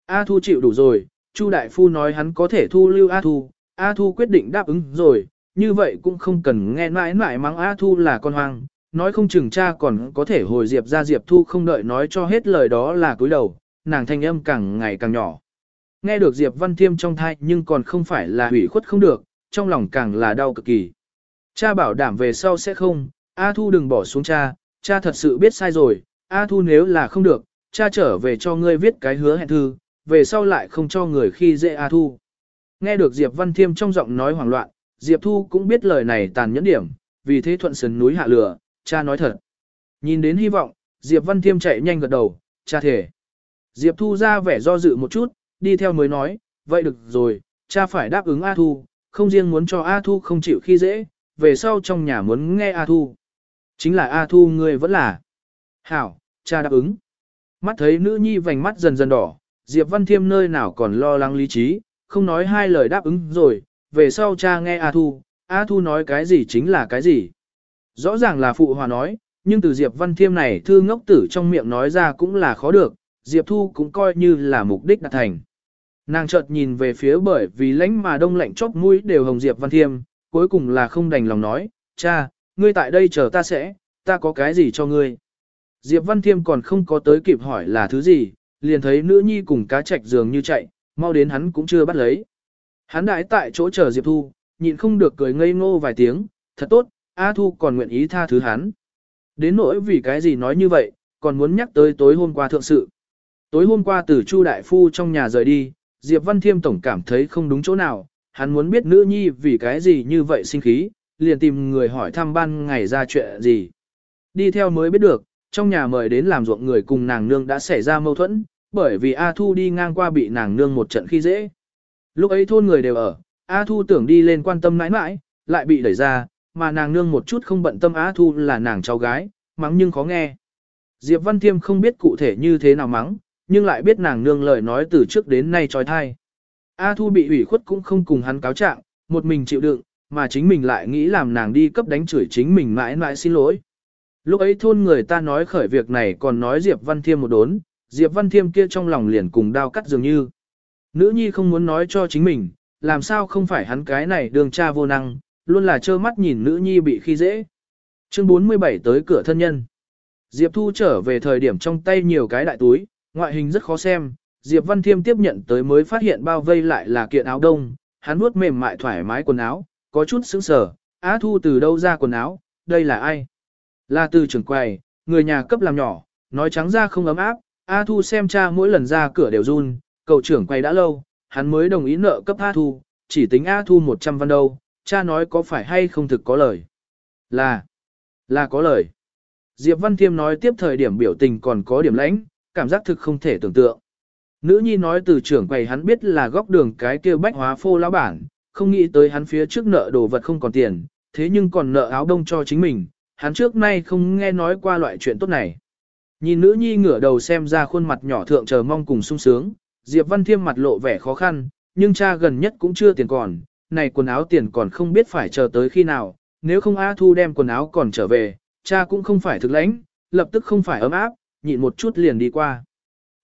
A Thu chịu đủ rồi, Chu Đại Phu nói hắn có thể thu lưu A Thu, A Thu quyết định đáp ứng rồi, như vậy cũng không cần nghe mãi mãi mắng A Thu là con hoang, nói không chừng cha còn có thể hồi Diệp ra Diệp Thu không đợi nói cho hết lời đó là cúi đầu, nàng thanh âm càng ngày càng nhỏ. Nghe được Diệp Văn Thiêm trong thai nhưng còn không phải là hủy khuất không được, trong lòng càng là đau cực kỳ. Cha bảo đảm về sau sẽ không, A Thu đừng bỏ xuống cha, cha thật sự biết sai rồi, A Thu nếu là không được, cha trở về cho ngươi viết cái hứa hẹn thư, về sau lại không cho người khi dễ A Thu. Nghe được Diệp Văn Thiêm trong giọng nói hoảng loạn, Diệp Thu cũng biết lời này tàn nhẫn điểm, vì thế thuận sườn núi hạ lửa, cha nói thật. Nhìn đến hy vọng, Diệp Văn Thiêm chạy nhanh gật đầu, cha thể. Diệp Thu ra vẻ do dự một chút, đi theo mới nói, vậy được rồi, cha phải đáp ứng A Thu, không riêng muốn cho A Thu không chịu khi dễ, về sau trong nhà muốn nghe A Thu. Chính là A Thu ngươi vẫn là. Hảo, cha đáp ứng. Mắt thấy nữ nhi vành mắt dần dần đỏ, Diệp Văn Thiêm nơi nào còn lo lắng lý trí, không nói hai lời đáp ứng rồi, về sau cha nghe A Thu, A Thu nói cái gì chính là cái gì. Rõ ràng là phụ hòa nói, nhưng từ Diệp Văn Thiêm này thư ngốc tử trong miệng nói ra cũng là khó được, Diệp Thu cũng coi như là mục đích đạt thành. Nàng chợt nhìn về phía bởi vì lãnh mà đông lạnh chóp mũi đều hồng Diệp Văn Thiêm, cuối cùng là không đành lòng nói, cha, ngươi tại đây chờ ta sẽ, ta có cái gì cho ngươi. Diệp Văn Thiêm còn không có tới kịp hỏi là thứ gì, liền thấy nữ nhi cùng cá trạch dường như chạy, mau đến hắn cũng chưa bắt lấy. Hắn đãi tại chỗ chờ Diệp Thu, nhịn không được cười ngây ngô vài tiếng, thật tốt, A Thu còn nguyện ý tha thứ hắn. Đến nỗi vì cái gì nói như vậy, còn muốn nhắc tới tối hôm qua thượng sự. Tối hôm qua từ Chu Đại Phu trong nhà rời đi, Diệp Văn Thiêm Tổng cảm thấy không đúng chỗ nào, hắn muốn biết nữ nhi vì cái gì như vậy sinh khí, liền tìm người hỏi thăm ban ngày ra chuyện gì. Đi theo mới biết được, trong nhà mời đến làm ruộng người cùng nàng nương đã xảy ra mâu thuẫn, bởi vì A Thu đi ngang qua bị nàng nương một trận khi dễ. Lúc ấy thôn người đều ở, A Thu tưởng đi lên quan tâm nãi nãi, lại bị đẩy ra, mà nàng nương một chút không bận tâm A Thu là nàng cháu gái, mắng nhưng khó nghe. Diệp Văn Thiêm không biết cụ thể như thế nào mắng, nhưng lại biết nàng nương lời nói từ trước đến nay trói thai. A Thu bị ủy khuất cũng không cùng hắn cáo trạng, một mình chịu đựng, mà chính mình lại nghĩ làm nàng đi cấp đánh chửi chính mình mãi mãi xin lỗi. Lúc ấy thôn người ta nói khởi việc này còn nói Diệp Văn Thiêm một đốn, Diệp Văn Thiêm kia trong lòng liền cùng đao cắt dường như. Nữ nhi không muốn nói cho chính mình, làm sao không phải hắn cái này đường cha vô năng, luôn là trơ mắt nhìn nữ nhi bị khi dễ. Chương 47 tới cửa thân nhân. Diệp Thu trở về thời điểm trong tay nhiều cái đại túi, ngoại hình rất khó xem. Diệp Văn Thiêm tiếp nhận tới mới phát hiện bao vây lại là kiện áo đông, hắn nuốt mềm mại thoải mái quần áo, có chút sững sờ. Á Thu từ đâu ra quần áo, đây là ai? Là từ trưởng quầy, người nhà cấp làm nhỏ, nói trắng ra không ấm áp, A Thu xem cha mỗi lần ra cửa đều run, cầu trưởng quay đã lâu, hắn mới đồng ý nợ cấp A Thu, chỉ tính A Thu 100 văn đâu, cha nói có phải hay không thực có lời. Là, là có lời. Diệp Văn Thiêm nói tiếp thời điểm biểu tình còn có điểm lãnh, cảm giác thực không thể tưởng tượng. Nữ nhi nói từ trưởng quầy hắn biết là góc đường cái kia bách hóa phô lão bản, không nghĩ tới hắn phía trước nợ đồ vật không còn tiền, thế nhưng còn nợ áo đông cho chính mình, hắn trước nay không nghe nói qua loại chuyện tốt này. Nhìn nữ nhi ngửa đầu xem ra khuôn mặt nhỏ thượng chờ mong cùng sung sướng, Diệp Văn Thiêm mặt lộ vẻ khó khăn, nhưng cha gần nhất cũng chưa tiền còn, này quần áo tiền còn không biết phải chờ tới khi nào, nếu không A Thu đem quần áo còn trở về, cha cũng không phải thực lãnh, lập tức không phải ấm áp, nhịn một chút liền đi qua.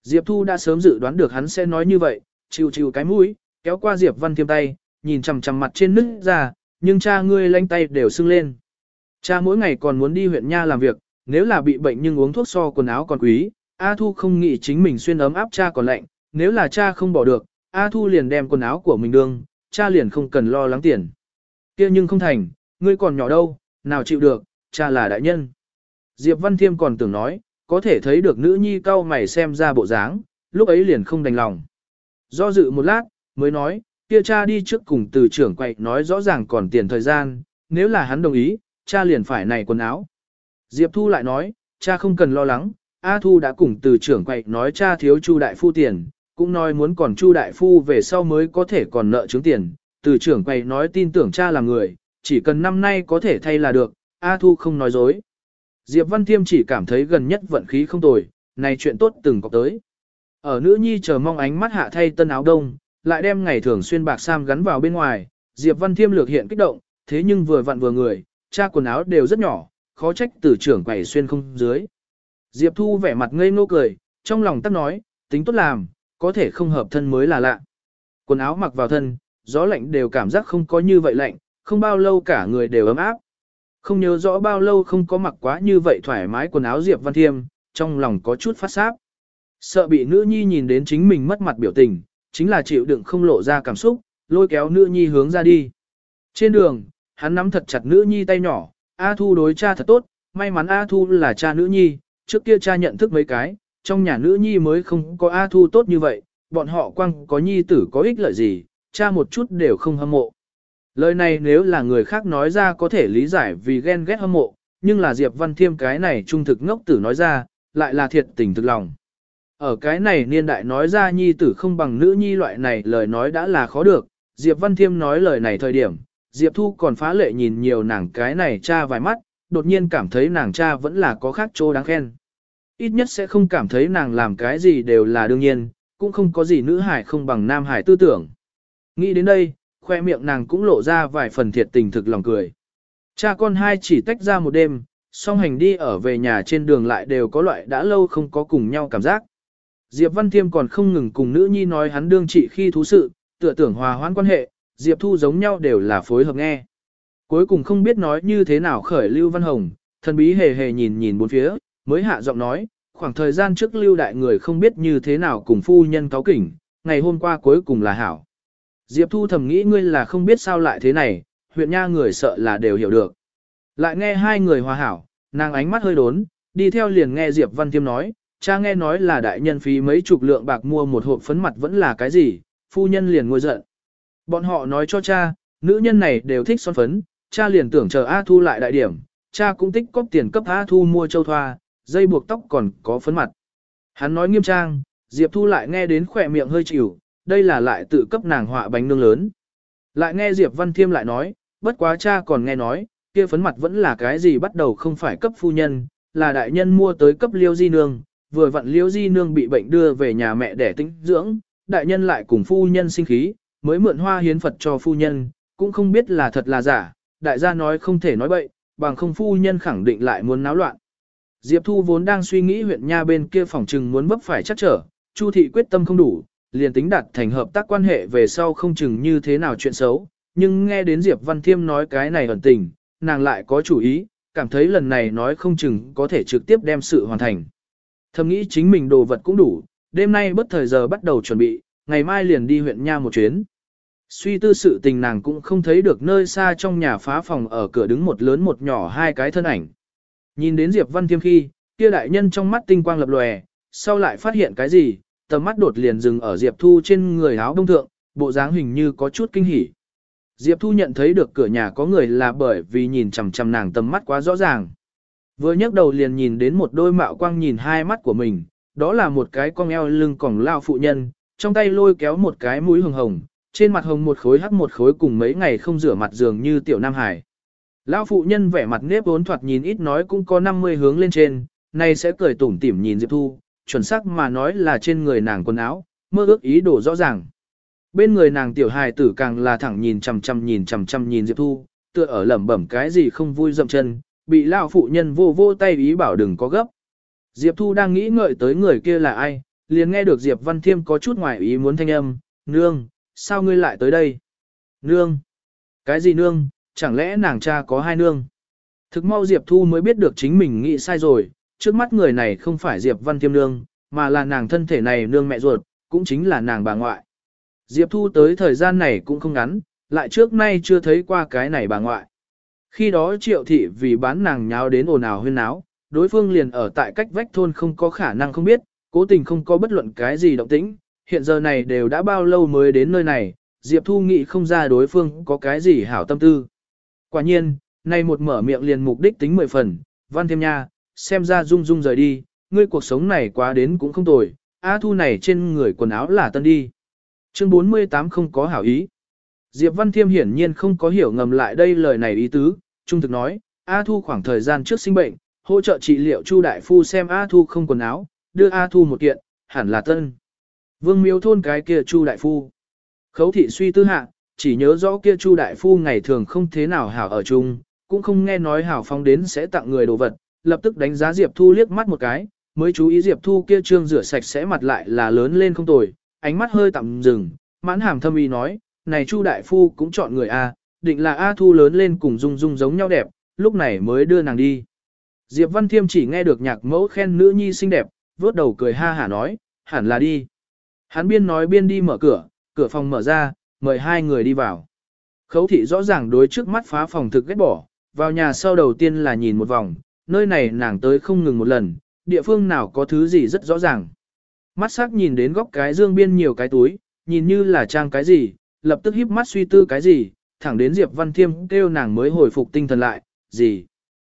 Diệp Thu đã sớm dự đoán được hắn sẽ nói như vậy, chịu chịu cái mũi, kéo qua Diệp Văn Thiêm tay, nhìn chằm chằm mặt trên nứt ra, nhưng cha ngươi lanh tay đều sưng lên. Cha mỗi ngày còn muốn đi huyện nha làm việc, nếu là bị bệnh nhưng uống thuốc so quần áo còn quý, A Thu không nghĩ chính mình xuyên ấm áp cha còn lạnh, nếu là cha không bỏ được, A Thu liền đem quần áo của mình đương, cha liền không cần lo lắng tiền. kia nhưng không thành, ngươi còn nhỏ đâu, nào chịu được, cha là đại nhân. Diệp Văn Thiêm còn tưởng nói, có thể thấy được nữ nhi cao mày xem ra bộ dáng, lúc ấy liền không đành lòng. Do dự một lát, mới nói, kia cha đi trước cùng từ trưởng quậy nói rõ ràng còn tiền thời gian, nếu là hắn đồng ý, cha liền phải này quần áo. Diệp Thu lại nói, cha không cần lo lắng, A Thu đã cùng từ trưởng quậy nói cha thiếu Chu Đại Phu tiền, cũng nói muốn còn Chu Đại Phu về sau mới có thể còn nợ chứng tiền. Từ trưởng quầy nói tin tưởng cha là người, chỉ cần năm nay có thể thay là được, A Thu không nói dối. Diệp Văn Thiêm chỉ cảm thấy gần nhất vận khí không tồi, này chuyện tốt từng có tới. Ở nữ nhi chờ mong ánh mắt hạ thay tân áo đông, lại đem ngày thường xuyên bạc sam gắn vào bên ngoài, Diệp Văn Thiêm lược hiện kích động, thế nhưng vừa vặn vừa người, cha quần áo đều rất nhỏ, khó trách từ trưởng quầy xuyên không dưới. Diệp Thu vẻ mặt ngây ngô cười, trong lòng tắc nói, tính tốt làm, có thể không hợp thân mới là lạ. Quần áo mặc vào thân, gió lạnh đều cảm giác không có như vậy lạnh, không bao lâu cả người đều ấm áp. Không nhớ rõ bao lâu không có mặc quá như vậy thoải mái quần áo Diệp Văn Thiêm, trong lòng có chút phát sáp. Sợ bị nữ nhi nhìn đến chính mình mất mặt biểu tình, chính là chịu đựng không lộ ra cảm xúc, lôi kéo nữ nhi hướng ra đi. Trên đường, hắn nắm thật chặt nữ nhi tay nhỏ, A Thu đối cha thật tốt, may mắn A Thu là cha nữ nhi, trước kia cha nhận thức mấy cái, trong nhà nữ nhi mới không có A Thu tốt như vậy, bọn họ quăng có nhi tử có ích lợi gì, cha một chút đều không hâm mộ. Lời này nếu là người khác nói ra có thể lý giải vì ghen ghét hâm mộ, nhưng là Diệp Văn Thiêm cái này trung thực ngốc tử nói ra, lại là thiệt tình thực lòng. Ở cái này niên đại nói ra nhi tử không bằng nữ nhi loại này lời nói đã là khó được, Diệp Văn Thiêm nói lời này thời điểm, Diệp Thu còn phá lệ nhìn nhiều nàng cái này cha vài mắt, đột nhiên cảm thấy nàng cha vẫn là có khác chỗ đáng khen. Ít nhất sẽ không cảm thấy nàng làm cái gì đều là đương nhiên, cũng không có gì nữ hải không bằng nam hải tư tưởng. Nghĩ đến đây, khoe miệng nàng cũng lộ ra vài phần thiệt tình thực lòng cười. Cha con hai chỉ tách ra một đêm, song hành đi ở về nhà trên đường lại đều có loại đã lâu không có cùng nhau cảm giác. Diệp Văn Thiêm còn không ngừng cùng nữ nhi nói hắn đương trị khi thú sự, tựa tưởng hòa hoãn quan hệ, Diệp Thu giống nhau đều là phối hợp nghe. Cuối cùng không biết nói như thế nào khởi Lưu Văn Hồng, thần bí hề hề nhìn nhìn bốn phía, mới hạ giọng nói, khoảng thời gian trước Lưu Đại người không biết như thế nào cùng phu nhân cáo kỉnh, ngày hôm qua cuối cùng là hảo. Diệp Thu thầm nghĩ ngươi là không biết sao lại thế này, huyện nha người sợ là đều hiểu được. Lại nghe hai người hòa hảo, nàng ánh mắt hơi đốn, đi theo liền nghe Diệp Văn Tiêm nói, cha nghe nói là đại nhân phí mấy chục lượng bạc mua một hộp phấn mặt vẫn là cái gì, phu nhân liền ngồi giận. Bọn họ nói cho cha, nữ nhân này đều thích son phấn, cha liền tưởng chờ A Thu lại đại điểm, cha cũng tích cóp tiền cấp A Thu mua châu thoa, dây buộc tóc còn có phấn mặt. Hắn nói nghiêm trang, Diệp Thu lại nghe đến khỏe miệng hơi chịu, đây là lại tự cấp nàng họa bánh nương lớn. Lại nghe Diệp Văn Thiêm lại nói, bất quá cha còn nghe nói, kia phấn mặt vẫn là cái gì bắt đầu không phải cấp phu nhân, là đại nhân mua tới cấp liêu di nương, vừa vặn liêu di nương bị bệnh đưa về nhà mẹ để tĩnh dưỡng, đại nhân lại cùng phu nhân sinh khí, mới mượn hoa hiến Phật cho phu nhân, cũng không biết là thật là giả, đại gia nói không thể nói bậy, bằng không phu nhân khẳng định lại muốn náo loạn. Diệp Thu vốn đang suy nghĩ huyện nha bên kia phòng trừng muốn vấp phải chắc trở, Chu thị quyết tâm không đủ, liền tính đặt thành hợp tác quan hệ về sau không chừng như thế nào chuyện xấu, nhưng nghe đến Diệp Văn Thiêm nói cái này ẩn tình, nàng lại có chủ ý, cảm thấy lần này nói không chừng có thể trực tiếp đem sự hoàn thành. Thầm nghĩ chính mình đồ vật cũng đủ, đêm nay bất thời giờ bắt đầu chuẩn bị, ngày mai liền đi huyện nha một chuyến. Suy tư sự tình nàng cũng không thấy được nơi xa trong nhà phá phòng ở cửa đứng một lớn một nhỏ hai cái thân ảnh. Nhìn đến Diệp Văn Thiêm khi, kia đại nhân trong mắt tinh quang lập lòe, sau lại phát hiện cái gì, tầm mắt đột liền dừng ở Diệp Thu trên người áo đông thượng, bộ dáng hình như có chút kinh hỉ. Diệp Thu nhận thấy được cửa nhà có người là bởi vì nhìn chằm chằm nàng tầm mắt quá rõ ràng. Vừa nhấc đầu liền nhìn đến một đôi mạo quang nhìn hai mắt của mình, đó là một cái cong eo lưng còng lao phụ nhân, trong tay lôi kéo một cái mũi hồng hồng, trên mặt hồng một khối hắc một khối cùng mấy ngày không rửa mặt dường như tiểu Nam Hải. Lão phụ nhân vẻ mặt nếp vốn thoạt nhìn ít nói cũng có 50 hướng lên trên, nay sẽ cười tủm tỉm nhìn Diệp Thu, chuẩn xác mà nói là trên người nàng quần áo, mơ ước ý đồ rõ ràng. Bên người nàng tiểu hài tử càng là thẳng nhìn chằm chằm nhìn chằm chằm nhìn Diệp Thu, tựa ở lẩm bẩm cái gì không vui dậm chân, bị lão phụ nhân vô vô tay ý bảo đừng có gấp. Diệp Thu đang nghĩ ngợi tới người kia là ai, liền nghe được Diệp Văn Thiêm có chút ngoài ý muốn thanh âm, nương, sao ngươi lại tới đây? Nương! Cái gì nương, chẳng lẽ nàng cha có hai nương? Thực mau Diệp Thu mới biết được chính mình nghĩ sai rồi, trước mắt người này không phải Diệp Văn Thiêm nương, mà là nàng thân thể này nương mẹ ruột, cũng chính là nàng bà ngoại. Diệp Thu tới thời gian này cũng không ngắn, lại trước nay chưa thấy qua cái này bà ngoại. Khi đó triệu thị vì bán nàng nháo đến ồn ào huyên náo, đối phương liền ở tại cách vách thôn không có khả năng không biết, cố tình không có bất luận cái gì động tĩnh, hiện giờ này đều đã bao lâu mới đến nơi này, Diệp Thu nghĩ không ra đối phương có cái gì hảo tâm tư. Quả nhiên, nay một mở miệng liền mục đích tính mười phần, văn thêm nha, xem ra rung rung rời đi, ngươi cuộc sống này quá đến cũng không tồi, A Thu này trên người quần áo là tân đi. Chương 48 không có hảo ý. Diệp Văn Thiêm hiển nhiên không có hiểu ngầm lại đây lời này ý tứ, trung thực nói, A Thu khoảng thời gian trước sinh bệnh, hỗ trợ trị liệu Chu đại phu xem A Thu không quần áo, đưa A Thu một kiện, hẳn là tân. Vương miếu thôn cái kia Chu đại phu. Khấu thị suy tư hạ, chỉ nhớ rõ kia Chu đại phu ngày thường không thế nào hảo ở chung, cũng không nghe nói hảo phong đến sẽ tặng người đồ vật, lập tức đánh giá Diệp Thu liếc mắt một cái, mới chú ý Diệp Thu kia trương rửa sạch sẽ mặt lại là lớn lên không tồi, ánh mắt hơi tạm dừng, mãn hàm thâm ý nói, này Chu đại phu cũng chọn người a, định là A Thu lớn lên cùng Dung Dung giống nhau đẹp, lúc này mới đưa nàng đi. Diệp Văn Thiêm chỉ nghe được nhạc mẫu khen nữ nhi xinh đẹp, vớt đầu cười ha hả nói, hẳn là đi. Hắn biên nói biên đi mở cửa, cửa phòng mở ra, mời hai người đi vào. Khấu thị rõ ràng đối trước mắt phá phòng thực ghét bỏ, vào nhà sau đầu tiên là nhìn một vòng, nơi này nàng tới không ngừng một lần, địa phương nào có thứ gì rất rõ ràng. Mắt sắc nhìn đến góc cái dương biên nhiều cái túi, nhìn như là trang cái gì, lập tức híp mắt suy tư cái gì, thẳng đến Diệp Văn Thiêm kêu nàng mới hồi phục tinh thần lại, gì?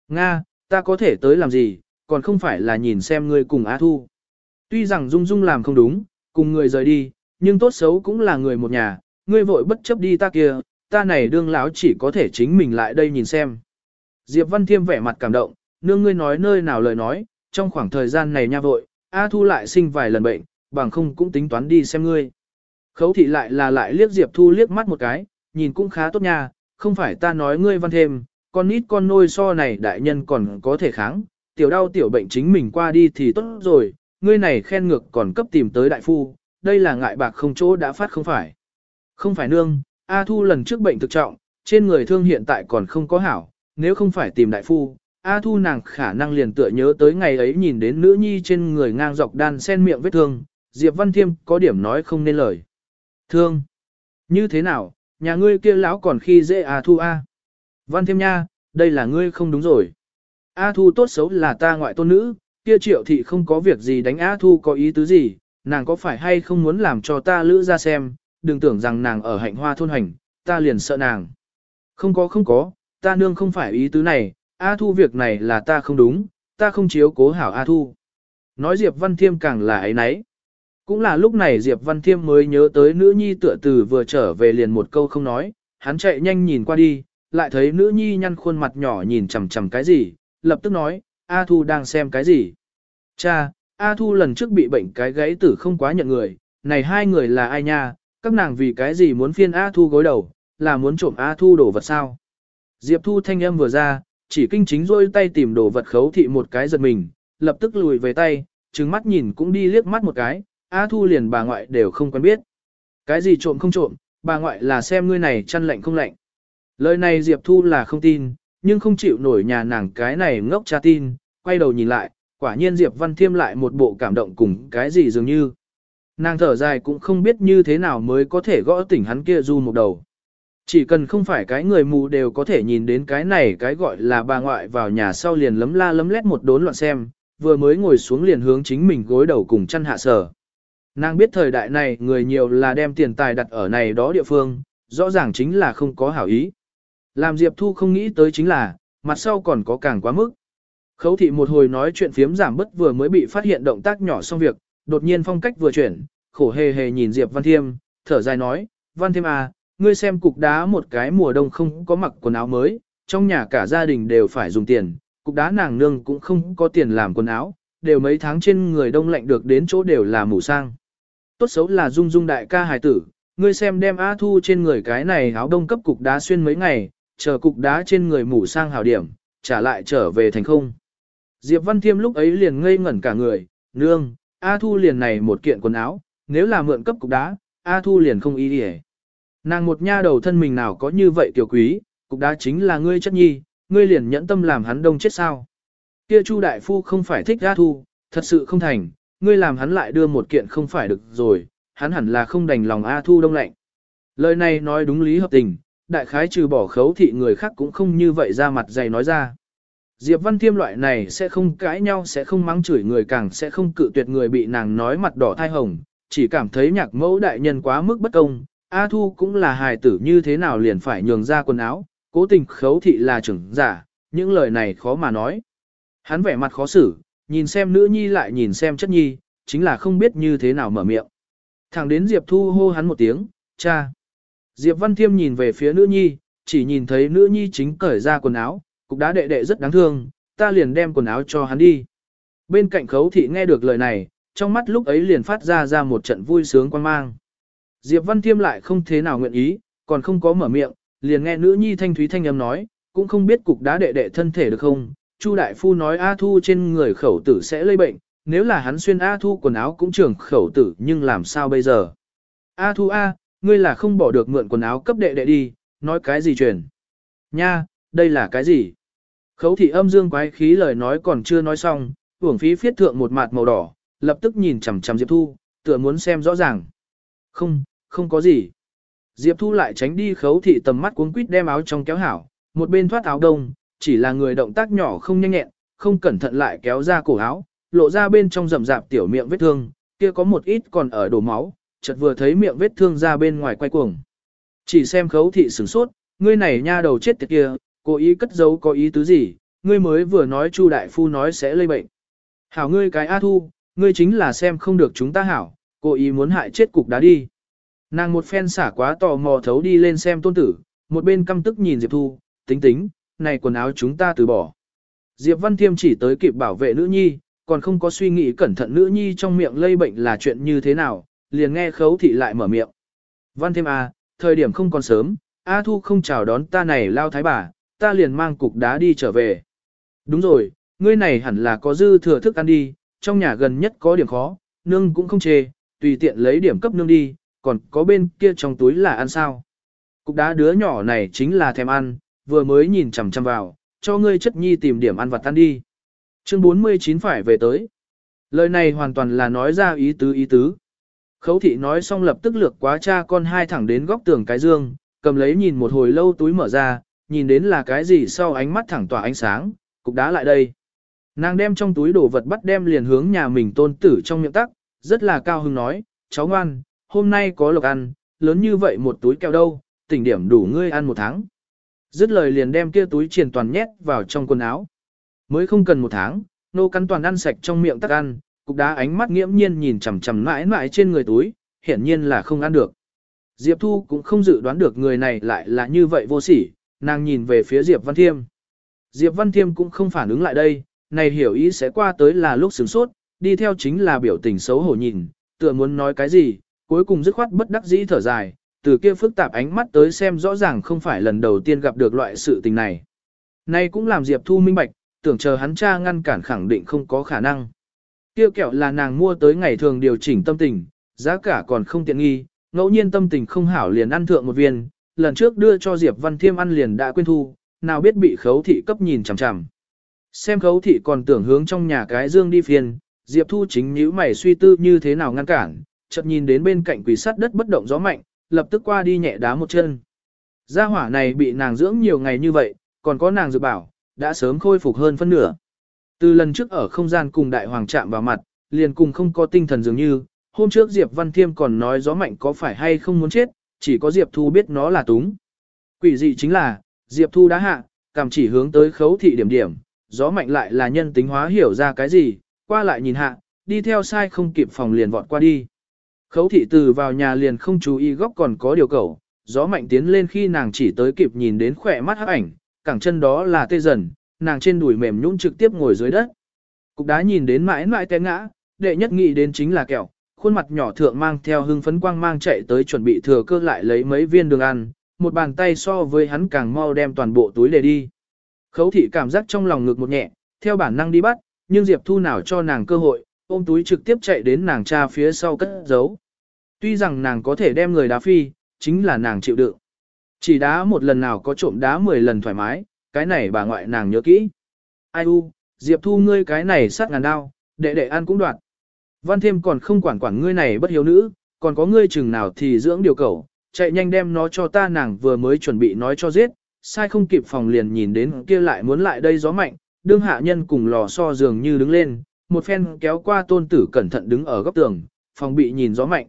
Nga, ta có thể tới làm gì, còn không phải là nhìn xem ngươi cùng Á Thu. Tuy rằng Dung Dung làm không đúng, cùng người rời đi, nhưng tốt xấu cũng là người một nhà, ngươi vội bất chấp đi ta kia, ta này đương lão chỉ có thể chính mình lại đây nhìn xem. Diệp Văn Thiêm vẻ mặt cảm động, nương ngươi nói nơi nào lời nói, trong khoảng thời gian này nha vội, A Thu lại sinh vài lần bệnh, bằng không cũng tính toán đi xem ngươi. Khấu thị lại là lại liếc Diệp Thu liếc mắt một cái, nhìn cũng khá tốt nha, không phải ta nói ngươi văn thêm, con nít con nôi so này đại nhân còn có thể kháng, tiểu đau tiểu bệnh chính mình qua đi thì tốt rồi, ngươi này khen ngược còn cấp tìm tới đại phu, đây là ngại bạc không chỗ đã phát không phải. Không phải nương, A Thu lần trước bệnh thực trọng, trên người thương hiện tại còn không có hảo, nếu không phải tìm đại phu, A Thu nàng khả năng liền tựa nhớ tới ngày ấy nhìn đến nữ nhi trên người ngang dọc đan sen miệng vết thương, Diệp Văn Thiêm có điểm nói không nên lời. Thương! Như thế nào, nhà ngươi kia lão còn khi dễ A Thu A. Văn Thiêm nha, đây là ngươi không đúng rồi. A Thu tốt xấu là ta ngoại tôn nữ, kia triệu thị không có việc gì đánh A Thu có ý tứ gì, nàng có phải hay không muốn làm cho ta lữ ra xem, đừng tưởng rằng nàng ở hạnh hoa thôn hành, ta liền sợ nàng. Không có không có, ta nương không phải ý tứ này, A Thu việc này là ta không đúng, ta không chiếu cố hảo A Thu. Nói Diệp Văn Thiêm càng là ấy nấy. Cũng là lúc này Diệp Văn Thiêm mới nhớ tới nữ nhi tựa từ vừa trở về liền một câu không nói, hắn chạy nhanh nhìn qua đi, lại thấy nữ nhi nhăn khuôn mặt nhỏ nhìn chằm chằm cái gì, lập tức nói, A Thu đang xem cái gì. Cha, A Thu lần trước bị bệnh cái gãy tử không quá nhận người, này hai người là ai nha, các nàng vì cái gì muốn phiên A Thu gối đầu, là muốn trộm A Thu đổ vật sao. Diệp Thu thanh âm vừa ra, chỉ kinh chính rôi tay tìm đồ vật khấu thị một cái giật mình, lập tức lùi về tay, trừng mắt nhìn cũng đi liếc mắt một cái, A Thu liền bà ngoại đều không quen biết. Cái gì trộm không trộm, bà ngoại là xem ngươi này chăn lạnh không lạnh. Lời này Diệp Thu là không tin, nhưng không chịu nổi nhà nàng cái này ngốc cha tin, quay đầu nhìn lại, quả nhiên Diệp Văn Thiêm lại một bộ cảm động cùng cái gì dường như. Nàng thở dài cũng không biết như thế nào mới có thể gõ tỉnh hắn kia du một đầu. Chỉ cần không phải cái người mù đều có thể nhìn đến cái này cái gọi là bà ngoại vào nhà sau liền lấm la lấm lét một đốn loạn xem, vừa mới ngồi xuống liền hướng chính mình gối đầu cùng chăn hạ sở. Nàng biết thời đại này người nhiều là đem tiền tài đặt ở này đó địa phương, rõ ràng chính là không có hảo ý. Làm Diệp Thu không nghĩ tới chính là, mặt sau còn có càng quá mức. Khấu thị một hồi nói chuyện phiếm giảm bất vừa mới bị phát hiện động tác nhỏ xong việc, đột nhiên phong cách vừa chuyển, khổ hề hề nhìn Diệp Văn Thiêm, thở dài nói, Văn Thiêm à, ngươi xem cục đá một cái mùa đông không có mặc quần áo mới, trong nhà cả gia đình đều phải dùng tiền, cục đá nàng nương cũng không có tiền làm quần áo, đều mấy tháng trên người đông lạnh được đến chỗ đều là mù sang. Tốt xấu là dung dung đại ca hài tử, ngươi xem đem A Thu trên người cái này áo đông cấp cục đá xuyên mấy ngày, chờ cục đá trên người mù sang hảo điểm, trả lại trở về thành không. Diệp Văn Thiêm lúc ấy liền ngây ngẩn cả người, nương, A Thu liền này một kiện quần áo, nếu là mượn cấp cục đá, A Thu liền không ý đi Nàng một nha đầu thân mình nào có như vậy tiểu quý, cục đá chính là ngươi chất nhi, ngươi liền nhẫn tâm làm hắn đông chết sao. Kia Chu đại phu không phải thích A Thu, thật sự không thành, ngươi làm hắn lại đưa một kiện không phải được rồi, hắn hẳn là không đành lòng A Thu đông lạnh. Lời này nói đúng lý hợp tình, đại khái trừ bỏ khấu thị người khác cũng không như vậy ra mặt dày nói ra. Diệp Văn Thiêm loại này sẽ không cãi nhau sẽ không mắng chửi người càng sẽ không cự tuyệt người bị nàng nói mặt đỏ thai hồng, chỉ cảm thấy nhạc mẫu đại nhân quá mức bất công, A Thu cũng là hài tử như thế nào liền phải nhường ra quần áo, cố tình khấu thị là trưởng giả, những lời này khó mà nói. Hắn vẻ mặt khó xử, nhìn xem nữ nhi lại nhìn xem chất nhi, chính là không biết như thế nào mở miệng. Thẳng đến Diệp Thu hô hắn một tiếng, cha. Diệp Văn Thiêm nhìn về phía nữ nhi, chỉ nhìn thấy nữ nhi chính cởi ra quần áo, cục đá đệ đệ rất đáng thương, ta liền đem quần áo cho hắn đi. Bên cạnh khấu thị nghe được lời này, trong mắt lúc ấy liền phát ra ra một trận vui sướng quan mang. Diệp Văn Thiêm lại không thế nào nguyện ý, còn không có mở miệng, liền nghe nữ nhi thanh thúy thanh âm nói, cũng không biết cục đá đệ đệ thân thể được không. Chu đại phu nói A Thu trên người khẩu tử sẽ lây bệnh, nếu là hắn xuyên A Thu quần áo cũng trưởng khẩu tử nhưng làm sao bây giờ? A Thu A, ngươi là không bỏ được mượn quần áo cấp đệ đệ đi, nói cái gì truyền. Nha, đây là cái gì? Khấu thị âm dương quái khí lời nói còn chưa nói xong, uổng phí phiết thượng một mặt màu đỏ, lập tức nhìn chằm chằm Diệp Thu, tựa muốn xem rõ ràng. Không, không có gì. Diệp Thu lại tránh đi khấu thị tầm mắt cuốn quýt đem áo trong kéo hảo, một bên thoát áo đông, chỉ là người động tác nhỏ không nhanh nhẹn, không cẩn thận lại kéo ra cổ áo, lộ ra bên trong rậm rạp tiểu miệng vết thương, kia có một ít còn ở đổ máu, chợt vừa thấy miệng vết thương ra bên ngoài quay cuồng. Chỉ xem khấu thị sửng sốt, ngươi này nha đầu chết tiệt kia, cố ý cất giấu có ý tứ gì, ngươi mới vừa nói Chu đại phu nói sẽ lây bệnh. Hảo ngươi cái A Thu, ngươi chính là xem không được chúng ta hảo, cố ý muốn hại chết cục đá đi. Nàng một phen xả quá tò mò thấu đi lên xem tôn tử, một bên căm tức nhìn Diệp Thu, tính tính, này quần áo chúng ta từ bỏ. Diệp Văn Thiêm chỉ tới kịp bảo vệ nữ nhi, còn không có suy nghĩ cẩn thận nữ nhi trong miệng lây bệnh là chuyện như thế nào, liền nghe khấu thị lại mở miệng. Văn Thiêm à, thời điểm không còn sớm, A Thu không chào đón ta này lao thái bà, ta liền mang cục đá đi trở về. Đúng rồi, ngươi này hẳn là có dư thừa thức ăn đi, trong nhà gần nhất có điểm khó, nương cũng không chê, tùy tiện lấy điểm cấp nương đi, còn có bên kia trong túi là ăn sao. Cục đá đứa nhỏ này chính là thèm ăn, vừa mới nhìn chằm chằm vào, cho ngươi chất nhi tìm điểm ăn vặt ăn đi. Chương 49 phải về tới. Lời này hoàn toàn là nói ra ý tứ ý tứ. Khấu thị nói xong lập tức lược quá cha con hai thẳng đến góc tường cái dương, cầm lấy nhìn một hồi lâu túi mở ra, nhìn đến là cái gì sau ánh mắt thẳng tỏa ánh sáng, cục đá lại đây. Nàng đem trong túi đồ vật bắt đem liền hướng nhà mình tôn tử trong miệng tắc, rất là cao hứng nói, cháu ngoan, hôm nay có lộc ăn, lớn như vậy một túi kẹo đâu, tỉnh điểm đủ ngươi ăn một tháng. Dứt lời liền đem kia túi triền toàn nhét vào trong quần áo. Mới không cần một tháng, nô cắn toàn ăn sạch trong miệng tắc ăn, cục đá ánh mắt nghiễm nhiên nhìn chằm chằm mãi mãi trên người túi, hiển nhiên là không ăn được. Diệp Thu cũng không dự đoán được người này lại là như vậy vô sỉ, nàng nhìn về phía Diệp Văn Thiêm. Diệp Văn Thiêm cũng không phản ứng lại đây, này hiểu ý sẽ qua tới là lúc sướng sốt, đi theo chính là biểu tình xấu hổ nhìn, tựa muốn nói cái gì, cuối cùng dứt khoát bất đắc dĩ thở dài, từ kia phức tạp ánh mắt tới xem rõ ràng không phải lần đầu tiên gặp được loại sự tình này. Này cũng làm Diệp Thu minh bạch, tưởng chờ hắn cha ngăn cản khẳng định không có khả năng. Kia kẹo là nàng mua tới ngày thường điều chỉnh tâm tình, giá cả còn không tiện nghi, ngẫu nhiên tâm tình không hảo liền ăn thượng một viên, lần trước đưa cho Diệp Văn Thiêm ăn liền đã quên thu, nào biết bị khấu thị cấp nhìn chằm chằm. Xem khấu thị còn tưởng hướng trong nhà cái dương đi phiền, Diệp Thu chính nhíu mày suy tư như thế nào ngăn cản, chợt nhìn đến bên cạnh quỷ sắt đất bất động gió mạnh, lập tức qua đi nhẹ đá một chân. Gia hỏa này bị nàng dưỡng nhiều ngày như vậy, còn có nàng dự bảo, đã sớm khôi phục hơn phân nửa. Từ lần trước ở không gian cùng đại hoàng chạm vào mặt, liền cùng không có tinh thần dường như, hôm trước Diệp Văn Thiêm còn nói gió mạnh có phải hay không muốn chết, chỉ có Diệp Thu biết nó là túng. Quỷ dị chính là, Diệp Thu đã hạ, cảm chỉ hướng tới khấu thị điểm điểm, gió mạnh lại là nhân tính hóa hiểu ra cái gì, qua lại nhìn hạ, đi theo sai không kịp phòng liền vọt qua đi. Khấu thị từ vào nhà liền không chú ý góc còn có điều cầu, gió mạnh tiến lên khi nàng chỉ tới kịp nhìn đến khỏe mắt hắc ảnh, cẳng chân đó là tê dần, nàng trên đùi mềm nhũn trực tiếp ngồi dưới đất. Cục đá nhìn đến mãi mãi té ngã, đệ nhất nghĩ đến chính là kẹo, khuôn mặt nhỏ thượng mang theo hưng phấn quang mang chạy tới chuẩn bị thừa cơ lại lấy mấy viên đường ăn, một bàn tay so với hắn càng mau đem toàn bộ túi để đi. Khấu thị cảm giác trong lòng ngực một nhẹ, theo bản năng đi bắt, nhưng Diệp Thu nào cho nàng cơ hội, ôm túi trực tiếp chạy đến nàng cha phía sau cất giấu. Tuy rằng nàng có thể đem người đá phi, chính là nàng chịu đựng. Chỉ đá một lần nào có trộm đá 10 lần thoải mái, cái này bà ngoại nàng nhớ kỹ. Ai u, Diệp Thu ngươi cái này sát ngàn đao, đệ đệ ăn cũng đoạt. Văn thêm còn không quản quản ngươi này bất hiếu nữ, còn có ngươi chừng nào thì dưỡng điều cầu, chạy nhanh đem nó cho ta nàng vừa mới chuẩn bị nói cho giết, sai không kịp phòng liền nhìn đến kia lại muốn lại đây gió mạnh, đương hạ nhân cùng lò so dường như đứng lên, một phen kéo qua tôn tử cẩn thận đứng ở góc tường, phòng bị nhìn gió mạnh.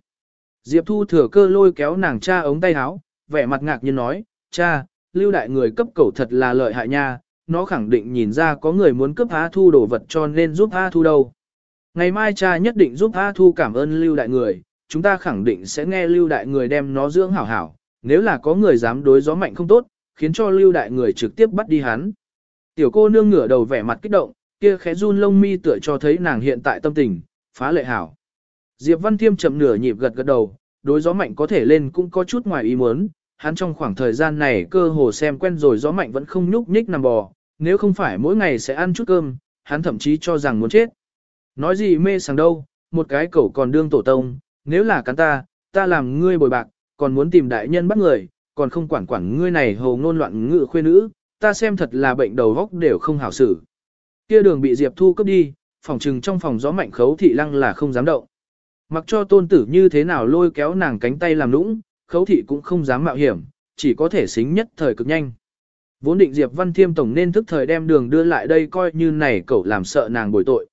Diệp Thu thừa cơ lôi kéo nàng cha ống tay áo, vẻ mặt ngạc nhiên nói, cha, lưu đại người cấp cầu thật là lợi hại nha, nó khẳng định nhìn ra có người muốn cấp A Thu đồ vật cho nên giúp A Thu đâu. Ngày mai cha nhất định giúp A Thu cảm ơn lưu đại người, chúng ta khẳng định sẽ nghe lưu đại người đem nó dưỡng hảo hảo, nếu là có người dám đối gió mạnh không tốt, khiến cho lưu đại người trực tiếp bắt đi hắn. Tiểu cô nương ngửa đầu vẻ mặt kích động, kia khẽ run lông mi tựa cho thấy nàng hiện tại tâm tình, phá lệ hảo. Diệp Văn Thiêm chậm nửa nhịp gật gật đầu, đối gió mạnh có thể lên cũng có chút ngoài ý muốn, hắn trong khoảng thời gian này cơ hồ xem quen rồi gió mạnh vẫn không nhúc nhích nằm bò, nếu không phải mỗi ngày sẽ ăn chút cơm, hắn thậm chí cho rằng muốn chết. Nói gì mê sảng đâu, một cái cẩu còn đương tổ tông, nếu là cắn ta, ta làm ngươi bồi bạc, còn muốn tìm đại nhân bắt người, còn không quản quản ngươi này hồ ngôn loạn ngự khuê nữ, ta xem thật là bệnh đầu góc đều không hảo xử. Kia đường bị Diệp Thu cướp đi, phòng trừng trong phòng gió mạnh khấu thị lăng là không dám động. Mặc cho tôn tử như thế nào lôi kéo nàng cánh tay làm nũng, khấu thị cũng không dám mạo hiểm, chỉ có thể xính nhất thời cực nhanh. Vốn định Diệp Văn Thiêm Tổng nên thức thời đem đường đưa lại đây coi như này cậu làm sợ nàng bồi tội,